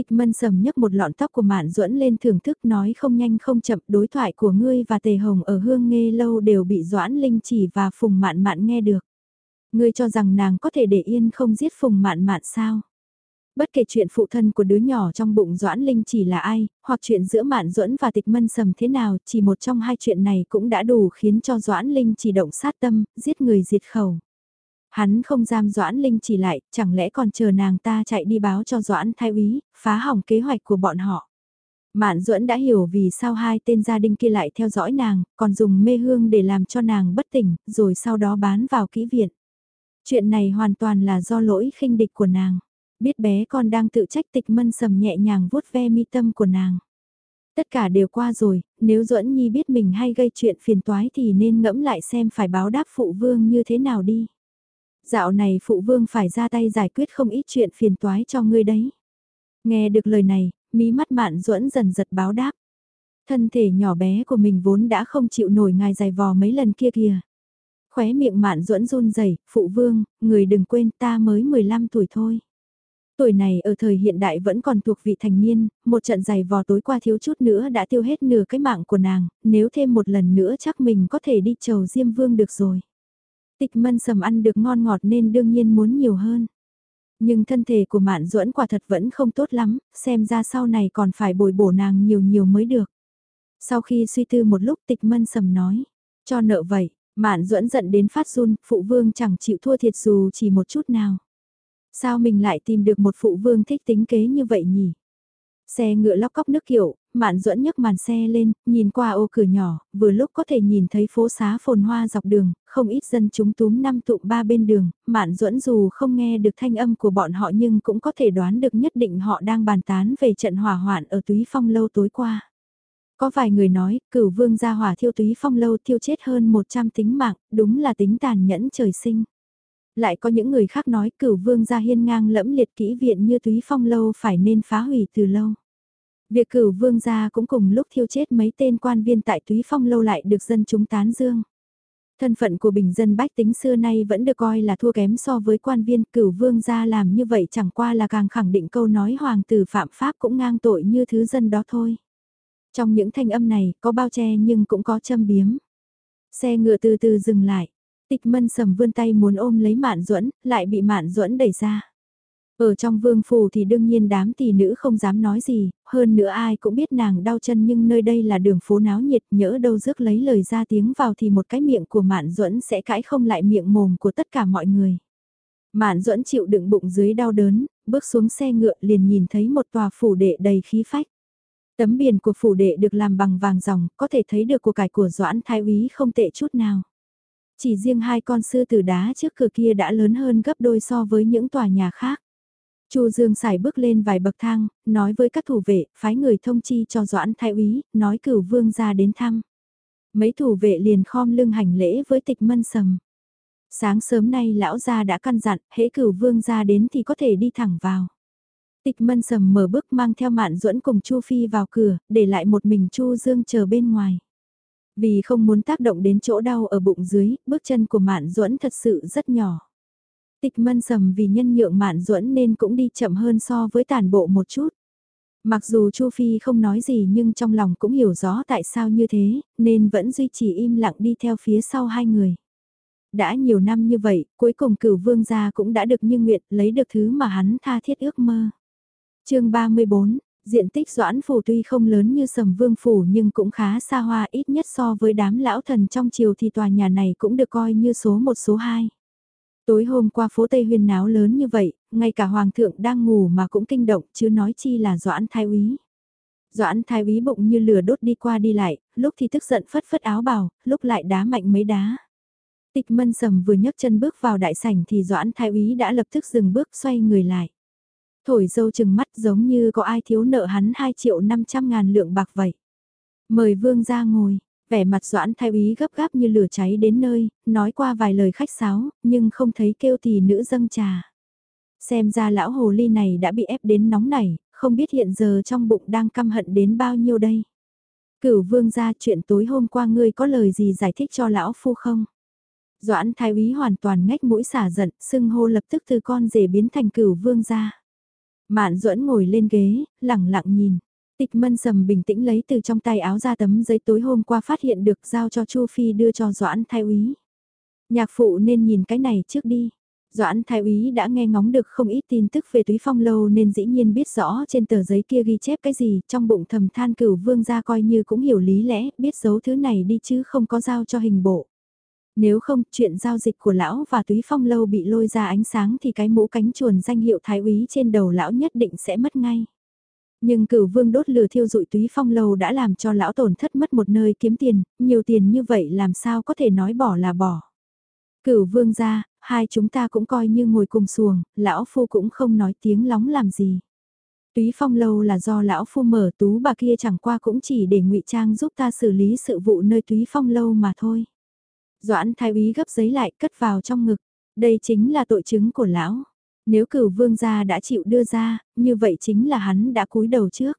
Tịch mân sầm nhấc một lọn tóc của mạn duẫn lên thưởng thức nói không nhanh không chậm đối thoại của ngươi và tề hồng ở hương nghe lâu đều bị doãn linh chỉ và phùng mạn mạn nghe được. Ngươi cho rằng nàng có thể để yên không giết phùng mạn mạn sao? Bất kể chuyện phụ thân của đứa nhỏ trong bụng Doãn Linh chỉ là ai, hoặc chuyện giữa Mạn Duẫn và Tịch Mân Sầm thế nào, chỉ một trong hai chuyện này cũng đã đủ khiến cho Doãn Linh chỉ động sát tâm, giết người diệt khẩu. Hắn không giam Doãn Linh chỉ lại, chẳng lẽ còn chờ nàng ta chạy đi báo cho Doãn Thái úy, phá hỏng kế hoạch của bọn họ. Mạn Duẫn đã hiểu vì sao hai tên gia đình kia lại theo dõi nàng, còn dùng mê hương để làm cho nàng bất tỉnh, rồi sau đó bán vào kỹ viện. Chuyện này hoàn toàn là do lỗi khinh địch của nàng. Biết bé con đang tự trách tịch mân sầm nhẹ nhàng vuốt ve mi tâm của nàng. Tất cả đều qua rồi, nếu Duẫn Nhi biết mình hay gây chuyện phiền toái thì nên ngẫm lại xem phải báo đáp phụ vương như thế nào đi. Dạo này phụ vương phải ra tay giải quyết không ít chuyện phiền toái cho ngươi đấy. Nghe được lời này, mí mắt mạn duẫn dần giật báo đáp. Thân thể nhỏ bé của mình vốn đã không chịu nổi ngài dài vò mấy lần kia kìa. Khóe miệng mạn duẫn run rẩy phụ vương, người đừng quên ta mới 15 tuổi thôi. Tuổi này ở thời hiện đại vẫn còn thuộc vị thành niên, một trận giày vò tối qua thiếu chút nữa đã tiêu hết nửa cái mạng của nàng, nếu thêm một lần nữa chắc mình có thể đi chầu Diêm Vương được rồi. Tịch mân sầm ăn được ngon ngọt nên đương nhiên muốn nhiều hơn. Nhưng thân thể của Mạn Duẫn quả thật vẫn không tốt lắm, xem ra sau này còn phải bồi bổ nàng nhiều nhiều mới được. Sau khi suy tư một lúc tịch mân sầm nói, cho nợ vậy, Mạn Duẫn giận đến phát run, phụ vương chẳng chịu thua thiệt dù chỉ một chút nào. Sao mình lại tìm được một phụ vương thích tính kế như vậy nhỉ? Xe ngựa lóc cóc nước kiểu, Mạn duẫn nhấc màn xe lên, nhìn qua ô cửa nhỏ, vừa lúc có thể nhìn thấy phố xá phồn hoa dọc đường, không ít dân chúng túm năm tụ ba bên đường, Mạn duẫn dù không nghe được thanh âm của bọn họ nhưng cũng có thể đoán được nhất định họ đang bàn tán về trận hỏa hoạn ở túy phong lâu tối qua. Có vài người nói, cửu vương gia hỏa thiêu túy phong lâu thiêu chết hơn 100 tính mạng, đúng là tính tàn nhẫn trời sinh. Lại có những người khác nói cửu vương gia hiên ngang lẫm liệt kỹ viện như túy phong lâu phải nên phá hủy từ lâu. Việc cửu vương gia cũng cùng lúc thiêu chết mấy tên quan viên tại túy phong lâu lại được dân chúng tán dương. Thân phận của bình dân bách tính xưa nay vẫn được coi là thua kém so với quan viên, cửu vương gia làm như vậy chẳng qua là càng khẳng định câu nói hoàng tử phạm pháp cũng ngang tội như thứ dân đó thôi. Trong những thanh âm này có bao che nhưng cũng có châm biếm. Xe ngựa từ từ dừng lại. Tịch mân sầm vươn tay muốn ôm lấy mạn duẫn lại bị mạn duẫn đẩy ra. Ở trong vương phủ thì đương nhiên đám tỷ nữ không dám nói gì, hơn nữa ai cũng biết nàng đau chân nhưng nơi đây là đường phố náo nhiệt nhỡ đâu rước lấy lời ra tiếng vào thì một cái miệng của Mạn Duẫn sẽ cãi không lại miệng mồm của tất cả mọi người. Mạn Duẫn chịu đựng bụng dưới đau đớn, bước xuống xe ngựa liền nhìn thấy một tòa phủ đệ đầy khí phách. Tấm biển của phủ đệ được làm bằng vàng ròng, có thể thấy được của cải của Doãn Thái Úy không tệ chút nào. Chỉ riêng hai con sư tử đá trước cửa kia đã lớn hơn gấp đôi so với những tòa nhà khác. Chu Dương xài bước lên vài bậc thang, nói với các thủ vệ, phái người thông chi cho Doãn Thái úy, nói cửu vương ra đến thăm. Mấy thủ vệ liền khom lưng hành lễ với tịch mân sầm. Sáng sớm nay lão gia đã căn dặn, hễ cửu vương ra đến thì có thể đi thẳng vào. Tịch mân sầm mở bước mang theo mạn duẫn cùng Chu Phi vào cửa, để lại một mình Chu Dương chờ bên ngoài. Vì không muốn tác động đến chỗ đau ở bụng dưới, bước chân của mạn duẫn thật sự rất nhỏ. Tịch mân sầm vì nhân nhượng mạn duẫn nên cũng đi chậm hơn so với tàn bộ một chút. Mặc dù Chu Phi không nói gì nhưng trong lòng cũng hiểu rõ tại sao như thế, nên vẫn duy trì im lặng đi theo phía sau hai người. Đã nhiều năm như vậy, cuối cùng cửu vương gia cũng đã được như nguyện lấy được thứ mà hắn tha thiết ước mơ. chương 34, diện tích doãn phủ tuy không lớn như sầm vương phủ nhưng cũng khá xa hoa ít nhất so với đám lão thần trong triều thì tòa nhà này cũng được coi như số một số hai. Tối hôm qua phố Tây Huyên náo lớn như vậy, ngay cả Hoàng thượng đang ngủ mà cũng kinh động chứ nói chi là Doãn Thái Úy. Doãn Thái Úy bụng như lửa đốt đi qua đi lại, lúc thì tức giận phất phất áo bào, lúc lại đá mạnh mấy đá. Tịch mân sầm vừa nhấc chân bước vào đại sảnh thì Doãn Thái Úy đã lập tức dừng bước xoay người lại. Thổi dâu chừng mắt giống như có ai thiếu nợ hắn 2 triệu 500 ngàn lượng bạc vậy. Mời vương ra ngồi, Vẻ mặt doãn thái úy gấp gáp như lửa cháy đến nơi, nói qua vài lời khách sáo, nhưng không thấy kêu thì nữ dâng trà. Xem ra lão hồ ly này đã bị ép đến nóng nảy, không biết hiện giờ trong bụng đang căm hận đến bao nhiêu đây. Cửu vương ra chuyện tối hôm qua ngươi có lời gì giải thích cho lão phu không? Doãn thái úy hoàn toàn ngách mũi xả giận, sưng hô lập tức từ con rể biến thành cửu vương ra. Mạn duẫn ngồi lên ghế, lẳng lặng nhìn. Tịch mân sầm bình tĩnh lấy từ trong tay áo ra tấm giấy tối hôm qua phát hiện được giao cho Chu Phi đưa cho Doãn Thái Úy. Nhạc phụ nên nhìn cái này trước đi. Doãn Thái Úy đã nghe ngóng được không ít tin tức về túy phong lâu nên dĩ nhiên biết rõ trên tờ giấy kia ghi chép cái gì, trong bụng thầm than cửu vương ra coi như cũng hiểu lý lẽ, biết giấu thứ này đi chứ không có giao cho hình bộ. Nếu không, chuyện giao dịch của lão và túy phong lâu bị lôi ra ánh sáng thì cái mũ cánh chuồn danh hiệu Thái Úy trên đầu lão nhất định sẽ mất ngay. Nhưng cửu vương đốt lửa thiêu dụi túy phong lâu đã làm cho lão tổn thất mất một nơi kiếm tiền, nhiều tiền như vậy làm sao có thể nói bỏ là bỏ. Cửu vương ra, hai chúng ta cũng coi như ngồi cùng xuồng, lão phu cũng không nói tiếng lóng làm gì. Túy phong lâu là do lão phu mở tú bà kia chẳng qua cũng chỉ để ngụy trang giúp ta xử lý sự vụ nơi túy phong lâu mà thôi. Doãn thái úy gấp giấy lại cất vào trong ngực. Đây chính là tội chứng của lão. Nếu cửu vương gia đã chịu đưa ra, như vậy chính là hắn đã cúi đầu trước.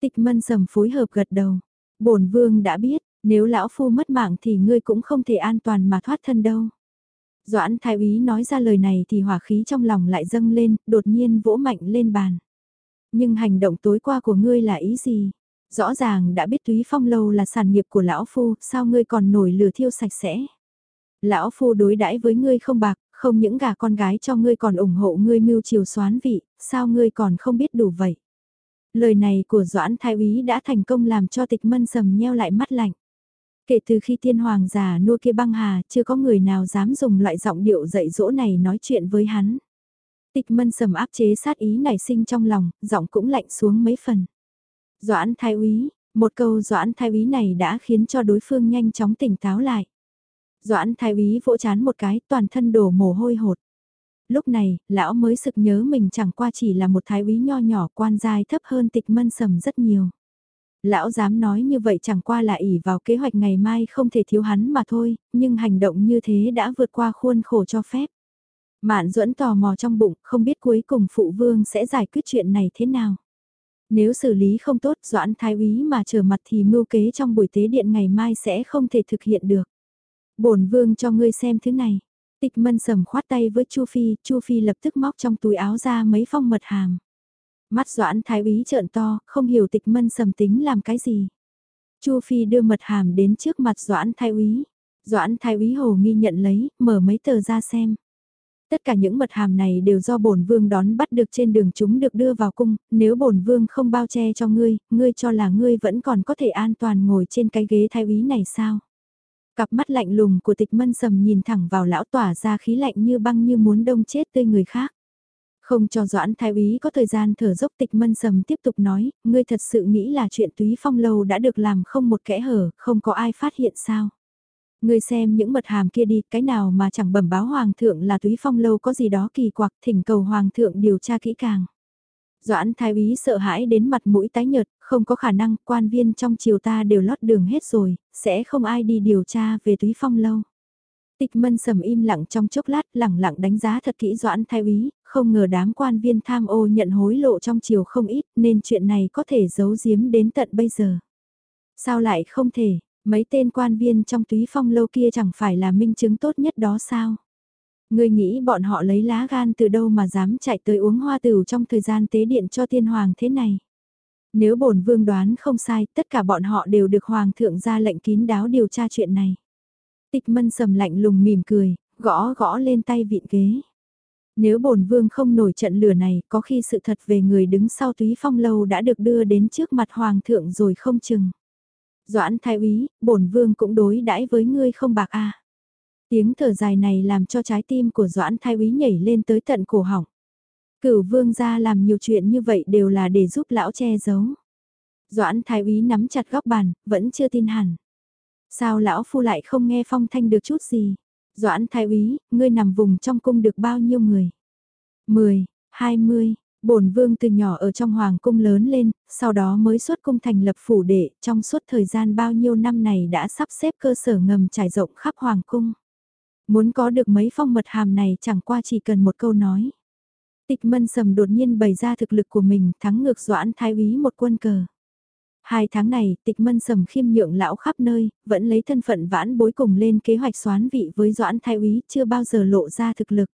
Tịch mân sầm phối hợp gật đầu. bổn vương đã biết, nếu lão phu mất mạng thì ngươi cũng không thể an toàn mà thoát thân đâu. Doãn thái úy nói ra lời này thì hỏa khí trong lòng lại dâng lên, đột nhiên vỗ mạnh lên bàn. Nhưng hành động tối qua của ngươi là ý gì? Rõ ràng đã biết túy phong lâu là sản nghiệp của lão phu, sao ngươi còn nổi lửa thiêu sạch sẽ? Lão phu đối đãi với ngươi không bạc, không những gà con gái cho ngươi còn ủng hộ ngươi mưu chiều xoán vị, sao ngươi còn không biết đủ vậy? Lời này của Doãn Thái Úy đã thành công làm cho tịch mân sầm nheo lại mắt lạnh. Kể từ khi tiên hoàng già nua kia băng hà, chưa có người nào dám dùng loại giọng điệu dạy dỗ này nói chuyện với hắn. Tịch mân sầm áp chế sát ý nảy sinh trong lòng, giọng cũng lạnh xuống mấy phần. Doãn thái úy, một câu doãn thái úy này đã khiến cho đối phương nhanh chóng tỉnh táo lại. Doãn thái úy vỗ chán một cái, toàn thân đổ mồ hôi hột. Lúc này, lão mới sực nhớ mình chẳng qua chỉ là một thái úy nho nhỏ quan giai thấp hơn tịch mân sầm rất nhiều. Lão dám nói như vậy chẳng qua là ỉ vào kế hoạch ngày mai không thể thiếu hắn mà thôi, nhưng hành động như thế đã vượt qua khuôn khổ cho phép. Mạn duẫn tò mò trong bụng, không biết cuối cùng phụ vương sẽ giải quyết chuyện này thế nào. Nếu xử lý không tốt, doãn thái úy mà trở mặt thì mưu kế trong buổi tế điện ngày mai sẽ không thể thực hiện được. bổn vương cho ngươi xem thứ này. Tịch mân sầm khoát tay với Chu Phi, Chu Phi lập tức móc trong túi áo ra mấy phong mật hàm. Mắt doãn thái úy trợn to, không hiểu tịch mân sầm tính làm cái gì. Chu Phi đưa mật hàm đến trước mặt doãn thái úy. Doãn thái úy hồ nghi nhận lấy, mở mấy tờ ra xem. Tất cả những mật hàm này đều do bổn vương đón bắt được trên đường chúng được đưa vào cung, nếu bổn vương không bao che cho ngươi, ngươi cho là ngươi vẫn còn có thể an toàn ngồi trên cái ghế thái úy này sao? Cặp mắt lạnh lùng của tịch mân sầm nhìn thẳng vào lão tỏa ra khí lạnh như băng như muốn đông chết tươi người khác. Không cho Doãn Thái úy có thời gian thở dốc tịch mân sầm tiếp tục nói, ngươi thật sự nghĩ là chuyện túy phong lâu đã được làm không một kẽ hở, không có ai phát hiện sao. Ngươi xem những mật hàm kia đi, cái nào mà chẳng bẩm báo hoàng thượng là túy phong lâu có gì đó kỳ quặc, thỉnh cầu hoàng thượng điều tra kỹ càng. Doãn thái úy sợ hãi đến mặt mũi tái nhợt, không có khả năng, quan viên trong triều ta đều lót đường hết rồi, sẽ không ai đi điều tra về túy phong lâu. Tịch mân sầm im lặng trong chốc lát, lẳng lặng đánh giá thật kỹ doãn thái úy, không ngờ đám quan viên tham ô nhận hối lộ trong triều không ít, nên chuyện này có thể giấu giếm đến tận bây giờ. Sao lại không thể, Mấy tên quan viên trong túy phong lâu kia chẳng phải là minh chứng tốt nhất đó sao? Ngươi nghĩ bọn họ lấy lá gan từ đâu mà dám chạy tới uống hoa tửu trong thời gian tế điện cho tiên hoàng thế này? Nếu bổn vương đoán không sai, tất cả bọn họ đều được hoàng thượng ra lệnh kín đáo điều tra chuyện này. Tịch mân sầm lạnh lùng mỉm cười, gõ gõ lên tay vịn ghế. Nếu bổn vương không nổi trận lửa này, có khi sự thật về người đứng sau túy phong lâu đã được đưa đến trước mặt hoàng thượng rồi không chừng. Doãn thái úy, bổn vương cũng đối đãi với ngươi không bạc a. Tiếng thở dài này làm cho trái tim của Doãn thái úy nhảy lên tới tận cổ họng. Cửu vương gia làm nhiều chuyện như vậy đều là để giúp lão che giấu. Doãn thái úy nắm chặt góc bàn, vẫn chưa tin hẳn. Sao lão phu lại không nghe phong thanh được chút gì? Doãn thái úy, ngươi nằm vùng trong cung được bao nhiêu người? Mười, hai mươi, bổn vương từ nhỏ ở trong hoàng cung lớn lên, sau đó mới xuất cung thành lập phủ đệ, trong suốt thời gian bao nhiêu năm này đã sắp xếp cơ sở ngầm trải rộng khắp hoàng cung. Muốn có được mấy phong mật hàm này chẳng qua chỉ cần một câu nói. Tịch mân sầm đột nhiên bày ra thực lực của mình thắng ngược doãn thái úy một quân cờ. Hai tháng này, tịch mân sầm khiêm nhượng lão khắp nơi, vẫn lấy thân phận vãn bối cùng lên kế hoạch xoán vị với doãn thái úy chưa bao giờ lộ ra thực lực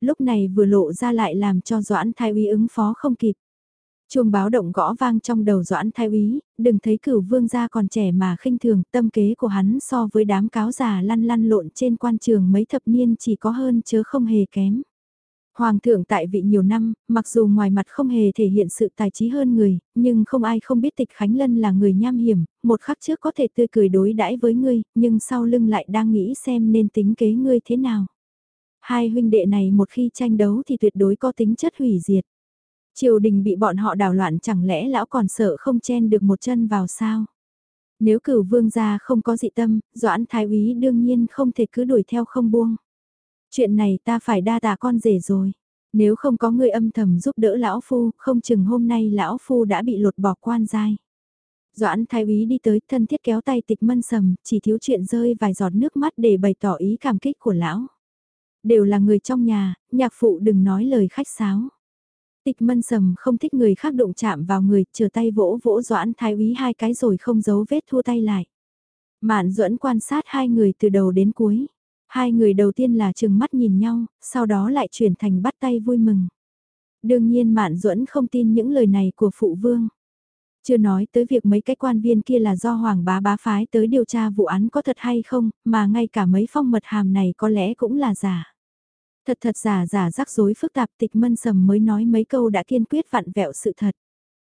lúc này vừa lộ ra lại làm cho Doãn Thái Úy ứng phó không kịp. Chuông báo động gõ vang trong đầu Doãn Thái Úy, đừng thấy cửu vương gia còn trẻ mà khinh thường, tâm kế của hắn so với đám cáo già lăn lăn lộn trên quan trường mấy thập niên chỉ có hơn chớ không hề kém. Hoàng thượng tại vị nhiều năm, mặc dù ngoài mặt không hề thể hiện sự tài trí hơn người, nhưng không ai không biết tịch Khánh Lân là người nham hiểm, một khắc trước có thể tươi cười đối đãi với ngươi, nhưng sau lưng lại đang nghĩ xem nên tính kế ngươi thế nào. Hai huynh đệ này một khi tranh đấu thì tuyệt đối có tính chất hủy diệt. Triều đình bị bọn họ đảo loạn chẳng lẽ lão còn sợ không chen được một chân vào sao? Nếu cửu vương gia không có dị tâm, Doãn Thái úy đương nhiên không thể cứ đuổi theo không buông. Chuyện này ta phải đa tà con rể rồi. Nếu không có người âm thầm giúp đỡ lão phu, không chừng hôm nay lão phu đã bị lột bỏ quan giai. Doãn thái úy đi tới thân thiết kéo tay tịch mân sầm, chỉ thiếu chuyện rơi vài giọt nước mắt để bày tỏ ý cảm kích của lão. Đều là người trong nhà, nhạc phụ đừng nói lời khách sáo. Tịch mân sầm không thích người khác đụng chạm vào người, chờ tay vỗ vỗ doãn thái úy hai cái rồi không giấu vết thua tay lại. Mạn duẫn quan sát hai người từ đầu đến cuối. Hai người đầu tiên là chừng mắt nhìn nhau, sau đó lại chuyển thành bắt tay vui mừng. Đương nhiên Mạn Duẫn không tin những lời này của phụ vương. Chưa nói tới việc mấy cái quan viên kia là do Hoàng bá bá phái tới điều tra vụ án có thật hay không, mà ngay cả mấy phong mật hàm này có lẽ cũng là giả. Thật thật giả giả rắc rối phức tạp tịch mân sầm mới nói mấy câu đã kiên quyết vặn vẹo sự thật.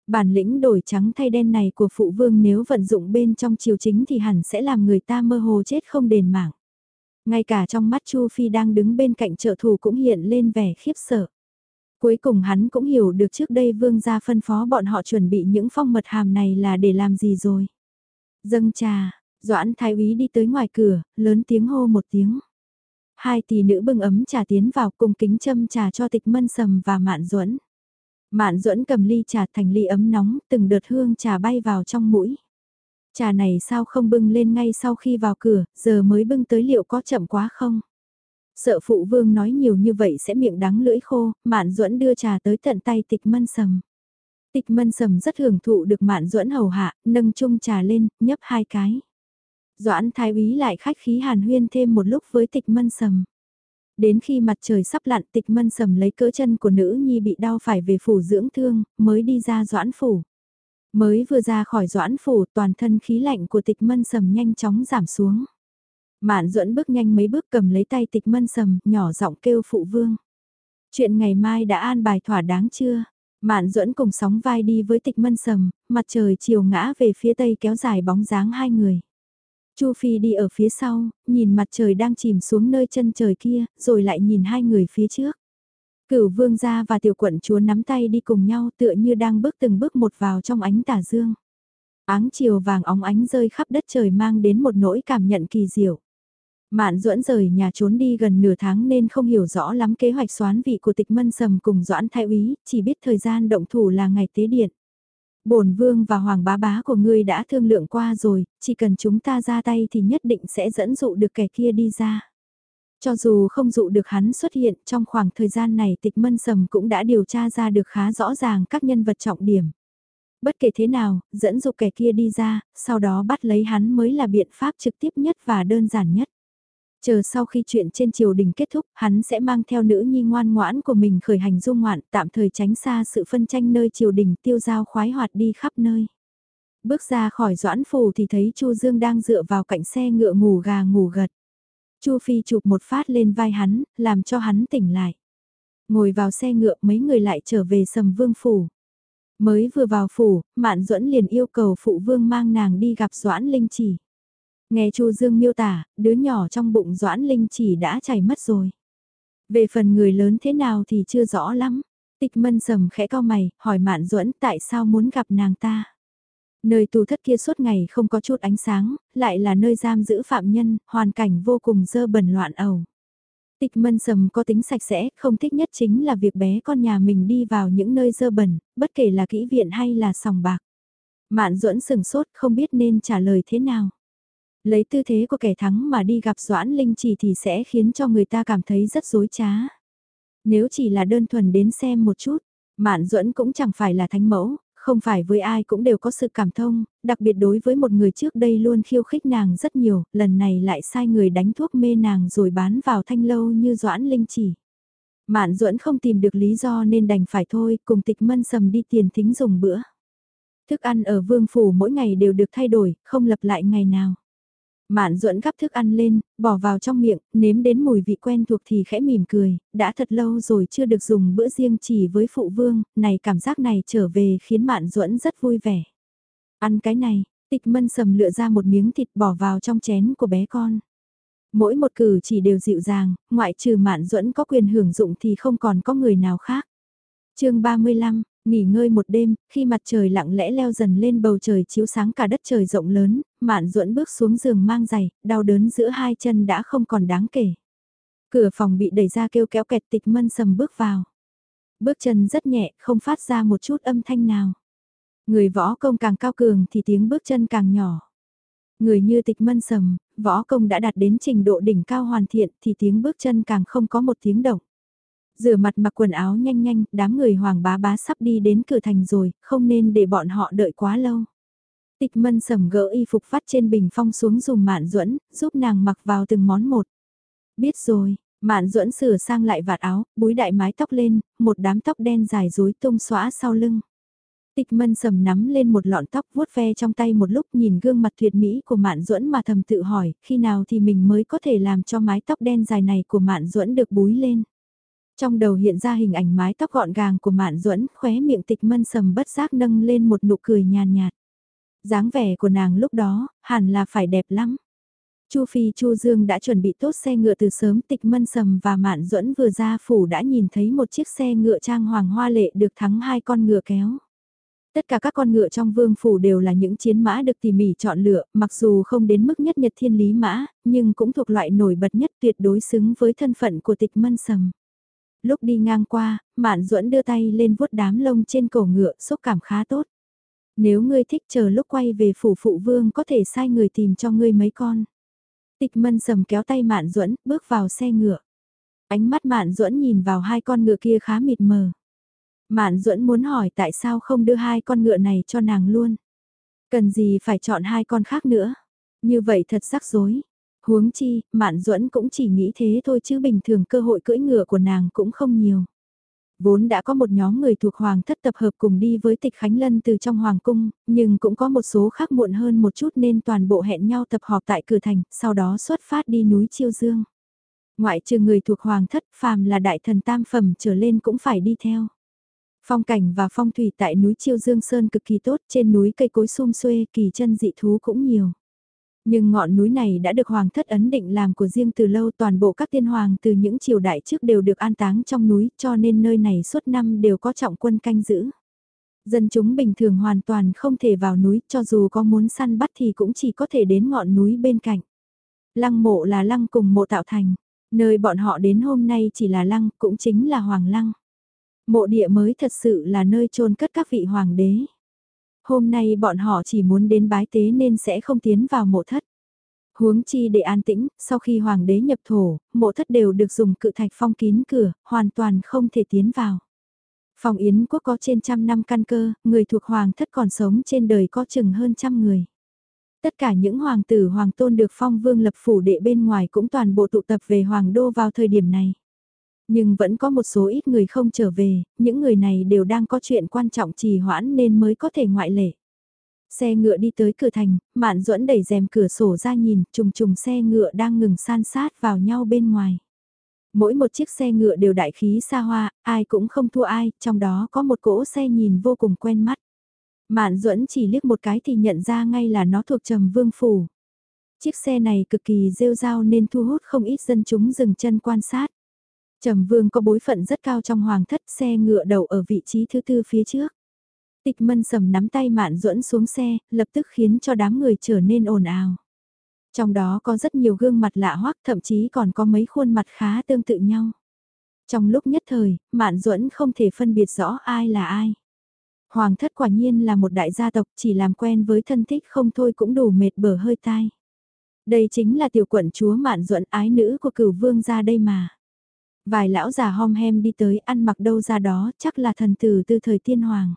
Bản lĩnh đổi trắng thay đen này của phụ vương nếu vận dụng bên trong triều chính thì hẳn sẽ làm người ta mơ hồ chết không đền mạng. Ngay cả trong mắt Chu Phi đang đứng bên cạnh trợ thủ cũng hiện lên vẻ khiếp sợ. Cuối cùng hắn cũng hiểu được trước đây vương gia phân phó bọn họ chuẩn bị những phong mật hàm này là để làm gì rồi. Dâng trà, Doãn Thái úy đi tới ngoài cửa, lớn tiếng hô một tiếng. Hai tỷ nữ bưng ấm trà tiến vào cùng kính châm trà cho tịch mân sầm và mạn duẫn Mạn duẫn cầm ly trà thành ly ấm nóng, từng đợt hương trà bay vào trong mũi. Trà này sao không bưng lên ngay sau khi vào cửa, giờ mới bưng tới liệu có chậm quá không? Sợ phụ vương nói nhiều như vậy sẽ miệng đắng lưỡi khô, mạn duẫn đưa trà tới tận tay tịch mân sầm. Tịch mân sầm rất hưởng thụ được mạn duẫn hầu hạ, nâng chung trà lên, nhấp hai cái. Doãn thái úy lại khách khí hàn huyên thêm một lúc với tịch mân sầm. Đến khi mặt trời sắp lặn tịch mân sầm lấy cỡ chân của nữ nhi bị đau phải về phủ dưỡng thương, mới đi ra doãn phủ. Mới vừa ra khỏi doãn phủ toàn thân khí lạnh của tịch mân sầm nhanh chóng giảm xuống. Mạn duẫn bước nhanh mấy bước cầm lấy tay tịch mân sầm, nhỏ giọng kêu phụ vương. Chuyện ngày mai đã an bài thỏa đáng chưa? Mạn duẫn cùng sóng vai đi với tịch mân sầm, mặt trời chiều ngã về phía tây kéo dài bóng dáng hai người. Chu Phi đi ở phía sau, nhìn mặt trời đang chìm xuống nơi chân trời kia, rồi lại nhìn hai người phía trước. Cửu vương gia và tiểu quận chúa nắm tay đi cùng nhau tựa như đang bước từng bước một vào trong ánh tà dương. Áng chiều vàng óng ánh rơi khắp đất trời mang đến một nỗi cảm nhận kỳ diệu. Mạn duẫn rời nhà trốn đi gần nửa tháng nên không hiểu rõ lắm kế hoạch xoán vị của tịch mân sầm cùng doãn thái úy, chỉ biết thời gian động thủ là ngày tế điện bổn vương và hoàng bá bá của ngươi đã thương lượng qua rồi, chỉ cần chúng ta ra tay thì nhất định sẽ dẫn dụ được kẻ kia đi ra. Cho dù không dụ được hắn xuất hiện trong khoảng thời gian này tịch mân sầm cũng đã điều tra ra được khá rõ ràng các nhân vật trọng điểm. Bất kể thế nào, dẫn dụ kẻ kia đi ra, sau đó bắt lấy hắn mới là biện pháp trực tiếp nhất và đơn giản nhất. Chờ sau khi chuyện trên triều đình kết thúc, hắn sẽ mang theo nữ nhi ngoan ngoãn của mình khởi hành du ngoạn, tạm thời tránh xa sự phân tranh nơi triều đình tiêu giao khoái hoạt đi khắp nơi. Bước ra khỏi doãn phủ thì thấy Chu Dương đang dựa vào cạnh xe ngựa ngủ gà ngủ gật. Chu Phi chụp một phát lên vai hắn, làm cho hắn tỉnh lại. Ngồi vào xe ngựa mấy người lại trở về sầm vương phủ. Mới vừa vào phủ, Mạn Duẫn liền yêu cầu phụ vương mang nàng đi gặp Doãn Linh Chỉ. Nghe Chu Dương miêu tả, đứa nhỏ trong bụng Doãn Linh Chỉ đã chảy mất rồi. Về phần người lớn thế nào thì chưa rõ lắm. Tịch mân sầm khẽ cao mày, hỏi Mạn Duẫn tại sao muốn gặp nàng ta. Nơi tù thất kia suốt ngày không có chút ánh sáng, lại là nơi giam giữ phạm nhân, hoàn cảnh vô cùng dơ bẩn loạn ẩu. Tịch mân sầm có tính sạch sẽ, không thích nhất chính là việc bé con nhà mình đi vào những nơi dơ bẩn, bất kể là kỹ viện hay là sòng bạc. Mạn duẫn sừng sốt không biết nên trả lời thế nào. Lấy tư thế của kẻ thắng mà đi gặp Doãn Linh chỉ thì sẽ khiến cho người ta cảm thấy rất dối trá. Nếu chỉ là đơn thuần đến xem một chút, Mạn duẫn cũng chẳng phải là thánh mẫu, không phải với ai cũng đều có sự cảm thông, đặc biệt đối với một người trước đây luôn khiêu khích nàng rất nhiều, lần này lại sai người đánh thuốc mê nàng rồi bán vào thanh lâu như Doãn Linh chỉ. Mạn duẫn không tìm được lý do nên đành phải thôi, cùng tịch mân sầm đi tiền thính dùng bữa. Thức ăn ở vương phủ mỗi ngày đều được thay đổi, không lập lại ngày nào. Mạn duẫn gắp thức ăn lên, bỏ vào trong miệng, nếm đến mùi vị quen thuộc thì khẽ mỉm cười, đã thật lâu rồi chưa được dùng bữa riêng chỉ với phụ vương, này cảm giác này trở về khiến Mạn duẫn rất vui vẻ. Ăn cái này, tịch mân sầm lựa ra một miếng thịt bỏ vào trong chén của bé con. Mỗi một cử chỉ đều dịu dàng, ngoại trừ Mạn duẫn có quyền hưởng dụng thì không còn có người nào khác. chương 35, nghỉ ngơi một đêm, khi mặt trời lặng lẽ leo dần lên bầu trời chiếu sáng cả đất trời rộng lớn, Mạn Duẫn bước xuống giường mang giày, đau đớn giữa hai chân đã không còn đáng kể. Cửa phòng bị đẩy ra kêu kéo kẹt tịch mân sầm bước vào. Bước chân rất nhẹ, không phát ra một chút âm thanh nào. Người võ công càng cao cường thì tiếng bước chân càng nhỏ. Người như tịch mân sầm, võ công đã đạt đến trình độ đỉnh cao hoàn thiện thì tiếng bước chân càng không có một tiếng động. Rửa mặt mặc quần áo nhanh nhanh, đám người hoàng bá bá sắp đi đến cửa thành rồi, không nên để bọn họ đợi quá lâu. Tịch mân sầm gỡ y phục phát trên bình phong xuống dùng mạn duẫn giúp nàng mặc vào từng món một. Biết rồi, mạn duẫn sửa sang lại vạt áo, búi đại mái tóc lên, một đám tóc đen dài rối tung xóa sau lưng. Tịch mân sầm nắm lên một lọn tóc vuốt ve trong tay một lúc nhìn gương mặt tuyệt mỹ của Mạn Duẫn mà thầm tự hỏi, khi nào thì mình mới có thể làm cho mái tóc đen dài này của Mạn Duẫn được búi lên. Trong đầu hiện ra hình ảnh mái tóc gọn gàng của Mạn Duẫn, khóe miệng tịch mân sầm bất giác nâng lên một nụ cười nhàn nhạt. dáng vẻ của nàng lúc đó, hẳn là phải đẹp lắm. Chu Phi Chu Dương đã chuẩn bị tốt xe ngựa từ sớm tịch mân sầm và Mạn Duẫn vừa ra phủ đã nhìn thấy một chiếc xe ngựa trang hoàng hoa lệ được thắng hai con ngựa kéo. Tất cả các con ngựa trong vương phủ đều là những chiến mã được tỉ mỉ chọn lựa, mặc dù không đến mức nhất nhật thiên lý mã, nhưng cũng thuộc loại nổi bật nhất tuyệt đối xứng với thân phận của tịch mân sầm. Lúc đi ngang qua, Mạn Duẫn đưa tay lên vuốt đám lông trên cổ ngựa, xúc cảm khá tốt. Nếu ngươi thích chờ lúc quay về phủ phụ vương có thể sai người tìm cho ngươi mấy con. Tịch mân sầm kéo tay Mạn Duẫn, bước vào xe ngựa. Ánh mắt Mạn Duẫn nhìn vào hai con ngựa kia khá mịt mờ. Mạn Duẫn muốn hỏi tại sao không đưa hai con ngựa này cho nàng luôn. Cần gì phải chọn hai con khác nữa. Như vậy thật rắc rối. Huống chi, Mạn Duẫn cũng chỉ nghĩ thế thôi chứ bình thường cơ hội cưỡi ngựa của nàng cũng không nhiều. Vốn đã có một nhóm người thuộc Hoàng thất tập hợp cùng đi với tịch Khánh Lân từ trong Hoàng cung, nhưng cũng có một số khác muộn hơn một chút nên toàn bộ hẹn nhau tập họp tại cửa thành, sau đó xuất phát đi núi Chiêu Dương. Ngoại trừ người thuộc Hoàng thất phàm là đại thần tam phẩm trở lên cũng phải đi theo. Phong cảnh và phong thủy tại núi Chiêu Dương Sơn cực kỳ tốt, trên núi cây cối sum xuê, kỳ chân dị thú cũng nhiều. Nhưng ngọn núi này đã được hoàng thất ấn định làm của riêng từ lâu toàn bộ các tiên hoàng từ những triều đại trước đều được an táng trong núi cho nên nơi này suốt năm đều có trọng quân canh giữ. Dân chúng bình thường hoàn toàn không thể vào núi cho dù có muốn săn bắt thì cũng chỉ có thể đến ngọn núi bên cạnh. Lăng mộ là lăng cùng mộ tạo thành, nơi bọn họ đến hôm nay chỉ là lăng cũng chính là hoàng lăng. Mộ địa mới thật sự là nơi chôn cất các vị hoàng đế. Hôm nay bọn họ chỉ muốn đến bái tế nên sẽ không tiến vào mộ thất. Huống chi để an tĩnh, sau khi hoàng đế nhập thổ, mộ thất đều được dùng cự thạch phong kín cửa, hoàn toàn không thể tiến vào. Phòng Yến quốc có trên trăm năm căn cơ, người thuộc hoàng thất còn sống trên đời có chừng hơn trăm người. Tất cả những hoàng tử hoàng tôn được phong vương lập phủ đệ bên ngoài cũng toàn bộ tụ tập về hoàng đô vào thời điểm này. Nhưng vẫn có một số ít người không trở về, những người này đều đang có chuyện quan trọng trì hoãn nên mới có thể ngoại lệ. Xe ngựa đi tới cửa thành, Mạn Duẫn đẩy rèm cửa sổ ra nhìn, trùng trùng xe ngựa đang ngừng san sát vào nhau bên ngoài. Mỗi một chiếc xe ngựa đều đại khí xa hoa, ai cũng không thua ai, trong đó có một cỗ xe nhìn vô cùng quen mắt. Mạn Duẫn chỉ liếc một cái thì nhận ra ngay là nó thuộc Trầm Vương phủ. Chiếc xe này cực kỳ rêu rao nên thu hút không ít dân chúng dừng chân quan sát. Trầm Vương có bối phận rất cao trong hoàng thất xe ngựa đầu ở vị trí thứ tư phía trước. Tịch mân sầm nắm tay mạn duẫn xuống xe, lập tức khiến cho đám người trở nên ồn ào. Trong đó có rất nhiều gương mặt lạ hoắc thậm chí còn có mấy khuôn mặt khá tương tự nhau. Trong lúc nhất thời, mạn duẫn không thể phân biệt rõ ai là ai. Hoàng thất quả nhiên là một đại gia tộc chỉ làm quen với thân thích không thôi cũng đủ mệt bở hơi tai. Đây chính là tiểu quận chúa mạn duẫn ái nữ của cửu vương gia đây mà. Vài lão già hom hem đi tới ăn mặc đâu ra đó chắc là thần tử từ thời tiên hoàng.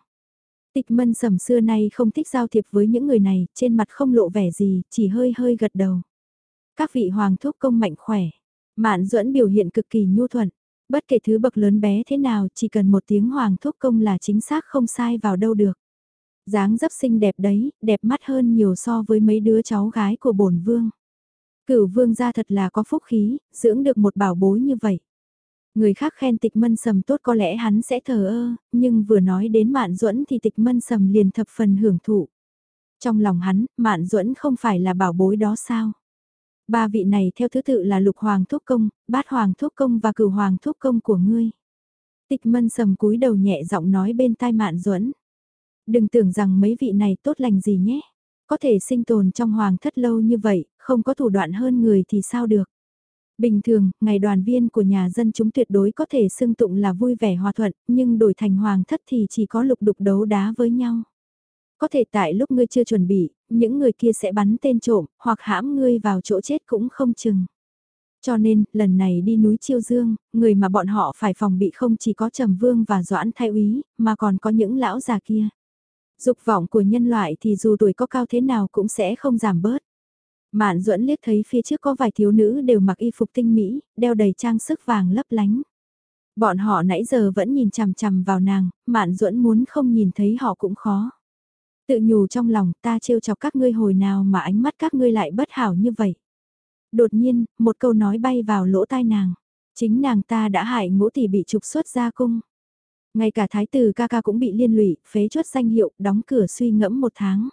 Tịch mân sầm xưa nay không thích giao thiệp với những người này, trên mặt không lộ vẻ gì, chỉ hơi hơi gật đầu. Các vị hoàng thúc công mạnh khỏe, mạn duẫn biểu hiện cực kỳ nhu thuận. Bất kể thứ bậc lớn bé thế nào, chỉ cần một tiếng hoàng thúc công là chính xác không sai vào đâu được. dáng dấp xinh đẹp đấy, đẹp mắt hơn nhiều so với mấy đứa cháu gái của bổn vương. Cửu vương gia thật là có phúc khí, dưỡng được một bảo bối như vậy. Người khác khen tịch mân sầm tốt có lẽ hắn sẽ thờ ơ, nhưng vừa nói đến mạn duẫn thì tịch mân sầm liền thập phần hưởng thụ. Trong lòng hắn, mạn duẫn không phải là bảo bối đó sao? Ba vị này theo thứ tự là lục hoàng thúc công, bát hoàng thúc công và cửu hoàng thúc công của ngươi. Tịch mân sầm cúi đầu nhẹ giọng nói bên tai mạn duẫn Đừng tưởng rằng mấy vị này tốt lành gì nhé. Có thể sinh tồn trong hoàng thất lâu như vậy, không có thủ đoạn hơn người thì sao được. Bình thường, ngày đoàn viên của nhà dân chúng tuyệt đối có thể xưng tụng là vui vẻ hòa thuận, nhưng đổi thành hoàng thất thì chỉ có lục đục đấu đá với nhau. Có thể tại lúc ngươi chưa chuẩn bị, những người kia sẽ bắn tên trộm, hoặc hãm ngươi vào chỗ chết cũng không chừng. Cho nên, lần này đi núi Chiêu Dương, người mà bọn họ phải phòng bị không chỉ có Trầm Vương và Doãn Thái Úy, mà còn có những lão già kia. Dục vọng của nhân loại thì dù tuổi có cao thế nào cũng sẽ không giảm bớt. Mạn duẫn liếc thấy phía trước có vài thiếu nữ đều mặc y phục tinh mỹ, đeo đầy trang sức vàng lấp lánh. Bọn họ nãy giờ vẫn nhìn chằm chằm vào nàng, Mạn duẫn muốn không nhìn thấy họ cũng khó. Tự nhủ trong lòng ta trêu chọc các ngươi hồi nào mà ánh mắt các ngươi lại bất hảo như vậy. Đột nhiên, một câu nói bay vào lỗ tai nàng. Chính nàng ta đã hại ngũ tỷ bị trục xuất ra cung. Ngay cả thái tử ca ca cũng bị liên lụy, phế chuất danh hiệu, đóng cửa suy ngẫm một tháng.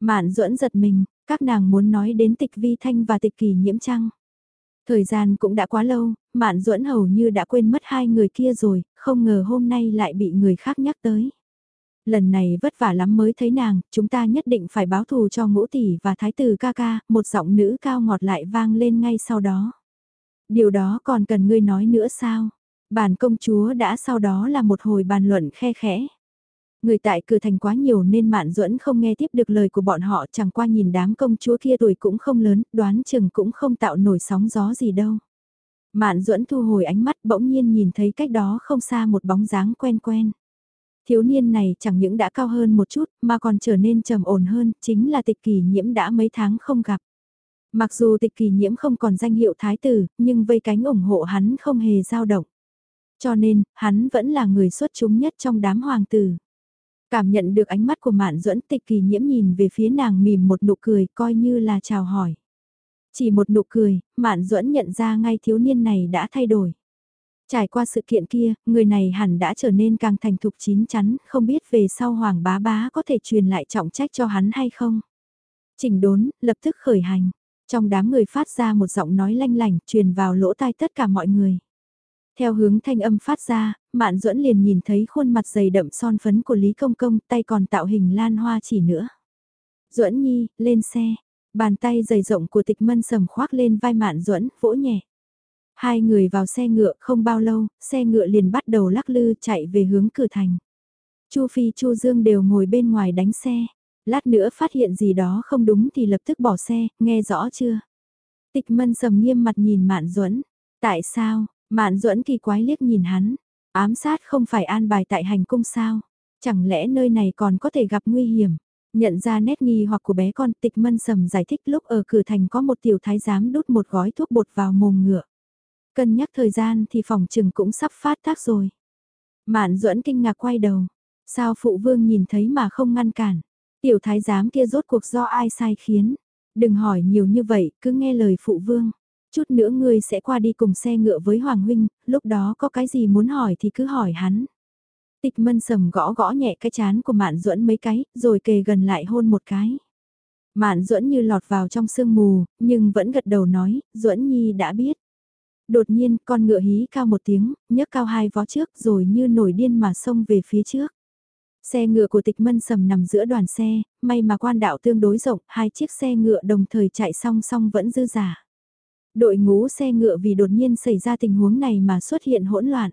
Mạn duẫn giật mình, các nàng muốn nói đến tịch vi thanh và tịch kỳ nhiễm trăng. Thời gian cũng đã quá lâu, Mạn duẫn hầu như đã quên mất hai người kia rồi, không ngờ hôm nay lại bị người khác nhắc tới. Lần này vất vả lắm mới thấy nàng, chúng ta nhất định phải báo thù cho ngũ tỷ và thái tử ca ca, một giọng nữ cao ngọt lại vang lên ngay sau đó. Điều đó còn cần ngươi nói nữa sao? Bản công chúa đã sau đó là một hồi bàn luận khe khẽ. Người tại cửa thành quá nhiều nên Mạn Duẫn không nghe tiếp được lời của bọn họ chẳng qua nhìn đám công chúa kia tuổi cũng không lớn, đoán chừng cũng không tạo nổi sóng gió gì đâu. Mạn Duẫn thu hồi ánh mắt bỗng nhiên nhìn thấy cách đó không xa một bóng dáng quen quen. Thiếu niên này chẳng những đã cao hơn một chút mà còn trở nên trầm ổn hơn, chính là tịch kỳ nhiễm đã mấy tháng không gặp. Mặc dù tịch kỳ nhiễm không còn danh hiệu thái tử, nhưng vây cánh ủng hộ hắn không hề dao động. Cho nên, hắn vẫn là người xuất chúng nhất trong đám hoàng tử. Cảm nhận được ánh mắt của mạn duẫn tịch kỳ nhiễm nhìn về phía nàng mỉm một nụ cười coi như là chào hỏi. Chỉ một nụ cười, mạn duẫn nhận ra ngay thiếu niên này đã thay đổi. Trải qua sự kiện kia, người này hẳn đã trở nên càng thành thục chín chắn, không biết về sau hoàng bá bá có thể truyền lại trọng trách cho hắn hay không. Chỉnh đốn, lập tức khởi hành. Trong đám người phát ra một giọng nói lanh lành truyền vào lỗ tai tất cả mọi người. Theo hướng thanh âm phát ra, Mạn Duẫn liền nhìn thấy khuôn mặt dày đậm son phấn của Lý Công Công, tay còn tạo hình lan hoa chỉ nữa. Duẫn Nhi, lên xe. Bàn tay dày rộng của Tịch Mân sầm khoác lên vai Mạn Duẫn, vỗ nhẹ. Hai người vào xe ngựa không bao lâu, xe ngựa liền bắt đầu lắc lư chạy về hướng cửa thành. Chu Phi Chu Dương đều ngồi bên ngoài đánh xe. Lát nữa phát hiện gì đó không đúng thì lập tức bỏ xe, nghe rõ chưa? Tịch Mân sầm nghiêm mặt nhìn Mạn Duẫn. Tại sao? Mạn duẫn kỳ quái liếc nhìn hắn, ám sát không phải an bài tại hành cung sao, chẳng lẽ nơi này còn có thể gặp nguy hiểm. Nhận ra nét nghi hoặc của bé con tịch mân sầm giải thích lúc ở cửa thành có một tiểu thái giám đút một gói thuốc bột vào mồm ngựa. Cân nhắc thời gian thì phòng trừng cũng sắp phát tác rồi. Mạn duẫn kinh ngạc quay đầu. Sao phụ vương nhìn thấy mà không ngăn cản. Tiểu thái giám kia rốt cuộc do ai sai khiến. Đừng hỏi nhiều như vậy, cứ nghe lời phụ vương chút nữa ngươi sẽ qua đi cùng xe ngựa với Hoàng Huynh, lúc đó có cái gì muốn hỏi thì cứ hỏi hắn. Tịch mân sầm gõ gõ nhẹ cái chán của Mạn Duẫn mấy cái, rồi kề gần lại hôn một cái. Mạn Duẫn như lọt vào trong sương mù, nhưng vẫn gật đầu nói, Duẫn Nhi đã biết. Đột nhiên, con ngựa hí cao một tiếng, nhấc cao hai vó trước rồi như nổi điên mà xông về phía trước. Xe ngựa của tịch mân sầm nằm giữa đoàn xe, may mà quan đạo tương đối rộng, hai chiếc xe ngựa đồng thời chạy song song vẫn dư giả đội ngũ xe ngựa vì đột nhiên xảy ra tình huống này mà xuất hiện hỗn loạn.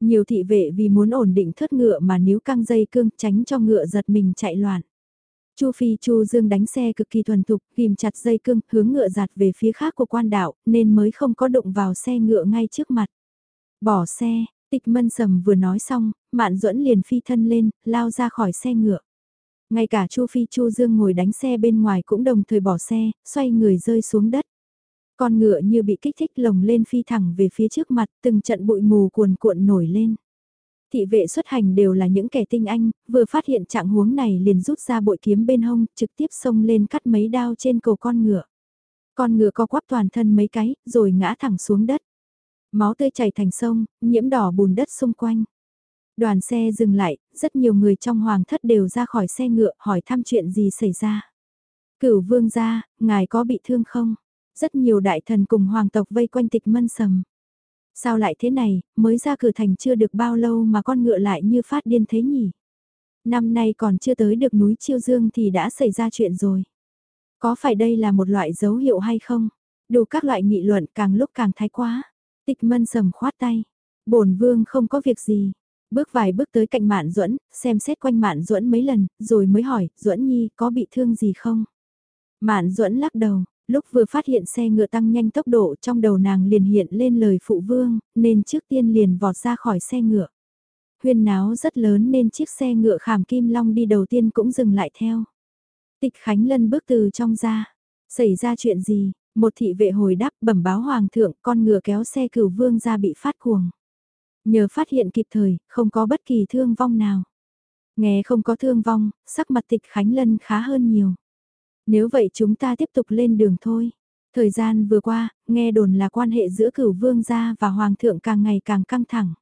Nhiều thị vệ vì muốn ổn định thớt ngựa mà níu căng dây cương tránh cho ngựa giật mình chạy loạn. Chu Phi Chu Dương đánh xe cực kỳ thuần thục, ghim chặt dây cương, hướng ngựa giạt về phía khác của quan đạo, nên mới không có đụng vào xe ngựa ngay trước mặt. Bỏ xe, tịch mân sầm vừa nói xong, mạn duẫn liền phi thân lên, lao ra khỏi xe ngựa. Ngay cả Chu Phi Chu Dương ngồi đánh xe bên ngoài cũng đồng thời bỏ xe, xoay người rơi xuống đất. Con ngựa như bị kích thích lồng lên phi thẳng về phía trước mặt, từng trận bụi mù cuồn cuộn nổi lên. Thị vệ xuất hành đều là những kẻ tinh anh, vừa phát hiện trạng huống này liền rút ra bội kiếm bên hông, trực tiếp xông lên cắt mấy đao trên cổ con ngựa. Con ngựa co quắp toàn thân mấy cái, rồi ngã thẳng xuống đất. Máu tươi chảy thành sông, nhiễm đỏ bùn đất xung quanh. Đoàn xe dừng lại, rất nhiều người trong hoàng thất đều ra khỏi xe ngựa hỏi thăm chuyện gì xảy ra. Cửu vương gia, ngài có bị thương không? Rất nhiều đại thần cùng hoàng tộc vây quanh tịch mân sầm. Sao lại thế này, mới ra cửa thành chưa được bao lâu mà con ngựa lại như phát điên thế nhỉ? Năm nay còn chưa tới được núi Chiêu Dương thì đã xảy ra chuyện rồi. Có phải đây là một loại dấu hiệu hay không? Đủ các loại nghị luận càng lúc càng thái quá. Tịch mân sầm khoát tay. bổn vương không có việc gì. Bước vài bước tới cạnh Mạn Duẫn, xem xét quanh Mạn Duẫn mấy lần, rồi mới hỏi, Duẫn Nhi có bị thương gì không? Mạn Duẫn lắc đầu, lúc vừa phát hiện xe ngựa tăng nhanh tốc độ trong đầu nàng liền hiện lên lời phụ vương, nên trước tiên liền vọt ra khỏi xe ngựa. Huyên náo rất lớn nên chiếc xe ngựa khảm kim long đi đầu tiên cũng dừng lại theo. Tịch Khánh Lân bước từ trong ra. Xảy ra chuyện gì? Một thị vệ hồi đáp bẩm báo hoàng thượng con ngựa kéo xe cửu vương ra bị phát cuồng. Nhờ phát hiện kịp thời, không có bất kỳ thương vong nào. Nghe không có thương vong, sắc mặt tịch Khánh Lân khá hơn nhiều. Nếu vậy chúng ta tiếp tục lên đường thôi. Thời gian vừa qua, nghe đồn là quan hệ giữa cửu vương gia và hoàng thượng càng ngày càng căng thẳng.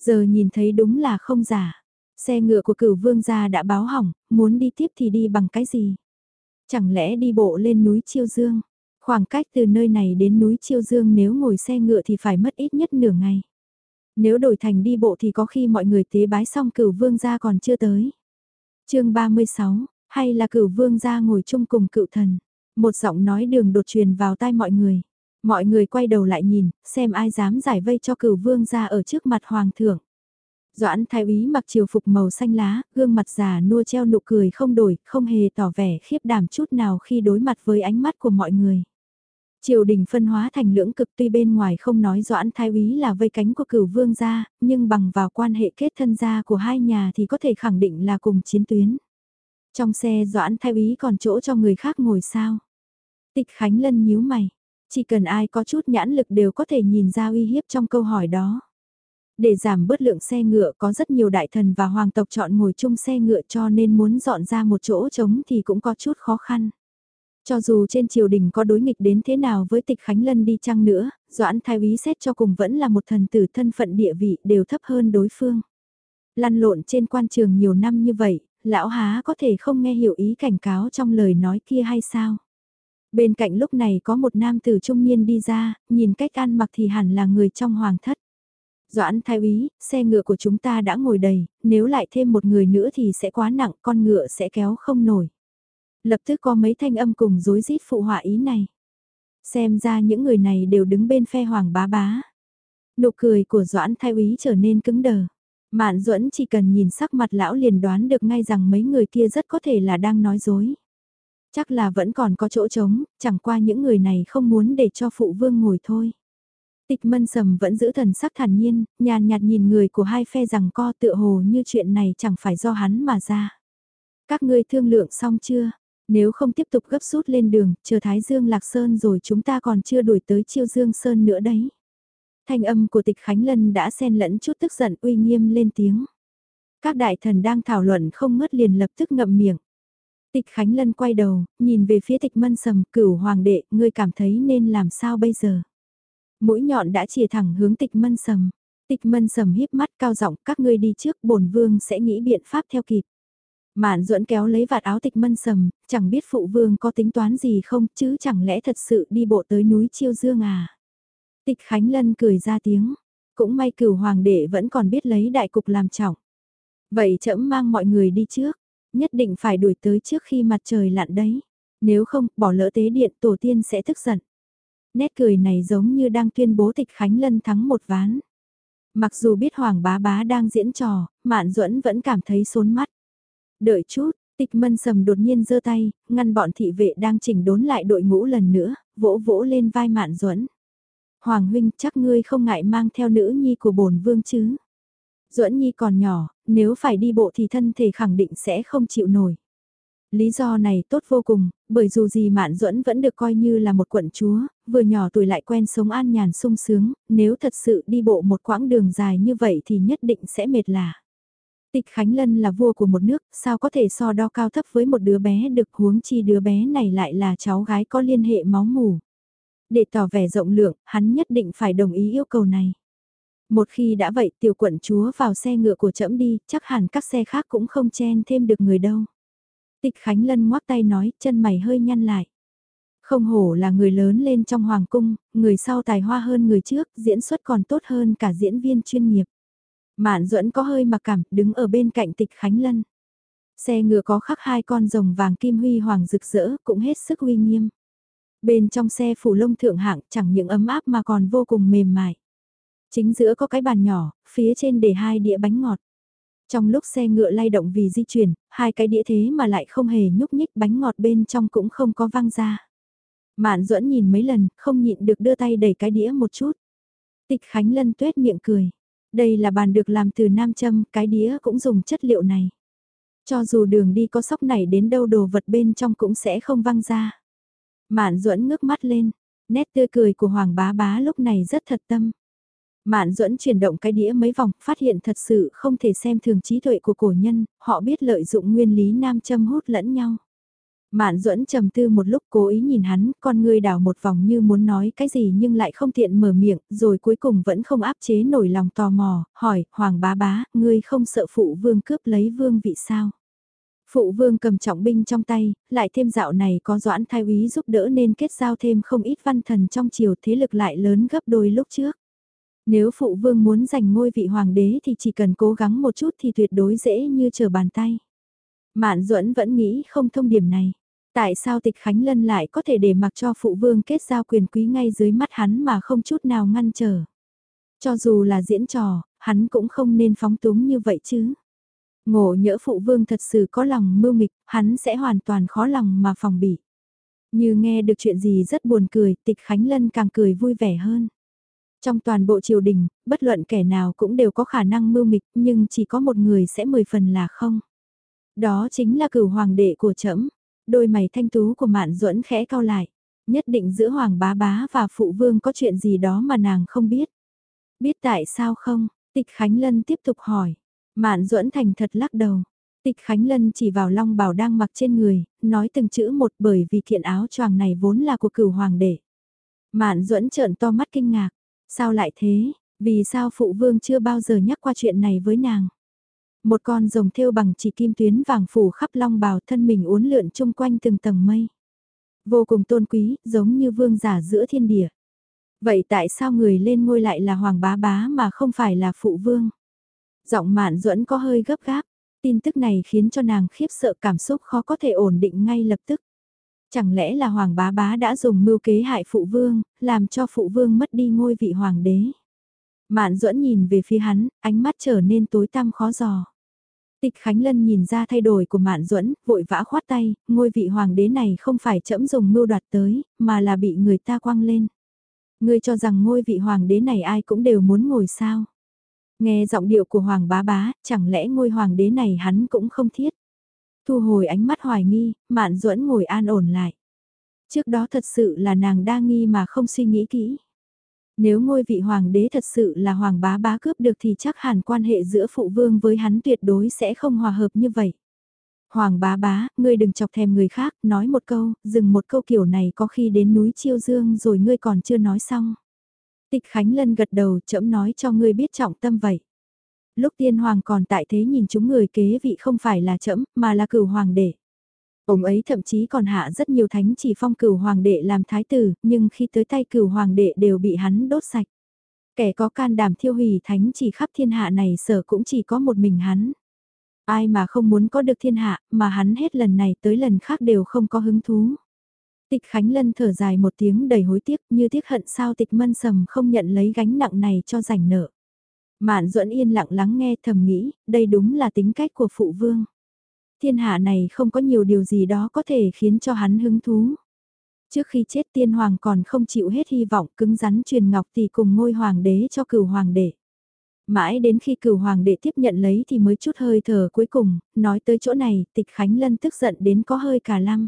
Giờ nhìn thấy đúng là không giả. Xe ngựa của cửu vương gia đã báo hỏng, muốn đi tiếp thì đi bằng cái gì? Chẳng lẽ đi bộ lên núi Chiêu Dương? Khoảng cách từ nơi này đến núi Chiêu Dương nếu ngồi xe ngựa thì phải mất ít nhất nửa ngày. Nếu đổi thành đi bộ thì có khi mọi người tế bái xong cửu vương gia còn chưa tới. chương 36, hay là cửu vương gia ngồi chung cùng cựu thần? Một giọng nói đường đột truyền vào tai mọi người. Mọi người quay đầu lại nhìn, xem ai dám giải vây cho cửu vương gia ở trước mặt hoàng thượng. Doãn thái úy mặc triều phục màu xanh lá, gương mặt già nua treo nụ cười không đổi, không hề tỏ vẻ khiếp đảm chút nào khi đối mặt với ánh mắt của mọi người. Triều đình phân hóa thành lưỡng cực tuy bên ngoài không nói doãn thái úy là vây cánh của cửu vương gia, nhưng bằng vào quan hệ kết thân gia của hai nhà thì có thể khẳng định là cùng chiến tuyến. Trong xe doãn thái úy còn chỗ cho người khác ngồi sao? Tịch Khánh Lân nhíu mày, chỉ cần ai có chút nhãn lực đều có thể nhìn ra uy hiếp trong câu hỏi đó. Để giảm bớt lượng xe ngựa có rất nhiều đại thần và hoàng tộc chọn ngồi chung xe ngựa cho nên muốn dọn ra một chỗ trống thì cũng có chút khó khăn. Cho dù trên triều đình có đối nghịch đến thế nào với tịch Khánh Lân đi chăng nữa, Doãn Thái Úy xét cho cùng vẫn là một thần tử thân phận địa vị đều thấp hơn đối phương. Lăn lộn trên quan trường nhiều năm như vậy, lão há có thể không nghe hiểu ý cảnh cáo trong lời nói kia hay sao? Bên cạnh lúc này có một nam tử trung niên đi ra, nhìn cách ăn mặc thì hẳn là người trong hoàng thất. Doãn thái úy, xe ngựa của chúng ta đã ngồi đầy, nếu lại thêm một người nữa thì sẽ quá nặng, con ngựa sẽ kéo không nổi. Lập tức có mấy thanh âm cùng dối rít phụ họa ý này. Xem ra những người này đều đứng bên phe hoàng bá bá. Nụ cười của Doãn thái úy trở nên cứng đờ. Mạn Duẫn chỉ cần nhìn sắc mặt lão liền đoán được ngay rằng mấy người kia rất có thể là đang nói dối. Chắc là vẫn còn có chỗ trống, chẳng qua những người này không muốn để cho phụ vương ngồi thôi. Tịch mân sầm vẫn giữ thần sắc thản nhiên, nhàn nhạt nhìn người của hai phe rằng co tựa hồ như chuyện này chẳng phải do hắn mà ra. Các ngươi thương lượng xong chưa? Nếu không tiếp tục gấp rút lên đường, chờ Thái Dương Lạc Sơn rồi chúng ta còn chưa đuổi tới Chiêu Dương Sơn nữa đấy. Thanh âm của tịch Khánh Lân đã xen lẫn chút tức giận uy nghiêm lên tiếng. Các đại thần đang thảo luận không ngớt liền lập tức ngậm miệng. Tịch Khánh Lân quay đầu, nhìn về phía tịch mân sầm, cửu hoàng đệ, ngươi cảm thấy nên làm sao bây giờ? Mũi nhọn đã chìa thẳng hướng tịch mân sầm. Tịch mân sầm híp mắt cao giọng các ngươi đi trước bổn vương sẽ nghĩ biện pháp theo kịp. Mạn duẫn kéo lấy vạt áo tịch mân sầm, chẳng biết phụ vương có tính toán gì không chứ chẳng lẽ thật sự đi bộ tới núi Chiêu Dương à. Tịch Khánh Lân cười ra tiếng, cũng may cửu hoàng đệ vẫn còn biết lấy đại cục làm trọng. Vậy trẫm mang mọi người đi trước, nhất định phải đuổi tới trước khi mặt trời lặn đấy. Nếu không, bỏ lỡ tế điện tổ tiên sẽ tức giận. Nét cười này giống như đang tuyên bố tịch Khánh Lân thắng một ván. Mặc dù biết Hoàng bá bá đang diễn trò, Mạn Duẫn vẫn cảm thấy xốn mắt. Đợi chút, tịch mân sầm đột nhiên giơ tay, ngăn bọn thị vệ đang chỉnh đốn lại đội ngũ lần nữa, vỗ vỗ lên vai Mạn Duẫn. Hoàng huynh chắc ngươi không ngại mang theo nữ nhi của bổn vương chứ. Duẫn nhi còn nhỏ, nếu phải đi bộ thì thân thể khẳng định sẽ không chịu nổi. Lý do này tốt vô cùng, bởi dù gì Mạn Duẫn vẫn được coi như là một quận chúa, vừa nhỏ tuổi lại quen sống an nhàn sung sướng, nếu thật sự đi bộ một quãng đường dài như vậy thì nhất định sẽ mệt lạ. Tịch Khánh Lân là vua của một nước, sao có thể so đo cao thấp với một đứa bé được huống chi đứa bé này lại là cháu gái có liên hệ máu mủ. Để tỏ vẻ rộng lượng, hắn nhất định phải đồng ý yêu cầu này. Một khi đã vậy tiểu quận chúa vào xe ngựa của trẫm đi, chắc hẳn các xe khác cũng không chen thêm được người đâu. Tịch Khánh Lân ngoác tay nói, chân mày hơi nhăn lại. Không hổ là người lớn lên trong hoàng cung, người sau tài hoa hơn người trước, diễn xuất còn tốt hơn cả diễn viên chuyên nghiệp. Mạn duẫn có hơi mặc cảm, đứng ở bên cạnh tịch Khánh Lân. Xe ngựa có khắc hai con rồng vàng kim huy hoàng rực rỡ, cũng hết sức uy nghiêm. Bên trong xe phủ lông thượng hạng chẳng những ấm áp mà còn vô cùng mềm mại. Chính giữa có cái bàn nhỏ, phía trên để hai đĩa bánh ngọt. Trong lúc xe ngựa lay động vì di chuyển, hai cái đĩa thế mà lại không hề nhúc nhích bánh ngọt bên trong cũng không có văng ra. Mạn duẫn nhìn mấy lần, không nhịn được đưa tay đẩy cái đĩa một chút. Tịch Khánh Lân tuét miệng cười. Đây là bàn được làm từ nam châm, cái đĩa cũng dùng chất liệu này. Cho dù đường đi có sóc này đến đâu đồ vật bên trong cũng sẽ không văng ra. Mạn duẫn ngước mắt lên, nét tươi cười của Hoàng bá bá lúc này rất thật tâm. Mạn duẫn chuyển động cái đĩa mấy vòng, phát hiện thật sự không thể xem thường trí tuệ của cổ nhân, họ biết lợi dụng nguyên lý nam châm hút lẫn nhau. Mạn duẫn trầm tư một lúc cố ý nhìn hắn, con ngươi đảo một vòng như muốn nói cái gì nhưng lại không tiện mở miệng, rồi cuối cùng vẫn không áp chế nổi lòng tò mò, hỏi, Hoàng bá bá, ngươi không sợ phụ vương cướp lấy vương vị sao? Phụ vương cầm trọng binh trong tay, lại thêm dạo này có doãn thái úy giúp đỡ nên kết giao thêm không ít văn thần trong triều thế lực lại lớn gấp đôi lúc trước. Nếu phụ vương muốn giành ngôi vị hoàng đế thì chỉ cần cố gắng một chút thì tuyệt đối dễ như trở bàn tay. Mạn duẫn vẫn nghĩ không thông điểm này. Tại sao tịch Khánh Lân lại có thể để mặc cho phụ vương kết giao quyền quý ngay dưới mắt hắn mà không chút nào ngăn trở. Cho dù là diễn trò, hắn cũng không nên phóng túng như vậy chứ. Ngộ nhỡ phụ vương thật sự có lòng mưu nghịch, hắn sẽ hoàn toàn khó lòng mà phòng bị. Như nghe được chuyện gì rất buồn cười, tịch Khánh Lân càng cười vui vẻ hơn. Trong toàn bộ triều đình, bất luận kẻ nào cũng đều có khả năng mưu nghịch, nhưng chỉ có một người sẽ mười phần là không. Đó chính là cửu hoàng đệ của trẫm đôi mày thanh tú của mạn duẫn khẽ cao lại. Nhất định giữa hoàng bá bá và phụ vương có chuyện gì đó mà nàng không biết. Biết tại sao không? Tịch Khánh Lân tiếp tục hỏi. Mạn duẫn thành thật lắc đầu. Tịch Khánh Lân chỉ vào long bảo đang mặc trên người, nói từng chữ một bởi vì kiện áo choàng này vốn là của cửu hoàng đệ. Mạn duẫn trợn to mắt kinh ngạc. Sao lại thế? Vì sao phụ vương chưa bao giờ nhắc qua chuyện này với nàng? Một con rồng thêu bằng chỉ kim tuyến vàng phủ khắp long bào thân mình uốn lượn chung quanh từng tầng mây. Vô cùng tôn quý, giống như vương giả giữa thiên địa. Vậy tại sao người lên ngôi lại là hoàng bá bá mà không phải là phụ vương? Giọng mạn duẫn có hơi gấp gáp, tin tức này khiến cho nàng khiếp sợ cảm xúc khó có thể ổn định ngay lập tức. Chẳng lẽ là hoàng bá bá đã dùng mưu kế hại phụ vương, làm cho phụ vương mất đi ngôi vị hoàng đế? Mạn duẫn nhìn về phía hắn, ánh mắt trở nên tối tăm khó giò. Tịch Khánh Lân nhìn ra thay đổi của Mạn Duẫn, vội vã khoát tay, ngôi vị hoàng đế này không phải trẫm dùng mưu đoạt tới, mà là bị người ta quăng lên. Ngươi cho rằng ngôi vị hoàng đế này ai cũng đều muốn ngồi sao? Nghe giọng điệu của hoàng bá bá, chẳng lẽ ngôi hoàng đế này hắn cũng không thiết? Thu hồi ánh mắt hoài nghi, Mạn Duẫn ngồi an ổn lại. Trước đó thật sự là nàng đa nghi mà không suy nghĩ kỹ. Nếu ngôi vị hoàng đế thật sự là hoàng bá bá cướp được thì chắc hẳn quan hệ giữa phụ vương với hắn tuyệt đối sẽ không hòa hợp như vậy. Hoàng bá bá, ngươi đừng chọc thèm người khác, nói một câu, dừng một câu kiểu này có khi đến núi Chiêu Dương rồi ngươi còn chưa nói xong. Tịch Khánh Lân gật đầu chậm nói cho ngươi biết trọng tâm vậy. Lúc tiên hoàng còn tại thế nhìn chúng người kế vị không phải là chậm mà là cửu hoàng đệ. Ông ấy thậm chí còn hạ rất nhiều thánh chỉ phong cửu hoàng đệ làm thái tử, nhưng khi tới tay cửu hoàng đệ đều bị hắn đốt sạch. Kẻ có can đảm thiêu hủy thánh chỉ khắp thiên hạ này sở cũng chỉ có một mình hắn. Ai mà không muốn có được thiên hạ, mà hắn hết lần này tới lần khác đều không có hứng thú. Tịch Khánh Lân thở dài một tiếng đầy hối tiếc như tiếc hận sao tịch mân sầm không nhận lấy gánh nặng này cho rảnh nợ. Mạn duẫn yên lặng lắng nghe thầm nghĩ, đây đúng là tính cách của phụ vương thiên hạ này không có nhiều điều gì đó có thể khiến cho hắn hứng thú. Trước khi chết tiên hoàng còn không chịu hết hy vọng cứng rắn truyền ngọc thì cùng ngôi hoàng đế cho cửu hoàng đệ. Mãi đến khi cửu hoàng đệ tiếp nhận lấy thì mới chút hơi thở cuối cùng, nói tới chỗ này, tịch Khánh Lân tức giận đến có hơi cả lăng.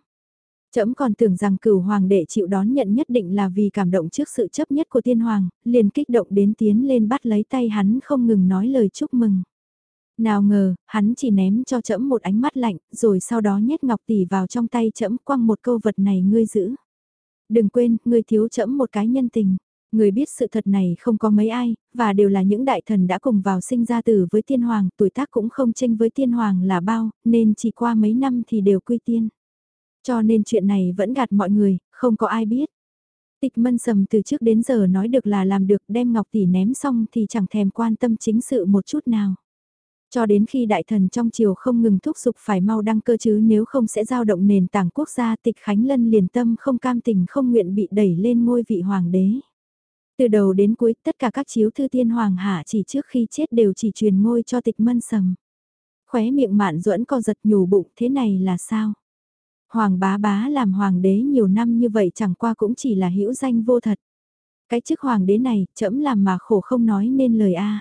Trẫm còn tưởng rằng cửu hoàng đệ chịu đón nhận nhất định là vì cảm động trước sự chấp nhất của tiên hoàng, liền kích động đến tiến lên bắt lấy tay hắn không ngừng nói lời chúc mừng. Nào ngờ, hắn chỉ ném cho trẫm một ánh mắt lạnh, rồi sau đó nhét ngọc tỷ vào trong tay trẫm quăng một câu vật này ngươi giữ. Đừng quên, ngươi thiếu trẫm một cái nhân tình. Người biết sự thật này không có mấy ai, và đều là những đại thần đã cùng vào sinh ra tử với tiên hoàng, tuổi tác cũng không tranh với tiên hoàng là bao, nên chỉ qua mấy năm thì đều quy tiên. Cho nên chuyện này vẫn gạt mọi người, không có ai biết. Tịch mân sầm từ trước đến giờ nói được là làm được đem ngọc tỷ ném xong thì chẳng thèm quan tâm chính sự một chút nào. Cho đến khi đại thần trong triều không ngừng thúc giục phải mau đăng cơ chứ nếu không sẽ giao động nền tảng quốc gia tịch Khánh Lân liền tâm không cam tình không nguyện bị đẩy lên ngôi vị hoàng đế. Từ đầu đến cuối tất cả các chiếu thư tiên hoàng hạ chỉ trước khi chết đều chỉ truyền ngôi cho tịch mân sầm. Khóe miệng mạn duẫn co giật nhủ bụng thế này là sao? Hoàng bá bá làm hoàng đế nhiều năm như vậy chẳng qua cũng chỉ là hữu danh vô thật. Cái chức hoàng đế này, trẫm làm mà khổ không nói nên lời a.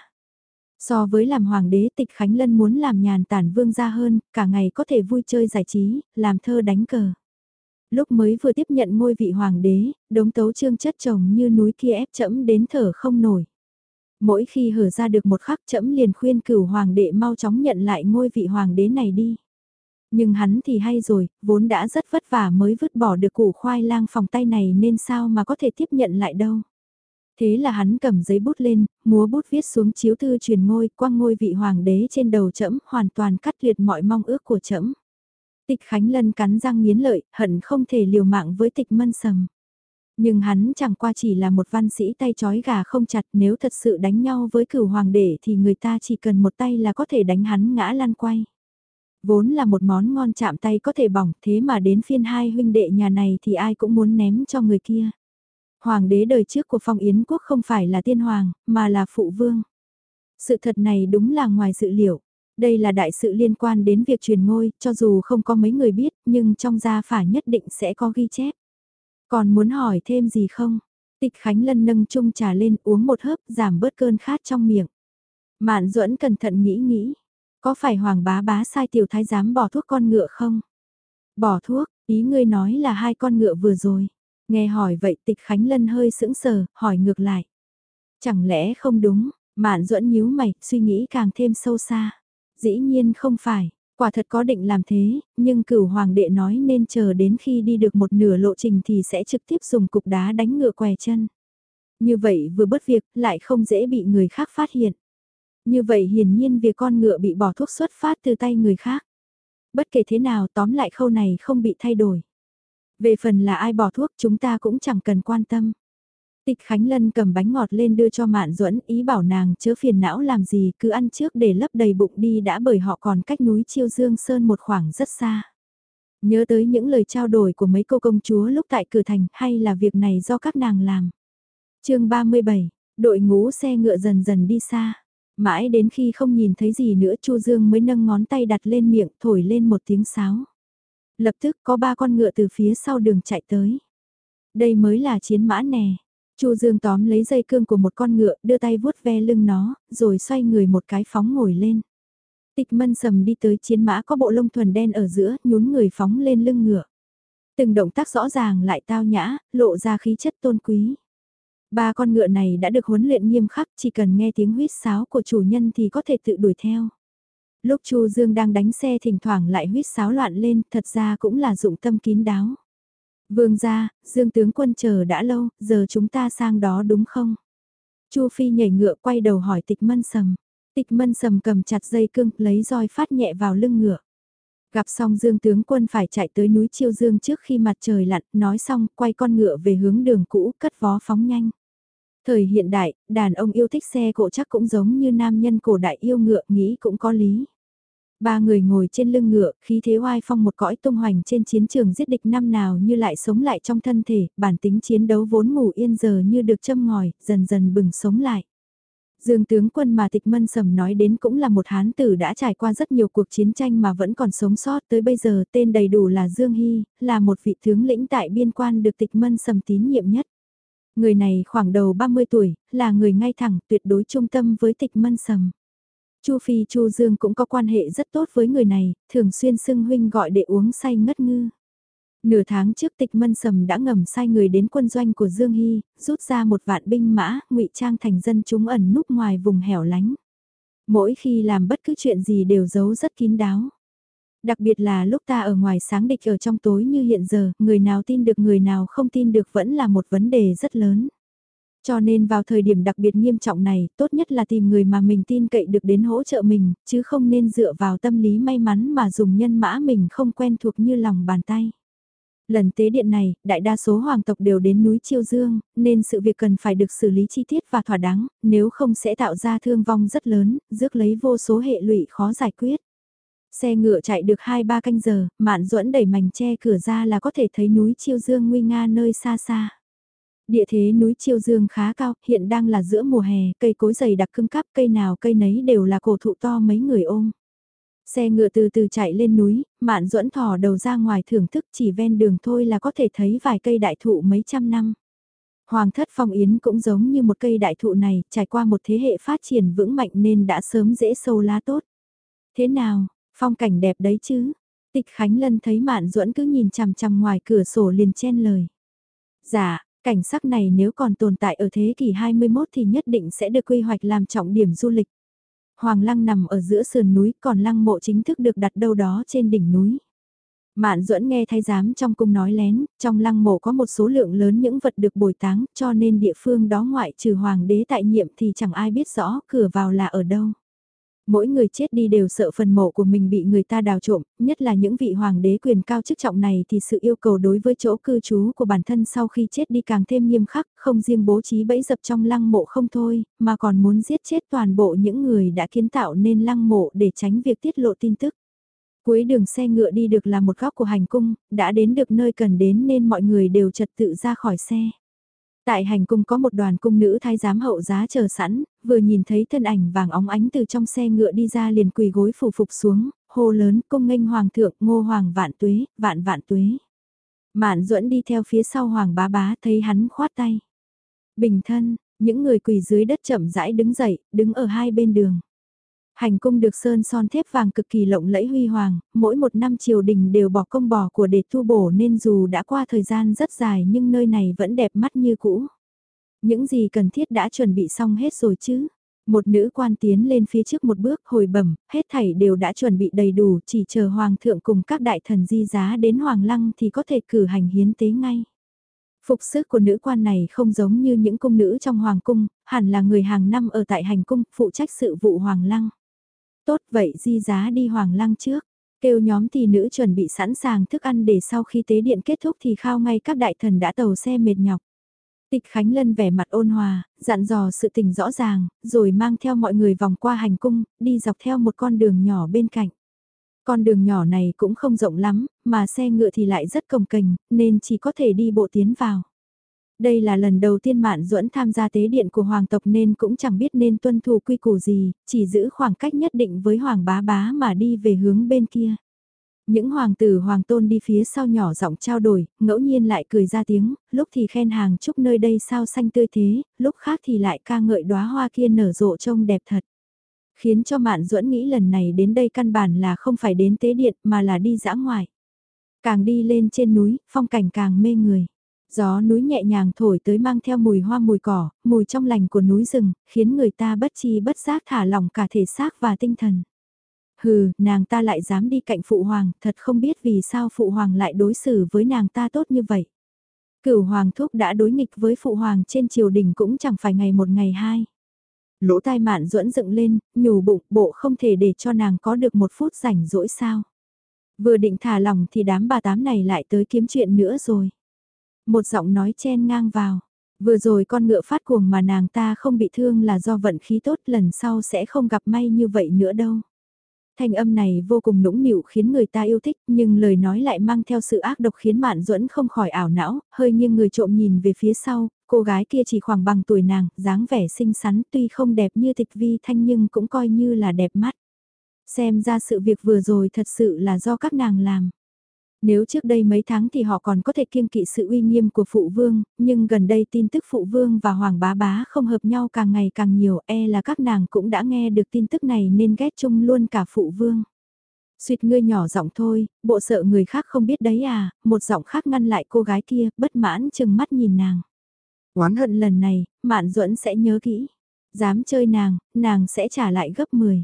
So với làm hoàng đế tịch Khánh Lân muốn làm nhàn tản vương gia hơn, cả ngày có thể vui chơi giải trí, làm thơ đánh cờ. Lúc mới vừa tiếp nhận ngôi vị hoàng đế, đống tấu trương chất chồng như núi kia ép chẫm đến thở không nổi. Mỗi khi hở ra được một khắc chẫm liền khuyên cửu hoàng đệ mau chóng nhận lại ngôi vị hoàng đế này đi. Nhưng hắn thì hay rồi, vốn đã rất vất vả mới vứt bỏ được củ khoai lang phòng tay này nên sao mà có thể tiếp nhận lại đâu. Thế là hắn cầm giấy bút lên, múa bút viết xuống chiếu thư truyền ngôi, quang ngôi vị hoàng đế trên đầu trẫm hoàn toàn cắt liệt mọi mong ước của trẫm. Tịch Khánh Lân cắn răng nghiến lợi, hận không thể liều mạng với tịch mân sầm. Nhưng hắn chẳng qua chỉ là một văn sĩ tay chói gà không chặt nếu thật sự đánh nhau với cửu hoàng đệ thì người ta chỉ cần một tay là có thể đánh hắn ngã lăn quay. Vốn là một món ngon chạm tay có thể bỏng thế mà đến phiên hai huynh đệ nhà này thì ai cũng muốn ném cho người kia. Hoàng đế đời trước của phong yến quốc không phải là tiên hoàng, mà là phụ vương. Sự thật này đúng là ngoài dự liệu. Đây là đại sự liên quan đến việc truyền ngôi, cho dù không có mấy người biết, nhưng trong gia phả nhất định sẽ có ghi chép. Còn muốn hỏi thêm gì không? Tịch Khánh Lân nâng chung trà lên uống một hớp giảm bớt cơn khát trong miệng. Mạn duẫn cẩn thận nghĩ nghĩ. Có phải Hoàng bá bá sai tiểu thái giám bỏ thuốc con ngựa không? Bỏ thuốc, ý ngươi nói là hai con ngựa vừa rồi. Nghe hỏi vậy tịch Khánh Lân hơi sững sờ, hỏi ngược lại. Chẳng lẽ không đúng, mạn duẫn nhíu mày, suy nghĩ càng thêm sâu xa. Dĩ nhiên không phải, quả thật có định làm thế, nhưng cửu hoàng đệ nói nên chờ đến khi đi được một nửa lộ trình thì sẽ trực tiếp dùng cục đá đánh ngựa què chân. Như vậy vừa bất việc, lại không dễ bị người khác phát hiện. Như vậy hiển nhiên việc con ngựa bị bỏ thuốc xuất phát từ tay người khác. Bất kể thế nào tóm lại khâu này không bị thay đổi. Về phần là ai bỏ thuốc chúng ta cũng chẳng cần quan tâm. Tịch Khánh Lân cầm bánh ngọt lên đưa cho Mạn Duẫn, ý bảo nàng chớ phiền não làm gì, cứ ăn trước để lấp đầy bụng đi đã bởi họ còn cách núi Chiêu Dương Sơn một khoảng rất xa. Nhớ tới những lời trao đổi của mấy cô công chúa lúc tại cửa thành hay là việc này do các nàng làm. chương 37, đội ngũ xe ngựa dần dần đi xa. Mãi đến khi không nhìn thấy gì nữa Chu Dương mới nâng ngón tay đặt lên miệng thổi lên một tiếng sáo. Lập tức có ba con ngựa từ phía sau đường chạy tới. Đây mới là chiến mã nè. Chu Dương tóm lấy dây cương của một con ngựa, đưa tay vuốt ve lưng nó, rồi xoay người một cái phóng ngồi lên. Tịch mân sầm đi tới chiến mã có bộ lông thuần đen ở giữa, nhún người phóng lên lưng ngựa. Từng động tác rõ ràng lại tao nhã, lộ ra khí chất tôn quý. Ba con ngựa này đã được huấn luyện nghiêm khắc, chỉ cần nghe tiếng huýt sáo của chủ nhân thì có thể tự đuổi theo. Lúc Chu Dương đang đánh xe thỉnh thoảng lại huýt sáo loạn lên, thật ra cũng là dụng tâm kín đáo. Vương gia, Dương tướng quân chờ đã lâu, giờ chúng ta sang đó đúng không? Chu Phi nhảy ngựa quay đầu hỏi tịch mân sầm. Tịch mân sầm cầm chặt dây cương, lấy roi phát nhẹ vào lưng ngựa. Gặp xong Dương tướng quân phải chạy tới núi Chiêu Dương trước khi mặt trời lặn, nói xong, quay con ngựa về hướng đường cũ, cất vó phóng nhanh. Thời hiện đại, đàn ông yêu thích xe cộ chắc cũng giống như nam nhân cổ đại yêu ngựa nghĩ cũng có lý. Ba người ngồi trên lưng ngựa, khí thế oai phong một cõi tung hoành trên chiến trường giết địch năm nào như lại sống lại trong thân thể, bản tính chiến đấu vốn ngủ yên giờ như được châm ngòi, dần dần bừng sống lại. Dương tướng quân mà tịch mân sầm nói đến cũng là một hán tử đã trải qua rất nhiều cuộc chiến tranh mà vẫn còn sống sót tới bây giờ tên đầy đủ là Dương Hy, là một vị tướng lĩnh tại biên quan được tịch mân sầm tín nhiệm nhất. Người này khoảng đầu 30 tuổi, là người ngay thẳng tuyệt đối trung tâm với tịch mân sầm. Chu Phi Chu Dương cũng có quan hệ rất tốt với người này, thường xuyên xưng huynh gọi để uống say ngất ngư. Nửa tháng trước tịch mân sầm đã ngầm sai người đến quân doanh của Dương Hy, rút ra một vạn binh mã, ngụy trang thành dân chúng ẩn núp ngoài vùng hẻo lánh. Mỗi khi làm bất cứ chuyện gì đều giấu rất kín đáo. Đặc biệt là lúc ta ở ngoài sáng địch ở trong tối như hiện giờ, người nào tin được người nào không tin được vẫn là một vấn đề rất lớn. Cho nên vào thời điểm đặc biệt nghiêm trọng này, tốt nhất là tìm người mà mình tin cậy được đến hỗ trợ mình, chứ không nên dựa vào tâm lý may mắn mà dùng nhân mã mình không quen thuộc như lòng bàn tay. Lần tế điện này, đại đa số hoàng tộc đều đến núi Chiêu Dương, nên sự việc cần phải được xử lý chi tiết và thỏa đáng, nếu không sẽ tạo ra thương vong rất lớn, rước lấy vô số hệ lụy khó giải quyết. Xe ngựa chạy được 2-3 canh giờ, Mạn Duẫn đẩy mảnh che cửa ra là có thể thấy núi Chiêu Dương nguy nga nơi xa xa. Địa thế núi Chiêu Dương khá cao, hiện đang là giữa mùa hè, cây cối dày đặc cưng cắp, cây nào cây nấy đều là cổ thụ to mấy người ôm. Xe ngựa từ từ chạy lên núi, Mạn Duẫn thò đầu ra ngoài thưởng thức chỉ ven đường thôi là có thể thấy vài cây đại thụ mấy trăm năm. Hoàng thất phong yến cũng giống như một cây đại thụ này, trải qua một thế hệ phát triển vững mạnh nên đã sớm dễ sâu lá tốt. Thế nào, phong cảnh đẹp đấy chứ? Tịch Khánh Lân thấy Mạn Duẫn cứ nhìn chằm chằm ngoài cửa sổ liền chen lời. Dạ, cảnh sắc này nếu còn tồn tại ở thế kỷ 21 thì nhất định sẽ được quy hoạch làm trọng điểm du lịch. Hoàng lăng nằm ở giữa sườn núi, còn lăng mộ chính thức được đặt đâu đó trên đỉnh núi. Mạn duẫn nghe thái giám trong cung nói lén, trong lăng mộ có một số lượng lớn những vật được bồi táng, cho nên địa phương đó ngoại trừ hoàng đế tại nhiệm thì chẳng ai biết rõ cửa vào là ở đâu mỗi người chết đi đều sợ phần mộ của mình bị người ta đào trộm, nhất là những vị hoàng đế quyền cao chức trọng này thì sự yêu cầu đối với chỗ cư trú của bản thân sau khi chết đi càng thêm nghiêm khắc, không riêng bố trí bẫy dập trong lăng mộ không thôi, mà còn muốn giết chết toàn bộ những người đã kiến tạo nên lăng mộ để tránh việc tiết lộ tin tức. Cuối đường xe ngựa đi được là một góc của hành cung, đã đến được nơi cần đến nên mọi người đều trật tự ra khỏi xe. Tại hành cung có một đoàn cung nữ thái giám hậu giá chờ sẵn, vừa nhìn thấy thân ảnh vàng óng ánh từ trong xe ngựa đi ra liền quỳ gối phủ phục xuống, hô lớn cung nghênh hoàng thượng ngô hoàng vạn tuế, vạn vạn tuế. Mạn duẫn đi theo phía sau hoàng bá bá thấy hắn khoát tay. Bình thân, những người quỳ dưới đất chậm rãi đứng dậy, đứng ở hai bên đường. Hành cung được sơn son thép vàng cực kỳ lộng lẫy huy hoàng, mỗi một năm triều đình đều bỏ công bỏ của để tu bổ nên dù đã qua thời gian rất dài nhưng nơi này vẫn đẹp mắt như cũ. Những gì cần thiết đã chuẩn bị xong hết rồi chứ. Một nữ quan tiến lên phía trước một bước hồi bẩm, hết thảy đều đã chuẩn bị đầy đủ, chỉ chờ hoàng thượng cùng các đại thần di giá đến hoàng lăng thì có thể cử hành hiến tế ngay. Phục sức của nữ quan này không giống như những cung nữ trong hoàng cung, hẳn là người hàng năm ở tại hành cung, phụ trách sự vụ hoàng lăng. Tốt vậy di giá đi hoàng lăng trước, kêu nhóm thì nữ chuẩn bị sẵn sàng thức ăn để sau khi tế điện kết thúc thì khao ngay các đại thần đã tàu xe mệt nhọc. Tịch Khánh Lân vẻ mặt ôn hòa, dặn dò sự tình rõ ràng, rồi mang theo mọi người vòng qua hành cung, đi dọc theo một con đường nhỏ bên cạnh. Con đường nhỏ này cũng không rộng lắm, mà xe ngựa thì lại rất cồng kềnh, nên chỉ có thể đi bộ tiến vào. Đây là lần đầu tiên Mạn Duẫn tham gia tế điện của hoàng tộc nên cũng chẳng biết nên tuân thủ quy củ gì, chỉ giữ khoảng cách nhất định với hoàng bá bá mà đi về hướng bên kia. Những hoàng tử hoàng tôn đi phía sau nhỏ giọng trao đổi, ngẫu nhiên lại cười ra tiếng, lúc thì khen hàng chúc nơi đây sao xanh tươi thế, lúc khác thì lại ca ngợi đóa hoa kia nở rộ trông đẹp thật. Khiến cho Mạn Duẫn nghĩ lần này đến đây căn bản là không phải đến tế điện mà là đi dã ngoại. Càng đi lên trên núi, phong cảnh càng mê người. Gió núi nhẹ nhàng thổi tới mang theo mùi hoa mùi cỏ, mùi trong lành của núi rừng, khiến người ta bất chi bất giác thả lỏng cả thể xác và tinh thần. Hừ, nàng ta lại dám đi cạnh phụ hoàng, thật không biết vì sao phụ hoàng lại đối xử với nàng ta tốt như vậy. Cửu hoàng thúc đã đối nghịch với phụ hoàng trên triều đình cũng chẳng phải ngày một ngày hai. Lỗ tai mạn duẫn dựng lên, nhủ bụng bộ không thể để cho nàng có được một phút rảnh rỗi sao. Vừa định thả lòng thì đám bà tám này lại tới kiếm chuyện nữa rồi. Một giọng nói chen ngang vào. Vừa rồi con ngựa phát cuồng mà nàng ta không bị thương là do vận khí tốt lần sau sẽ không gặp may như vậy nữa đâu. Thanh âm này vô cùng nũng nịu khiến người ta yêu thích nhưng lời nói lại mang theo sự ác độc khiến Mạn Duẫn không khỏi ảo não, hơi nghiêng người trộm nhìn về phía sau, cô gái kia chỉ khoảng bằng tuổi nàng, dáng vẻ xinh xắn tuy không đẹp như tịch vi thanh nhưng cũng coi như là đẹp mắt. Xem ra sự việc vừa rồi thật sự là do các nàng làm. Nếu trước đây mấy tháng thì họ còn có thể kiêng kỵ sự uy nghiêm của phụ vương, nhưng gần đây tin tức phụ vương và hoàng bá bá không hợp nhau càng ngày càng nhiều e là các nàng cũng đã nghe được tin tức này nên ghét chung luôn cả phụ vương. Xuyệt ngươi nhỏ giọng thôi, bộ sợ người khác không biết đấy à, một giọng khác ngăn lại cô gái kia, bất mãn chừng mắt nhìn nàng. Oán hận lần này, Mạn Duẫn sẽ nhớ kỹ. Dám chơi nàng, nàng sẽ trả lại gấp 10.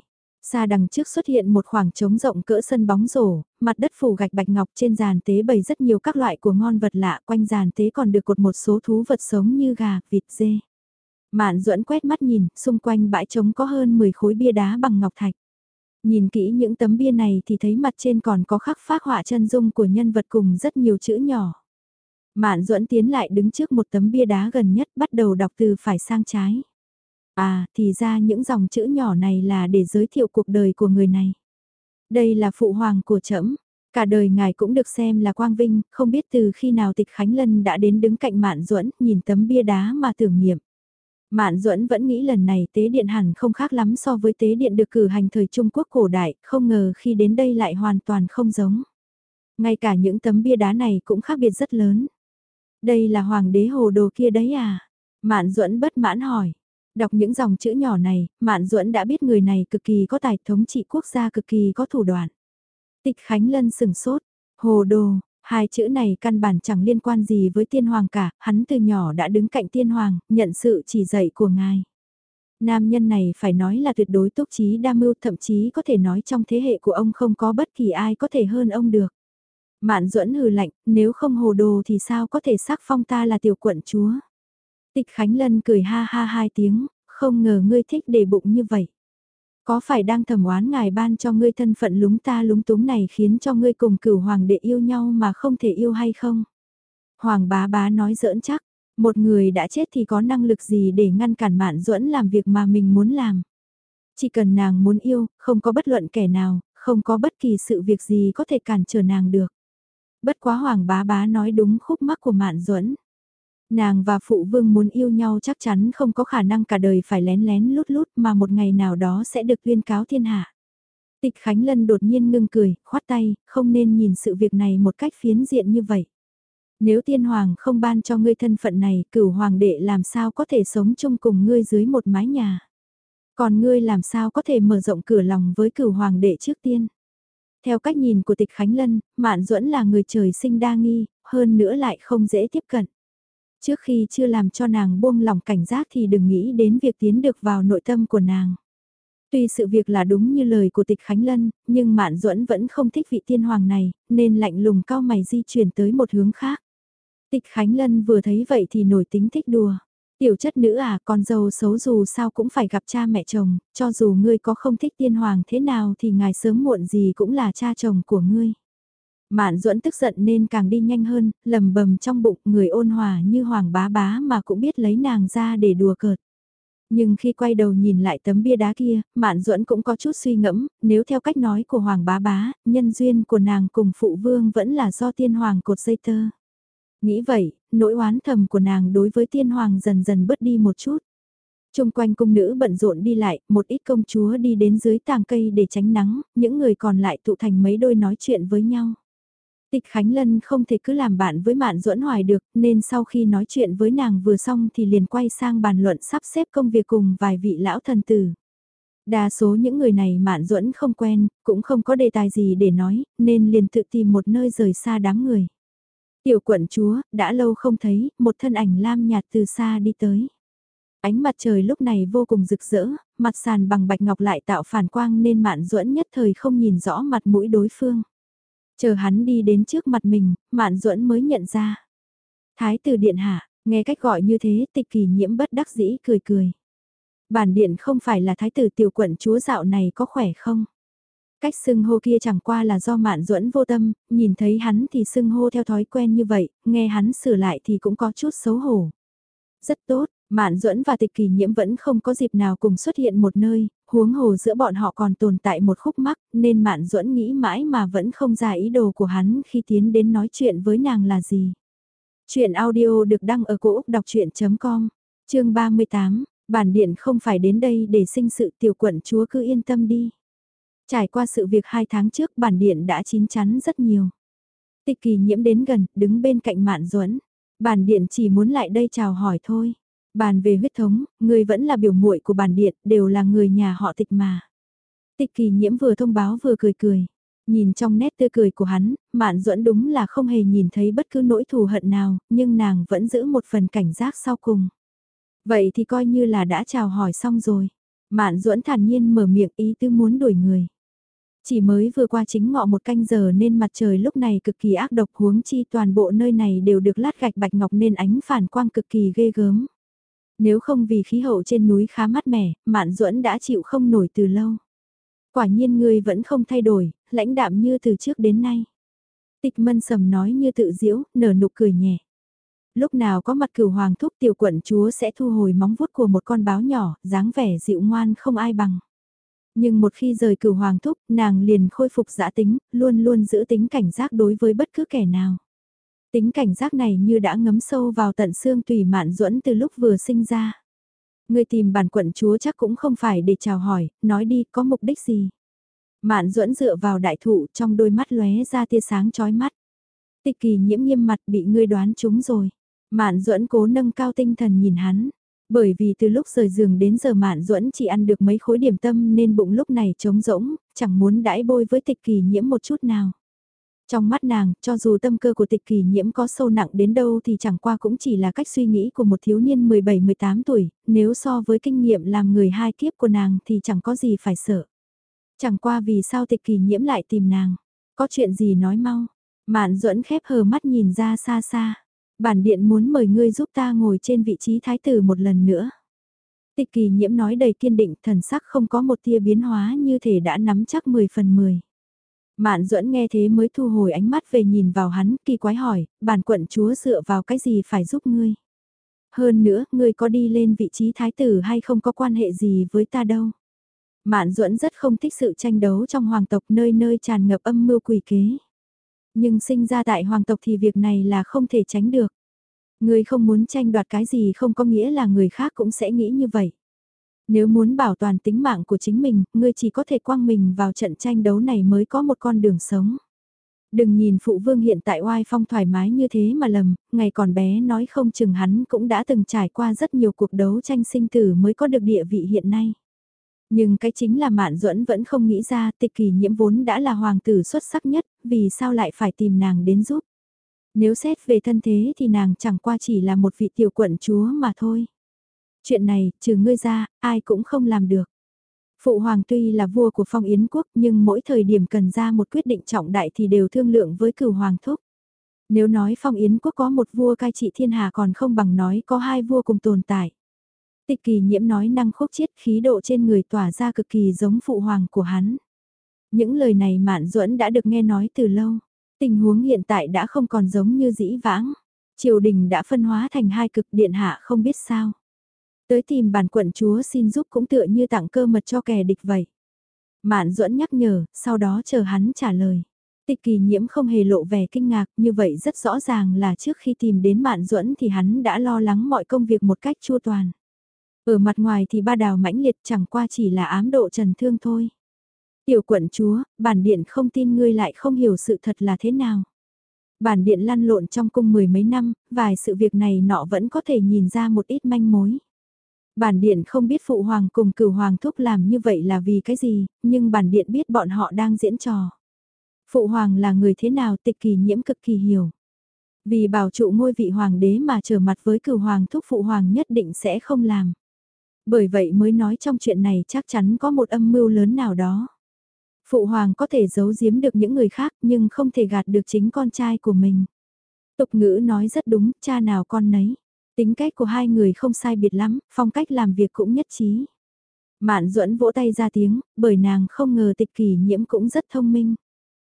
Xa đằng trước xuất hiện một khoảng trống rộng cỡ sân bóng rổ, mặt đất phủ gạch bạch ngọc trên giàn tế bày rất nhiều các loại của ngon vật lạ quanh giàn tế còn được cột một số thú vật sống như gà, vịt, dê. Mạn duẫn quét mắt nhìn, xung quanh bãi trống có hơn 10 khối bia đá bằng ngọc thạch. Nhìn kỹ những tấm bia này thì thấy mặt trên còn có khắc phác họa chân dung của nhân vật cùng rất nhiều chữ nhỏ. Mạn duẫn tiến lại đứng trước một tấm bia đá gần nhất bắt đầu đọc từ phải sang trái. À, thì ra những dòng chữ nhỏ này là để giới thiệu cuộc đời của người này. Đây là phụ hoàng của trẫm cả đời ngài cũng được xem là quang vinh, không biết từ khi nào tịch Khánh Lân đã đến đứng cạnh Mạn Duẫn nhìn tấm bia đá mà tưởng niệm. Mạn Duẫn vẫn nghĩ lần này tế điện hẳn không khác lắm so với tế điện được cử hành thời Trung Quốc cổ đại, không ngờ khi đến đây lại hoàn toàn không giống. Ngay cả những tấm bia đá này cũng khác biệt rất lớn. Đây là hoàng đế hồ đồ kia đấy à? Mạn Duẫn bất mãn hỏi. Đọc những dòng chữ nhỏ này, Mạn Duẫn đã biết người này cực kỳ có tài thống trị quốc gia cực kỳ có thủ đoạn. Tịch Khánh Lân sừng sốt, hồ đồ, hai chữ này căn bản chẳng liên quan gì với tiên hoàng cả, hắn từ nhỏ đã đứng cạnh tiên hoàng, nhận sự chỉ dạy của ngài. Nam nhân này phải nói là tuyệt đối túc trí đa mưu thậm chí có thể nói trong thế hệ của ông không có bất kỳ ai có thể hơn ông được. Mạn duẫn hừ lạnh, nếu không hồ đồ thì sao có thể sắc phong ta là tiểu quận chúa. Tịch Khánh Lân cười ha ha hai tiếng, không ngờ ngươi thích để bụng như vậy. Có phải đang thầm oán ngài ban cho ngươi thân phận lúng ta lúng túng này khiến cho ngươi cùng cửu hoàng đệ yêu nhau mà không thể yêu hay không? Hoàng bá bá nói giỡn chắc, một người đã chết thì có năng lực gì để ngăn cản mạn duẫn làm việc mà mình muốn làm. Chỉ cần nàng muốn yêu, không có bất luận kẻ nào, không có bất kỳ sự việc gì có thể cản trở nàng được. Bất quá hoàng bá bá nói đúng khúc mắc của mạn duẫn Nàng và phụ vương muốn yêu nhau chắc chắn không có khả năng cả đời phải lén lén lút lút mà một ngày nào đó sẽ được tuyên cáo thiên hạ. Tịch Khánh Lân đột nhiên ngưng cười, khoát tay, không nên nhìn sự việc này một cách phiến diện như vậy. Nếu tiên hoàng không ban cho ngươi thân phận này, cửu hoàng đệ làm sao có thể sống chung cùng ngươi dưới một mái nhà. Còn ngươi làm sao có thể mở rộng cửa lòng với cửu hoàng đệ trước tiên. Theo cách nhìn của tịch Khánh Lân, Mạn Duẫn là người trời sinh đa nghi, hơn nữa lại không dễ tiếp cận. Trước khi chưa làm cho nàng buông lòng cảnh giác thì đừng nghĩ đến việc tiến được vào nội tâm của nàng. Tuy sự việc là đúng như lời của tịch Khánh Lân, nhưng Mạn Duẫn vẫn không thích vị tiên hoàng này, nên lạnh lùng cao mày di chuyển tới một hướng khác. Tịch Khánh Lân vừa thấy vậy thì nổi tính thích đùa. Tiểu chất nữ à, con dâu xấu dù sao cũng phải gặp cha mẹ chồng, cho dù ngươi có không thích tiên hoàng thế nào thì ngài sớm muộn gì cũng là cha chồng của ngươi. Mạn duẫn tức giận nên càng đi nhanh hơn, lầm bầm trong bụng người ôn hòa như hoàng bá bá mà cũng biết lấy nàng ra để đùa cợt. Nhưng khi quay đầu nhìn lại tấm bia đá kia, Mạn Duẫn cũng có chút suy ngẫm, nếu theo cách nói của Hoàng Bá Bá, nhân duyên của nàng cùng phụ vương vẫn là do tiên hoàng cột dây tơ. Nghĩ vậy, nỗi oán thầm của nàng đối với tiên hoàng dần dần bớt đi một chút. Trung quanh cung nữ bận rộn đi lại, một ít công chúa đi đến dưới tàng cây để tránh nắng, những người còn lại tụ thành mấy đôi nói chuyện với nhau. Tịch Khánh Lân không thể cứ làm bạn với Mạn Duẫn Hoài được, nên sau khi nói chuyện với nàng vừa xong thì liền quay sang bàn luận sắp xếp công việc cùng vài vị lão thần tử. Đa số những người này Mạn Duẫn không quen, cũng không có đề tài gì để nói, nên liền tự tìm một nơi rời xa đám người. Tiểu quận chúa, đã lâu không thấy, một thân ảnh lam nhạt từ xa đi tới. Ánh mặt trời lúc này vô cùng rực rỡ, mặt sàn bằng bạch ngọc lại tạo phản quang nên Mạn Duẫn nhất thời không nhìn rõ mặt mũi đối phương. Chờ hắn đi đến trước mặt mình, Mạn Duẫn mới nhận ra. Thái tử điện hạ, nghe cách gọi như thế tịch kỳ nhiễm bất đắc dĩ cười cười. Bản điện không phải là thái tử tiểu quận chúa dạo này có khỏe không? Cách xưng hô kia chẳng qua là do Mạn Duẫn vô tâm, nhìn thấy hắn thì xưng hô theo thói quen như vậy, nghe hắn sửa lại thì cũng có chút xấu hổ. Rất tốt, Mạn Duẫn và Tịch Kỳ Nhiễm vẫn không có dịp nào cùng xuất hiện một nơi, huống hồ giữa bọn họ còn tồn tại một khúc mắc, nên Mạn Duẫn nghĩ mãi mà vẫn không ra ý đồ của hắn khi tiến đến nói chuyện với nàng là gì. Chuyện audio được đăng ở cổ Úc đọc chuyện.com, chương 38, bản điện không phải đến đây để sinh sự tiểu quận chúa cứ yên tâm đi. Trải qua sự việc hai tháng trước bản điện đã chín chắn rất nhiều. Tịch kỳ nhiễm đến gần, đứng bên cạnh Mạn Duẫn. Bản điện chỉ muốn lại đây chào hỏi thôi. Bàn về huyết thống, người vẫn là biểu muội của bản điện, đều là người nhà họ tịch mà. Tịch kỳ nhiễm vừa thông báo vừa cười cười. Nhìn trong nét tươi cười của hắn, Mạn Duẫn đúng là không hề nhìn thấy bất cứ nỗi thù hận nào, nhưng nàng vẫn giữ một phần cảnh giác sau cùng. Vậy thì coi như là đã chào hỏi xong rồi. Mạn Duẫn thản nhiên mở miệng ý tư muốn đuổi người. Chỉ mới vừa qua chính ngọ một canh giờ nên mặt trời lúc này cực kỳ ác độc huống chi toàn bộ nơi này đều được lát gạch bạch ngọc nên ánh phản quang cực kỳ ghê gớm. Nếu không vì khí hậu trên núi khá mát mẻ, Mạn Duẫn đã chịu không nổi từ lâu. Quả nhiên ngươi vẫn không thay đổi, lãnh đạm như từ trước đến nay. Tịch mân sầm nói như tự diễu, nở nụ cười nhẹ. Lúc nào có mặt cửu hoàng thúc tiểu quận chúa sẽ thu hồi móng vuốt của một con báo nhỏ, dáng vẻ dịu ngoan không ai bằng. Nhưng một khi rời cửu hoàng thúc, nàng liền khôi phục giã tính, luôn luôn giữ tính cảnh giác đối với bất cứ kẻ nào. Tính cảnh giác này như đã ngấm sâu vào tận xương tùy mạn duẫn từ lúc vừa sinh ra. Người tìm bản quận chúa chắc cũng không phải để chào hỏi, nói đi có mục đích gì. Mạn duẫn dựa vào đại thụ trong đôi mắt lóe ra tia sáng chói mắt. Tịch kỳ nhiễm nghiêm mặt bị ngươi đoán trúng rồi. Mạn duẫn cố nâng cao tinh thần nhìn hắn. Bởi vì từ lúc rời giường đến giờ Mạn Duẫn chỉ ăn được mấy khối điểm tâm nên bụng lúc này trống rỗng, chẳng muốn đãi bôi với tịch kỳ nhiễm một chút nào. Trong mắt nàng, cho dù tâm cơ của tịch kỳ nhiễm có sâu nặng đến đâu thì chẳng qua cũng chỉ là cách suy nghĩ của một thiếu niên 17-18 tuổi, nếu so với kinh nghiệm làm người hai kiếp của nàng thì chẳng có gì phải sợ. Chẳng qua vì sao tịch kỳ nhiễm lại tìm nàng, có chuyện gì nói mau. Mạn duẫn khép hờ mắt nhìn ra xa xa. Bản điện muốn mời ngươi giúp ta ngồi trên vị trí thái tử một lần nữa. Tịch kỳ nhiễm nói đầy kiên định thần sắc không có một tia biến hóa như thể đã nắm chắc 10 phần 10. Mạn duẫn nghe thế mới thu hồi ánh mắt về nhìn vào hắn, kỳ quái hỏi, bản quận chúa dựa vào cái gì phải giúp ngươi? Hơn nữa, ngươi có đi lên vị trí thái tử hay không có quan hệ gì với ta đâu? Mạn duẫn rất không thích sự tranh đấu trong hoàng tộc nơi nơi tràn ngập âm mưu quỷ kế. Nhưng sinh ra tại hoàng tộc thì việc này là không thể tránh được. Ngươi không muốn tranh đoạt cái gì không có nghĩa là người khác cũng sẽ nghĩ như vậy. Nếu muốn bảo toàn tính mạng của chính mình, ngươi chỉ có thể quăng mình vào trận tranh đấu này mới có một con đường sống. Đừng nhìn phụ vương hiện tại oai phong thoải mái như thế mà lầm, ngày còn bé nói không chừng hắn cũng đã từng trải qua rất nhiều cuộc đấu tranh sinh tử mới có được địa vị hiện nay. Nhưng cái chính là Mạn Duẫn vẫn không nghĩ ra tịch kỳ nhiễm vốn đã là hoàng tử xuất sắc nhất, vì sao lại phải tìm nàng đến giúp. Nếu xét về thân thế thì nàng chẳng qua chỉ là một vị tiểu quận chúa mà thôi. Chuyện này, trừ ngươi ra, ai cũng không làm được. Phụ hoàng tuy là vua của phong yến quốc nhưng mỗi thời điểm cần ra một quyết định trọng đại thì đều thương lượng với cửu hoàng thúc. Nếu nói phong yến quốc có một vua cai trị thiên hà còn không bằng nói có hai vua cùng tồn tại. Tịch kỳ nhiễm nói năng khúc chiết khí độ trên người tỏa ra cực kỳ giống phụ hoàng của hắn. Những lời này mạn duẫn đã được nghe nói từ lâu. Tình huống hiện tại đã không còn giống như dĩ vãng. Triều đình đã phân hóa thành hai cực điện hạ không biết sao. Tới tìm bản quận chúa xin giúp cũng tựa như tặng cơ mật cho kẻ địch vậy. Mạn duẫn nhắc nhở, sau đó chờ hắn trả lời. Tịch kỳ nhiễm không hề lộ vẻ kinh ngạc, như vậy rất rõ ràng là trước khi tìm đến Mạn Duẫn thì hắn đã lo lắng mọi công việc một cách chua toàn. Ở mặt ngoài thì ba đào mãnh liệt chẳng qua chỉ là ám độ trần thương thôi. Tiểu quận chúa, bản điện không tin ngươi lại không hiểu sự thật là thế nào. Bản điện lăn lộn trong cung mười mấy năm, vài sự việc này nọ vẫn có thể nhìn ra một ít manh mối. Bản điện không biết phụ hoàng cùng cửu hoàng thúc làm như vậy là vì cái gì, nhưng bản điện biết bọn họ đang diễn trò. Phụ hoàng là người thế nào tịch kỳ nhiễm cực kỳ hiểu. Vì bảo trụ ngôi vị hoàng đế mà trở mặt với cửu hoàng thúc phụ hoàng nhất định sẽ không làm. Bởi vậy mới nói trong chuyện này chắc chắn có một âm mưu lớn nào đó. Phụ hoàng có thể giấu giếm được những người khác nhưng không thể gạt được chính con trai của mình. Tục ngữ nói rất đúng, cha nào con nấy. Tính cách của hai người không sai biệt lắm, phong cách làm việc cũng nhất trí. Mạn duẫn vỗ tay ra tiếng, bởi nàng không ngờ tịch kỳ nhiễm cũng rất thông minh.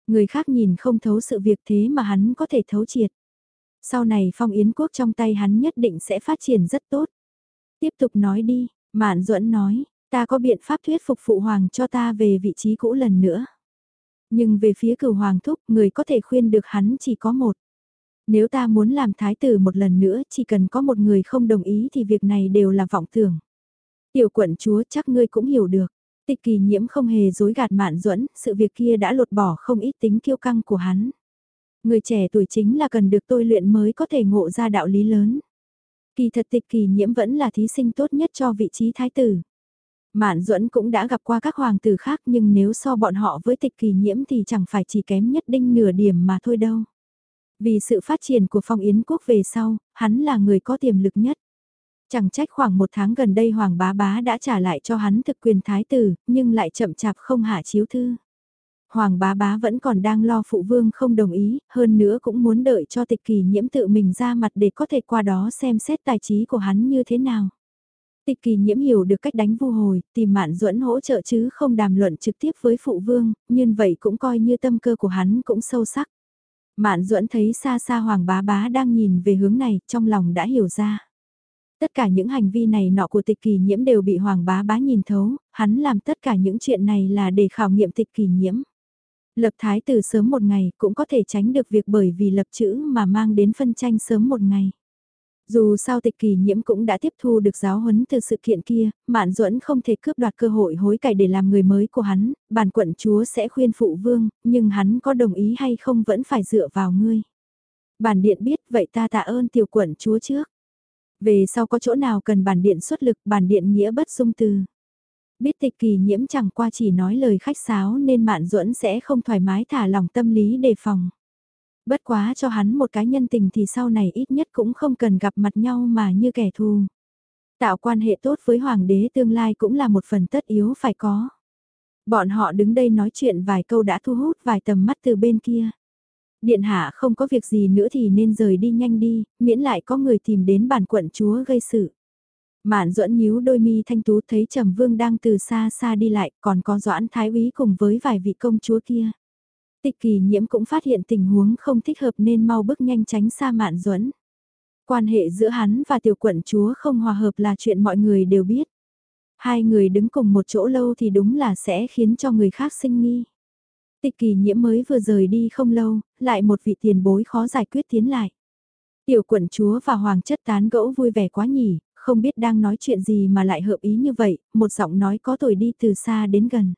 Người khác nhìn không thấu sự việc thế mà hắn có thể thấu triệt. Sau này phong yến quốc trong tay hắn nhất định sẽ phát triển rất tốt. Tiếp tục nói đi, Mạn duẫn nói, ta có biện pháp thuyết phục phụ hoàng cho ta về vị trí cũ lần nữa. Nhưng về phía cửu hoàng thúc, người có thể khuyên được hắn chỉ có một. Nếu ta muốn làm thái tử một lần nữa, chỉ cần có một người không đồng ý thì việc này đều là vọng tưởng. Tiểu quận chúa chắc ngươi cũng hiểu được. Tịch kỳ nhiễm không hề dối gạt mạn duẫn sự việc kia đã lột bỏ không ít tính kiêu căng của hắn. Người trẻ tuổi chính là cần được tôi luyện mới có thể ngộ ra đạo lý lớn. Kỳ thật tịch kỳ nhiễm vẫn là thí sinh tốt nhất cho vị trí thái tử. Mạn duẫn cũng đã gặp qua các hoàng tử khác nhưng nếu so bọn họ với tịch kỳ nhiễm thì chẳng phải chỉ kém nhất đinh nửa điểm mà thôi đâu. Vì sự phát triển của phong yến quốc về sau, hắn là người có tiềm lực nhất. Chẳng trách khoảng một tháng gần đây Hoàng bá bá đã trả lại cho hắn thực quyền thái tử, nhưng lại chậm chạp không hạ chiếu thư. Hoàng bá bá vẫn còn đang lo phụ vương không đồng ý, hơn nữa cũng muốn đợi cho tịch kỳ nhiễm tự mình ra mặt để có thể qua đó xem xét tài trí của hắn như thế nào. Tịch kỳ nhiễm hiểu được cách đánh vu hồi, tìm mạn duẫn hỗ trợ chứ không đàm luận trực tiếp với phụ vương, nhưng vậy cũng coi như tâm cơ của hắn cũng sâu sắc. Mạn duẫn thấy xa xa hoàng bá bá đang nhìn về hướng này, trong lòng đã hiểu ra. Tất cả những hành vi này nọ của tịch kỳ nhiễm đều bị hoàng bá bá nhìn thấu, hắn làm tất cả những chuyện này là để khảo nghiệm tịch kỳ nhiễm. Lập thái từ sớm một ngày cũng có thể tránh được việc bởi vì lập chữ mà mang đến phân tranh sớm một ngày. Dù sao tịch kỳ nhiễm cũng đã tiếp thu được giáo huấn từ sự kiện kia, Mạn Duẫn không thể cướp đoạt cơ hội hối cải để làm người mới của hắn, bản quận chúa sẽ khuyên phụ vương, nhưng hắn có đồng ý hay không vẫn phải dựa vào ngươi. Bản điện biết vậy ta tạ ơn tiểu quận chúa trước. Về sau có chỗ nào cần bản điện xuất lực bản điện nghĩa bất dung từ. Biết tịch kỳ nhiễm chẳng qua chỉ nói lời khách sáo nên Mạn Duẫn sẽ không thoải mái thả lòng tâm lý đề phòng. Bất quá cho hắn một cái nhân tình thì sau này ít nhất cũng không cần gặp mặt nhau mà như kẻ thù. Tạo quan hệ tốt với hoàng đế tương lai cũng là một phần tất yếu phải có. Bọn họ đứng đây nói chuyện vài câu đã thu hút vài tầm mắt từ bên kia. Điện hạ không có việc gì nữa thì nên rời đi nhanh đi, miễn lại có người tìm đến bản quận chúa gây sự. Mạn duẫn nhíu đôi mi thanh tú thấy Trầm Vương đang từ xa xa đi lại, còn có Doãn Thái úy cùng với vài vị công chúa kia. Tịch kỳ nhiễm cũng phát hiện tình huống không thích hợp nên mau bước nhanh tránh xa Mạn duẫn. Quan hệ giữa hắn và tiểu quận chúa không hòa hợp là chuyện mọi người đều biết. Hai người đứng cùng một chỗ lâu thì đúng là sẽ khiến cho người khác sinh nghi. Tịch kỳ nhiễm mới vừa rời đi không lâu, lại một vị tiền bối khó giải quyết tiến lại. Tiểu quận chúa và hoàng chất tán gẫu vui vẻ quá nhỉ, không biết đang nói chuyện gì mà lại hợp ý như vậy, một giọng nói có tuổi đi từ xa đến gần.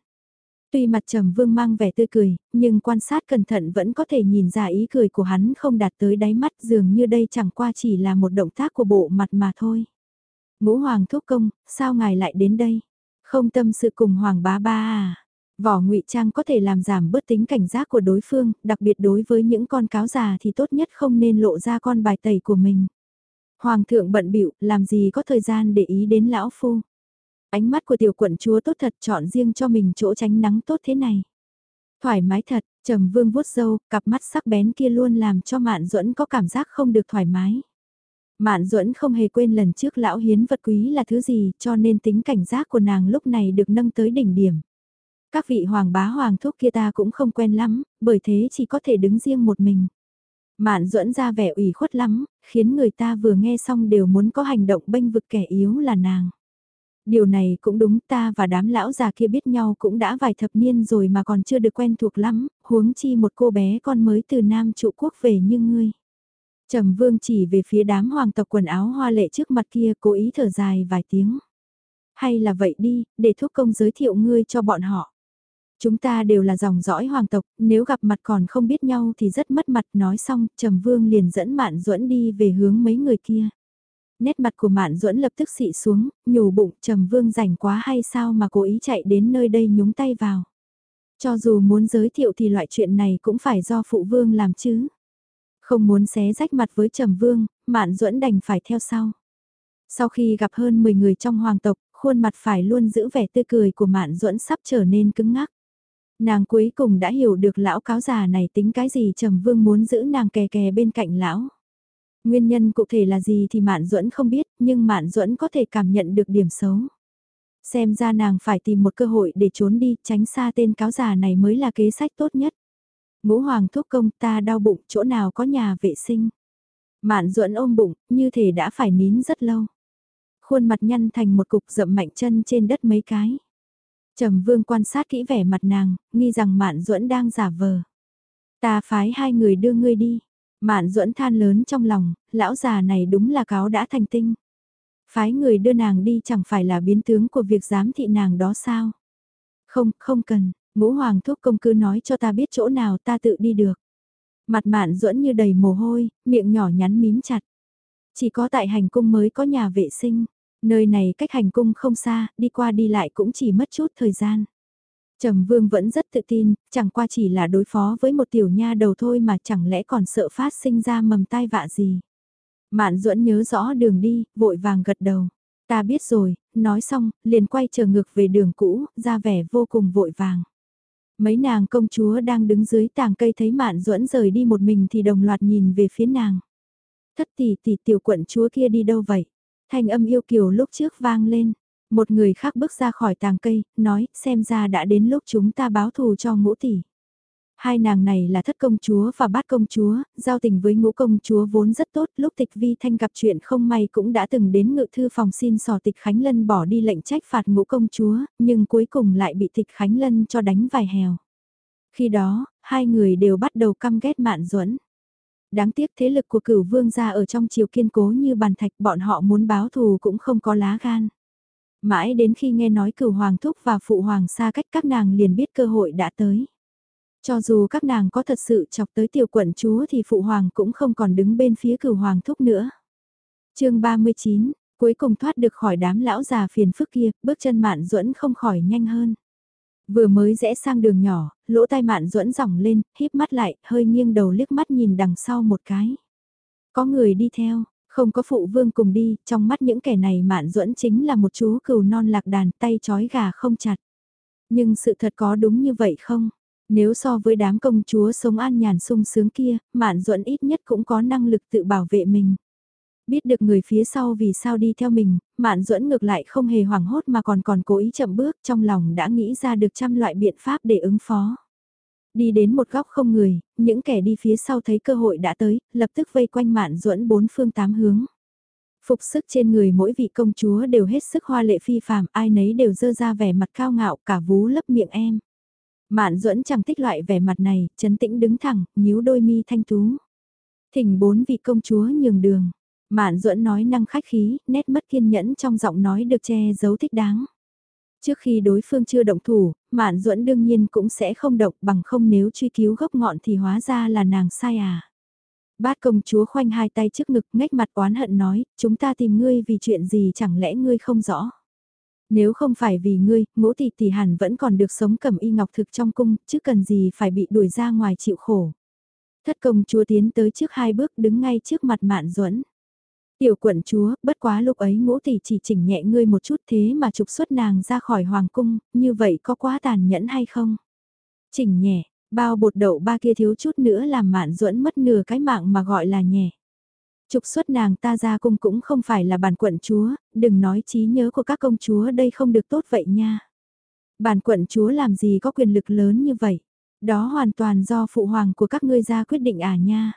Tuy mặt trầm vương mang vẻ tươi cười, nhưng quan sát cẩn thận vẫn có thể nhìn ra ý cười của hắn không đạt tới đáy mắt dường như đây chẳng qua chỉ là một động tác của bộ mặt mà thôi. Ngũ hoàng thúc công, sao ngài lại đến đây? Không tâm sự cùng hoàng bá ba à? Vỏ ngụy trang có thể làm giảm bớt tính cảnh giác của đối phương, đặc biệt đối với những con cáo già thì tốt nhất không nên lộ ra con bài tẩy của mình. Hoàng thượng bận bịu làm gì có thời gian để ý đến lão phu. Ánh mắt của tiểu quận chúa tốt thật chọn riêng cho mình chỗ tránh nắng tốt thế này. Thoải mái thật, trầm vương vuốt râu, cặp mắt sắc bén kia luôn làm cho mạn duẫn có cảm giác không được thoải mái. Mạn duẫn không hề quên lần trước lão hiến vật quý là thứ gì cho nên tính cảnh giác của nàng lúc này được nâng tới đỉnh điểm. Các vị hoàng bá hoàng thúc kia ta cũng không quen lắm, bởi thế chỉ có thể đứng riêng một mình. Mạn duẫn ra vẻ ủy khuất lắm, khiến người ta vừa nghe xong đều muốn có hành động bênh vực kẻ yếu là nàng. Điều này cũng đúng ta và đám lão già kia biết nhau cũng đã vài thập niên rồi mà còn chưa được quen thuộc lắm, huống chi một cô bé con mới từ Nam trụ quốc về như ngươi. Trầm vương chỉ về phía đám hoàng tộc quần áo hoa lệ trước mặt kia cố ý thở dài vài tiếng. Hay là vậy đi, để thúc công giới thiệu ngươi cho bọn họ. Chúng ta đều là dòng dõi hoàng tộc, nếu gặp mặt còn không biết nhau thì rất mất mặt nói xong, Trầm Vương liền dẫn Mạn Duẫn đi về hướng mấy người kia. Nét mặt của Mạn Duẫn lập tức xị xuống, nhủ bụng Trầm Vương rảnh quá hay sao mà cố ý chạy đến nơi đây nhúng tay vào. Cho dù muốn giới thiệu thì loại chuyện này cũng phải do phụ vương làm chứ. Không muốn xé rách mặt với Trầm Vương, Mạn Duẫn đành phải theo sau. Sau khi gặp hơn 10 người trong hoàng tộc, khuôn mặt phải luôn giữ vẻ tươi cười của Mạn Duẫn sắp trở nên cứng ngắc. Nàng cuối cùng đã hiểu được lão cáo già này tính cái gì Trầm Vương muốn giữ nàng kè kè bên cạnh lão. Nguyên nhân cụ thể là gì thì Mạn Duẫn không biết, nhưng Mạn Duẫn có thể cảm nhận được điểm xấu. Xem ra nàng phải tìm một cơ hội để trốn đi, tránh xa tên cáo già này mới là kế sách tốt nhất. Ngũ hoàng thuốc công ta đau bụng, chỗ nào có nhà vệ sinh. Mạn Duẫn ôm bụng, như thể đã phải nín rất lâu. Khuôn mặt nhăn thành một cục rậm mạnh chân trên đất mấy cái. Trầm Vương quan sát kỹ vẻ mặt nàng, nghi rằng Mạn Duẫn đang giả vờ. Ta phái hai người đưa ngươi đi. Mạn Duẫn than lớn trong lòng, lão già này đúng là cáo đã thành tinh. Phái người đưa nàng đi chẳng phải là biến tướng của việc giám thị nàng đó sao? Không, không cần, ngũ hoàng thuốc công cứ nói cho ta biết chỗ nào ta tự đi được. Mặt mạn duẫn như đầy mồ hôi, miệng nhỏ nhắn mím chặt. Chỉ có tại hành cung mới có nhà vệ sinh. Nơi này cách hành cung không xa, đi qua đi lại cũng chỉ mất chút thời gian. Trầm Vương vẫn rất tự tin, chẳng qua chỉ là đối phó với một tiểu nha đầu thôi mà chẳng lẽ còn sợ phát sinh ra mầm tai vạ gì. Mạn duẫn nhớ rõ đường đi, vội vàng gật đầu. Ta biết rồi, nói xong, liền quay trở ngược về đường cũ, ra vẻ vô cùng vội vàng. Mấy nàng công chúa đang đứng dưới tàng cây thấy Mạn duẫn rời đi một mình thì đồng loạt nhìn về phía nàng. Thất tỷ tỷ tiểu quận chúa kia đi đâu vậy? Thanh âm yêu kiều lúc trước vang lên. Một người khác bước ra khỏi tàng cây, nói, xem ra đã đến lúc chúng ta báo thù cho ngũ tỷ. Hai nàng này là thất công chúa và bát công chúa, giao tình với ngũ công chúa vốn rất tốt, lúc tịch vi thanh gặp chuyện không may cũng đã từng đến ngự thư phòng xin sò tịch Khánh Lân bỏ đi lệnh trách phạt ngũ công chúa, nhưng cuối cùng lại bị tịch Khánh Lân cho đánh vài hèo. Khi đó, hai người đều bắt đầu căm ghét mạn duẫn Đáng tiếc thế lực của cửu vương gia ở trong chiều kiên cố như bàn thạch bọn họ muốn báo thù cũng không có lá gan. Mãi đến khi nghe nói cửu hoàng thúc và phụ hoàng xa cách các nàng liền biết cơ hội đã tới. Cho dù các nàng có thật sự chọc tới tiểu quận chúa thì phụ hoàng cũng không còn đứng bên phía cửu hoàng thúc nữa. chương 39, cuối cùng thoát được khỏi đám lão già phiền phức kia, bước chân mạn duẫn không khỏi nhanh hơn. Vừa mới rẽ sang đường nhỏ, lỗ tai mạn duẫn rỏng lên, híp mắt lại, hơi nghiêng đầu liếc mắt nhìn đằng sau một cái. Có người đi theo, không có phụ vương cùng đi, trong mắt những kẻ này mạn duẫn chính là một chú cừu non lạc đàn tay chói gà không chặt. Nhưng sự thật có đúng như vậy không? Nếu so với đám công chúa sống an nhàn sung sướng kia, Mạn Duẫn ít nhất cũng có năng lực tự bảo vệ mình. Biết được người phía sau vì sao đi theo mình, Mạn Duẫn ngược lại không hề hoảng hốt mà còn còn cố ý chậm bước trong lòng đã nghĩ ra được trăm loại biện pháp để ứng phó. Đi đến một góc không người, những kẻ đi phía sau thấy cơ hội đã tới, lập tức vây quanh Mạn Duẫn bốn phương tám hướng. Phục sức trên người mỗi vị công chúa đều hết sức hoa lệ phi phàm, ai nấy đều dơ ra vẻ mặt cao ngạo cả vú lấp miệng em. Mạn duẫn chẳng thích loại vẻ mặt này, chấn tĩnh đứng thẳng, nhíu đôi mi thanh tú. Thỉnh bốn vị công chúa nhường đường. Mạn duẫn nói năng khách khí, nét mất kiên nhẫn trong giọng nói được che giấu thích đáng. Trước khi đối phương chưa động thủ, Mạn duẫn đương nhiên cũng sẽ không động bằng không nếu truy cứu gốc ngọn thì hóa ra là nàng sai à. Bát công chúa khoanh hai tay trước ngực ngách mặt oán hận nói, chúng ta tìm ngươi vì chuyện gì chẳng lẽ ngươi không rõ. Nếu không phải vì ngươi, ngũ tỷ tỷ hẳn vẫn còn được sống cầm y ngọc thực trong cung, chứ cần gì phải bị đuổi ra ngoài chịu khổ. Thất công chúa tiến tới trước hai bước đứng ngay trước mặt mạn duẫn Tiểu quận chúa, bất quá lúc ấy ngũ tỷ chỉ chỉnh nhẹ ngươi một chút thế mà trục xuất nàng ra khỏi hoàng cung, như vậy có quá tàn nhẫn hay không? Chỉnh nhẹ, bao bột đậu ba kia thiếu chút nữa làm mạn duẫn mất nửa cái mạng mà gọi là nhẹ. Trục xuất nàng ta ra cung cũng không phải là bản quận chúa, đừng nói trí nhớ của các công chúa đây không được tốt vậy nha. Bản quận chúa làm gì có quyền lực lớn như vậy, đó hoàn toàn do phụ hoàng của các ngươi ra quyết định à nha.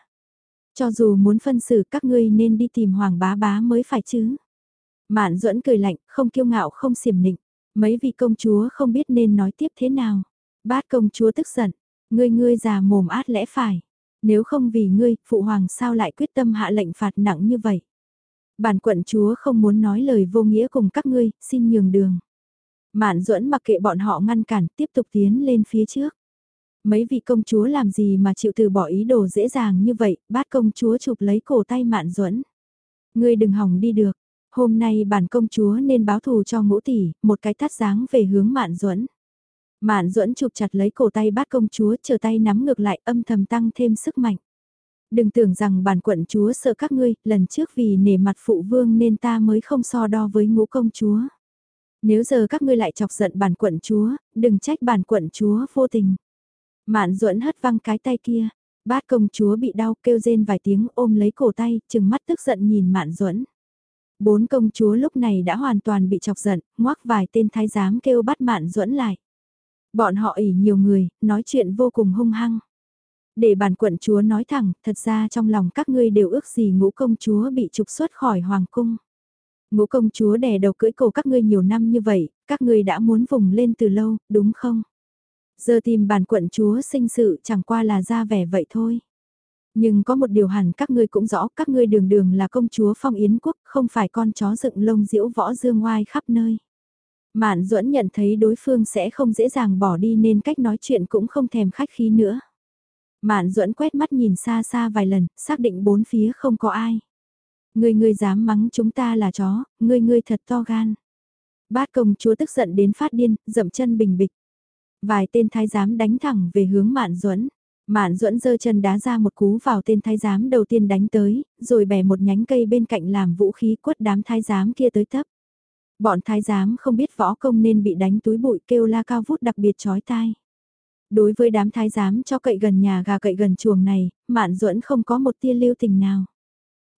Cho dù muốn phân xử các ngươi nên đi tìm hoàng bá bá mới phải chứ. Mạn duẫn cười lạnh, không kiêu ngạo không xiểm nịnh. Mấy vị công chúa không biết nên nói tiếp thế nào. Bát công chúa tức giận, ngươi ngươi già mồm át lẽ phải. Nếu không vì ngươi, phụ hoàng sao lại quyết tâm hạ lệnh phạt nặng như vậy? Bản quận chúa không muốn nói lời vô nghĩa cùng các ngươi, xin nhường đường. Mạn duẫn mặc kệ bọn họ ngăn cản, tiếp tục tiến lên phía trước. Mấy vị công chúa làm gì mà chịu từ bỏ ý đồ dễ dàng như vậy, bát công chúa chụp lấy cổ tay mạn duẫn Ngươi đừng hỏng đi được, hôm nay bản công chúa nên báo thù cho ngũ tỷ, một cái tát dáng về hướng mạn duẫn Mạn duẫn chụp chặt lấy cổ tay bát công chúa chờ tay nắm ngược lại âm thầm tăng thêm sức mạnh. Đừng tưởng rằng bản quận chúa sợ các ngươi, lần trước vì nể mặt phụ vương nên ta mới không so đo với ngũ công chúa. Nếu giờ các ngươi lại chọc giận bản quận chúa, đừng trách bản quận chúa vô tình. Mạn duẫn hất văng cái tay kia, bát công chúa bị đau kêu rên vài tiếng ôm lấy cổ tay, chừng mắt tức giận nhìn mạn duẫn Bốn công chúa lúc này đã hoàn toàn bị chọc giận, ngoác vài tên thái giám kêu bắt mạn duẫn lại. Bọn họ ỉ nhiều người, nói chuyện vô cùng hung hăng. Để bản quận chúa nói thẳng, thật ra trong lòng các ngươi đều ước gì ngũ công chúa bị trục xuất khỏi hoàng cung. Ngũ công chúa đè đầu cưỡi cổ các ngươi nhiều năm như vậy, các ngươi đã muốn vùng lên từ lâu, đúng không? Giờ tìm bản quận chúa sinh sự chẳng qua là ra vẻ vậy thôi. Nhưng có một điều hẳn các ngươi cũng rõ, các ngươi đường đường là công chúa phong yến quốc, không phải con chó dựng lông diễu võ dương ngoai khắp nơi. Mạn duẫn nhận thấy đối phương sẽ không dễ dàng bỏ đi nên cách nói chuyện cũng không thèm khách khí nữa. Mạn duẫn quét mắt nhìn xa xa vài lần, xác định bốn phía không có ai. Ngươi ngươi dám mắng chúng ta là chó, ngươi ngươi thật to gan. Bát công chúa tức giận đến phát điên, dậm chân bình bịch. Vài tên thái giám đánh thẳng về hướng Mạn Duẫn. Mạn Duẫn giơ chân đá ra một cú vào tên thái giám đầu tiên đánh tới, rồi bẻ một nhánh cây bên cạnh làm vũ khí quất đám thái giám kia tới thấp. Bọn thái giám không biết võ công nên bị đánh túi bụi kêu la cao vút đặc biệt chói tai. Đối với đám thái giám cho cậy gần nhà gà cậy gần chuồng này, Mạn Duẫn không có một tia lưu tình nào.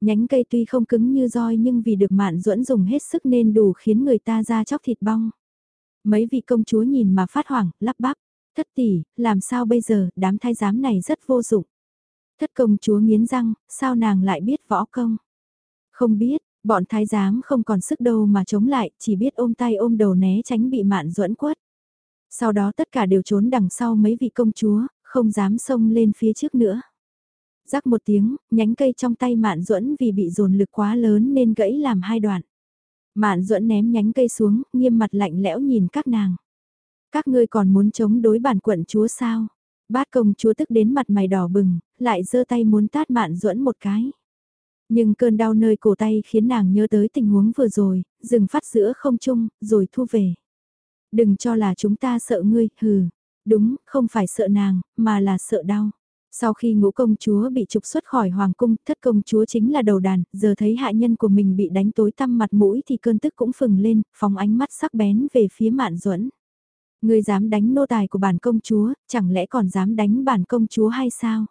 Nhánh cây tuy không cứng như roi nhưng vì được mạn duẫn dùng hết sức nên đủ khiến người ta ra chóc thịt bong. Mấy vị công chúa nhìn mà phát hoảng, lắp bắp. Thất tỷ, làm sao bây giờ, đám thái giám này rất vô dụng. Thất công chúa nghiến răng, sao nàng lại biết võ công? Không biết, bọn thái giám không còn sức đâu mà chống lại, chỉ biết ôm tay ôm đầu né tránh bị mạn duẫn quất. Sau đó tất cả đều trốn đằng sau mấy vị công chúa, không dám xông lên phía trước nữa. Rắc một tiếng, nhánh cây trong tay Mạn Duẫn vì bị dồn lực quá lớn nên gãy làm hai đoạn. Mạn Duẫn ném nhánh cây xuống, nghiêm mặt lạnh lẽo nhìn các nàng. Các ngươi còn muốn chống đối bản quận chúa sao? Bát công chúa tức đến mặt mày đỏ bừng, lại giơ tay muốn tát Mạn Duẫn một cái. Nhưng cơn đau nơi cổ tay khiến nàng nhớ tới tình huống vừa rồi, dừng phát giữa không trung, rồi thu về. Đừng cho là chúng ta sợ ngươi, hừ. Đúng, không phải sợ nàng, mà là sợ đau. Sau khi ngũ công chúa bị trục xuất khỏi hoàng cung, thất công chúa chính là đầu đàn, giờ thấy hạ nhân của mình bị đánh tối tăm mặt mũi thì cơn tức cũng phừng lên, phóng ánh mắt sắc bén về phía mạn duẫn Người dám đánh nô tài của bản công chúa, chẳng lẽ còn dám đánh bản công chúa hay sao?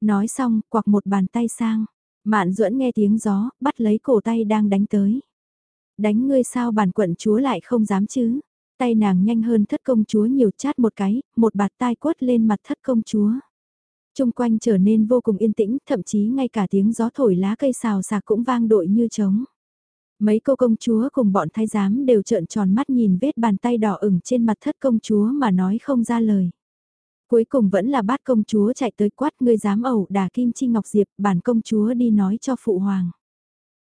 Nói xong, quặc một bàn tay sang. Mạn duẫn nghe tiếng gió, bắt lấy cổ tay đang đánh tới. Đánh ngươi sao bản quận chúa lại không dám chứ? Tay nàng nhanh hơn thất công chúa nhiều chát một cái, một bạt tai quất lên mặt thất công chúa. Trung quanh trở nên vô cùng yên tĩnh, thậm chí ngay cả tiếng gió thổi lá cây xào xạc cũng vang đội như trống. Mấy cô công chúa cùng bọn thái giám đều trợn tròn mắt nhìn vết bàn tay đỏ ửng trên mặt thất công chúa mà nói không ra lời. Cuối cùng vẫn là bát công chúa chạy tới quát ngươi dám ẩu đà kim chi ngọc diệp bản công chúa đi nói cho phụ hoàng.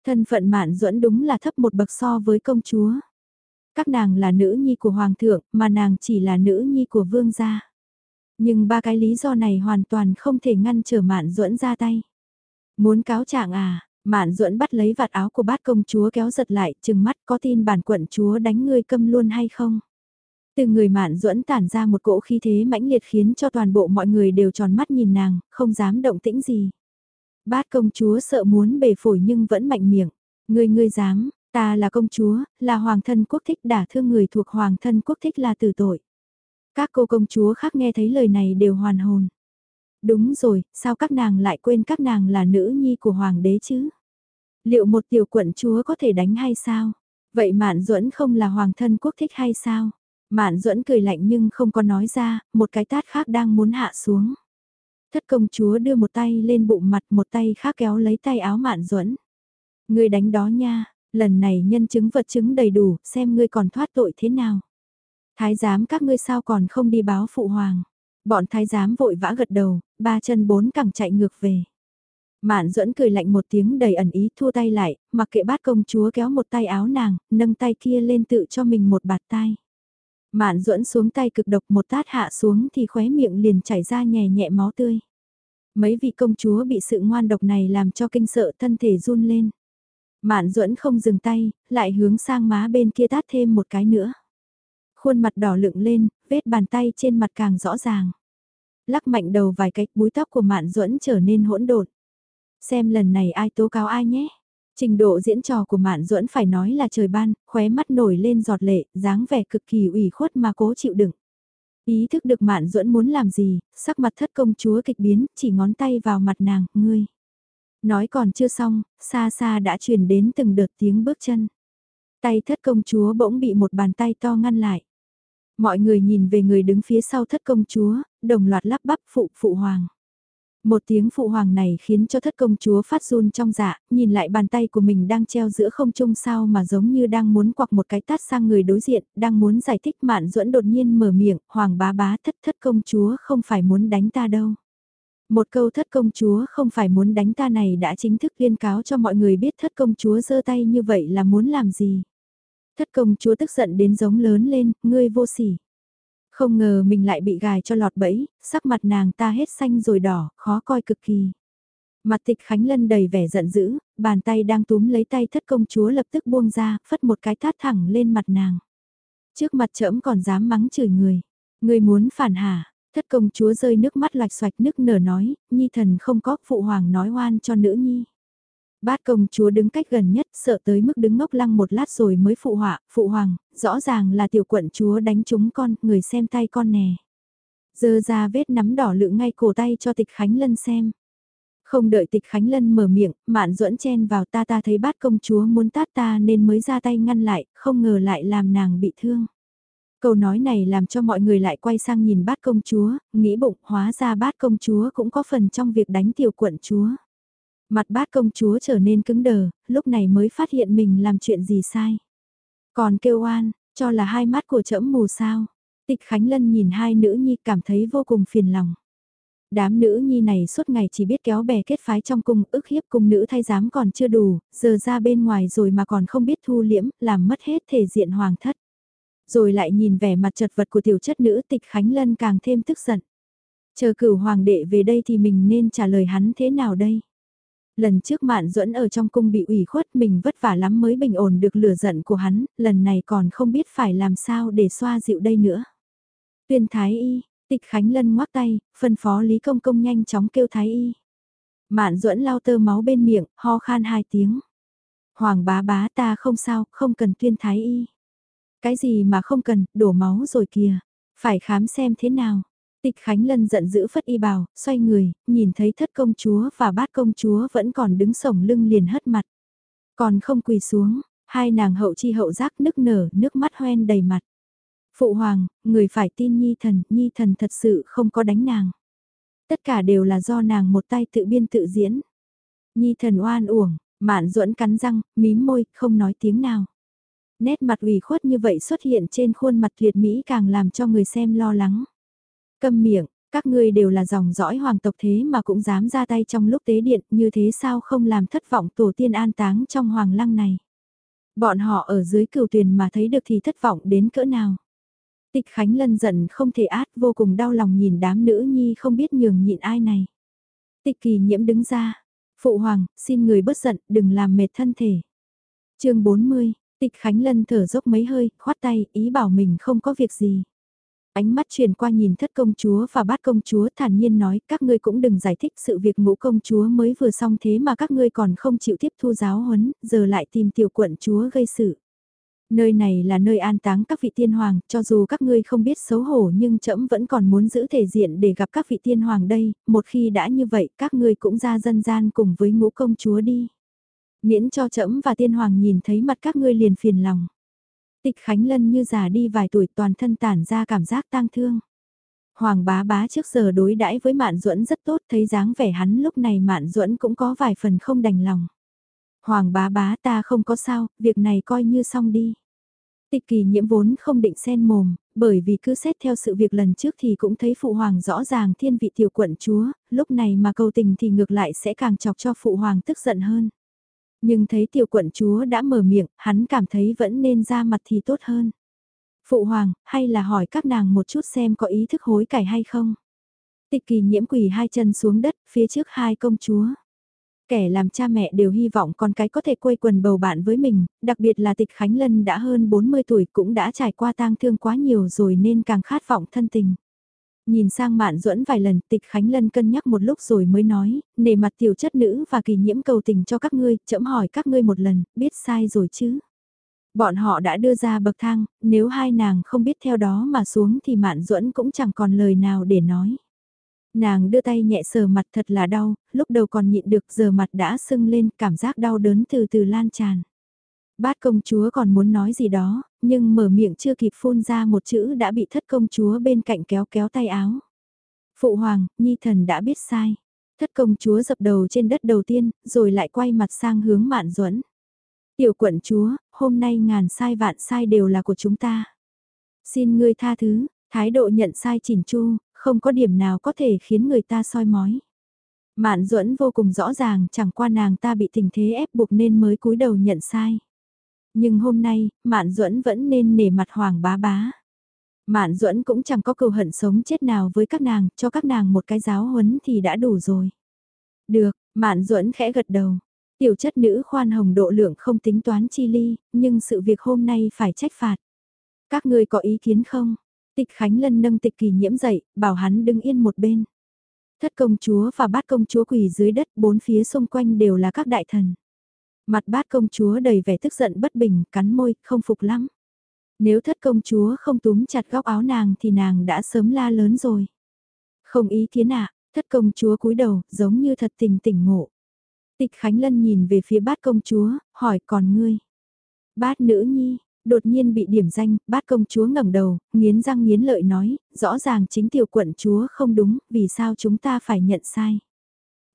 Thân phận mạn duẫn đúng là thấp một bậc so với công chúa. Các nàng là nữ nhi của hoàng thượng mà nàng chỉ là nữ nhi của vương gia. Nhưng ba cái lý do này hoàn toàn không thể ngăn trở Mạn Duẫn ra tay. Muốn cáo trạng à, Mạn Duẫn bắt lấy vạt áo của bát công chúa kéo giật lại, chừng mắt có tin bản quận chúa đánh ngươi câm luôn hay không? Từ người Mạn Duẫn tản ra một cỗ khí thế mãnh liệt khiến cho toàn bộ mọi người đều tròn mắt nhìn nàng, không dám động tĩnh gì. Bát công chúa sợ muốn bề phổi nhưng vẫn mạnh miệng. Ngươi ngươi dám, ta là công chúa, là hoàng thân quốc thích đả thương người thuộc hoàng thân quốc thích là tử tội. Các cô công chúa khác nghe thấy lời này đều hoàn hồn. Đúng rồi, sao các nàng lại quên các nàng là nữ nhi của hoàng đế chứ? Liệu một tiểu quận chúa có thể đánh hay sao? Vậy Mạn Duẫn không là hoàng thân quốc thích hay sao? Mạn Duẫn cười lạnh nhưng không có nói ra, một cái tát khác đang muốn hạ xuống. Thất công chúa đưa một tay lên bụng mặt, một tay khác kéo lấy tay áo Mạn Duẫn. Ngươi đánh đó nha, lần này nhân chứng vật chứng đầy đủ, xem ngươi còn thoát tội thế nào. Thái giám các ngươi sao còn không đi báo phụ hoàng. Bọn thái giám vội vã gật đầu, ba chân bốn cẳng chạy ngược về. Mạn duẫn cười lạnh một tiếng đầy ẩn ý thua tay lại, mặc kệ bát công chúa kéo một tay áo nàng, nâng tay kia lên tự cho mình một bạt tai. Mạn duẫn xuống tay cực độc một tát hạ xuống thì khóe miệng liền chảy ra nhẹ nhẹ máu tươi. Mấy vị công chúa bị sự ngoan độc này làm cho kinh sợ thân thể run lên. Mạn duẫn không dừng tay, lại hướng sang má bên kia tát thêm một cái nữa khuôn mặt đỏ lựng lên, vết bàn tay trên mặt càng rõ ràng. Lắc mạnh đầu vài cách búi tóc của Mạn Duẫn trở nên hỗn độn. Xem lần này ai tố cáo ai nhé. Trình độ diễn trò của Mạn Duẫn phải nói là trời ban, khóe mắt nổi lên giọt lệ, dáng vẻ cực kỳ ủy khuất mà cố chịu đựng. Ý thức được Mạn Duẫn muốn làm gì, sắc mặt thất công chúa kịch biến, chỉ ngón tay vào mặt nàng, ngươi. Nói còn chưa xong, xa xa đã truyền đến từng đợt tiếng bước chân. Tay thất công chúa bỗng bị một bàn tay to ngăn lại. Mọi người nhìn về người đứng phía sau thất công chúa, đồng loạt lắp bắp phụ phụ hoàng. Một tiếng phụ hoàng này khiến cho thất công chúa phát run trong dạ, nhìn lại bàn tay của mình đang treo giữa không trung sao mà giống như đang muốn quặc một cái tát sang người đối diện, đang muốn giải thích mạn duẫn đột nhiên mở miệng, hoàng bá bá thất thất công chúa không phải muốn đánh ta đâu. Một câu thất công chúa không phải muốn đánh ta này đã chính thức liên cáo cho mọi người biết thất công chúa giơ tay như vậy là muốn làm gì. Thất công chúa tức giận đến giống lớn lên, ngươi vô sỉ. Không ngờ mình lại bị gài cho lọt bẫy, sắc mặt nàng ta hết xanh rồi đỏ, khó coi cực kỳ. Mặt tịch Khánh Lân đầy vẻ giận dữ, bàn tay đang túm lấy tay thất công chúa lập tức buông ra, phất một cái tát thẳng lên mặt nàng. Trước mặt trẫm còn dám mắng chửi người. Người muốn phản hả, thất công chúa rơi nước mắt lạch xoạch nước nở nói, nhi thần không có phụ hoàng nói oan cho nữ nhi. Bát công chúa đứng cách gần nhất sợ tới mức đứng ngốc lăng một lát rồi mới phụ họa, phụ hoàng, rõ ràng là tiểu quận chúa đánh chúng con, người xem tay con nè. Dơ ra vết nắm đỏ lựng ngay cổ tay cho tịch Khánh Lân xem. Không đợi tịch Khánh Lân mở miệng, mạn duẫn chen vào ta ta thấy bát công chúa muốn tát ta nên mới ra tay ngăn lại, không ngờ lại làm nàng bị thương. Câu nói này làm cho mọi người lại quay sang nhìn bát công chúa, nghĩ bụng hóa ra bát công chúa cũng có phần trong việc đánh tiểu quận chúa. Mặt bát công chúa trở nên cứng đờ, lúc này mới phát hiện mình làm chuyện gì sai. Còn kêu oan, cho là hai mắt của trẫm mù sao. Tịch Khánh Lân nhìn hai nữ nhi cảm thấy vô cùng phiền lòng. Đám nữ nhi này suốt ngày chỉ biết kéo bè kết phái trong cung, ức hiếp cung nữ thay giám còn chưa đủ, giờ ra bên ngoài rồi mà còn không biết thu liễm, làm mất hết thể diện hoàng thất. Rồi lại nhìn vẻ mặt chật vật của tiểu chất nữ tịch Khánh Lân càng thêm tức giận. Chờ cửu hoàng đệ về đây thì mình nên trả lời hắn thế nào đây? Lần trước Mạn Duẫn ở trong cung bị ủy khuất mình vất vả lắm mới bình ổn được lửa giận của hắn, lần này còn không biết phải làm sao để xoa dịu đây nữa. Tuyên Thái Y, Tịch Khánh Lân ngoắc tay, phân phó Lý Công Công nhanh chóng kêu Thái Y. Mạn Duẫn lau tơ máu bên miệng, ho khan hai tiếng. Hoàng bá bá ta không sao, không cần tuyên Thái Y. Cái gì mà không cần, đổ máu rồi kìa. Phải khám xem thế nào. Tịch Khánh Lân giận dữ phất y bào, xoay người, nhìn thấy thất công chúa và bát công chúa vẫn còn đứng sổng lưng liền hất mặt. Còn không quỳ xuống, hai nàng hậu chi hậu giác nức nở, nước mắt hoen đầy mặt. Phụ hoàng, người phải tin Nhi thần, Nhi thần thật sự không có đánh nàng. Tất cả đều là do nàng một tay tự biên tự diễn. Nhi thần oan uổng, mạn duẫn cắn răng, mím môi, không nói tiếng nào. Nét mặt ủy khuất như vậy xuất hiện trên khuôn mặt tuyệt mỹ càng làm cho người xem lo lắng. Câm miệng, các ngươi đều là dòng dõi hoàng tộc thế mà cũng dám ra tay trong lúc tế điện, như thế sao không làm thất vọng tổ tiên an táng trong hoàng lăng này. Bọn họ ở dưới cửu tuyền mà thấy được thì thất vọng đến cỡ nào. Tịch Khánh Lân giận không thể át vô cùng đau lòng nhìn đám nữ nhi không biết nhường nhịn ai này. Tịch kỳ nhiễm đứng ra. Phụ hoàng, xin người bớt giận, đừng làm mệt thân thể. chương 40, tịch Khánh Lân thở dốc mấy hơi, khoát tay, ý bảo mình không có việc gì. Ánh mắt truyền qua nhìn thất công chúa và bát công chúa thản nhiên nói các ngươi cũng đừng giải thích sự việc ngũ công chúa mới vừa xong thế mà các ngươi còn không chịu tiếp thu giáo huấn, giờ lại tìm tiểu quận chúa gây sự. Nơi này là nơi an táng các vị tiên hoàng, cho dù các ngươi không biết xấu hổ nhưng trẫm vẫn còn muốn giữ thể diện để gặp các vị tiên hoàng đây, một khi đã như vậy các ngươi cũng ra dân gian cùng với ngũ công chúa đi. Miễn cho trẫm và tiên hoàng nhìn thấy mặt các ngươi liền phiền lòng. Tịch Khánh Lân như già đi vài tuổi toàn thân tản ra cảm giác tang thương. Hoàng bá bá trước giờ đối đãi với Mạn Duẫn rất tốt thấy dáng vẻ hắn lúc này Mạn Duẫn cũng có vài phần không đành lòng. Hoàng bá bá ta không có sao, việc này coi như xong đi. Tịch kỳ nhiễm vốn không định xen mồm, bởi vì cứ xét theo sự việc lần trước thì cũng thấy phụ hoàng rõ ràng thiên vị tiểu quận chúa, lúc này mà cầu tình thì ngược lại sẽ càng chọc cho phụ hoàng tức giận hơn. Nhưng thấy tiểu quận chúa đã mở miệng, hắn cảm thấy vẫn nên ra mặt thì tốt hơn. Phụ hoàng, hay là hỏi các nàng một chút xem có ý thức hối cải hay không? Tịch kỳ nhiễm quỳ hai chân xuống đất, phía trước hai công chúa. Kẻ làm cha mẹ đều hy vọng con cái có thể quây quần bầu bạn với mình, đặc biệt là tịch Khánh Lân đã hơn 40 tuổi cũng đã trải qua tang thương quá nhiều rồi nên càng khát vọng thân tình. Nhìn sang mạn duẫn vài lần tịch Khánh Lân cân nhắc một lúc rồi mới nói, nề mặt tiểu chất nữ và kỳ nhiễm cầu tình cho các ngươi, chậm hỏi các ngươi một lần, biết sai rồi chứ. Bọn họ đã đưa ra bậc thang, nếu hai nàng không biết theo đó mà xuống thì mạn duẫn cũng chẳng còn lời nào để nói. Nàng đưa tay nhẹ sờ mặt thật là đau, lúc đầu còn nhịn được giờ mặt đã sưng lên, cảm giác đau đớn từ từ lan tràn. Bát công chúa còn muốn nói gì đó, nhưng mở miệng chưa kịp phun ra một chữ đã bị thất công chúa bên cạnh kéo kéo tay áo. Phụ hoàng, nhi thần đã biết sai. Thất công chúa dập đầu trên đất đầu tiên, rồi lại quay mặt sang hướng mạn duẫn Tiểu quận chúa, hôm nay ngàn sai vạn sai đều là của chúng ta. Xin ngươi tha thứ, thái độ nhận sai chỉnh chu, không có điểm nào có thể khiến người ta soi mói. Mạn duẫn vô cùng rõ ràng chẳng qua nàng ta bị tình thế ép buộc nên mới cúi đầu nhận sai. Nhưng hôm nay, Mạn duẫn vẫn nên nể mặt hoàng bá bá. Mạn duẫn cũng chẳng có cầu hận sống chết nào với các nàng, cho các nàng một cái giáo huấn thì đã đủ rồi. Được, Mạn duẫn khẽ gật đầu. Tiểu chất nữ khoan hồng độ lượng không tính toán chi ly, nhưng sự việc hôm nay phải trách phạt. Các ngươi có ý kiến không? Tịch Khánh Lân nâng tịch kỳ nhiễm dậy, bảo hắn đứng yên một bên. Thất công chúa và bát công chúa quỳ dưới đất, bốn phía xung quanh đều là các đại thần. Mặt bát công chúa đầy vẻ tức giận bất bình, cắn môi, không phục lắm. Nếu thất công chúa không túm chặt góc áo nàng thì nàng đã sớm la lớn rồi. Không ý kiến ạ, Thất công chúa cúi đầu, giống như thật tình tỉnh ngộ. Tịch Khánh Lân nhìn về phía bát công chúa, hỏi còn ngươi. Bát nữ nhi, đột nhiên bị điểm danh, bát công chúa ngẩng đầu, nghiến răng nghiến lợi nói, rõ ràng chính tiểu quận chúa không đúng, vì sao chúng ta phải nhận sai.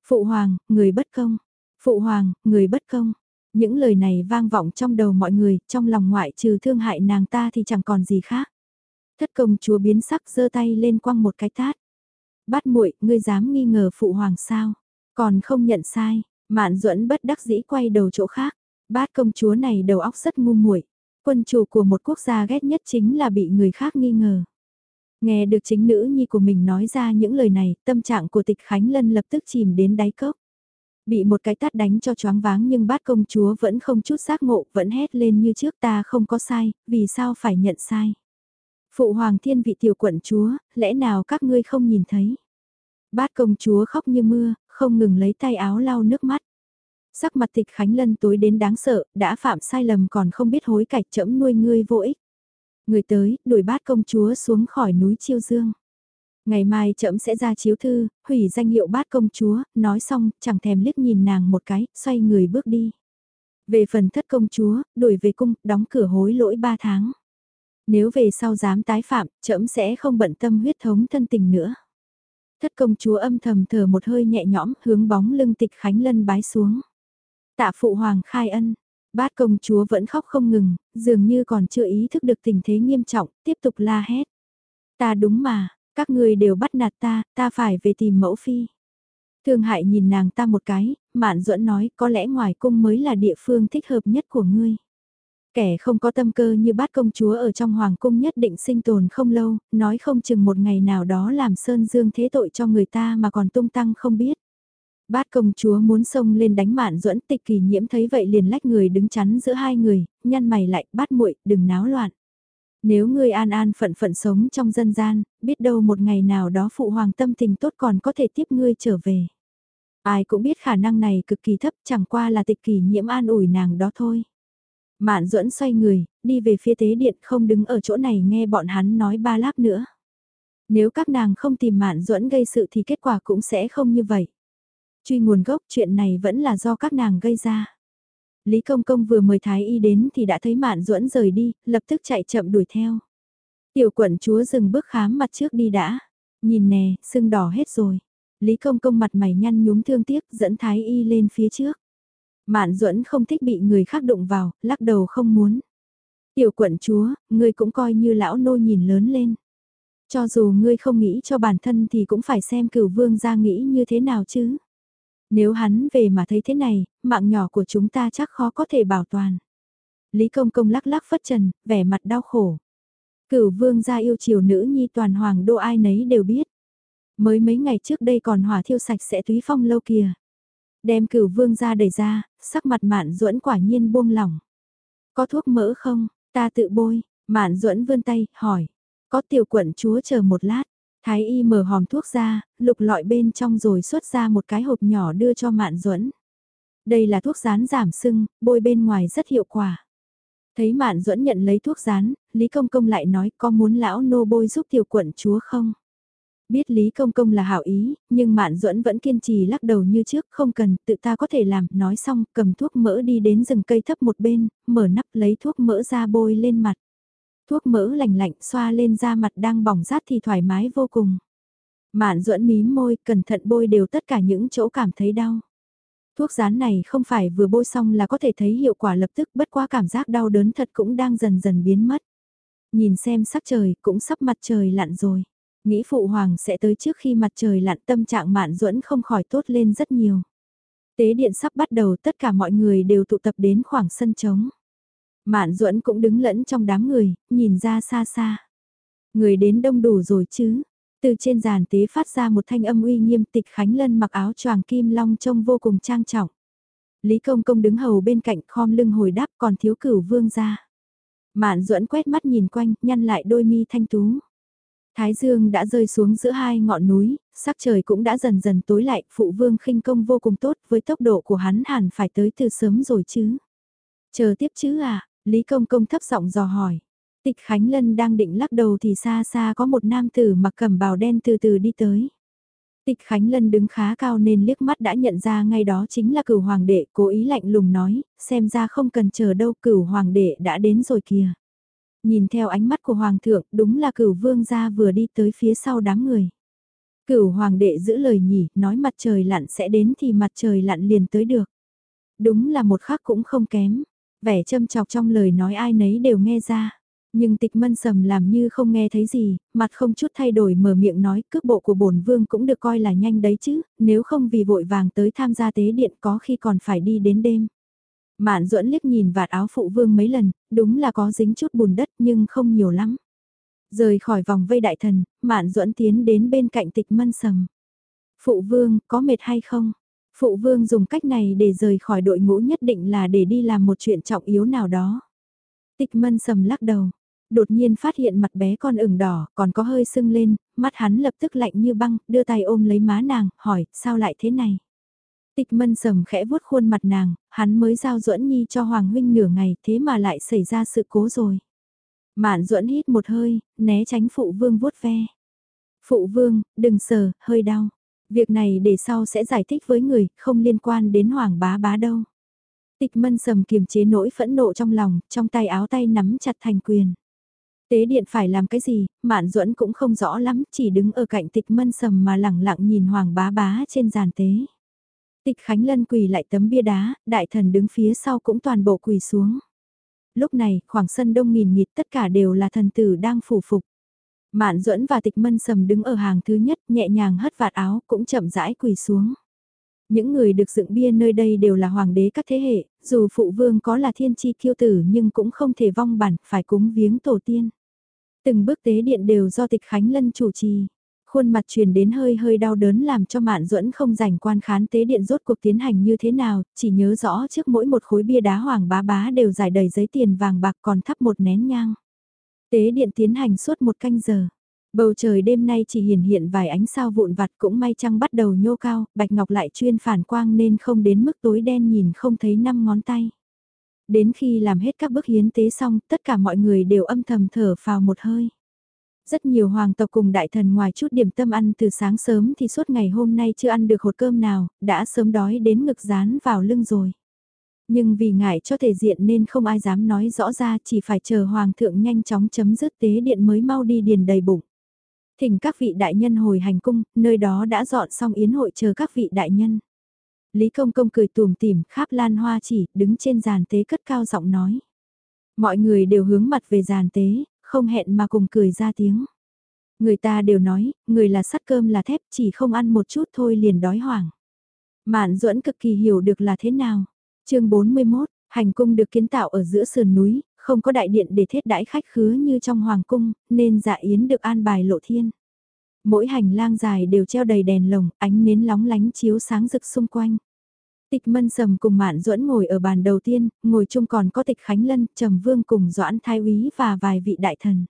Phụ hoàng, người bất công. Phụ hoàng, người bất công. Những lời này vang vọng trong đầu mọi người, trong lòng ngoại trừ thương hại nàng ta thì chẳng còn gì khác. Thất công chúa biến sắc giơ tay lên quăng một cái tát. Bát muội, ngươi dám nghi ngờ phụ hoàng sao? Còn không nhận sai, Mạn Duẫn bất đắc dĩ quay đầu chỗ khác. Bát công chúa này đầu óc rất ngu muội. Quân chủ của một quốc gia ghét nhất chính là bị người khác nghi ngờ. Nghe được chính nữ nhi của mình nói ra những lời này, tâm trạng của tịch Khánh Lân lập tức chìm đến đáy cốc. Bị một cái tát đánh cho choáng váng nhưng bát công chúa vẫn không chút giác ngộ, vẫn hét lên như trước ta không có sai, vì sao phải nhận sai. Phụ hoàng thiên vị tiểu quận chúa, lẽ nào các ngươi không nhìn thấy. Bát công chúa khóc như mưa, không ngừng lấy tay áo lau nước mắt. Sắc mặt tịch Khánh Lân tối đến đáng sợ, đã phạm sai lầm còn không biết hối cải chẫm nuôi ngươi vô ích. Người tới, đuổi bát công chúa xuống khỏi núi Chiêu Dương. Ngày mai trẫm sẽ ra chiếu thư, hủy danh hiệu bát công chúa, nói xong, chẳng thèm liếc nhìn nàng một cái, xoay người bước đi. Về phần thất công chúa, đuổi về cung, đóng cửa hối lỗi ba tháng. Nếu về sau dám tái phạm, trẫm sẽ không bận tâm huyết thống thân tình nữa. Thất công chúa âm thầm thở một hơi nhẹ nhõm hướng bóng lưng tịch Khánh Lân bái xuống. Tạ phụ hoàng khai ân, bát công chúa vẫn khóc không ngừng, dường như còn chưa ý thức được tình thế nghiêm trọng, tiếp tục la hét. Ta đúng mà, các người đều bắt nạt ta, ta phải về tìm mẫu phi. Thương hại nhìn nàng ta một cái, mạn duẫn nói có lẽ ngoài cung mới là địa phương thích hợp nhất của ngươi. Kẻ không có tâm cơ như bát công chúa ở trong hoàng cung nhất định sinh tồn không lâu, nói không chừng một ngày nào đó làm sơn dương thế tội cho người ta mà còn tung tăng không biết. Bát công chúa muốn xông lên đánh mạn duẫn tịch kỳ nhiễm thấy vậy liền lách người đứng chắn giữa hai người, nhăn mày lại, bát muội đừng náo loạn. Nếu ngươi an an phận phận sống trong dân gian, biết đâu một ngày nào đó phụ hoàng tâm tình tốt còn có thể tiếp ngươi trở về. Ai cũng biết khả năng này cực kỳ thấp chẳng qua là tịch kỳ nhiễm an ủi nàng đó thôi. Mạn duẫn xoay người, đi về phía tế điện không đứng ở chỗ này nghe bọn hắn nói ba láp nữa. Nếu các nàng không tìm mạn duẫn gây sự thì kết quả cũng sẽ không như vậy. Truy nguồn gốc chuyện này vẫn là do các nàng gây ra. Lý Công Công vừa mời Thái Y đến thì đã thấy Mạn Duẫn rời đi, lập tức chạy chậm đuổi theo. Tiểu quận chúa dừng bước khám mặt trước đi đã. Nhìn nè, sưng đỏ hết rồi. Lý Công Công mặt mày nhăn nhúm thương tiếc dẫn Thái Y lên phía trước. Mạn Duẫn không thích bị người khác đụng vào, lắc đầu không muốn. Tiểu quận chúa, ngươi cũng coi như lão nô nhìn lớn lên. Cho dù ngươi không nghĩ cho bản thân thì cũng phải xem cửu vương ra nghĩ như thế nào chứ. Nếu hắn về mà thấy thế này, mạng nhỏ của chúng ta chắc khó có thể bảo toàn. Lý công công lắc lắc phất trần, vẻ mặt đau khổ. Cửu vương gia yêu chiều nữ nhi toàn hoàng đô ai nấy đều biết. Mới mấy ngày trước đây còn hỏa thiêu sạch sẽ túy phong lâu kìa. Đem cửu vương gia đẩy ra, sắc mặt mạn duẫn quả nhiên buông lỏng. Có thuốc mỡ không, ta tự bôi, mạn duẫn vươn tay, hỏi. Có tiểu quận chúa chờ một lát. Thái y mở hòm thuốc ra, lục lọi bên trong rồi xuất ra một cái hộp nhỏ đưa cho Mạn Duẫn. Đây là thuốc rán giảm sưng, bôi bên ngoài rất hiệu quả. Thấy Mạn Duẫn nhận lấy thuốc rán, Lý Công Công lại nói có muốn lão nô bôi giúp tiểu quận chúa không? Biết Lý Công Công là hảo ý, nhưng Mạn Duẫn vẫn kiên trì lắc đầu như trước, không cần, tự ta có thể làm, nói xong, cầm thuốc mỡ đi đến rừng cây thấp một bên, mở nắp lấy thuốc mỡ ra bôi lên mặt. Thuốc mỡ lành lạnh xoa lên da mặt đang bỏng rát thì thoải mái vô cùng. Mạn duẫn mím môi, cẩn thận bôi đều tất cả những chỗ cảm thấy đau. Thuốc rán này không phải vừa bôi xong là có thể thấy hiệu quả lập tức bất quá cảm giác đau đớn thật cũng đang dần dần biến mất. Nhìn xem sắc trời cũng sắp mặt trời lặn rồi. Nghĩ phụ hoàng sẽ tới trước khi mặt trời lặn tâm trạng mạn duẫn không khỏi tốt lên rất nhiều. Tế điện sắp bắt đầu tất cả mọi người đều tụ tập đến khoảng sân trống. Mạn duẫn cũng đứng lẫn trong đám người, nhìn ra xa xa. Người đến đông đủ rồi chứ. Từ trên giàn tế phát ra một thanh âm uy nghiêm tịch Khánh Lân mặc áo choàng kim long trông vô cùng trang trọng. Lý Công Công đứng hầu bên cạnh khom lưng hồi đáp còn thiếu cửu vương ra. Mạn duẫn quét mắt nhìn quanh, nhăn lại đôi mi thanh tú. Thái dương đã rơi xuống giữa hai ngọn núi, sắc trời cũng đã dần dần tối lại, phụ vương khinh công vô cùng tốt với tốc độ của hắn hẳn phải tới từ sớm rồi chứ. Chờ tiếp chứ à, Lý Công Công thấp giọng dò hỏi. Tịch Khánh Lân đang định lắc đầu thì xa xa có một nam tử mặc cẩm bào đen từ từ đi tới. Tịch Khánh Lân đứng khá cao nên liếc mắt đã nhận ra ngay đó chính là cửu hoàng đệ, cố ý lạnh lùng nói, xem ra không cần chờ đâu cửu hoàng đệ đã đến rồi kìa. Nhìn theo ánh mắt của hoàng thượng, đúng là cửu vương gia vừa đi tới phía sau đám người. Cửu hoàng đệ giữ lời nhỉ, nói mặt trời lặn sẽ đến thì mặt trời lặn liền tới được. Đúng là một khắc cũng không kém, vẻ châm chọc trong lời nói ai nấy đều nghe ra. Nhưng tịch mân sầm làm như không nghe thấy gì, mặt không chút thay đổi mở miệng nói cước bộ của bổn vương cũng được coi là nhanh đấy chứ, nếu không vì vội vàng tới tham gia tế điện có khi còn phải đi đến đêm. Mạn duẫn liếc nhìn vạt áo phụ vương mấy lần, đúng là có dính chút bùn đất nhưng không nhiều lắm. Rời khỏi vòng vây đại thần, Mạn duẫn tiến đến bên cạnh tịch mân sầm. Phụ vương, có mệt hay không? Phụ vương dùng cách này để rời khỏi đội ngũ nhất định là để đi làm một chuyện trọng yếu nào đó. Tịch mân sầm lắc đầu, đột nhiên phát hiện mặt bé con ửng đỏ, còn có hơi sưng lên, mắt hắn lập tức lạnh như băng, đưa tay ôm lấy má nàng, hỏi, sao lại thế này? Tịch mân sầm khẽ vuốt khuôn mặt nàng, hắn mới giao duẫn nhi cho Hoàng huynh nửa ngày, thế mà lại xảy ra sự cố rồi. Mạn duẫn hít một hơi, né tránh phụ vương vuốt ve. Phụ vương, đừng sờ, hơi đau. Việc này để sau sẽ giải thích với người, không liên quan đến Hoàng bá bá đâu. Tịch mân sầm kiềm chế nỗi phẫn nộ trong lòng, trong tay áo tay nắm chặt thành quyền. Tế điện phải làm cái gì, Mạn Duẫn cũng không rõ lắm, chỉ đứng ở cạnh tịch mân sầm mà lẳng lặng nhìn Hoàng bá bá trên giàn tế. Tịch Khánh Lân quỳ lại tấm bia đá, đại thần đứng phía sau cũng toàn bộ quỳ xuống. Lúc này, khoảng sân đông nghìn nghịt tất cả đều là thần tử đang phủ phục. Mạn Duẫn và Tịch Mân Sầm đứng ở hàng thứ nhất, nhẹ nhàng hất vạt áo, cũng chậm rãi quỳ xuống. Những người được dựng bia nơi đây đều là hoàng đế các thế hệ, dù phụ vương có là thiên chi kiêu tử nhưng cũng không thể vong bản, phải cúng viếng tổ tiên. Từng bước tế điện đều do tịch Khánh Lân chủ trì. Khuôn mặt truyền đến hơi hơi đau đớn làm cho Mạn Duẫn không rảnh quan khán tế điện rốt cuộc tiến hành như thế nào, chỉ nhớ rõ trước mỗi một khối bia đá hoàng bá bá đều giải đầy giấy tiền vàng bạc còn thắp một nén nhang. Tế điện tiến hành suốt một canh giờ. Bầu trời đêm nay chỉ hiển hiện vài ánh sao vụn vặt cũng may trăng bắt đầu nhô cao, bạch ngọc lại chuyên phản quang nên không đến mức tối đen nhìn không thấy năm ngón tay. Đến khi làm hết các bước hiến tế xong, tất cả mọi người đều âm thầm thở phào một hơi. Rất nhiều hoàng tộc cùng đại thần ngoài chút điểm tâm ăn từ sáng sớm thì suốt ngày hôm nay chưa ăn được hột cơm nào, đã sớm đói đến ngực rán vào lưng rồi. Nhưng vì ngại cho thể diện nên không ai dám nói rõ ra chỉ phải chờ hoàng thượng nhanh chóng chấm dứt tế điện mới mau đi điền đầy bụng. Thỉnh các vị đại nhân hồi hành cung, nơi đó đã dọn xong yến hội chờ các vị đại nhân. Lý Công Công cười tùm tìm, kháp lan hoa chỉ, đứng trên giàn tế cất cao giọng nói. Mọi người đều hướng mặt về giàn tế, không hẹn mà cùng cười ra tiếng. Người ta đều nói, người là sắt cơm là thép chỉ không ăn một chút thôi liền đói hoảng. Mạn duẫn cực kỳ hiểu được là thế nào chương 41, hành cung được kiến tạo ở giữa sườn núi, không có đại điện để thiết đãi khách khứa như trong hoàng cung, nên dạ yến được an bài lộ thiên. Mỗi hành lang dài đều treo đầy đèn lồng, ánh nến lóng lánh chiếu sáng rực xung quanh. Tịch Mân Sầm cùng Mạn Duẫn ngồi ở bàn đầu tiên, ngồi chung còn có Tịch Khánh Lân, Trầm Vương cùng Doãn Thái Úy và vài vị đại thần.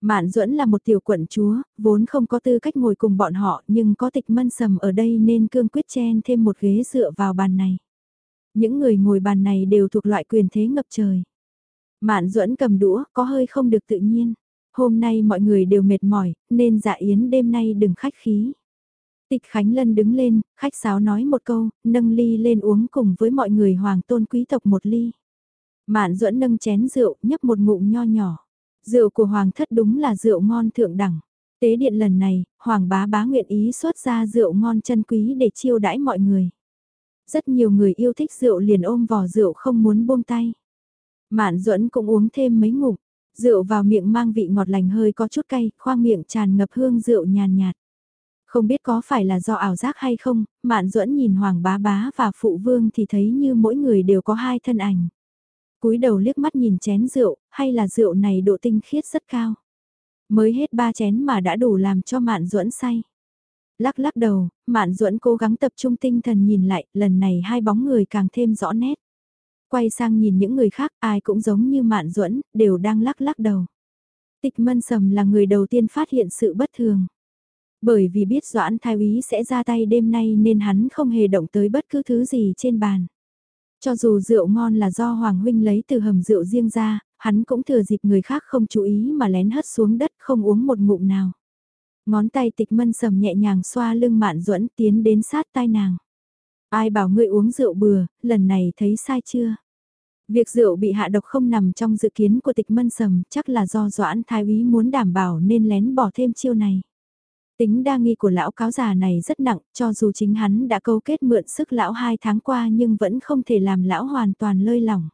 Mạn Duẫn là một tiểu quận chúa, vốn không có tư cách ngồi cùng bọn họ, nhưng có Tịch Mân Sầm ở đây nên cương quyết chen thêm một ghế dựa vào bàn này. Những người ngồi bàn này đều thuộc loại quyền thế ngập trời. Mạn duẫn cầm đũa, có hơi không được tự nhiên. Hôm nay mọi người đều mệt mỏi, nên dạ yến đêm nay đừng khách khí. Tịch Khánh Lân đứng lên, khách sáo nói một câu, nâng ly lên uống cùng với mọi người hoàng tôn quý tộc một ly. Mạn duẫn nâng chén rượu, nhấp một ngụm nho nhỏ. Rượu của hoàng thất đúng là rượu ngon thượng đẳng. Tế điện lần này, hoàng bá bá nguyện ý xuất ra rượu ngon chân quý để chiêu đãi mọi người. Rất nhiều người yêu thích rượu liền ôm vò rượu không muốn buông tay. Mạn duẫn cũng uống thêm mấy ngụm, rượu vào miệng mang vị ngọt lành hơi có chút cay, khoang miệng tràn ngập hương rượu nhàn nhạt. Không biết có phải là do ảo giác hay không, Mạn duẫn nhìn Hoàng bá bá và Phụ Vương thì thấy như mỗi người đều có hai thân ảnh. cúi đầu liếc mắt nhìn chén rượu, hay là rượu này độ tinh khiết rất cao. Mới hết ba chén mà đã đủ làm cho Mạn duẫn say. Lắc lắc đầu, Mạn duẫn cố gắng tập trung tinh thần nhìn lại, lần này hai bóng người càng thêm rõ nét. Quay sang nhìn những người khác, ai cũng giống như Mạn Duẫn, đều đang lắc lắc đầu. Tịch Mân Sầm là người đầu tiên phát hiện sự bất thường. Bởi vì biết Doãn Thái Úy sẽ ra tay đêm nay nên hắn không hề động tới bất cứ thứ gì trên bàn. Cho dù rượu ngon là do Hoàng Huynh lấy từ hầm rượu riêng ra, hắn cũng thừa dịp người khác không chú ý mà lén hất xuống đất không uống một ngụm nào. Ngón tay tịch mân sầm nhẹ nhàng xoa lưng mạn duẫn tiến đến sát tai nàng. Ai bảo ngươi uống rượu bừa, lần này thấy sai chưa? Việc rượu bị hạ độc không nằm trong dự kiến của tịch mân sầm, chắc là do Doãn Thái úy muốn đảm bảo nên lén bỏ thêm chiêu này. Tính đa nghi của lão cáo già này rất nặng, cho dù chính hắn đã câu kết mượn sức lão hai tháng qua nhưng vẫn không thể làm lão hoàn toàn lơi lỏng.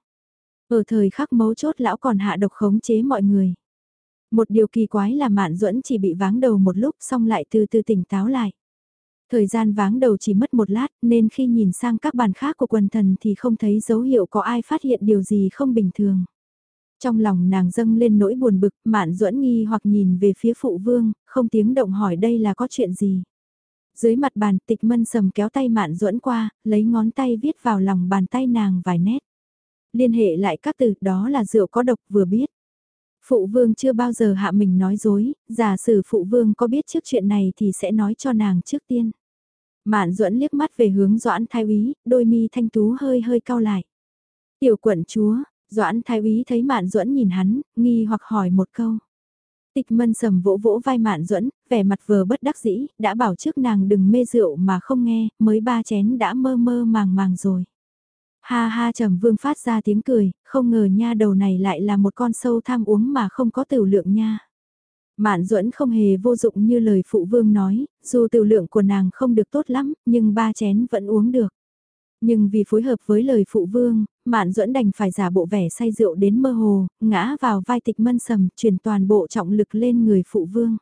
Ở thời khắc mấu chốt lão còn hạ độc khống chế mọi người. Một điều kỳ quái là Mạn Duẫn chỉ bị váng đầu một lúc xong lại từ từ tỉnh táo lại. Thời gian váng đầu chỉ mất một lát nên khi nhìn sang các bàn khác của quần thần thì không thấy dấu hiệu có ai phát hiện điều gì không bình thường. Trong lòng nàng dâng lên nỗi buồn bực, Mạn Duẫn nghi hoặc nhìn về phía phụ vương, không tiếng động hỏi đây là có chuyện gì. Dưới mặt bàn tịch mân sầm kéo tay Mạn Duẫn qua, lấy ngón tay viết vào lòng bàn tay nàng vài nét. Liên hệ lại các từ đó là rượu có độc vừa biết. Phụ vương chưa bao giờ hạ mình nói dối, giả sử phụ vương có biết trước chuyện này thì sẽ nói cho nàng trước tiên. Mạn duẫn liếc mắt về hướng Doãn Thái Úy, đôi mi thanh tú hơi hơi cau lại. Tiểu quận chúa, Doãn Thái Úy thấy Mạn duẫn nhìn hắn, nghi hoặc hỏi một câu. Tịch mân sầm vỗ vỗ vai Mạn duẫn, vẻ mặt vờ bất đắc dĩ, đã bảo trước nàng đừng mê rượu mà không nghe, mới ba chén đã mơ mơ màng màng rồi. Ha ha trầm vương phát ra tiếng cười, không ngờ nha đầu này lại là một con sâu tham uống mà không có tiểu lượng nha. Mạn duẫn không hề vô dụng như lời phụ vương nói, dù tiểu lượng của nàng không được tốt lắm, nhưng ba chén vẫn uống được. Nhưng vì phối hợp với lời phụ vương, Mạn duẫn đành phải giả bộ vẻ say rượu đến mơ hồ, ngã vào vai tịch mân sầm, truyền toàn bộ trọng lực lên người phụ vương.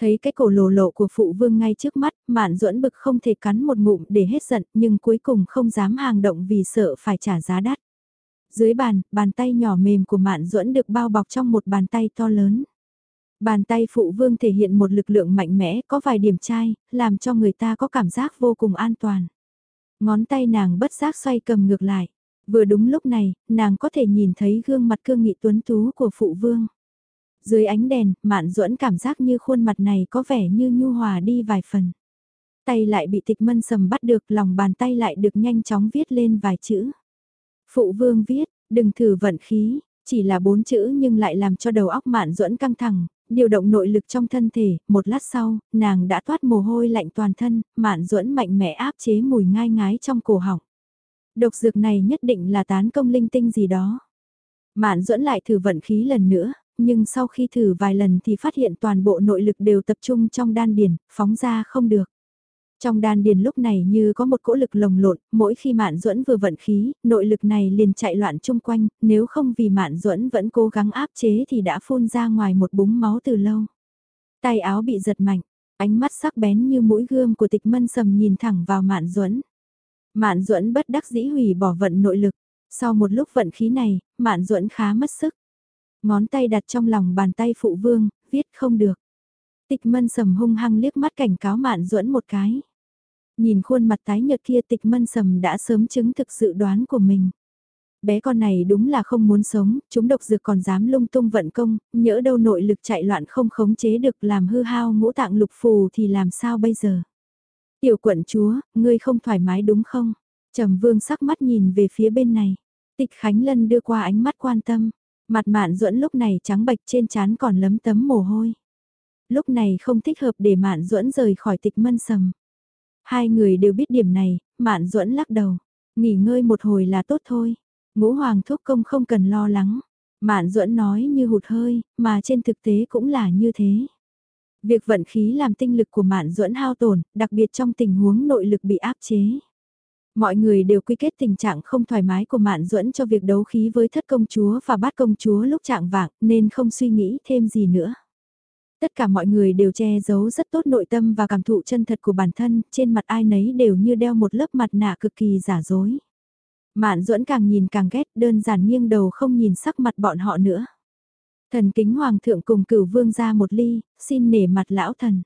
Thấy cái cổ lồ lộ của phụ vương ngay trước mắt, mạn duẫn bực không thể cắn một ngụm để hết giận nhưng cuối cùng không dám hàng động vì sợ phải trả giá đắt. Dưới bàn, bàn tay nhỏ mềm của mạn duẫn được bao bọc trong một bàn tay to lớn. Bàn tay phụ vương thể hiện một lực lượng mạnh mẽ có vài điểm chai, làm cho người ta có cảm giác vô cùng an toàn. Ngón tay nàng bất giác xoay cầm ngược lại. Vừa đúng lúc này, nàng có thể nhìn thấy gương mặt cương nghị tuấn tú của phụ vương. Dưới ánh đèn, Mạn Duẫn cảm giác như khuôn mặt này có vẻ như nhu hòa đi vài phần. Tay lại bị tịch mân sầm bắt được, lòng bàn tay lại được nhanh chóng viết lên vài chữ. Phụ vương viết, đừng thử vận khí, chỉ là bốn chữ nhưng lại làm cho đầu óc Mạn Duẫn căng thẳng, điều động nội lực trong thân thể, một lát sau, nàng đã thoát mồ hôi lạnh toàn thân, Mạn Duẫn mạnh mẽ áp chế mùi ngai ngái trong cổ họng. Độc dược này nhất định là tán công linh tinh gì đó. Mạn Duẫn lại thử vận khí lần nữa, nhưng sau khi thử vài lần thì phát hiện toàn bộ nội lực đều tập trung trong đan điền, phóng ra không được. Trong đan điền lúc này như có một cỗ lực lồng lộn, mỗi khi Mạn Duẫn vừa vận khí, nội lực này liền chạy loạn chung quanh, nếu không vì Mạn Duẫn vẫn cố gắng áp chế thì đã phun ra ngoài một búng máu từ lâu. Tay áo bị giật mạnh, ánh mắt sắc bén như mũi gươm của Tịch Mân Sầm nhìn thẳng vào Mạn Duẫn. Mạn Duẫn bất đắc dĩ hủy bỏ vận nội lực. Sau một lúc vận khí này, Mạn Duẫn khá mất sức. Ngón tay đặt trong lòng bàn tay phụ vương, viết không được. Tịch mân sầm hung hăng liếc mắt cảnh cáo mạn duẫn một cái. Nhìn khuôn mặt tái nhợt kia tịch mân sầm đã sớm chứng thực sự đoán của mình. Bé con này đúng là không muốn sống, chúng độc dược còn dám lung tung vận công, nhỡ đâu nội lực chạy loạn không khống chế được làm hư hao ngũ tạng lục phù thì làm sao bây giờ. Tiểu quận chúa, ngươi không thoải mái đúng không? Trầm vương sắc mắt nhìn về phía bên này. Tịch Khánh Lân đưa qua ánh mắt quan tâm. Mặt mạn duẫn lúc này trắng bệch trên trán còn lấm tấm mồ hôi. Lúc này không thích hợp để mạn duẫn rời khỏi tịch mân sầm. Hai người đều biết điểm này, mạn duẫn lắc đầu. Nghỉ ngơi một hồi là tốt thôi. Ngũ hoàng thúc công không cần lo lắng. Mạn duẫn nói như hụt hơi, mà trên thực tế cũng là như thế. Việc vận khí làm tinh lực của mạn duẫn hao tổn, đặc biệt trong tình huống nội lực bị áp chế. Mọi người đều quy kết tình trạng không thoải mái của Mạn Duẫn cho việc đấu khí với thất công chúa và bát công chúa lúc trạng vạng nên không suy nghĩ thêm gì nữa. Tất cả mọi người đều che giấu rất tốt nội tâm và cảm thụ chân thật của bản thân, trên mặt ai nấy đều như đeo một lớp mặt nạ cực kỳ giả dối. Mạn Duẫn càng nhìn càng ghét, đơn giản nghiêng đầu không nhìn sắc mặt bọn họ nữa. Thần kính hoàng thượng cùng cửu vương ra một ly, xin nể mặt lão thần.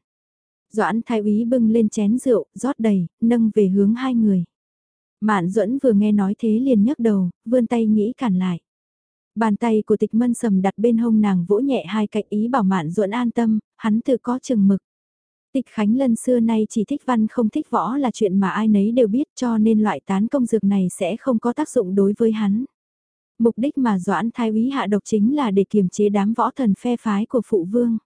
Doãn thái úy bưng lên chén rượu, rót đầy, nâng về hướng hai người. Mạn duẫn vừa nghe nói thế liền nhấc đầu, vươn tay nghĩ cản lại. Bàn tay của tịch mân sầm đặt bên hông nàng vỗ nhẹ hai cạnh ý bảo mạn duẫn an tâm, hắn tự có chừng mực. Tịch Khánh Lân xưa nay chỉ thích văn không thích võ là chuyện mà ai nấy đều biết cho nên loại tán công dược này sẽ không có tác dụng đối với hắn. Mục đích mà Doãn Thái úy hạ độc chính là để kiềm chế đám võ thần phe phái của phụ vương.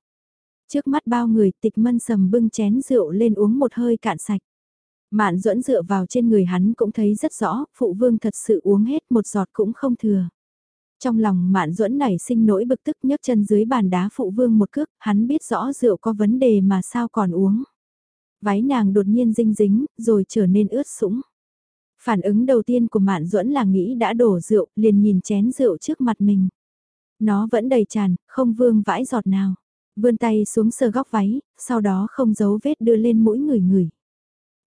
Trước mắt bao người tịch mân sầm bưng chén rượu lên uống một hơi cạn sạch. Mạn duẫn dựa vào trên người hắn cũng thấy rất rõ, phụ vương thật sự uống hết một giọt cũng không thừa. Trong lòng mạn duẫn nảy sinh nỗi bực tức nhấc chân dưới bàn đá phụ vương một cước, hắn biết rõ rượu có vấn đề mà sao còn uống. Váy nàng đột nhiên dinh dính, rồi trở nên ướt sũng. Phản ứng đầu tiên của mạn duẫn là nghĩ đã đổ rượu, liền nhìn chén rượu trước mặt mình. Nó vẫn đầy tràn, không vương vãi giọt nào. Vươn tay xuống sờ góc váy, sau đó không giấu vết đưa lên mũi người người.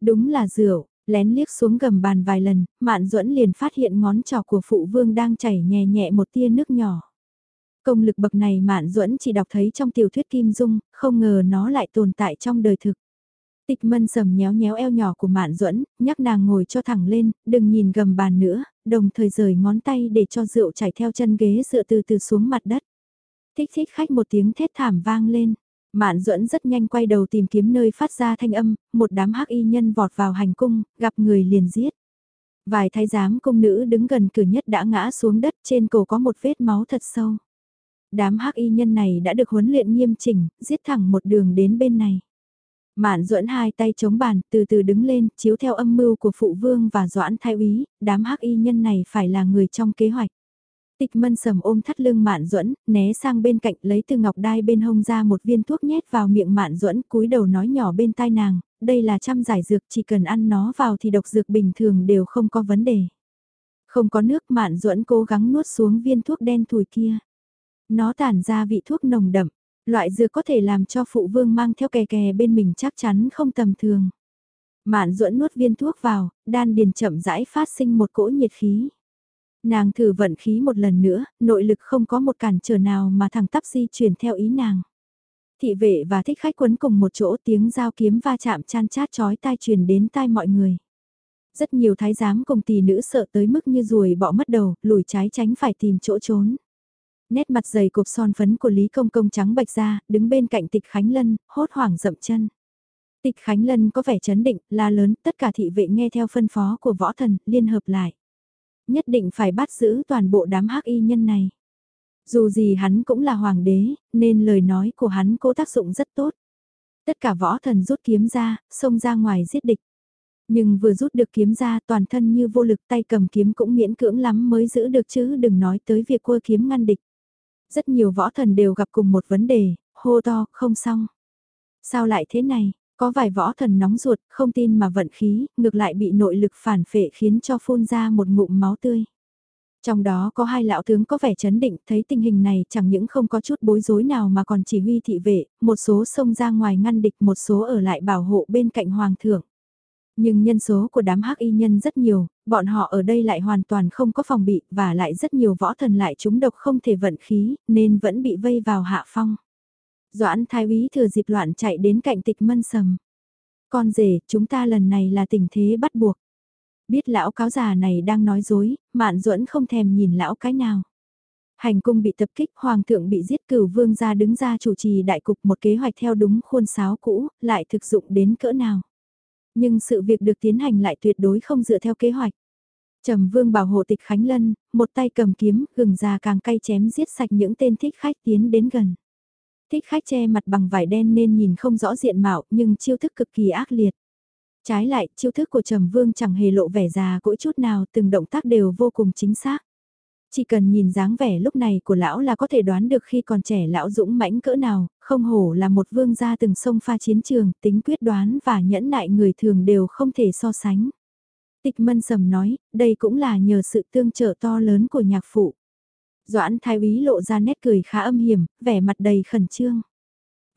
Đúng là rượu, lén liếc xuống gầm bàn vài lần, Mạn Duẫn liền phát hiện ngón trỏ của phụ vương đang chảy nhẹ nhẹ một tia nước nhỏ. Công lực bậc này Mạn Duẫn chỉ đọc thấy trong tiểu thuyết Kim Dung, không ngờ nó lại tồn tại trong đời thực. Tịch mân sầm nhéo nhéo eo nhỏ của Mạn Duẫn, nhắc nàng ngồi cho thẳng lên, đừng nhìn gầm bàn nữa, đồng thời rời ngón tay để cho rượu chảy theo chân ghế dựa từ từ xuống mặt đất. Thích thích khách một tiếng thét thảm vang lên. Mạn duẫn rất nhanh quay đầu tìm kiếm nơi phát ra thanh âm, một đám hắc y nhân vọt vào hành cung, gặp người liền giết. Vài thái giám cung nữ đứng gần cửa nhất đã ngã xuống đất trên cổ có một vết máu thật sâu. Đám hắc y nhân này đã được huấn luyện nghiêm chỉnh, giết thẳng một đường đến bên này. Mạn duẫn hai tay chống bàn, từ từ đứng lên, chiếu theo âm mưu của phụ vương và doãn thái úy, đám hắc y nhân này phải là người trong kế hoạch. Tịch mân sầm ôm thắt lưng mạn duẫn né sang bên cạnh lấy từ ngọc đai bên hông ra một viên thuốc nhét vào miệng mạn duẫn cúi đầu nói nhỏ bên tai nàng, đây là trăm giải dược chỉ cần ăn nó vào thì độc dược bình thường đều không có vấn đề. Không có nước mạn duẫn cố gắng nuốt xuống viên thuốc đen thùi kia. Nó tản ra vị thuốc nồng đậm, loại dược có thể làm cho phụ vương mang theo kè kè bên mình chắc chắn không tầm thường. Mạn duẫn nuốt viên thuốc vào, đan điền chậm rãi phát sinh một cỗ nhiệt khí. Nàng thử vận khí một lần nữa, nội lực không có một cản trở nào mà thằng tắp di chuyển theo ý nàng. Thị vệ và thích khách quấn cùng một chỗ tiếng giao kiếm va chạm chan chát chói tai truyền đến tai mọi người. Rất nhiều thái giám cùng tỷ nữ sợ tới mức như ruồi bỏ mất đầu, lùi trái tránh phải tìm chỗ trốn. Nét mặt dày cục son phấn của Lý Công Công trắng bạch ra, đứng bên cạnh tịch Khánh Lân, hốt hoảng dậm chân. Tịch Khánh Lân có vẻ chấn định, la lớn, tất cả thị vệ nghe theo phân phó của võ thần, liên hợp lại nhất định phải bắt giữ toàn bộ đám hắc y nhân này. Dù gì hắn cũng là hoàng đế, nên lời nói của hắn cố tác dụng rất tốt. Tất cả võ thần rút kiếm ra, xông ra ngoài giết địch. Nhưng vừa rút được kiếm ra toàn thân như vô lực tay cầm kiếm cũng miễn cưỡng lắm mới giữ được chứ đừng nói tới việc cua kiếm ngăn địch. Rất nhiều võ thần đều gặp cùng một vấn đề, hô to, không xong. Sao lại thế này, có vài võ thần nóng ruột, không tin mà vận khí, ngược lại bị nội lực phản phệ khiến cho phun ra một ngụm máu tươi. Trong đó có hai lão tướng có vẻ chấn định, thấy tình hình này chẳng những không có chút bối rối nào mà còn chỉ huy thị vệ, một số xông ra ngoài ngăn địch, một số ở lại bảo hộ bên cạnh hoàng thượng. Nhưng nhân số của đám hắc y nhân rất nhiều, bọn họ ở đây lại hoàn toàn không có phòng bị và lại rất nhiều võ thần lại trúng độc không thể vận khí, nên vẫn bị vây vào hạ phong. Doãn thái úy thừa dịp loạn chạy đến cạnh tịch mân sầm. Con rể, chúng ta lần này là tình thế bắt buộc. Biết lão cáo già này đang nói dối, mạn duẫn không thèm nhìn lão cái nào. Hành cung bị tập kích, hoàng thượng bị giết cửu vương ra đứng ra chủ trì đại cục một kế hoạch theo đúng khuôn sáo cũ, lại thực dụng đến cỡ nào. Nhưng sự việc được tiến hành lại tuyệt đối không dựa theo kế hoạch. Trầm vương bảo hộ tịch Khánh Lân, một tay cầm kiếm, gừng già càng cay chém giết sạch những tên thích khách tiến đến gần. Thích khách che mặt bằng vải đen nên nhìn không rõ diện mạo nhưng chiêu thức cực kỳ ác liệt. Trái lại, chiêu thức của Trầm Vương chẳng hề lộ vẻ già cỗi chút nào, từng động tác đều vô cùng chính xác. Chỉ cần nhìn dáng vẻ lúc này của lão là có thể đoán được khi còn trẻ lão dũng mãnh cỡ nào, không hổ là một vương gia từng sông pha chiến trường, tính quyết đoán và nhẫn nại người thường đều không thể so sánh. Tịch mân sầm nói, đây cũng là nhờ sự tương trợ to lớn của nhạc phụ. Doãn thái úy lộ ra nét cười khá âm hiểm, vẻ mặt đầy khẩn trương.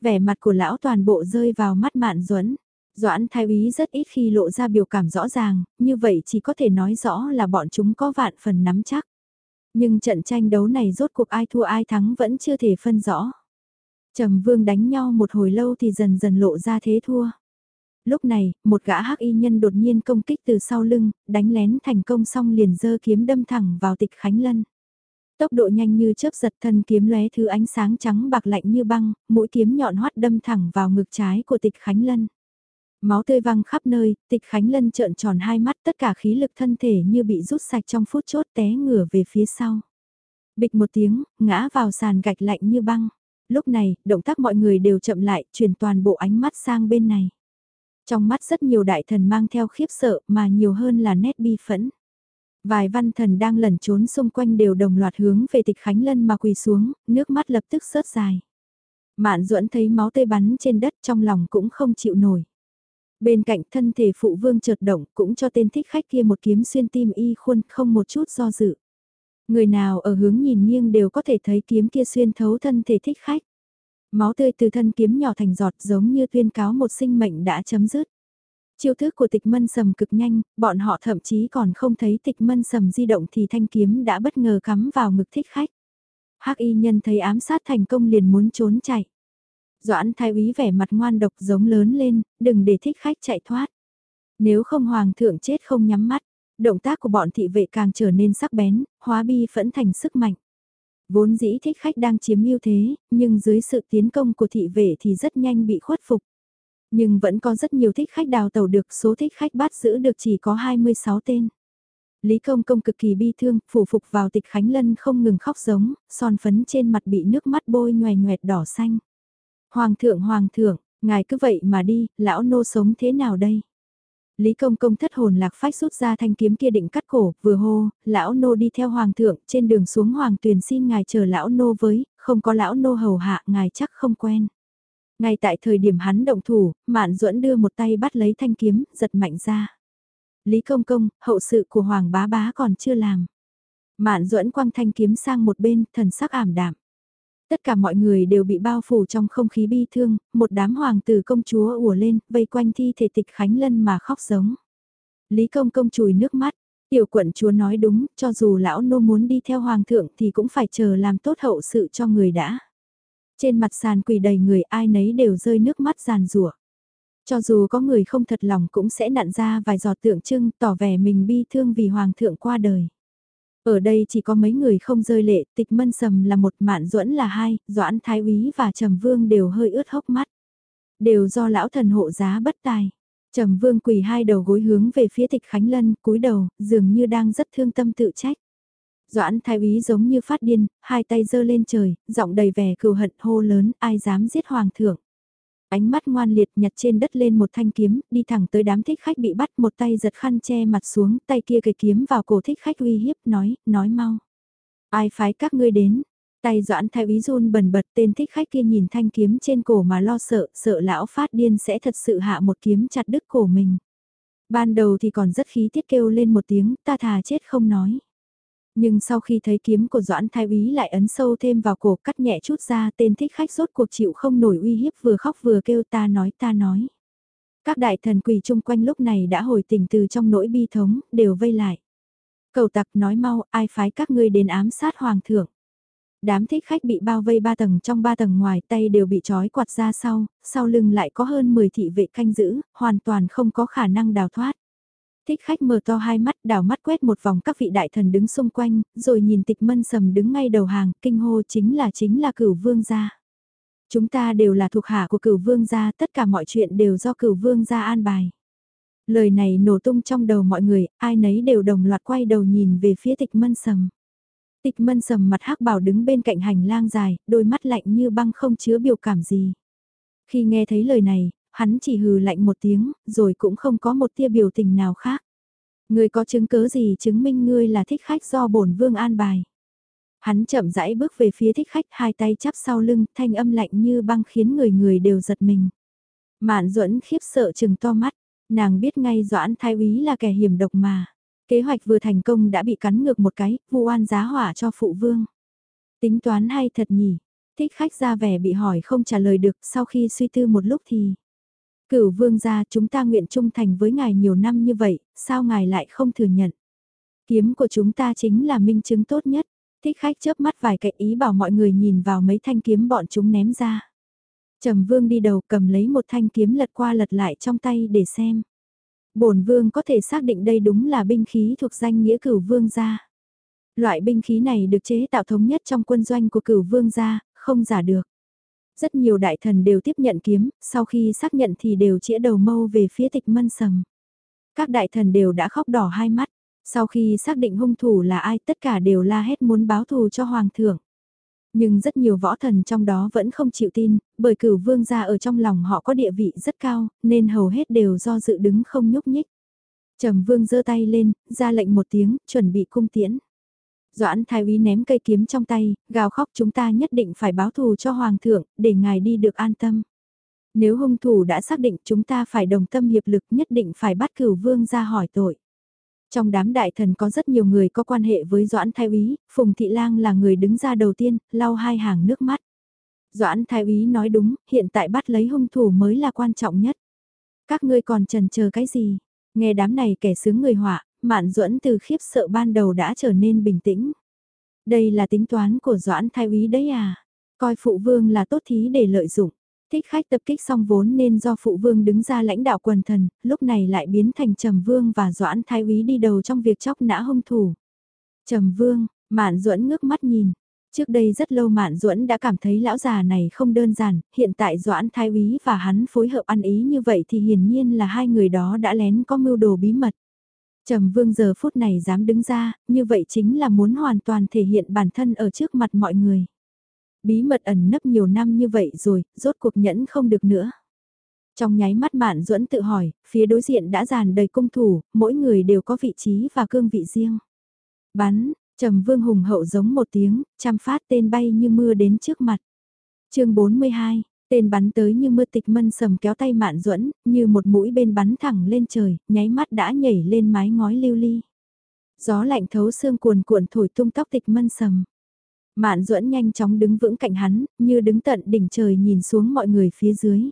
Vẻ mặt của lão toàn bộ rơi vào mắt mạn duẫn Doãn thái úy rất ít khi lộ ra biểu cảm rõ ràng, như vậy chỉ có thể nói rõ là bọn chúng có vạn phần nắm chắc. Nhưng trận tranh đấu này rốt cuộc ai thua ai thắng vẫn chưa thể phân rõ. Trầm vương đánh nhau một hồi lâu thì dần dần lộ ra thế thua. Lúc này, một gã hắc y nhân đột nhiên công kích từ sau lưng, đánh lén thành công xong liền giơ kiếm đâm thẳng vào tịch Khánh Lân. Tốc độ nhanh như chớp giật thân kiếm lóe thứ ánh sáng trắng bạc lạnh như băng, mũi kiếm nhọn hoắt đâm thẳng vào ngực trái của tịch Khánh Lân. Máu tươi văng khắp nơi, tịch Khánh Lân trợn tròn hai mắt tất cả khí lực thân thể như bị rút sạch trong phút chốt té ngửa về phía sau. Bịch một tiếng, ngã vào sàn gạch lạnh như băng. Lúc này, động tác mọi người đều chậm lại, chuyển toàn bộ ánh mắt sang bên này. Trong mắt rất nhiều đại thần mang theo khiếp sợ mà nhiều hơn là nét bi phẫn. Vài văn thần đang lẩn trốn xung quanh đều đồng loạt hướng về tịch Khánh Lân mà quỳ xuống, nước mắt lập tức sớt dài. Mạn duẫn thấy máu tê bắn trên đất trong lòng cũng không chịu nổi. Bên cạnh thân thể phụ vương chợt động cũng cho tên thích khách kia một kiếm xuyên tim y khuôn không một chút do dự. Người nào ở hướng nhìn nghiêng đều có thể thấy kiếm kia xuyên thấu thân thể thích khách. Máu tươi từ thân kiếm nhỏ thành giọt giống như tuyên cáo một sinh mệnh đã chấm dứt. Chiêu thức của tịch mân sầm cực nhanh, bọn họ thậm chí còn không thấy tịch mân sầm di động thì thanh kiếm đã bất ngờ cắm vào ngực thích khách. hắc y nhân thấy ám sát thành công liền muốn trốn chạy. Doãn thái úy vẻ mặt ngoan độc giống lớn lên, đừng để thích khách chạy thoát. Nếu không hoàng thượng chết không nhắm mắt, động tác của bọn thị vệ càng trở nên sắc bén, hóa bi phẫn thành sức mạnh. Vốn dĩ thích khách đang chiếm ưu thế, nhưng dưới sự tiến công của thị vệ thì rất nhanh bị khuất phục. Nhưng vẫn có rất nhiều thích khách đào tàu được số thích khách bắt giữ được chỉ có 26 tên. Lý Công Công cực kỳ bi thương, phủ phục vào tịch Khánh Lân không ngừng khóc giống, son phấn trên mặt bị nước mắt bôi nhòe nhoẹt đỏ xanh. Hoàng thượng hoàng thượng, ngài cứ vậy mà đi, lão nô sống thế nào đây? Lý Công Công thất hồn lạc phách rút ra thanh kiếm kia định cắt cổ, vừa hô, lão nô đi theo hoàng thượng, trên đường xuống hoàng tuyền xin ngài chờ lão nô với, không có lão nô hầu hạ ngài chắc không quen. Ngay tại thời điểm hắn động thủ, Mạn Duẫn đưa một tay bắt lấy thanh kiếm, giật mạnh ra. Lý Công Công, hậu sự của Hoàng Bá Bá còn chưa làm. Mạn Duẫn quăng thanh kiếm sang một bên, thần sắc ảm đạm. Tất cả mọi người đều bị bao phủ trong không khí bi thương, một đám hoàng tử công chúa ùa lên, vây quanh thi thể tịch Khánh Lân mà khóc giống. Lý Công Công chùi nước mắt, tiểu quận chúa nói đúng, cho dù lão nô muốn đi theo hoàng thượng thì cũng phải chờ làm tốt hậu sự cho người đã. Trên mặt sàn quỳ đầy người ai nấy đều rơi nước mắt giàn rủa. Cho dù có người không thật lòng cũng sẽ nặn ra vài giọt tượng trưng tỏ vẻ mình bi thương vì hoàng thượng qua đời. Ở đây chỉ có mấy người không rơi lệ, tịch mân sầm là một, mạn duẫn là hai, doãn thái úy và trầm vương đều hơi ướt hốc mắt. Đều do lão thần hộ giá bất tài. Trầm vương quỳ hai đầu gối hướng về phía tịch khánh lân, cúi đầu, dường như đang rất thương tâm tự trách. Doãn thái úy giống như phát điên, hai tay giơ lên trời, giọng đầy vẻ cừu hận hô lớn, ai dám giết hoàng thượng. Ánh mắt ngoan liệt nhặt trên đất lên một thanh kiếm, đi thẳng tới đám thích khách bị bắt một tay giật khăn che mặt xuống, tay kia kề kiếm vào cổ thích khách uy hiếp, nói, nói mau. Ai phái các ngươi đến? Tay doãn thái úy run bần bật tên thích khách kia nhìn thanh kiếm trên cổ mà lo sợ, sợ lão phát điên sẽ thật sự hạ một kiếm chặt đứt cổ mình. Ban đầu thì còn rất khí tiết kêu lên một tiếng, ta thà chết không nói. Nhưng sau khi thấy kiếm của Doãn Thái Úy lại ấn sâu thêm vào cổ cắt nhẹ chút ra tên thích khách rốt cuộc chịu không nổi uy hiếp vừa khóc vừa kêu ta nói ta nói. Các đại thần quỳ chung quanh lúc này đã hồi tỉnh từ trong nỗi bi thống, đều vây lại. Cầu tặc nói mau, ai phái các ngươi đến ám sát hoàng thượng. Đám thích khách bị bao vây ba tầng trong ba tầng ngoài tay đều bị trói quạt ra sau, sau lưng lại có hơn 10 thị vệ canh giữ, hoàn toàn không có khả năng đào thoát. Thích khách mở to hai mắt đảo mắt quét một vòng các vị đại thần đứng xung quanh, rồi nhìn tịch mân sầm đứng ngay đầu hàng, kinh hô chính là chính là cửu vương gia. Chúng ta đều là thuộc hạ của cửu vương gia, tất cả mọi chuyện đều do cửu vương gia an bài. Lời này nổ tung trong đầu mọi người, ai nấy đều đồng loạt quay đầu nhìn về phía tịch mân sầm. Tịch mân sầm mặt hắc bảo đứng bên cạnh hành lang dài, đôi mắt lạnh như băng không chứa biểu cảm gì. Khi nghe thấy lời này, hắn chỉ hừ lạnh một tiếng, rồi cũng không có một tia biểu tình nào khác. Ngươi có chứng cứ gì chứng minh ngươi là thích khách do bổn vương an bài. Hắn chậm rãi bước về phía thích khách hai tay chắp sau lưng, thanh âm lạnh như băng khiến người người đều giật mình. Mạn duẫn khiếp sợ chừng to mắt, nàng biết ngay Doãn Thái Úy là kẻ hiểm độc mà. Kế hoạch vừa thành công đã bị cắn ngược một cái, vu oan giá hỏa cho phụ vương. Tính toán hay thật nhỉ, thích khách ra vẻ bị hỏi không trả lời được sau khi suy tư một lúc thì Cửu vương gia chúng ta nguyện trung thành với ngài nhiều năm như vậy, sao ngài lại không thừa nhận? Kiếm của chúng ta chính là minh chứng tốt nhất. Thích khách chớp mắt vài cái ý bảo mọi người nhìn vào mấy thanh kiếm bọn chúng ném ra. Trầm vương đi đầu cầm lấy một thanh kiếm lật qua lật lại trong tay để xem. bổn vương có thể xác định đây đúng là binh khí thuộc danh nghĩa cửu vương gia. Loại binh khí này được chế tạo thống nhất trong quân doanh của cửu vương gia, không giả được. Rất nhiều đại thần đều tiếp nhận kiếm, sau khi xác nhận thì đều chĩa đầu mâu về phía tịch mân sầm. Các đại thần đều đã khóc đỏ hai mắt, sau khi xác định hung thủ là ai tất cả đều la hét muốn báo thù cho hoàng thượng. Nhưng rất nhiều võ thần trong đó vẫn không chịu tin, bởi cửu vương gia ở trong lòng họ có địa vị rất cao, nên hầu hết đều do dự đứng không nhúc nhích. Trầm vương giơ tay lên, ra lệnh một tiếng, chuẩn bị cung tiễn. Doãn thái úy ném cây kiếm trong tay, gào khóc chúng ta nhất định phải báo thù cho hoàng thượng, để ngài đi được an tâm. Nếu hung thủ đã xác định chúng ta phải đồng tâm hiệp lực nhất định phải bắt cửu vương ra hỏi tội. Trong đám đại thần có rất nhiều người có quan hệ với Doãn Thái Úy, Phùng Thị Lang là người đứng ra đầu tiên, lau hai hàng nước mắt. Doãn Thái Úy nói đúng, hiện tại bắt lấy hung thủ mới là quan trọng nhất. Các ngươi còn trần chờ cái gì? Nghe đám này kẻ sướng người họa, Mạn Duẫn từ khiếp sợ ban đầu đã trở nên bình tĩnh. Đây là tính toán của Doãn Thái Úy đấy à? Coi phụ vương là tốt thí để lợi dụng. Thích khách tập kích xong vốn nên do phụ vương đứng ra lãnh đạo quần thần, lúc này lại biến thành Trầm Vương và Doãn Thái Úy đi đầu trong việc chóc nã hung thủ. Trầm Vương, Mạn Duẫn ngước mắt nhìn. Trước đây rất lâu Mạn Duẫn đã cảm thấy lão già này không đơn giản, hiện tại Doãn Thái Úy và hắn phối hợp ăn ý như vậy thì hiển nhiên là hai người đó đã lén có mưu đồ bí mật. Trầm Vương giờ phút này dám đứng ra, như vậy chính là muốn hoàn toàn thể hiện bản thân ở trước mặt mọi người bí mật ẩn nấp nhiều năm như vậy rồi, rốt cuộc nhẫn không được nữa. Trong nháy mắt Mạn Duẫn tự hỏi, phía đối diện đã dàn đầy cung thủ, mỗi người đều có vị trí và cương vị riêng. Bắn, Trầm Vương hùng hậu giống một tiếng, trăm phát tên bay như mưa đến trước mặt. chương 42, tên bắn tới như mưa tịch mân sầm kéo tay Mạn Duẫn, như một mũi bên bắn thẳng lên trời, nháy mắt đã nhảy lên mái ngói lưu ly. Gió lạnh thấu xương cuồn cuộn thổi tung tóc tịch mân sầm. Mạn duẫn nhanh chóng đứng vững cạnh hắn, như đứng tận đỉnh trời nhìn xuống mọi người phía dưới.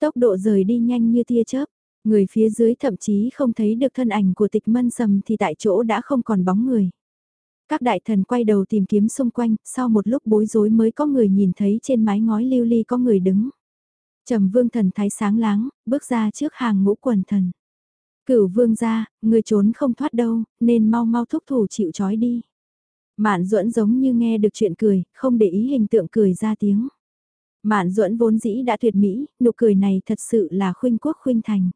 Tốc độ rời đi nhanh như tia chớp, người phía dưới thậm chí không thấy được thân ảnh của tịch mân sầm thì tại chỗ đã không còn bóng người. Các đại thần quay đầu tìm kiếm xung quanh, sau một lúc bối rối mới có người nhìn thấy trên mái ngói lưu ly có người đứng. Trầm vương thần thái sáng láng, bước ra trước hàng ngũ quần thần. Cửu vương ra, người trốn không thoát đâu, nên mau mau thúc thủ chịu trói đi. Mạn duẫn giống như nghe được chuyện cười, không để ý hình tượng cười ra tiếng. Mạn duẫn vốn dĩ đã tuyệt mỹ, nụ cười này thật sự là khuynh quốc khuynh thành.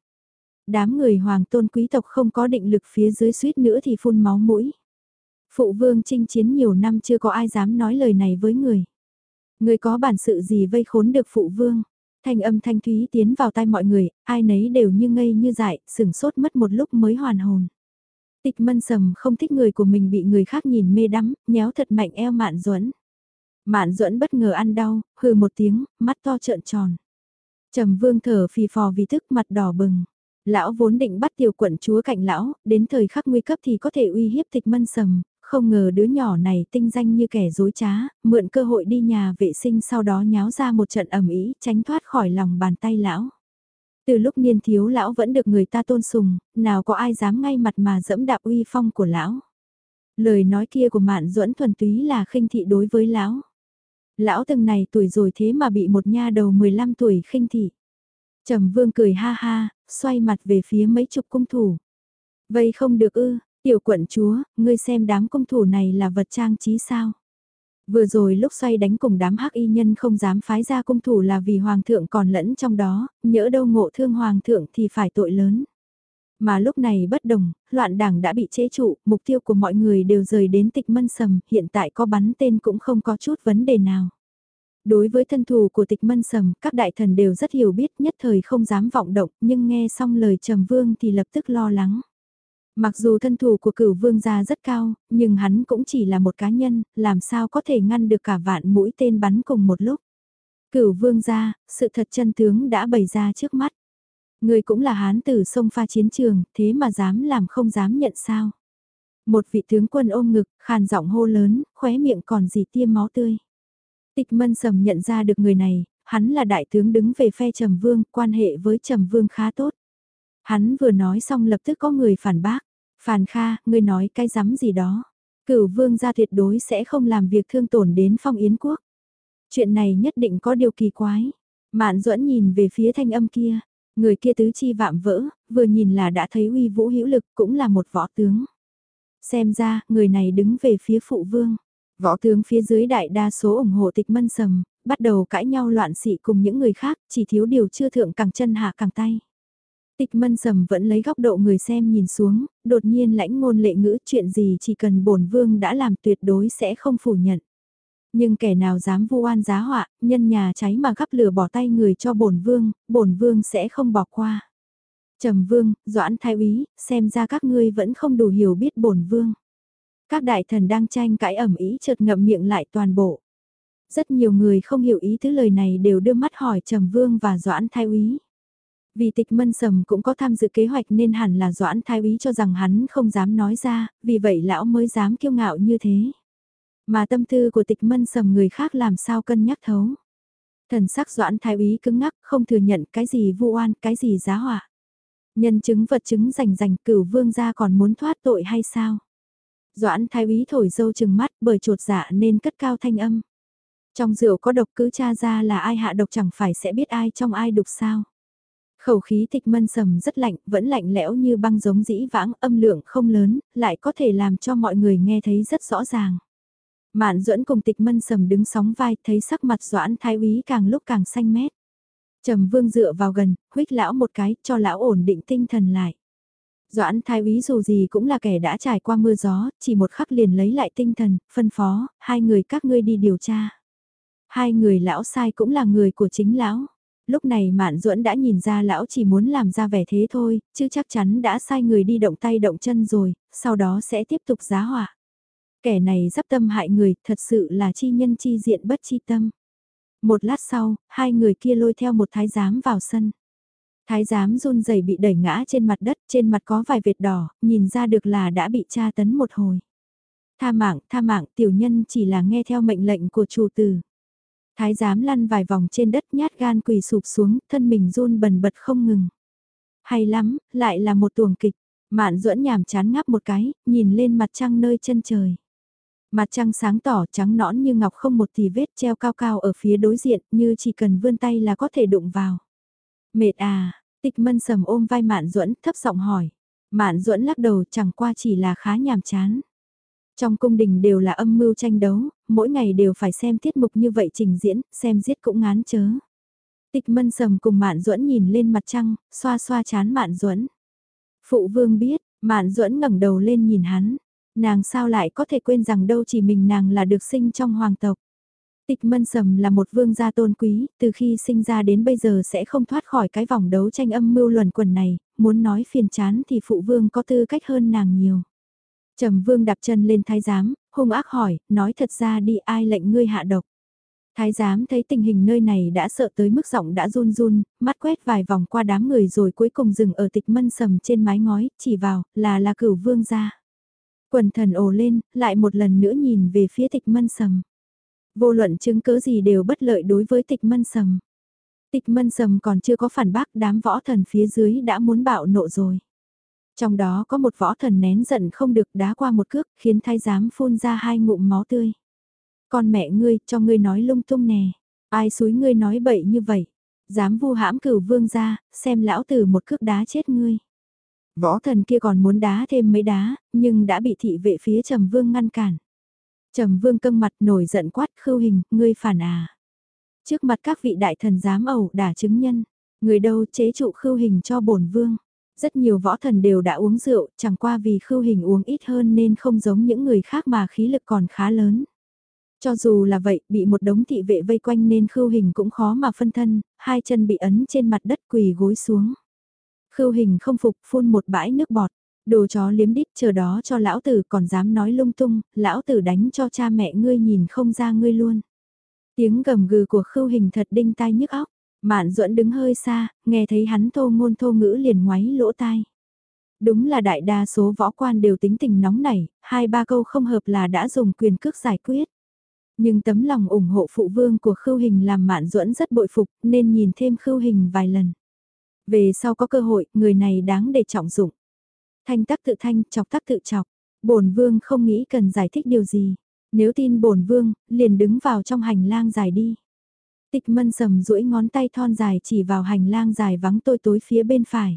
Đám người hoàng tôn quý tộc không có định lực phía dưới suýt nữa thì phun máu mũi. Phụ vương chinh chiến nhiều năm chưa có ai dám nói lời này với người. Người có bản sự gì vây khốn được phụ vương. Thanh âm thanh thúy tiến vào tai mọi người, ai nấy đều như ngây như dại, sừng sốt mất một lúc mới hoàn hồn. Tịch mân sầm không thích người của mình bị người khác nhìn mê đắm, nhéo thật mạnh eo mạn duẫn Mạn duẫn bất ngờ ăn đau, hừ một tiếng, mắt to trợn tròn. Trầm vương thở phì phò vì thức mặt đỏ bừng. Lão vốn định bắt tiểu quận chúa cạnh lão, đến thời khắc nguy cấp thì có thể uy hiếp tịch mân sầm, không ngờ đứa nhỏ này tinh danh như kẻ dối trá, mượn cơ hội đi nhà vệ sinh sau đó nháo ra một trận ẩm ý, tránh thoát khỏi lòng bàn tay lão. Từ lúc niên thiếu lão vẫn được người ta tôn sùng, nào có ai dám ngay mặt mà dẫm đạp uy phong của lão. Lời nói kia của Mạn Duẫn thuần túy là khinh thị đối với lão. Lão từng này tuổi rồi thế mà bị một nha đầu 15 tuổi khinh thị. Trầm Vương cười ha ha, xoay mặt về phía mấy chục cung thủ. Vậy không được ư, tiểu quận chúa, ngươi xem đám công thủ này là vật trang trí sao? Vừa rồi lúc xoay đánh cùng đám hắc y nhân không dám phái ra cung thủ là vì hoàng thượng còn lẫn trong đó, nhỡ đâu ngộ thương hoàng thượng thì phải tội lớn. Mà lúc này bất đồng, loạn đảng đã bị chế trụ, mục tiêu của mọi người đều rời đến tịch mân sầm, hiện tại có bắn tên cũng không có chút vấn đề nào. Đối với thân thù của tịch mân sầm, các đại thần đều rất hiểu biết nhất thời không dám vọng động, nhưng nghe xong lời trầm vương thì lập tức lo lắng. Mặc dù thân thủ của cửu vương gia rất cao, nhưng hắn cũng chỉ là một cá nhân, làm sao có thể ngăn được cả vạn mũi tên bắn cùng một lúc. Cửu vương gia, sự thật chân tướng đã bày ra trước mắt. Người cũng là hán tử sông pha chiến trường, thế mà dám làm không dám nhận sao. Một vị tướng quân ôm ngực, khàn giọng hô lớn, khóe miệng còn gì tiêm máu tươi. Tịch mân sầm nhận ra được người này, hắn là đại tướng đứng về phe Trầm Vương, quan hệ với Trầm Vương khá tốt. Hắn vừa nói xong lập tức có người phản bác. Phàn Kha, ngươi nói cái rắm gì đó. Cửu vương gia tuyệt đối sẽ không làm việc thương tổn đến phong yến quốc. Chuyện này nhất định có điều kỳ quái. Mạn duẫn nhìn về phía thanh âm kia. Người kia tứ chi vạm vỡ, vừa nhìn là đã thấy uy vũ hữu lực cũng là một võ tướng. Xem ra, người này đứng về phía phụ vương. Võ tướng phía dưới đại đa số ủng hộ tịch mân sầm, bắt đầu cãi nhau loạn xị cùng những người khác, chỉ thiếu điều chưa thượng càng chân hạ càng tay. Tịch mân sầm vẫn lấy góc độ người xem nhìn xuống, đột nhiên lãnh ngôn lệ ngữ chuyện gì chỉ cần bổn vương đã làm tuyệt đối sẽ không phủ nhận. Nhưng kẻ nào dám vu oan giá họa, nhân nhà cháy mà gắp lửa bỏ tay người cho bổn vương, bổn vương sẽ không bỏ qua. Trầm vương, doãn thái úy, xem ra các ngươi vẫn không đủ hiểu biết bổn vương. Các đại thần đang tranh cãi ẩm ý chợt ngậm miệng lại toàn bộ. Rất nhiều người không hiểu ý thứ lời này đều đưa mắt hỏi Trầm Vương và Doãn Thái Úy. Vì tịch mân sầm cũng có tham dự kế hoạch nên hẳn là Doãn Thái Úy cho rằng hắn không dám nói ra, vì vậy lão mới dám kiêu ngạo như thế. Mà tâm tư của tịch mân sầm người khác làm sao cân nhắc thấu. Thần sắc Doãn Thái Úy cứng ngắc không thừa nhận cái gì vu oan, cái gì giá họa. Nhân chứng vật chứng rành rành cửu vương gia còn muốn thoát tội hay sao? Doãn Thái Úy thổi dâu chừng mắt bởi trột dạ nên cất cao thanh âm. Trong rượu có độc cứ tra ra là ai hạ độc chẳng phải sẽ biết ai trong ai đục sao. Khẩu khí tịch mân sầm rất lạnh, vẫn lạnh lẽo như băng giống dĩ vãng, âm lượng không lớn, lại có thể làm cho mọi người nghe thấy rất rõ ràng. Mạn duẫn cùng tịch mân sầm đứng sóng vai, thấy sắc mặt doãn thái úy càng lúc càng xanh mét. Trầm vương dựa vào gần, huyết lão một cái, cho lão ổn định tinh thần lại. Doãn thái úy dù gì cũng là kẻ đã trải qua mưa gió, chỉ một khắc liền lấy lại tinh thần, phân phó, hai người các ngươi đi điều tra. Hai người lão sai cũng là người của chính lão. Lúc này Mạn Duẫn đã nhìn ra lão chỉ muốn làm ra vẻ thế thôi, chứ chắc chắn đã sai người đi động tay động chân rồi, sau đó sẽ tiếp tục giá họa. Kẻ này dắp tâm hại người, thật sự là chi nhân chi diện bất chi tâm. Một lát sau, hai người kia lôi theo một thái giám vào sân. Thái giám run rẩy bị đẩy ngã trên mặt đất, trên mặt có vài vệt đỏ, nhìn ra được là đã bị tra tấn một hồi. Tha mạng, tha mạng, tiểu nhân chỉ là nghe theo mệnh lệnh của chủ tử. Thái giám lăn vài vòng trên đất nhát gan quỳ sụp xuống, thân mình run bần bật không ngừng. Hay lắm, lại là một tuồng kịch. Mạn duẫn nhàm chán ngáp một cái, nhìn lên mặt trăng nơi chân trời. Mặt trăng sáng tỏ trắng nõn như ngọc không một tì vết treo cao cao ở phía đối diện như chỉ cần vươn tay là có thể đụng vào. Mệt à, tịch mân sầm ôm vai Mạn duẫn thấp giọng hỏi. Mạn duẫn lắc đầu chẳng qua chỉ là khá nhàm chán. Trong cung đình đều là âm mưu tranh đấu, mỗi ngày đều phải xem tiết mục như vậy trình diễn, xem giết cũng ngán chớ. Tịch mân sầm cùng Mạn Duẫn nhìn lên mặt trăng, xoa xoa chán Mạn Duẫn. Phụ vương biết, Mạn Duẫn ngẩng đầu lên nhìn hắn, nàng sao lại có thể quên rằng đâu chỉ mình nàng là được sinh trong hoàng tộc. Tịch mân sầm là một vương gia tôn quý, từ khi sinh ra đến bây giờ sẽ không thoát khỏi cái vòng đấu tranh âm mưu luẩn quẩn này, muốn nói phiền chán thì phụ vương có tư cách hơn nàng nhiều. Trầm vương đạp chân lên thái giám, hung ác hỏi, nói thật ra đi ai lệnh ngươi hạ độc. Thái giám thấy tình hình nơi này đã sợ tới mức giọng đã run run, mắt quét vài vòng qua đám người rồi cuối cùng dừng ở tịch mân sầm trên mái ngói, chỉ vào, là là cửu vương gia. Quần thần ồ lên, lại một lần nữa nhìn về phía tịch mân sầm. Vô luận chứng cứ gì đều bất lợi đối với tịch mân sầm. Tịch mân sầm còn chưa có phản bác đám võ thần phía dưới đã muốn bạo nộ rồi. Trong đó có một võ thần nén giận không được đá qua một cước khiến thái giám phun ra hai ngụm máu tươi. Con mẹ ngươi, cho ngươi nói lung tung nè. Ai suối ngươi nói bậy như vậy. Dám vu hãm cửu vương ra, xem lão tử một cước đá chết ngươi. Võ thần kia còn muốn đá thêm mấy đá, nhưng đã bị thị vệ phía trầm vương ngăn cản. Trầm vương căng mặt nổi giận quát khưu hình, ngươi phản à. Trước mặt các vị đại thần dám ẩu đả chứng nhân, người đâu chế trụ khưu hình cho bổn vương. Rất nhiều võ thần đều đã uống rượu, chẳng qua vì khưu hình uống ít hơn nên không giống những người khác mà khí lực còn khá lớn. Cho dù là vậy, bị một đống thị vệ vây quanh nên khưu hình cũng khó mà phân thân, hai chân bị ấn trên mặt đất quỳ gối xuống. Khưu hình không phục phun một bãi nước bọt, đồ chó liếm đít chờ đó cho lão tử còn dám nói lung tung, lão tử đánh cho cha mẹ ngươi nhìn không ra ngươi luôn. Tiếng gầm gừ của khưu hình thật đinh tai nhức óc. Mạn duẫn đứng hơi xa, nghe thấy hắn thô ngôn thô ngữ liền ngoáy lỗ tai. Đúng là đại đa số võ quan đều tính tình nóng nảy, hai ba câu không hợp là đã dùng quyền cước giải quyết. Nhưng tấm lòng ủng hộ phụ vương của khưu hình làm mạn duẫn rất bội phục nên nhìn thêm khưu hình vài lần. Về sau có cơ hội, người này đáng để trọng dụng. Thanh tắc tự thanh, chọc tắc tự chọc. bổn vương không nghĩ cần giải thích điều gì. Nếu tin bổn vương, liền đứng vào trong hành lang dài đi. Tịch mân sầm duỗi ngón tay thon dài chỉ vào hành lang dài vắng tôi tối phía bên phải.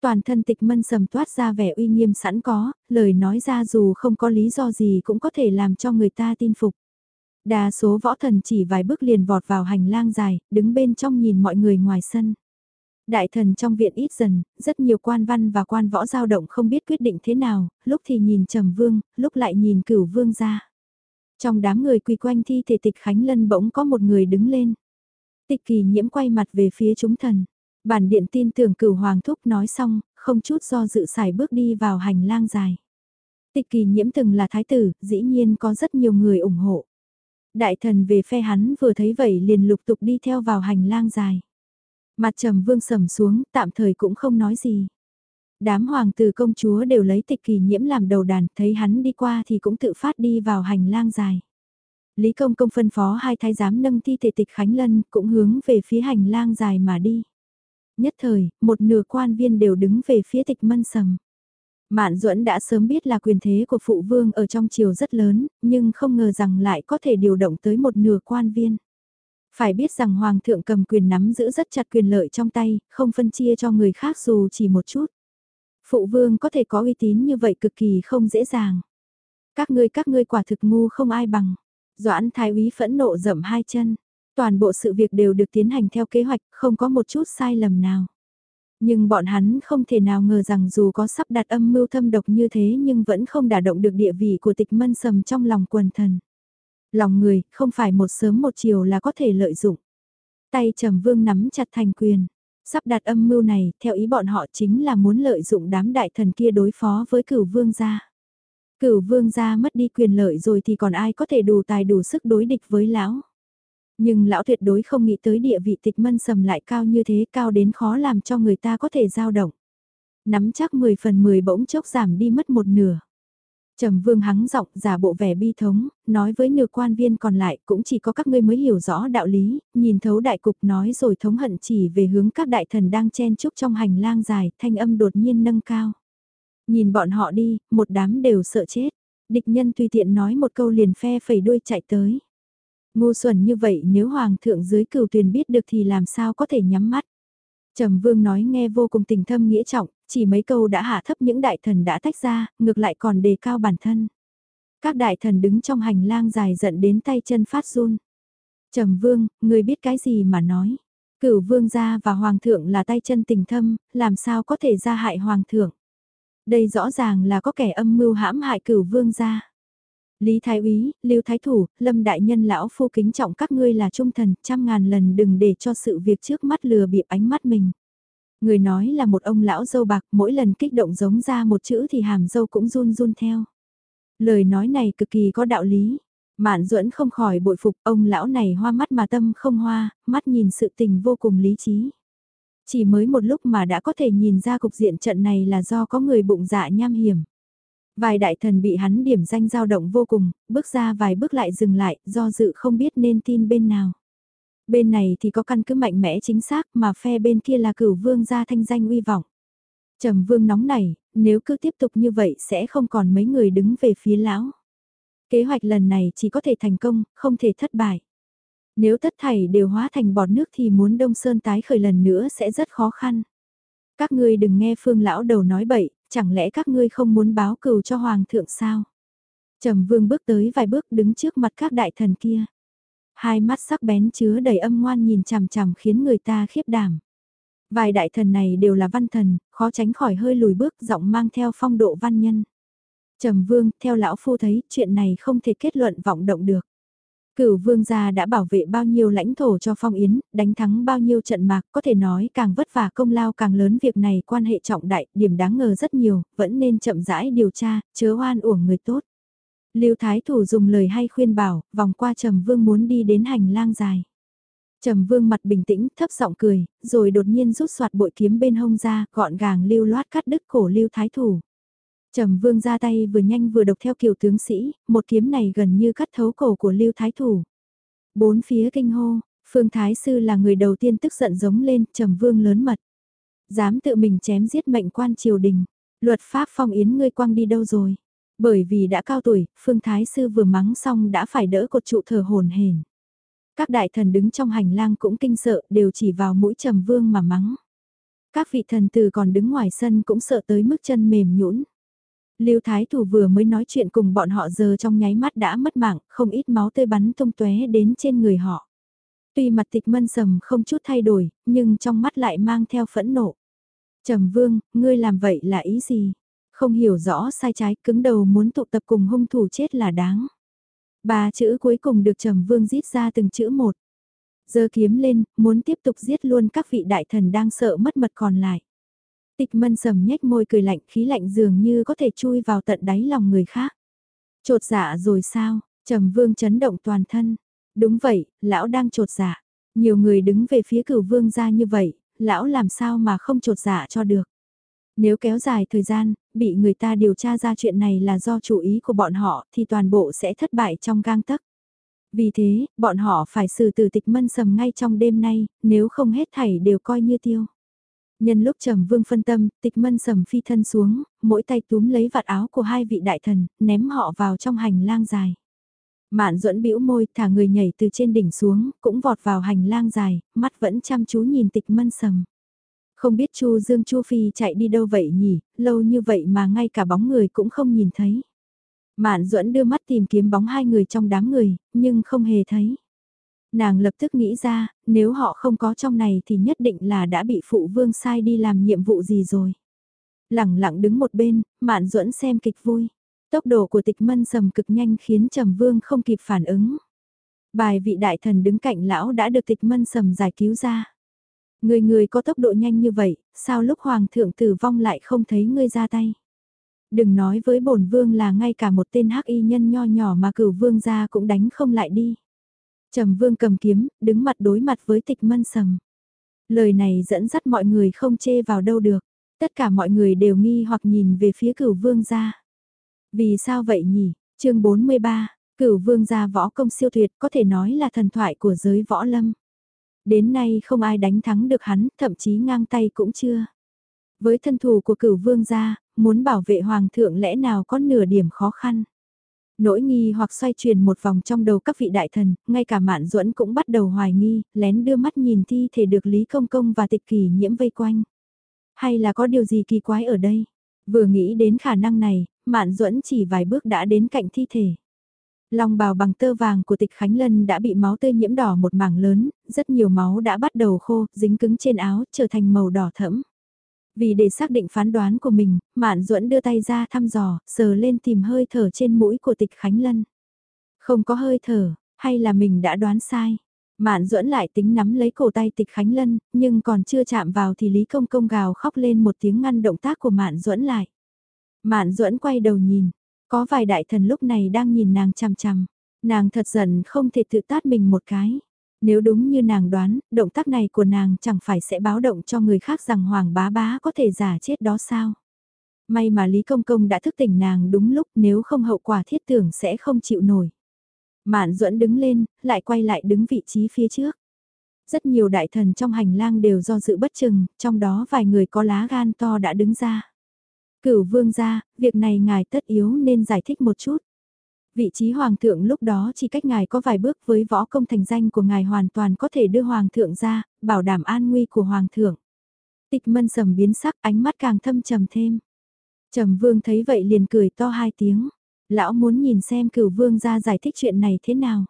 Toàn thân tịch mân sầm toát ra vẻ uy nghiêm sẵn có, lời nói ra dù không có lý do gì cũng có thể làm cho người ta tin phục. Đa số võ thần chỉ vài bước liền vọt vào hành lang dài, đứng bên trong nhìn mọi người ngoài sân. Đại thần trong viện ít dần, rất nhiều quan văn và quan võ giao động không biết quyết định thế nào, lúc thì nhìn trầm vương, lúc lại nhìn cửu vương ra. Trong đám người quỳ quanh thi thể tịch Khánh Lân bỗng có một người đứng lên. Tịch kỳ nhiễm quay mặt về phía chúng thần. Bản điện tin tưởng cửu hoàng thúc nói xong, không chút do dự xài bước đi vào hành lang dài. Tịch kỳ nhiễm từng là thái tử, dĩ nhiên có rất nhiều người ủng hộ. Đại thần về phe hắn vừa thấy vậy liền lục tục đi theo vào hành lang dài. Mặt trầm vương sầm xuống, tạm thời cũng không nói gì. Đám hoàng tử công chúa đều lấy tịch kỳ nhiễm làm đầu đàn, thấy hắn đi qua thì cũng tự phát đi vào hành lang dài. Lý công công phân phó hai thái giám nâng thi thể tịch Khánh Lân cũng hướng về phía hành lang dài mà đi. Nhất thời, một nửa quan viên đều đứng về phía tịch mân sầm. Mạn duẫn đã sớm biết là quyền thế của phụ vương ở trong triều rất lớn, nhưng không ngờ rằng lại có thể điều động tới một nửa quan viên. Phải biết rằng hoàng thượng cầm quyền nắm giữ rất chặt quyền lợi trong tay, không phân chia cho người khác dù chỉ một chút. Phụ vương có thể có uy tín như vậy cực kỳ không dễ dàng. Các ngươi các ngươi quả thực ngu không ai bằng. Doãn thái úy phẫn nộ dậm hai chân. Toàn bộ sự việc đều được tiến hành theo kế hoạch, không có một chút sai lầm nào. Nhưng bọn hắn không thể nào ngờ rằng dù có sắp đặt âm mưu thâm độc như thế nhưng vẫn không đả động được địa vị của tịch mân sầm trong lòng quần thần. Lòng người, không phải một sớm một chiều là có thể lợi dụng. Tay trầm vương nắm chặt thành quyền. Sắp đặt âm mưu này, theo ý bọn họ chính là muốn lợi dụng đám đại thần kia đối phó với cửu vương gia. Cửu vương gia mất đi quyền lợi rồi thì còn ai có thể đủ tài đủ sức đối địch với lão. Nhưng lão tuyệt đối không nghĩ tới địa vị tịch mân sầm lại cao như thế cao đến khó làm cho người ta có thể dao động. Nắm chắc 10 phần 10 bỗng chốc giảm đi mất một nửa. Trầm vương hắng giọng giả bộ vẻ bi thống, nói với nửa quan viên còn lại cũng chỉ có các ngươi mới hiểu rõ đạo lý, nhìn thấu đại cục nói rồi thống hận chỉ về hướng các đại thần đang chen chúc trong hành lang dài, thanh âm đột nhiên nâng cao. Nhìn bọn họ đi, một đám đều sợ chết. Địch nhân tùy tiện nói một câu liền phe phẩy đuôi chạy tới. Ngu xuẩn như vậy nếu hoàng thượng dưới cửu tuyền biết được thì làm sao có thể nhắm mắt. Trầm vương nói nghe vô cùng tình thâm nghĩa trọng, chỉ mấy câu đã hạ thấp những đại thần đã tách ra, ngược lại còn đề cao bản thân. Các đại thần đứng trong hành lang dài giận đến tay chân phát run. Trầm vương, người biết cái gì mà nói. Cửu vương gia và hoàng thượng là tay chân tình thâm, làm sao có thể ra hại hoàng thượng. Đây rõ ràng là có kẻ âm mưu hãm hại cửu vương gia. Lý Thái Úy, Lưu Thái Thủ, Lâm Đại Nhân lão phu kính trọng các ngươi là trung thần, trăm ngàn lần đừng để cho sự việc trước mắt lừa bịp ánh mắt mình. Người nói là một ông lão dâu bạc, mỗi lần kích động giống ra một chữ thì hàm dâu cũng run run theo. Lời nói này cực kỳ có đạo lý. Mạn duẫn không khỏi bội phục ông lão này hoa mắt mà tâm không hoa, mắt nhìn sự tình vô cùng lý trí. Chỉ mới một lúc mà đã có thể nhìn ra cục diện trận này là do có người bụng dạ nham hiểm. Vài đại thần bị hắn điểm danh dao động vô cùng, bước ra vài bước lại dừng lại, do dự không biết nên tin bên nào. Bên này thì có căn cứ mạnh mẽ chính xác mà phe bên kia là cửu vương gia thanh danh uy vọng. Trầm vương nóng này, nếu cứ tiếp tục như vậy sẽ không còn mấy người đứng về phía lão. Kế hoạch lần này chỉ có thể thành công, không thể thất bại. Nếu tất thảy đều hóa thành bọt nước thì muốn Đông Sơn tái khởi lần nữa sẽ rất khó khăn. Các ngươi đừng nghe phương lão đầu nói bậy, chẳng lẽ các ngươi không muốn báo cừu cho hoàng thượng sao? Trầm vương bước tới vài bước đứng trước mặt các đại thần kia. Hai mắt sắc bén chứa đầy âm ngoan nhìn chằm chằm khiến người ta khiếp đảm. Vài đại thần này đều là văn thần, khó tránh khỏi hơi lùi bước giọng mang theo phong độ văn nhân. Trầm vương, theo lão phu thấy, chuyện này không thể kết luận vọng động được. Cửu vương gia đã bảo vệ bao nhiêu lãnh thổ cho phong yến, đánh thắng bao nhiêu trận mạc, có thể nói càng vất vả công lao càng lớn việc này quan hệ trọng đại, điểm đáng ngờ rất nhiều, vẫn nên chậm rãi điều tra, chớ hoan uổng người tốt. Lưu Thái Thủ dùng lời hay khuyên bảo, vòng qua Trầm Vương muốn đi đến hành lang dài. Trầm Vương mặt bình tĩnh, thấp giọng cười, rồi đột nhiên rút soạt bội kiếm bên hông ra, gọn gàng lưu loát cắt đứt cổ Lưu Thái Thủ. Trầm Vương ra tay vừa nhanh vừa độc theo kiểu tướng sĩ, một kiếm này gần như cắt thấu cổ của Lưu Thái Thủ. Bốn phía kinh hô, Phương Thái Sư là người đầu tiên tức giận giống lên, Trầm Vương lớn mật. Dám tự mình chém giết mệnh quan triều đình, luật pháp phong yến ngươi quăng đi đâu rồi? Bởi vì đã cao tuổi, Phương Thái Sư vừa mắng xong đã phải đỡ cột trụ thờ hồn hển. Các đại thần đứng trong hành lang cũng kinh sợ, đều chỉ vào mũi Trầm Vương mà mắng. Các vị thần tử còn đứng ngoài sân cũng sợ tới mức chân mềm nhũn. Lưu Thái Thủ vừa mới nói chuyện cùng bọn họ giờ trong nháy mắt đã mất mạng, không ít máu tươi bắn tung tóe đến trên người họ. Tuy mặt tịch mân sầm không chút thay đổi, nhưng trong mắt lại mang theo phẫn nộ. Trầm Vương, ngươi làm vậy là ý gì? Không hiểu rõ sai trái, cứng đầu muốn tụ tập cùng hung thủ chết là đáng. Ba chữ cuối cùng được Trầm Vương giết ra từng chữ một. Giơ kiếm lên, muốn tiếp tục giết luôn các vị đại thần đang sợ mất mật còn lại. Tịch mân sầm nhếch môi cười lạnh khí lạnh dường như có thể chui vào tận đáy lòng người khác. Trột dạ rồi sao, trầm vương chấn động toàn thân. Đúng vậy, lão đang trột dạ. Nhiều người đứng về phía cửu vương ra như vậy, lão làm sao mà không trột dạ cho được. Nếu kéo dài thời gian, bị người ta điều tra ra chuyện này là do chủ ý của bọn họ thì toàn bộ sẽ thất bại trong gang tấc. Vì thế, bọn họ phải xử tử tịch mân sầm ngay trong đêm nay, nếu không hết thảy đều coi như tiêu. Nhân lúc trầm vương phân tâm, tịch mân sầm phi thân xuống, mỗi tay túm lấy vạt áo của hai vị đại thần, ném họ vào trong hành lang dài. Mạn duẫn bĩu môi, thả người nhảy từ trên đỉnh xuống, cũng vọt vào hành lang dài, mắt vẫn chăm chú nhìn tịch mân sầm. Không biết Chu Dương Chu Phi chạy đi đâu vậy nhỉ, lâu như vậy mà ngay cả bóng người cũng không nhìn thấy. Mạn duẫn đưa mắt tìm kiếm bóng hai người trong đám người, nhưng không hề thấy. Nàng lập tức nghĩ ra, nếu họ không có trong này thì nhất định là đã bị phụ vương sai đi làm nhiệm vụ gì rồi. lẳng lặng đứng một bên, mạn duẫn xem kịch vui. Tốc độ của tịch mân sầm cực nhanh khiến trầm vương không kịp phản ứng. Bài vị đại thần đứng cạnh lão đã được tịch mân sầm giải cứu ra. Người người có tốc độ nhanh như vậy, sao lúc hoàng thượng tử vong lại không thấy ngươi ra tay? Đừng nói với bổn vương là ngay cả một tên hắc y nhân nho nhỏ mà cửu vương gia cũng đánh không lại đi. Trầm vương cầm kiếm, đứng mặt đối mặt với tịch mân sầm. Lời này dẫn dắt mọi người không chê vào đâu được. Tất cả mọi người đều nghi hoặc nhìn về phía cửu vương gia. Vì sao vậy nhỉ? chương 43, cửu vương gia võ công siêu tuyệt có thể nói là thần thoại của giới võ lâm. Đến nay không ai đánh thắng được hắn, thậm chí ngang tay cũng chưa. Với thân thủ của cửu vương gia, muốn bảo vệ hoàng thượng lẽ nào có nửa điểm khó khăn. Nỗi nghi hoặc xoay chuyển một vòng trong đầu các vị đại thần, ngay cả mạn duẫn cũng bắt đầu hoài nghi, lén đưa mắt nhìn thi thể được Lý Công Công và tịch kỳ nhiễm vây quanh. Hay là có điều gì kỳ quái ở đây? Vừa nghĩ đến khả năng này, mạn duẫn chỉ vài bước đã đến cạnh thi thể. Lòng bào bằng tơ vàng của tịch Khánh Lân đã bị máu tươi nhiễm đỏ một mảng lớn, rất nhiều máu đã bắt đầu khô, dính cứng trên áo, trở thành màu đỏ thẫm. Vì để xác định phán đoán của mình, Mạn Duẫn đưa tay ra thăm dò, sờ lên tìm hơi thở trên mũi của tịch Khánh Lân. Không có hơi thở, hay là mình đã đoán sai? Mạn Duẫn lại tính nắm lấy cổ tay tịch Khánh Lân, nhưng còn chưa chạm vào thì Lý Công Công gào khóc lên một tiếng ngăn động tác của Mạn Duẫn lại. Mạn Duẫn quay đầu nhìn, có vài đại thần lúc này đang nhìn nàng chằm chằm. Nàng thật giận không thể tự tát mình một cái. Nếu đúng như nàng đoán, động tác này của nàng chẳng phải sẽ báo động cho người khác rằng Hoàng bá bá có thể giả chết đó sao? May mà Lý Công Công đã thức tỉnh nàng đúng lúc nếu không hậu quả thiết tưởng sẽ không chịu nổi. Mạn duẫn đứng lên, lại quay lại đứng vị trí phía trước. Rất nhiều đại thần trong hành lang đều do dự bất chừng, trong đó vài người có lá gan to đã đứng ra. Cửu vương ra, việc này ngài tất yếu nên giải thích một chút. Vị trí hoàng thượng lúc đó chỉ cách ngài có vài bước với võ công thành danh của ngài hoàn toàn có thể đưa hoàng thượng ra, bảo đảm an nguy của hoàng thượng. Tịch mân sầm biến sắc ánh mắt càng thâm trầm thêm. Trầm vương thấy vậy liền cười to hai tiếng. Lão muốn nhìn xem cửu vương ra giải thích chuyện này thế nào.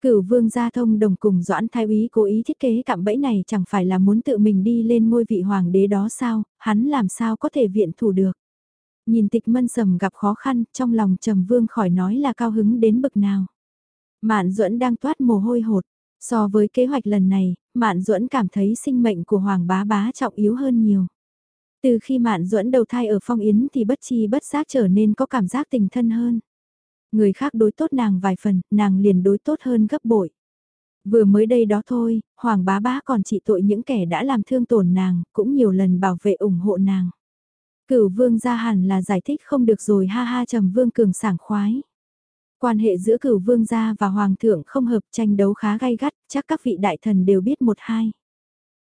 Cửu vương gia thông đồng cùng Doãn Thái Úy cố ý thiết kế cạm bẫy này chẳng phải là muốn tự mình đi lên ngôi vị hoàng đế đó sao, hắn làm sao có thể viện thủ được. Nhìn tịch mân sầm gặp khó khăn, trong lòng trầm vương khỏi nói là cao hứng đến bực nào. Mạn duẫn đang toát mồ hôi hột. So với kế hoạch lần này, Mạn duẫn cảm thấy sinh mệnh của Hoàng bá bá trọng yếu hơn nhiều. Từ khi Mạn duẫn đầu thai ở phong yến thì bất chi bất giác trở nên có cảm giác tình thân hơn. Người khác đối tốt nàng vài phần, nàng liền đối tốt hơn gấp bội. Vừa mới đây đó thôi, Hoàng bá bá còn trị tội những kẻ đã làm thương tổn nàng, cũng nhiều lần bảo vệ ủng hộ nàng. Cửu vương gia hẳn là giải thích không được rồi ha ha trầm vương cường sảng khoái. Quan hệ giữa cửu vương gia và hoàng thượng không hợp tranh đấu khá gay gắt, chắc các vị đại thần đều biết một hai.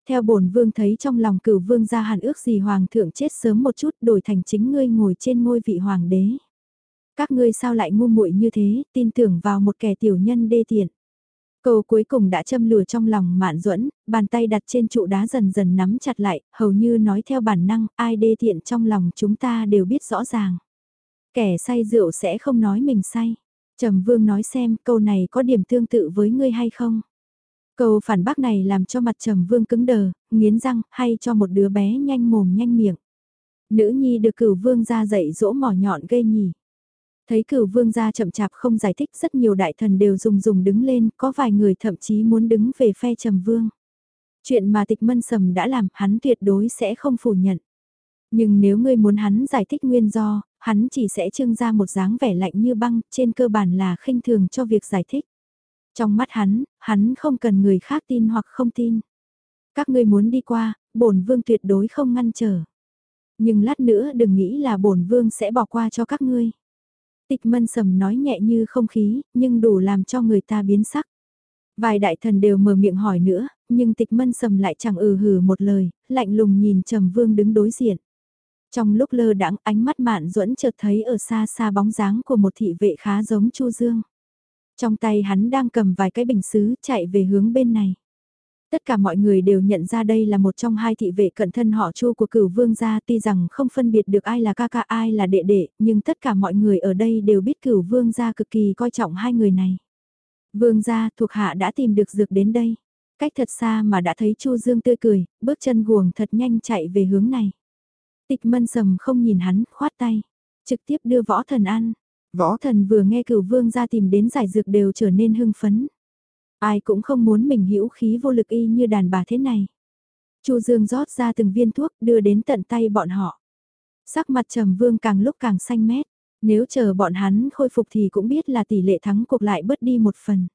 Theo bổn vương thấy trong lòng cửu vương gia hàn ước gì hoàng thượng chết sớm một chút đổi thành chính ngươi ngồi trên ngôi vị hoàng đế. Các ngươi sao lại ngu muội như thế, tin tưởng vào một kẻ tiểu nhân đê tiện. Câu cuối cùng đã châm lửa trong lòng mạn duẫn bàn tay đặt trên trụ đá dần dần nắm chặt lại, hầu như nói theo bản năng, ai đê tiện trong lòng chúng ta đều biết rõ ràng. Kẻ say rượu sẽ không nói mình say. Trầm vương nói xem câu này có điểm tương tự với ngươi hay không. Câu phản bác này làm cho mặt trầm vương cứng đờ, nghiến răng, hay cho một đứa bé nhanh mồm nhanh miệng. Nữ nhi được cửu vương ra dạy dỗ mỏ nhọn gây nhỉ. Thấy cửu vương gia chậm chạp không giải thích rất nhiều đại thần đều dùng dùng đứng lên, có vài người thậm chí muốn đứng về phe trầm vương. Chuyện mà tịch mân sầm đã làm hắn tuyệt đối sẽ không phủ nhận. Nhưng nếu ngươi muốn hắn giải thích nguyên do, hắn chỉ sẽ trưng ra một dáng vẻ lạnh như băng, trên cơ bản là khinh thường cho việc giải thích. Trong mắt hắn, hắn không cần người khác tin hoặc không tin. Các ngươi muốn đi qua, bổn vương tuyệt đối không ngăn trở. Nhưng lát nữa đừng nghĩ là bổn vương sẽ bỏ qua cho các ngươi. Tịch mân sầm nói nhẹ như không khí, nhưng đủ làm cho người ta biến sắc. Vài đại thần đều mở miệng hỏi nữa, nhưng tịch mân sầm lại chẳng ừ hừ một lời, lạnh lùng nhìn trầm vương đứng đối diện. Trong lúc lơ đãng ánh mắt mạn duẫn chợt thấy ở xa xa bóng dáng của một thị vệ khá giống Chu Dương. Trong tay hắn đang cầm vài cái bình xứ chạy về hướng bên này. Tất cả mọi người đều nhận ra đây là một trong hai thị vệ cận thân họ Chu của cửu vương gia tuy rằng không phân biệt được ai là ca ca ai là đệ đệ, nhưng tất cả mọi người ở đây đều biết cửu vương gia cực kỳ coi trọng hai người này. Vương gia thuộc hạ đã tìm được dược đến đây. Cách thật xa mà đã thấy Chu Dương tươi cười, bước chân guồng thật nhanh chạy về hướng này. Tịch mân sầm không nhìn hắn, khoát tay. Trực tiếp đưa võ thần ăn. Võ thần vừa nghe cửu vương gia tìm đến giải dược đều trở nên hưng phấn. Ai cũng không muốn mình hữu khí vô lực y như đàn bà thế này. Chu Dương rót ra từng viên thuốc đưa đến tận tay bọn họ. Sắc mặt trầm vương càng lúc càng xanh mét. Nếu chờ bọn hắn khôi phục thì cũng biết là tỷ lệ thắng cuộc lại bớt đi một phần.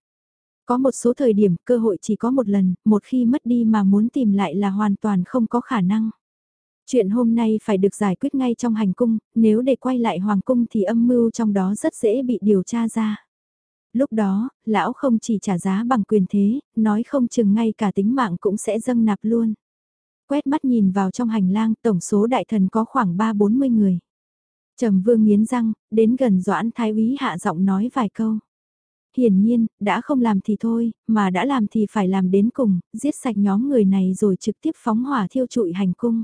Có một số thời điểm cơ hội chỉ có một lần, một khi mất đi mà muốn tìm lại là hoàn toàn không có khả năng. Chuyện hôm nay phải được giải quyết ngay trong hành cung, nếu để quay lại hoàng cung thì âm mưu trong đó rất dễ bị điều tra ra. Lúc đó, lão không chỉ trả giá bằng quyền thế, nói không chừng ngay cả tính mạng cũng sẽ dâng nạp luôn. Quét mắt nhìn vào trong hành lang, tổng số đại thần có khoảng 3-40 người. Trầm vương nghiến răng, đến gần Doãn Thái úy hạ giọng nói vài câu. Hiển nhiên, đã không làm thì thôi, mà đã làm thì phải làm đến cùng, giết sạch nhóm người này rồi trực tiếp phóng hỏa thiêu trụi hành cung.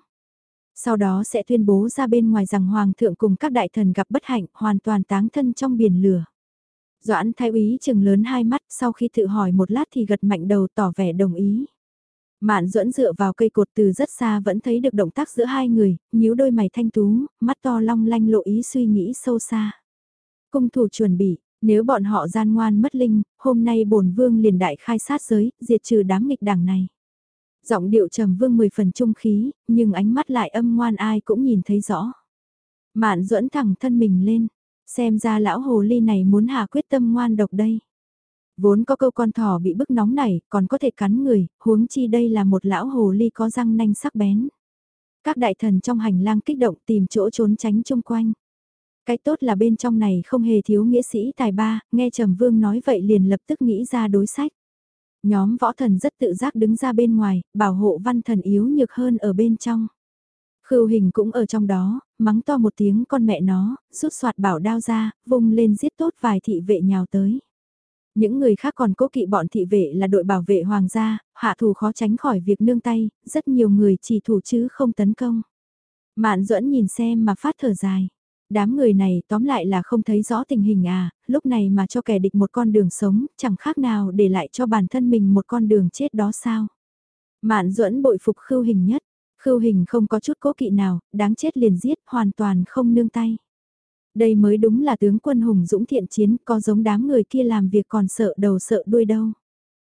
Sau đó sẽ tuyên bố ra bên ngoài rằng Hoàng thượng cùng các đại thần gặp bất hạnh hoàn toàn táng thân trong biển lửa. Doãn thái úy chừng lớn hai mắt sau khi tự hỏi một lát thì gật mạnh đầu tỏ vẻ đồng ý. Mạn duẫn dựa vào cây cột từ rất xa vẫn thấy được động tác giữa hai người, nhíu đôi mày thanh tú, mắt to long lanh lộ ý suy nghĩ sâu xa. Cung thủ chuẩn bị, nếu bọn họ gian ngoan mất linh, hôm nay bổn vương liền đại khai sát giới, diệt trừ đám nghịch đảng này. Giọng điệu trầm vương mười phần trung khí, nhưng ánh mắt lại âm ngoan ai cũng nhìn thấy rõ. Mạn duẫn thẳng thân mình lên, xem ra lão hồ ly này muốn hạ quyết tâm ngoan độc đây. Vốn có câu con thỏ bị bức nóng này, còn có thể cắn người, huống chi đây là một lão hồ ly có răng nanh sắc bén. Các đại thần trong hành lang kích động tìm chỗ trốn tránh chung quanh. Cái tốt là bên trong này không hề thiếu nghĩa sĩ tài ba, nghe Trầm Vương nói vậy liền lập tức nghĩ ra đối sách. Nhóm võ thần rất tự giác đứng ra bên ngoài, bảo hộ văn thần yếu nhược hơn ở bên trong. Khưu hình cũng ở trong đó, mắng to một tiếng con mẹ nó, rút soạt bảo đao ra, vung lên giết tốt vài thị vệ nhào tới. Những người khác còn cố kỵ bọn thị vệ là đội bảo vệ hoàng gia, hạ thủ khó tránh khỏi việc nương tay, rất nhiều người chỉ thủ chứ không tấn công. Mạn duẫn nhìn xem mà phát thở dài. Đám người này tóm lại là không thấy rõ tình hình à, lúc này mà cho kẻ địch một con đường sống, chẳng khác nào để lại cho bản thân mình một con đường chết đó sao. Mạn duẫn bội phục khưu hình nhất, khưu hình không có chút cố kỵ nào, đáng chết liền giết, hoàn toàn không nương tay. Đây mới đúng là tướng quân hùng dũng thiện chiến, có giống đám người kia làm việc còn sợ đầu sợ đuôi đâu.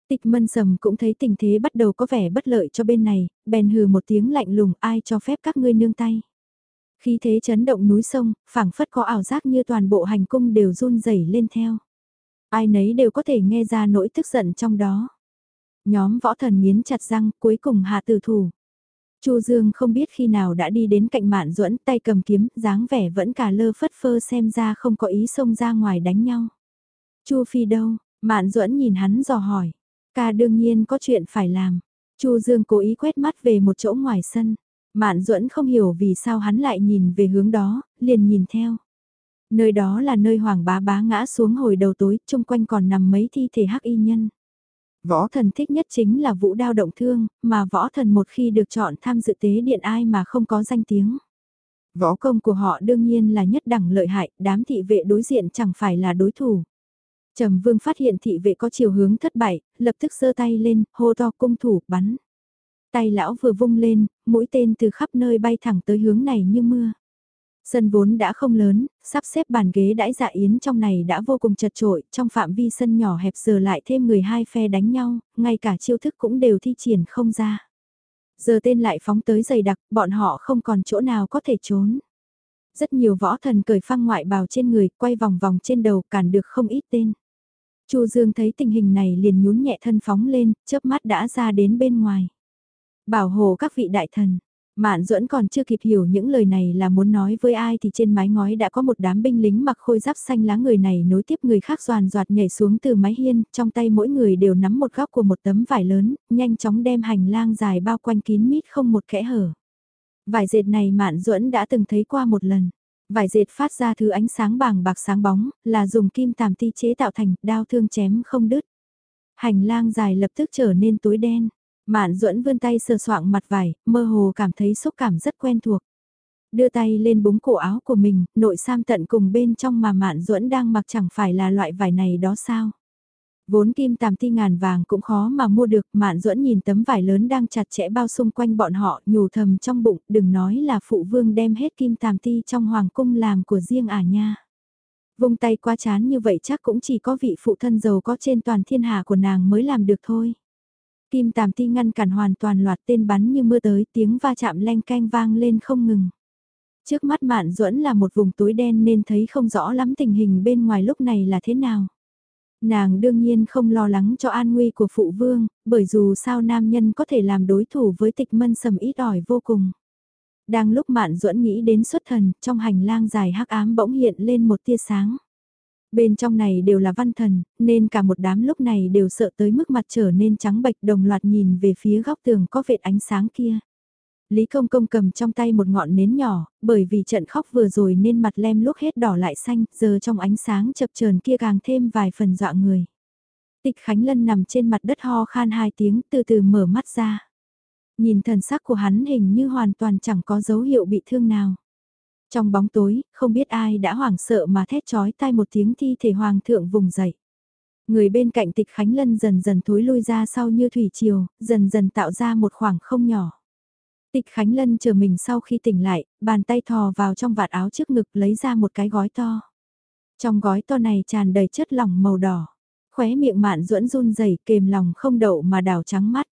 Tịch mân sầm cũng thấy tình thế bắt đầu có vẻ bất lợi cho bên này, bèn hừ một tiếng lạnh lùng ai cho phép các ngươi nương tay. Khi thế chấn động núi sông, phảng phất có ảo giác như toàn bộ hành cung đều run rẩy lên theo. Ai nấy đều có thể nghe ra nỗi tức giận trong đó. Nhóm võ thần miến chặt răng cuối cùng hạ tử thủ. Chu Dương không biết khi nào đã đi đến cạnh Mạn Duẫn, tay cầm kiếm, dáng vẻ vẫn cả lơ phất phơ xem ra không có ý xông ra ngoài đánh nhau. Chu Phi đâu? Mạn Duẫn nhìn hắn dò hỏi. Ca đương nhiên có chuyện phải làm. Chu Dương cố ý quét mắt về một chỗ ngoài sân. Mạn duẫn không hiểu vì sao hắn lại nhìn về hướng đó, liền nhìn theo. Nơi đó là nơi hoàng bá bá ngã xuống hồi đầu tối, chung quanh còn nằm mấy thi thể hắc y nhân. Võ thần thích nhất chính là vũ đao động thương, mà võ thần một khi được chọn tham dự tế điện ai mà không có danh tiếng. Võ công của họ đương nhiên là nhất đẳng lợi hại, đám thị vệ đối diện chẳng phải là đối thủ. Trầm vương phát hiện thị vệ có chiều hướng thất bại, lập tức giơ tay lên, hô to cung thủ, bắn. Tay lão vừa vung lên, mũi tên từ khắp nơi bay thẳng tới hướng này như mưa. Sân vốn đã không lớn, sắp xếp bàn ghế đãi dạ yến trong này đã vô cùng chật trội, trong phạm vi sân nhỏ hẹp giờ lại thêm người hai phe đánh nhau, ngay cả chiêu thức cũng đều thi triển không ra. Giờ tên lại phóng tới dày đặc, bọn họ không còn chỗ nào có thể trốn. Rất nhiều võ thần cởi phăng ngoại bào trên người, quay vòng vòng trên đầu, cản được không ít tên. Chu Dương thấy tình hình này liền nhún nhẹ thân phóng lên, chớp mắt đã ra đến bên ngoài. Bảo hộ các vị đại thần, Mạn duẫn còn chưa kịp hiểu những lời này là muốn nói với ai thì trên mái ngói đã có một đám binh lính mặc khôi giáp xanh lá người này nối tiếp người khác doàn doạt nhảy xuống từ mái hiên, trong tay mỗi người đều nắm một góc của một tấm vải lớn, nhanh chóng đem hành lang dài bao quanh kín mít không một kẽ hở. Vải dệt này Mạn duẫn đã từng thấy qua một lần. Vải dệt phát ra thứ ánh sáng bàng bạc sáng bóng, là dùng kim tàm ti chế tạo thành, đao thương chém không đứt. Hành lang dài lập tức trở nên tối đen Mạn duẫn vươn tay sờ soạng mặt vải, mơ hồ cảm thấy xúc cảm rất quen thuộc. Đưa tay lên búng cổ áo của mình, nội sam tận cùng bên trong mà Mạn duẫn đang mặc chẳng phải là loại vải này đó sao. Vốn kim tàm ti ngàn vàng cũng khó mà mua được, Mạn duẫn nhìn tấm vải lớn đang chặt chẽ bao xung quanh bọn họ, nhủ thầm trong bụng, đừng nói là phụ vương đem hết kim tàm ti trong hoàng cung làm của riêng à nha. Vung tay qua chán như vậy chắc cũng chỉ có vị phụ thân giàu có trên toàn thiên hạ của nàng mới làm được thôi. Kim tàm ti ngăn cản hoàn toàn loạt tên bắn như mưa tới tiếng va chạm leng canh vang lên không ngừng. Trước mắt mạn duẫn là một vùng túi đen nên thấy không rõ lắm tình hình bên ngoài lúc này là thế nào. Nàng đương nhiên không lo lắng cho an nguy của phụ vương, bởi dù sao nam nhân có thể làm đối thủ với tịch mân sầm ít ỏi vô cùng. Đang lúc mạn duẫn nghĩ đến xuất thần, trong hành lang dài hắc ám bỗng hiện lên một tia sáng. Bên trong này đều là văn thần, nên cả một đám lúc này đều sợ tới mức mặt trở nên trắng bệch đồng loạt nhìn về phía góc tường có vệt ánh sáng kia. Lý Công Công cầm trong tay một ngọn nến nhỏ, bởi vì trận khóc vừa rồi nên mặt lem lúc hết đỏ lại xanh, giờ trong ánh sáng chập chờn kia càng thêm vài phần dọa người. Tịch Khánh Lân nằm trên mặt đất ho khan hai tiếng từ từ mở mắt ra. Nhìn thần sắc của hắn hình như hoàn toàn chẳng có dấu hiệu bị thương nào. Trong bóng tối, không biết ai đã hoảng sợ mà thét chói tai một tiếng thi thể hoàng thượng vùng dậy. Người bên cạnh tịch Khánh Lân dần dần thối lui ra sau như thủy triều, dần dần tạo ra một khoảng không nhỏ. Tịch Khánh Lân chờ mình sau khi tỉnh lại, bàn tay thò vào trong vạt áo trước ngực lấy ra một cái gói to. Trong gói to này tràn đầy chất lỏng màu đỏ. Khóe miệng mạn duẫn run rẩy kềm lòng không đậu mà đảo trắng mắt.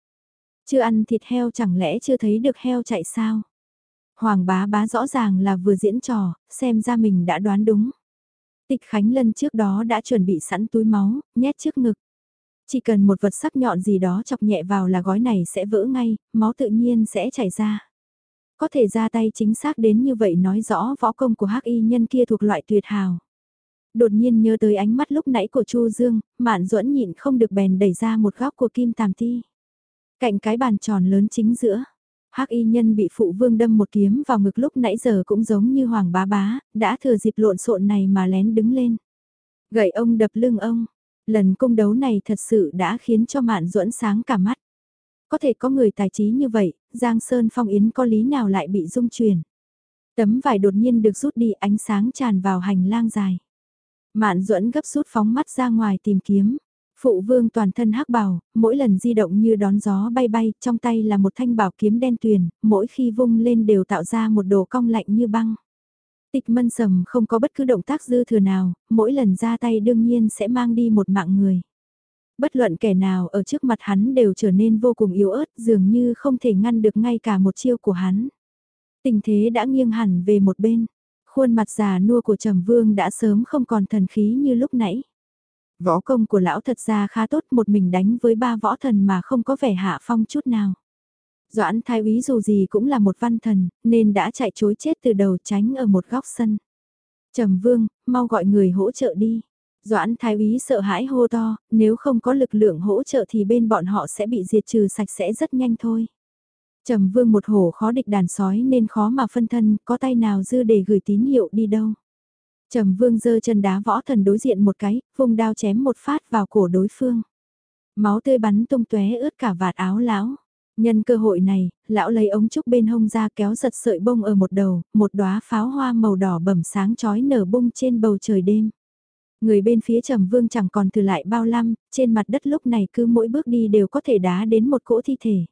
Chưa ăn thịt heo chẳng lẽ chưa thấy được heo chạy sao? Hoàng bá bá rõ ràng là vừa diễn trò, xem ra mình đã đoán đúng. Tịch Khánh Lân trước đó đã chuẩn bị sẵn túi máu, nhét trước ngực. Chỉ cần một vật sắc nhọn gì đó chọc nhẹ vào là gói này sẽ vỡ ngay, máu tự nhiên sẽ chảy ra. Có thể ra tay chính xác đến như vậy nói rõ võ công của hắc y nhân kia thuộc loại tuyệt hào. Đột nhiên nhớ tới ánh mắt lúc nãy của Chu Dương, Mạn Duẫn nhịn không được bèn đẩy ra một góc của kim tàm ti. Cạnh cái bàn tròn lớn chính giữa, hắc y nhân bị phụ vương đâm một kiếm vào ngực lúc nãy giờ cũng giống như hoàng bá bá, đã thừa dịp lộn xộn này mà lén đứng lên. Gậy ông đập lưng ông, lần cung đấu này thật sự đã khiến cho mạn duẫn sáng cả mắt. Có thể có người tài trí như vậy, Giang Sơn Phong Yến có lý nào lại bị dung truyền. Tấm vải đột nhiên được rút đi ánh sáng tràn vào hành lang dài. Mạn duẫn gấp rút phóng mắt ra ngoài tìm kiếm, Phụ vương toàn thân hắc bào, mỗi lần di động như đón gió bay bay, trong tay là một thanh bảo kiếm đen tuyền, mỗi khi vung lên đều tạo ra một đồ cong lạnh như băng. Tịch mân sầm không có bất cứ động tác dư thừa nào, mỗi lần ra tay đương nhiên sẽ mang đi một mạng người. Bất luận kẻ nào ở trước mặt hắn đều trở nên vô cùng yếu ớt dường như không thể ngăn được ngay cả một chiêu của hắn. Tình thế đã nghiêng hẳn về một bên, khuôn mặt già nua của trầm vương đã sớm không còn thần khí như lúc nãy. Võ công của lão thật ra khá tốt một mình đánh với ba võ thần mà không có vẻ hạ phong chút nào. Doãn thái úy dù gì cũng là một văn thần, nên đã chạy chối chết từ đầu tránh ở một góc sân. Trầm vương, mau gọi người hỗ trợ đi. Doãn thái úy sợ hãi hô to, nếu không có lực lượng hỗ trợ thì bên bọn họ sẽ bị diệt trừ sạch sẽ rất nhanh thôi. Trầm vương một hổ khó địch đàn sói nên khó mà phân thân, có tay nào dư để gửi tín hiệu đi đâu. Trầm vương giơ chân đá võ thần đối diện một cái, vùng đao chém một phát vào cổ đối phương. Máu tươi bắn tung tóe ướt cả vạt áo lão. Nhân cơ hội này, lão lấy ống trúc bên hông ra kéo giật sợi bông ở một đầu, một đóa pháo hoa màu đỏ bẩm sáng chói nở bung trên bầu trời đêm. Người bên phía trầm vương chẳng còn từ lại bao lăm, trên mặt đất lúc này cứ mỗi bước đi đều có thể đá đến một cỗ thi thể.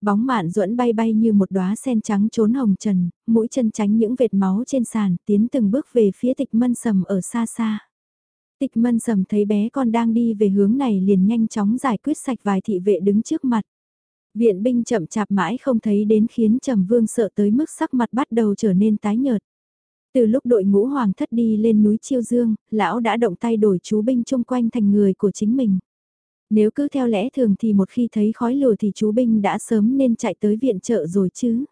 Bóng mạn duẫn bay bay như một đóa sen trắng trốn hồng trần, mũi chân tránh những vệt máu trên sàn, tiến từng bước về phía tịch mân sầm ở xa xa. Tịch mân sầm thấy bé con đang đi về hướng này liền nhanh chóng giải quyết sạch vài thị vệ đứng trước mặt. Viện binh chậm chạp mãi không thấy đến khiến Trầm Vương sợ tới mức sắc mặt bắt đầu trở nên tái nhợt. Từ lúc đội ngũ hoàng thất đi lên núi Chiêu Dương, lão đã động tay đổi chú binh chung quanh thành người của chính mình. Nếu cứ theo lẽ thường thì một khi thấy khói lửa thì chú binh đã sớm nên chạy tới viện trợ rồi chứ.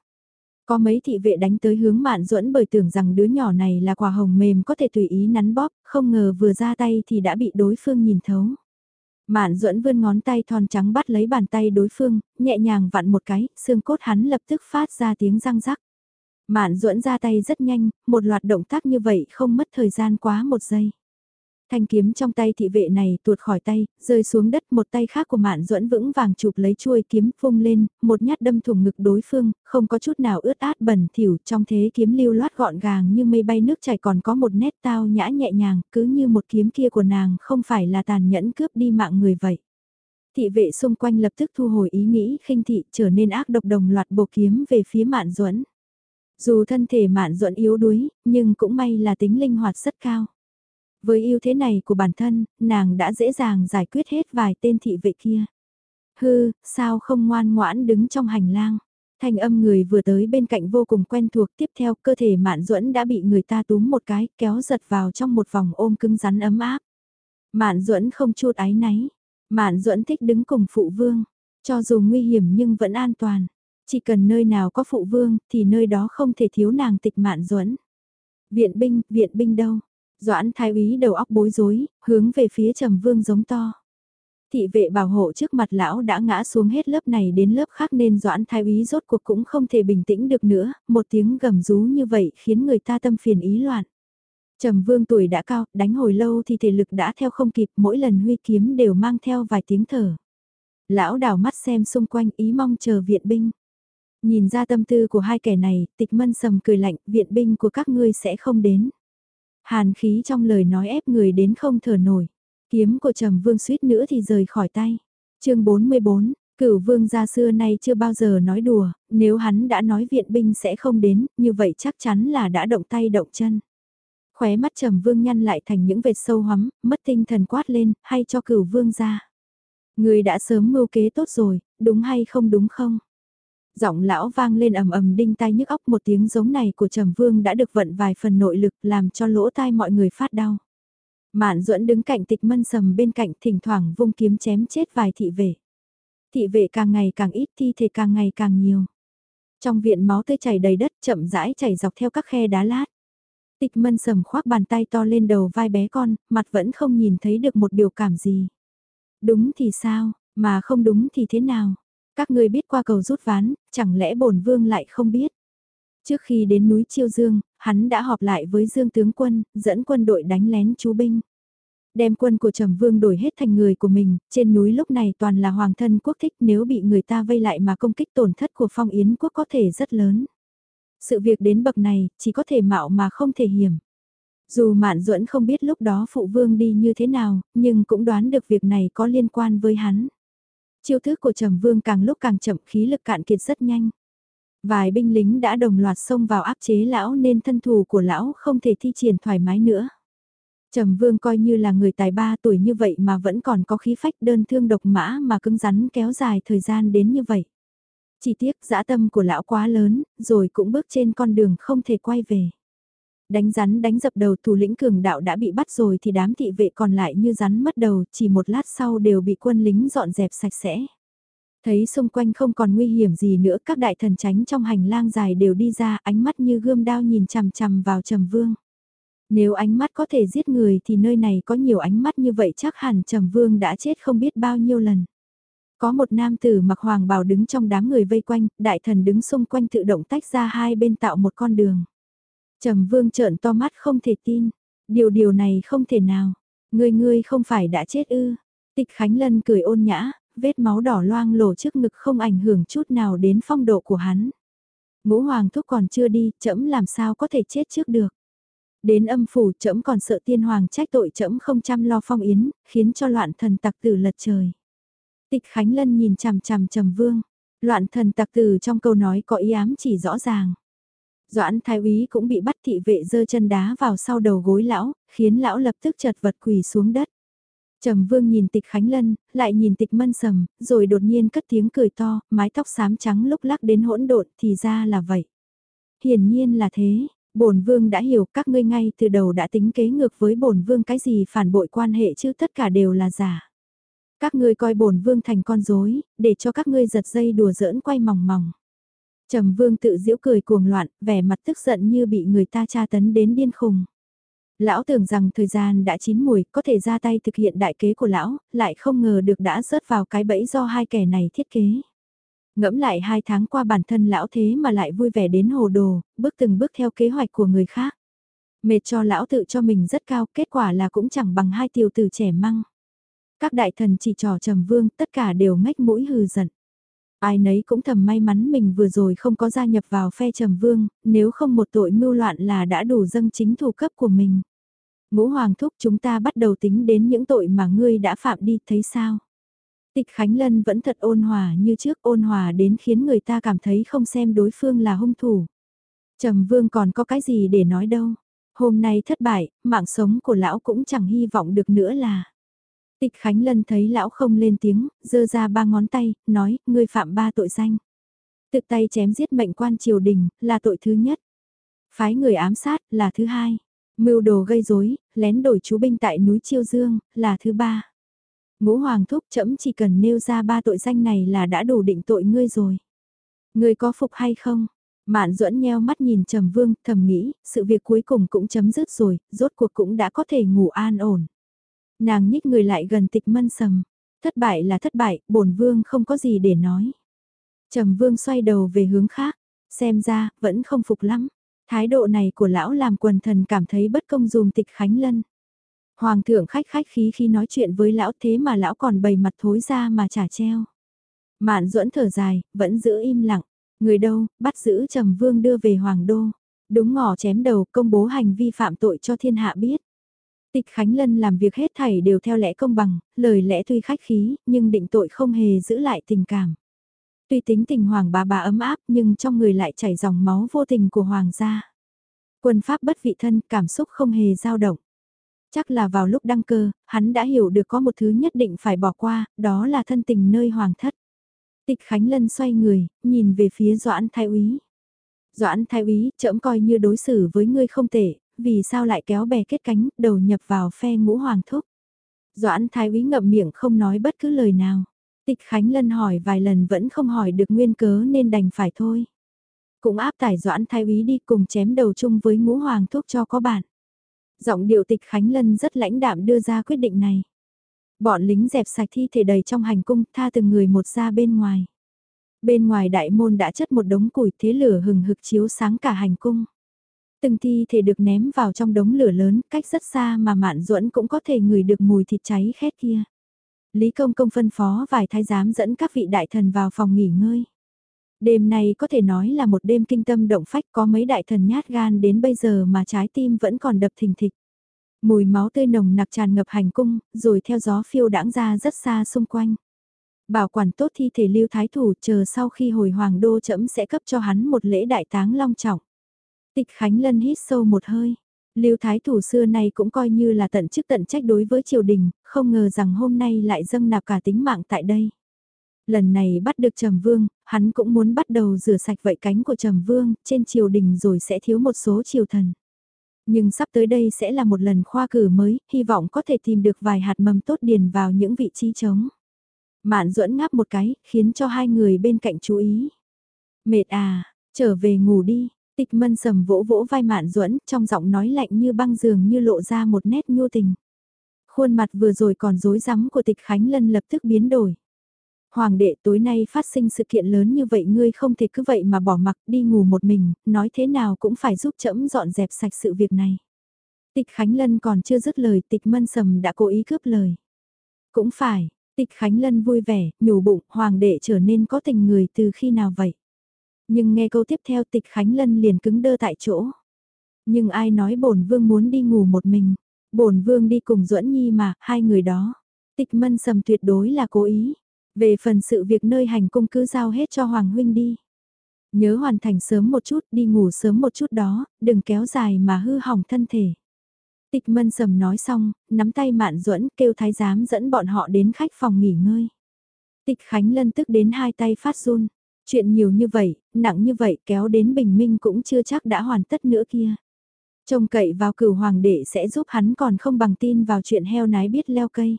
Có mấy thị vệ đánh tới hướng mạn duẫn bởi tưởng rằng đứa nhỏ này là quả hồng mềm có thể tùy ý nắn bóp, không ngờ vừa ra tay thì đã bị đối phương nhìn thấu. Mạn duẫn vươn ngón tay thon trắng bắt lấy bàn tay đối phương, nhẹ nhàng vặn một cái, xương cốt hắn lập tức phát ra tiếng răng rắc. Mạn duẫn ra tay rất nhanh, một loạt động tác như vậy không mất thời gian quá một giây. Thanh kiếm trong tay thị vệ này tuột khỏi tay, rơi xuống đất một tay khác của mạn duẫn vững vàng chụp lấy chuôi kiếm phung lên, một nhát đâm thủng ngực đối phương, không có chút nào ướt át bẩn thỉu trong thế kiếm lưu loát gọn gàng như mây bay nước chảy còn có một nét tao nhã nhẹ nhàng, cứ như một kiếm kia của nàng không phải là tàn nhẫn cướp đi mạng người vậy. Thị vệ xung quanh lập tức thu hồi ý nghĩ khinh thị trở nên ác độc đồng loạt bổ kiếm về phía mạn duẫn dù thân thể mạn duẫn yếu đuối, nhưng cũng may là tính linh hoạt rất cao. Với ưu thế này của bản thân, nàng đã dễ dàng giải quyết hết vài tên thị vệ kia. Hư, sao không ngoan ngoãn đứng trong hành lang. Thanh âm người vừa tới bên cạnh vô cùng quen thuộc tiếp theo cơ thể mạn duẫn đã bị người ta túm một cái kéo giật vào trong một vòng ôm cứng rắn ấm áp. Mạn duẫn không chút ái náy. Mạn duẫn thích đứng cùng phụ vương. Cho dù nguy hiểm nhưng vẫn an toàn. Chỉ cần nơi nào có phụ vương thì nơi đó không thể thiếu nàng tịch mạn duẫn. Viện binh, viện binh đâu? Doãn thái úy đầu óc bối rối, hướng về phía trầm vương giống to. Thị vệ bảo hộ trước mặt lão đã ngã xuống hết lớp này đến lớp khác nên doãn thái úy rốt cuộc cũng không thể bình tĩnh được nữa, một tiếng gầm rú như vậy khiến người ta tâm phiền ý loạn. Trầm vương tuổi đã cao, đánh hồi lâu thì thể lực đã theo không kịp, mỗi lần huy kiếm đều mang theo vài tiếng thở. Lão đảo mắt xem xung quanh ý mong chờ viện binh. Nhìn ra tâm tư của hai kẻ này, tịch mân sầm cười lạnh, viện binh của các ngươi sẽ không đến. Hàn khí trong lời nói ép người đến không thở nổi. Kiếm của trầm vương suýt nữa thì rời khỏi tay. chương 44, cửu vương gia xưa nay chưa bao giờ nói đùa, nếu hắn đã nói viện binh sẽ không đến, như vậy chắc chắn là đã động tay động chân. Khóe mắt trầm vương nhăn lại thành những vệt sâu hắm, mất tinh thần quát lên, hay cho cửu vương gia. Người đã sớm mưu kế tốt rồi, đúng hay không đúng không? Giọng lão vang lên ầm ầm đinh tai nhức óc một tiếng giống này của Trầm Vương đã được vận vài phần nội lực làm cho lỗ tai mọi người phát đau. Mạn duẫn đứng cạnh tịch mân sầm bên cạnh thỉnh thoảng vung kiếm chém chết vài thị vệ. Thị vệ càng ngày càng ít thi thể càng ngày càng nhiều. Trong viện máu tươi chảy đầy đất chậm rãi chảy dọc theo các khe đá lát. Tịch mân sầm khoác bàn tay to lên đầu vai bé con, mặt vẫn không nhìn thấy được một biểu cảm gì. Đúng thì sao, mà không đúng thì thế nào? Các ngươi biết qua cầu rút ván, chẳng lẽ bổn vương lại không biết. Trước khi đến núi Chiêu Dương, hắn đã họp lại với Dương tướng quân, dẫn quân đội đánh lén chú binh. Đem quân của Trầm Vương đổi hết thành người của mình, trên núi lúc này toàn là hoàng thân quốc thích nếu bị người ta vây lại mà công kích tổn thất của phong yến quốc có thể rất lớn. Sự việc đến bậc này, chỉ có thể mạo mà không thể hiểm. Dù Mạn Duẫn không biết lúc đó phụ vương đi như thế nào, nhưng cũng đoán được việc này có liên quan với hắn. Chiêu thức của Trầm Vương càng lúc càng chậm khí lực cạn kiệt rất nhanh. Vài binh lính đã đồng loạt xông vào áp chế lão nên thân thủ của lão không thể thi triển thoải mái nữa. Trầm Vương coi như là người tài ba tuổi như vậy mà vẫn còn có khí phách đơn thương độc mã mà cứng rắn kéo dài thời gian đến như vậy. Chỉ tiếc dã tâm của lão quá lớn, rồi cũng bước trên con đường không thể quay về đánh rắn đánh dập đầu thủ lĩnh cường đạo đã bị bắt rồi thì đám thị vệ còn lại như rắn mất đầu, chỉ một lát sau đều bị quân lính dọn dẹp sạch sẽ. Thấy xung quanh không còn nguy hiểm gì nữa các đại thần tránh trong hành lang dài đều đi ra ánh mắt như gươm đao nhìn chằm chằm vào trầm vương. Nếu ánh mắt có thể giết người thì nơi này có nhiều ánh mắt như vậy chắc hẳn trầm vương đã chết không biết bao nhiêu lần. Có một nam tử mặc hoàng bào đứng trong đám người vây quanh, đại thần đứng xung quanh tự động tách ra hai bên tạo một con đường. Trầm vương trợn to mắt không thể tin. Điều điều này không thể nào. Ngươi ngươi không phải đã chết ư. Tịch Khánh Lân cười ôn nhã, vết máu đỏ loang lổ trước ngực không ảnh hưởng chút nào đến phong độ của hắn. Ngũ hoàng thúc còn chưa đi, trẫm làm sao có thể chết trước được. Đến âm phủ trẫm còn sợ tiên hoàng trách tội trẫm không chăm lo phong yến, khiến cho loạn thần tặc tử lật trời. Tịch Khánh Lân nhìn chằm chằm Trầm Vương, Loạn thần tặc tử trong câu nói có ý ám chỉ rõ ràng. Doãn thái úy cũng bị bắt thị vệ dơ chân đá vào sau đầu gối lão, khiến lão lập tức chật vật quỳ xuống đất. Trầm Vương nhìn Tịch Khánh Lân, lại nhìn Tịch Mân Sầm, rồi đột nhiên cất tiếng cười to, mái tóc xám trắng lúc lắc đến hỗn độn, thì ra là vậy. Hiển nhiên là thế, bổn vương đã hiểu các ngươi ngay từ đầu đã tính kế ngược với bổn vương cái gì phản bội quan hệ chứ tất cả đều là giả. Các ngươi coi bổn vương thành con rối, để cho các ngươi giật dây đùa giỡn quay mỏng mỏng. Trầm vương tự giễu cười cuồng loạn, vẻ mặt tức giận như bị người ta tra tấn đến điên khùng. Lão tưởng rằng thời gian đã chín mùi, có thể ra tay thực hiện đại kế của lão, lại không ngờ được đã rớt vào cái bẫy do hai kẻ này thiết kế. Ngẫm lại hai tháng qua bản thân lão thế mà lại vui vẻ đến hồ đồ, bước từng bước theo kế hoạch của người khác. Mệt cho lão tự cho mình rất cao, kết quả là cũng chẳng bằng hai tiểu tử trẻ măng. Các đại thần chỉ trò trầm vương, tất cả đều ngách mũi hừ giận. Ai nấy cũng thầm may mắn mình vừa rồi không có gia nhập vào phe trầm vương, nếu không một tội mưu loạn là đã đủ dâng chính thủ cấp của mình. Ngũ Hoàng Thúc chúng ta bắt đầu tính đến những tội mà ngươi đã phạm đi, thấy sao? Tịch Khánh Lân vẫn thật ôn hòa như trước ôn hòa đến khiến người ta cảm thấy không xem đối phương là hung thủ. Trầm Vương còn có cái gì để nói đâu. Hôm nay thất bại, mạng sống của lão cũng chẳng hy vọng được nữa là. Tịch Khánh Lân thấy lão không lên tiếng, giơ ra ba ngón tay, nói, ngươi phạm ba tội danh. Tự tay chém giết mệnh quan triều đình, là tội thứ nhất. Phái người ám sát, là thứ hai. Mưu đồ gây rối, lén đổi chú binh tại núi Chiêu Dương, là thứ ba. Ngũ Hoàng Thúc chậm chỉ cần nêu ra ba tội danh này là đã đủ định tội ngươi rồi. Ngươi có phục hay không? Mạn duẫn nheo mắt nhìn Trầm Vương, thầm nghĩ, sự việc cuối cùng cũng chấm dứt rồi, rốt cuộc cũng đã có thể ngủ an ổn. Nàng nhích người lại gần tịch mân sầm. Thất bại là thất bại, bổn vương không có gì để nói. Trầm vương xoay đầu về hướng khác, xem ra, vẫn không phục lắm. Thái độ này của lão làm quần thần cảm thấy bất công dùm tịch Khánh Lân. Hoàng thượng khách khách khí khi nói chuyện với lão thế mà lão còn bày mặt thối ra mà trả treo. Mạn duẫn thở dài, vẫn giữ im lặng. Người đâu, bắt giữ Trầm Vương đưa về Hoàng Đô. Đúng ngỏ chém đầu công bố hành vi phạm tội cho thiên hạ biết. Tịch Khánh Lân làm việc hết thảy đều theo lẽ công bằng, lời lẽ tuy khách khí, nhưng định tội không hề giữ lại tình cảm. Tuy tính tình hoàng bà bà ấm áp nhưng trong người lại chảy dòng máu vô tình của hoàng gia. Quân pháp bất vị thân, cảm xúc không hề dao động. Chắc là vào lúc đăng cơ, hắn đã hiểu được có một thứ nhất định phải bỏ qua, đó là thân tình nơi hoàng thất. Tịch Khánh Lân xoay người, nhìn về phía Doãn Thái Úy. Doãn Thái Úy, trẫm coi như đối xử với ngươi không tệ, vì sao lại kéo bè kết cánh, đầu nhập vào phe ngũ hoàng thúc. Doãn Thái Úy ngậm miệng không nói bất cứ lời nào. Tịch Khánh Lân hỏi vài lần vẫn không hỏi được nguyên cớ nên đành phải thôi. Cũng áp tải Doãn Thái Úy đi cùng chém đầu chung với ngũ hoàng thúc cho có bạn. Giọng điệu tịch Khánh Lân rất lãnh đạm đưa ra quyết định này. Bọn lính dẹp sạch thi thể đầy trong hành cung tha từng người một ra bên ngoài. Bên ngoài đại môn đã chất một đống củi thế lửa hừng hực chiếu sáng cả hành cung. Từng thi thể được ném vào trong đống lửa lớn, cách rất xa mà Mạn Duẫn cũng có thể ngửi được mùi thịt cháy khét kia. Lý Công Công phân phó vài thái giám dẫn các vị đại thần vào phòng nghỉ ngơi. Đêm này có thể nói là một đêm kinh tâm động phách có mấy đại thần nhát gan đến bây giờ mà trái tim vẫn còn đập thình thịch. Mùi máu tươi nồng nặc tràn ngập hành cung, rồi theo gió phiêu đãng ra rất xa xung quanh. Bảo quản tốt thi thể lưu thái thủ chờ sau khi hồi hoàng đô chậm sẽ cấp cho hắn một lễ đại táng long trọng. Tịch Khánh Lân hít sâu một hơi. Lưu Thái Thủ xưa nay cũng coi như là tận chức tận trách đối với triều đình, không ngờ rằng hôm nay lại dâng nạp cả tính mạng tại đây. Lần này bắt được Trầm Vương, hắn cũng muốn bắt đầu rửa sạch vậy cánh của Trầm Vương, trên triều đình rồi sẽ thiếu một số triều thần. Nhưng sắp tới đây sẽ là một lần khoa cử mới, hy vọng có thể tìm được vài hạt mầm tốt điền vào những vị trí trống. Mạn duẫn ngáp một cái, khiến cho hai người bên cạnh chú ý. Mệt à, trở về ngủ đi, Tịch mân sầm vỗ vỗ vai mạn duẫn trong giọng nói lạnh như băng dường như lộ ra một nét nhu tình. Khuôn mặt vừa rồi còn rối rắm của tịch Khánh Lân lập tức biến đổi. Hoàng đệ tối nay phát sinh sự kiện lớn như vậy ngươi không thể cứ vậy mà bỏ mặc đi ngủ một mình, nói thế nào cũng phải giúp trẫm dọn dẹp sạch sự việc này. Tịch Khánh Lân còn chưa dứt lời tịch mân sầm đã cố ý cướp lời. Cũng phải, tịch Khánh Lân vui vẻ, nhủ bụng, hoàng đệ trở nên có tình người từ khi nào vậy. Nhưng nghe câu tiếp theo tịch Khánh Lân liền cứng đơ tại chỗ. Nhưng ai nói bổn vương muốn đi ngủ một mình. Bổn vương đi cùng duẫn nhi mà, hai người đó. Tịch mân sầm tuyệt đối là cố ý. Về phần sự việc nơi hành cung cứ giao hết cho Hoàng Huynh đi. Nhớ hoàn thành sớm một chút, đi ngủ sớm một chút đó, đừng kéo dài mà hư hỏng thân thể. Tịch mân sầm nói xong, nắm tay mạn duẫn kêu thái giám dẫn bọn họ đến khách phòng nghỉ ngơi. Tịch Khánh Lân tức đến hai tay phát run. Chuyện nhiều như vậy, nặng như vậy kéo đến bình minh cũng chưa chắc đã hoàn tất nữa kia. Trông cậy vào cửu hoàng đệ sẽ giúp hắn còn không bằng tin vào chuyện heo nái biết leo cây.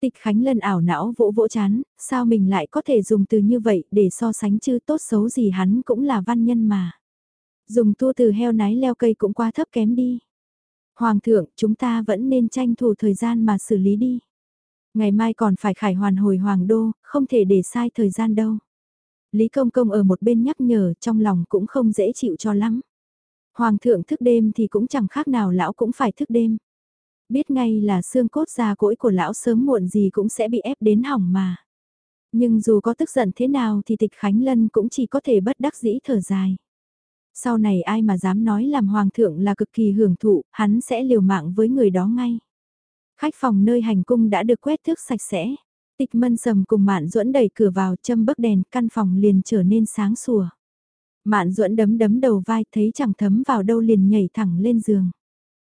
Tịch Khánh Lân ảo não vỗ vỗ chán, sao mình lại có thể dùng từ như vậy để so sánh chứ tốt xấu gì hắn cũng là văn nhân mà. Dùng tua từ heo nái leo cây cũng quá thấp kém đi. Hoàng thượng, chúng ta vẫn nên tranh thủ thời gian mà xử lý đi. Ngày mai còn phải khải hoàn hồi hoàng đô, không thể để sai thời gian đâu. Lý Công Công ở một bên nhắc nhở trong lòng cũng không dễ chịu cho lắm. Hoàng thượng thức đêm thì cũng chẳng khác nào lão cũng phải thức đêm. Biết ngay là xương cốt già cỗi của lão sớm muộn gì cũng sẽ bị ép đến hỏng mà. Nhưng dù có tức giận thế nào thì tịch Khánh Lân cũng chỉ có thể bất đắc dĩ thở dài. Sau này ai mà dám nói làm hoàng thượng là cực kỳ hưởng thụ, hắn sẽ liều mạng với người đó ngay. Khách phòng nơi hành cung đã được quét thước sạch sẽ. Tịch mân sầm cùng mạn duẫn đẩy cửa vào châm bấc đèn, căn phòng liền trở nên sáng sủa. Mạn duẫn đấm đấm đầu vai thấy chẳng thấm vào đâu liền nhảy thẳng lên giường.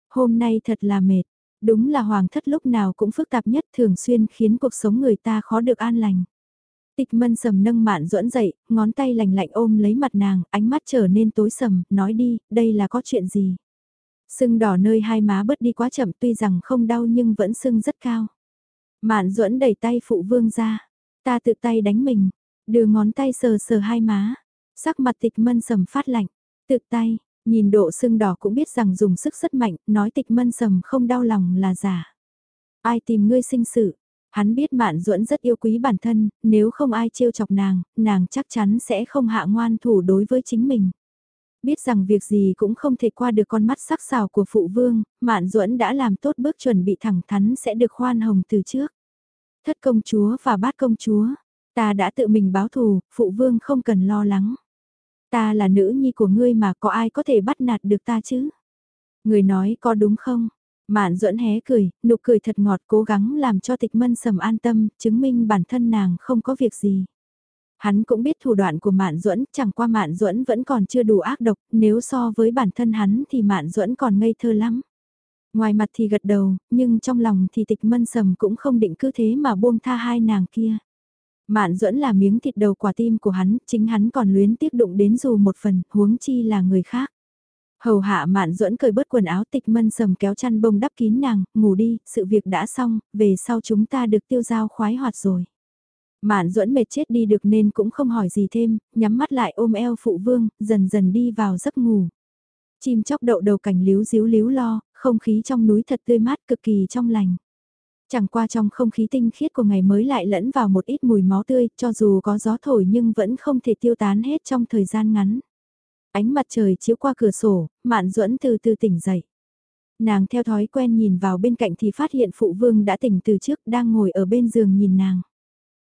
Hôm nay thật là mệt, đúng là hoàng thất lúc nào cũng phức tạp nhất thường xuyên khiến cuộc sống người ta khó được an lành. Tịch mân sầm nâng mạn duẫn dậy, ngón tay lành lạnh ôm lấy mặt nàng, ánh mắt trở nên tối sầm, nói đi, đây là có chuyện gì? Sưng đỏ nơi hai má bớt đi quá chậm tuy rằng không đau nhưng vẫn sưng rất cao. Mạn duẫn đẩy tay phụ vương ra, ta tự tay đánh mình, đưa ngón tay sờ sờ hai má, sắc mặt tịch mân sầm phát lạnh, tự tay, nhìn độ sưng đỏ cũng biết rằng dùng sức rất mạnh, nói tịch mân sầm không đau lòng là giả. Ai tìm ngươi sinh sự, hắn biết mạn duẫn rất yêu quý bản thân, nếu không ai trêu chọc nàng, nàng chắc chắn sẽ không hạ ngoan thủ đối với chính mình. Biết rằng việc gì cũng không thể qua được con mắt sắc sảo của phụ vương, Mạn Duẫn đã làm tốt bước chuẩn bị thẳng thắn sẽ được khoan hồng từ trước. Thất công chúa và bát công chúa, ta đã tự mình báo thù, phụ vương không cần lo lắng. Ta là nữ nhi của ngươi mà có ai có thể bắt nạt được ta chứ? Người nói có đúng không? Mạn duẫn hé cười, nụ cười thật ngọt cố gắng làm cho tịch mân sầm an tâm, chứng minh bản thân nàng không có việc gì. Hắn cũng biết thủ đoạn của Mạn Duẫn, chẳng qua Mạn Duẫn vẫn còn chưa đủ ác độc, nếu so với bản thân hắn thì Mạn Duẫn còn ngây thơ lắm. Ngoài mặt thì gật đầu, nhưng trong lòng thì tịch mân sầm cũng không định cứ thế mà buông tha hai nàng kia. Mạn Duẫn là miếng thịt đầu quả tim của hắn, chính hắn còn luyến tiếc đụng đến dù một phần, huống chi là người khác. Hầu hạ Mạn Duẫn cởi bớt quần áo tịch mân sầm kéo chăn bông đắp kín nàng, ngủ đi, sự việc đã xong, về sau chúng ta được tiêu giao khoái hoạt rồi. Mạn duẫn mệt chết đi được nên cũng không hỏi gì thêm, nhắm mắt lại ôm eo phụ vương, dần dần đi vào giấc ngủ. Chim chóc đậu đầu cảnh líu díu líu lo, không khí trong núi thật tươi mát cực kỳ trong lành. Chẳng qua trong không khí tinh khiết của ngày mới lại lẫn vào một ít mùi máu tươi, cho dù có gió thổi nhưng vẫn không thể tiêu tán hết trong thời gian ngắn. Ánh mặt trời chiếu qua cửa sổ, mạn duẫn từ từ tỉnh dậy. Nàng theo thói quen nhìn vào bên cạnh thì phát hiện phụ vương đã tỉnh từ trước đang ngồi ở bên giường nhìn nàng.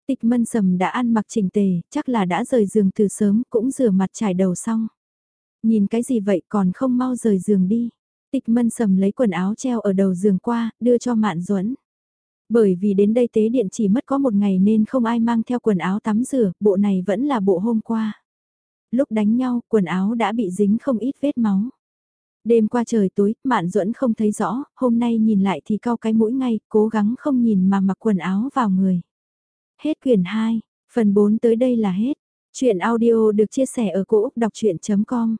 Tịch mân sầm đã ăn mặc chỉnh tề, chắc là đã rời giường từ sớm, cũng rửa mặt trải đầu xong. Nhìn cái gì vậy còn không mau rời giường đi. Tịch mân sầm lấy quần áo treo ở đầu giường qua, đưa cho mạn duẫn Bởi vì đến đây tế điện chỉ mất có một ngày nên không ai mang theo quần áo tắm rửa, bộ này vẫn là bộ hôm qua. Lúc đánh nhau, quần áo đã bị dính không ít vết máu. Đêm qua trời tối, Mạn Duẫn không thấy rõ, hôm nay nhìn lại thì cao cái mũi ngay, cố gắng không nhìn mà mặc quần áo vào người. Hết quyển 2, phần 4 tới đây là hết. Chuyện audio được chia sẻ ở cỗ đọc chuyện.com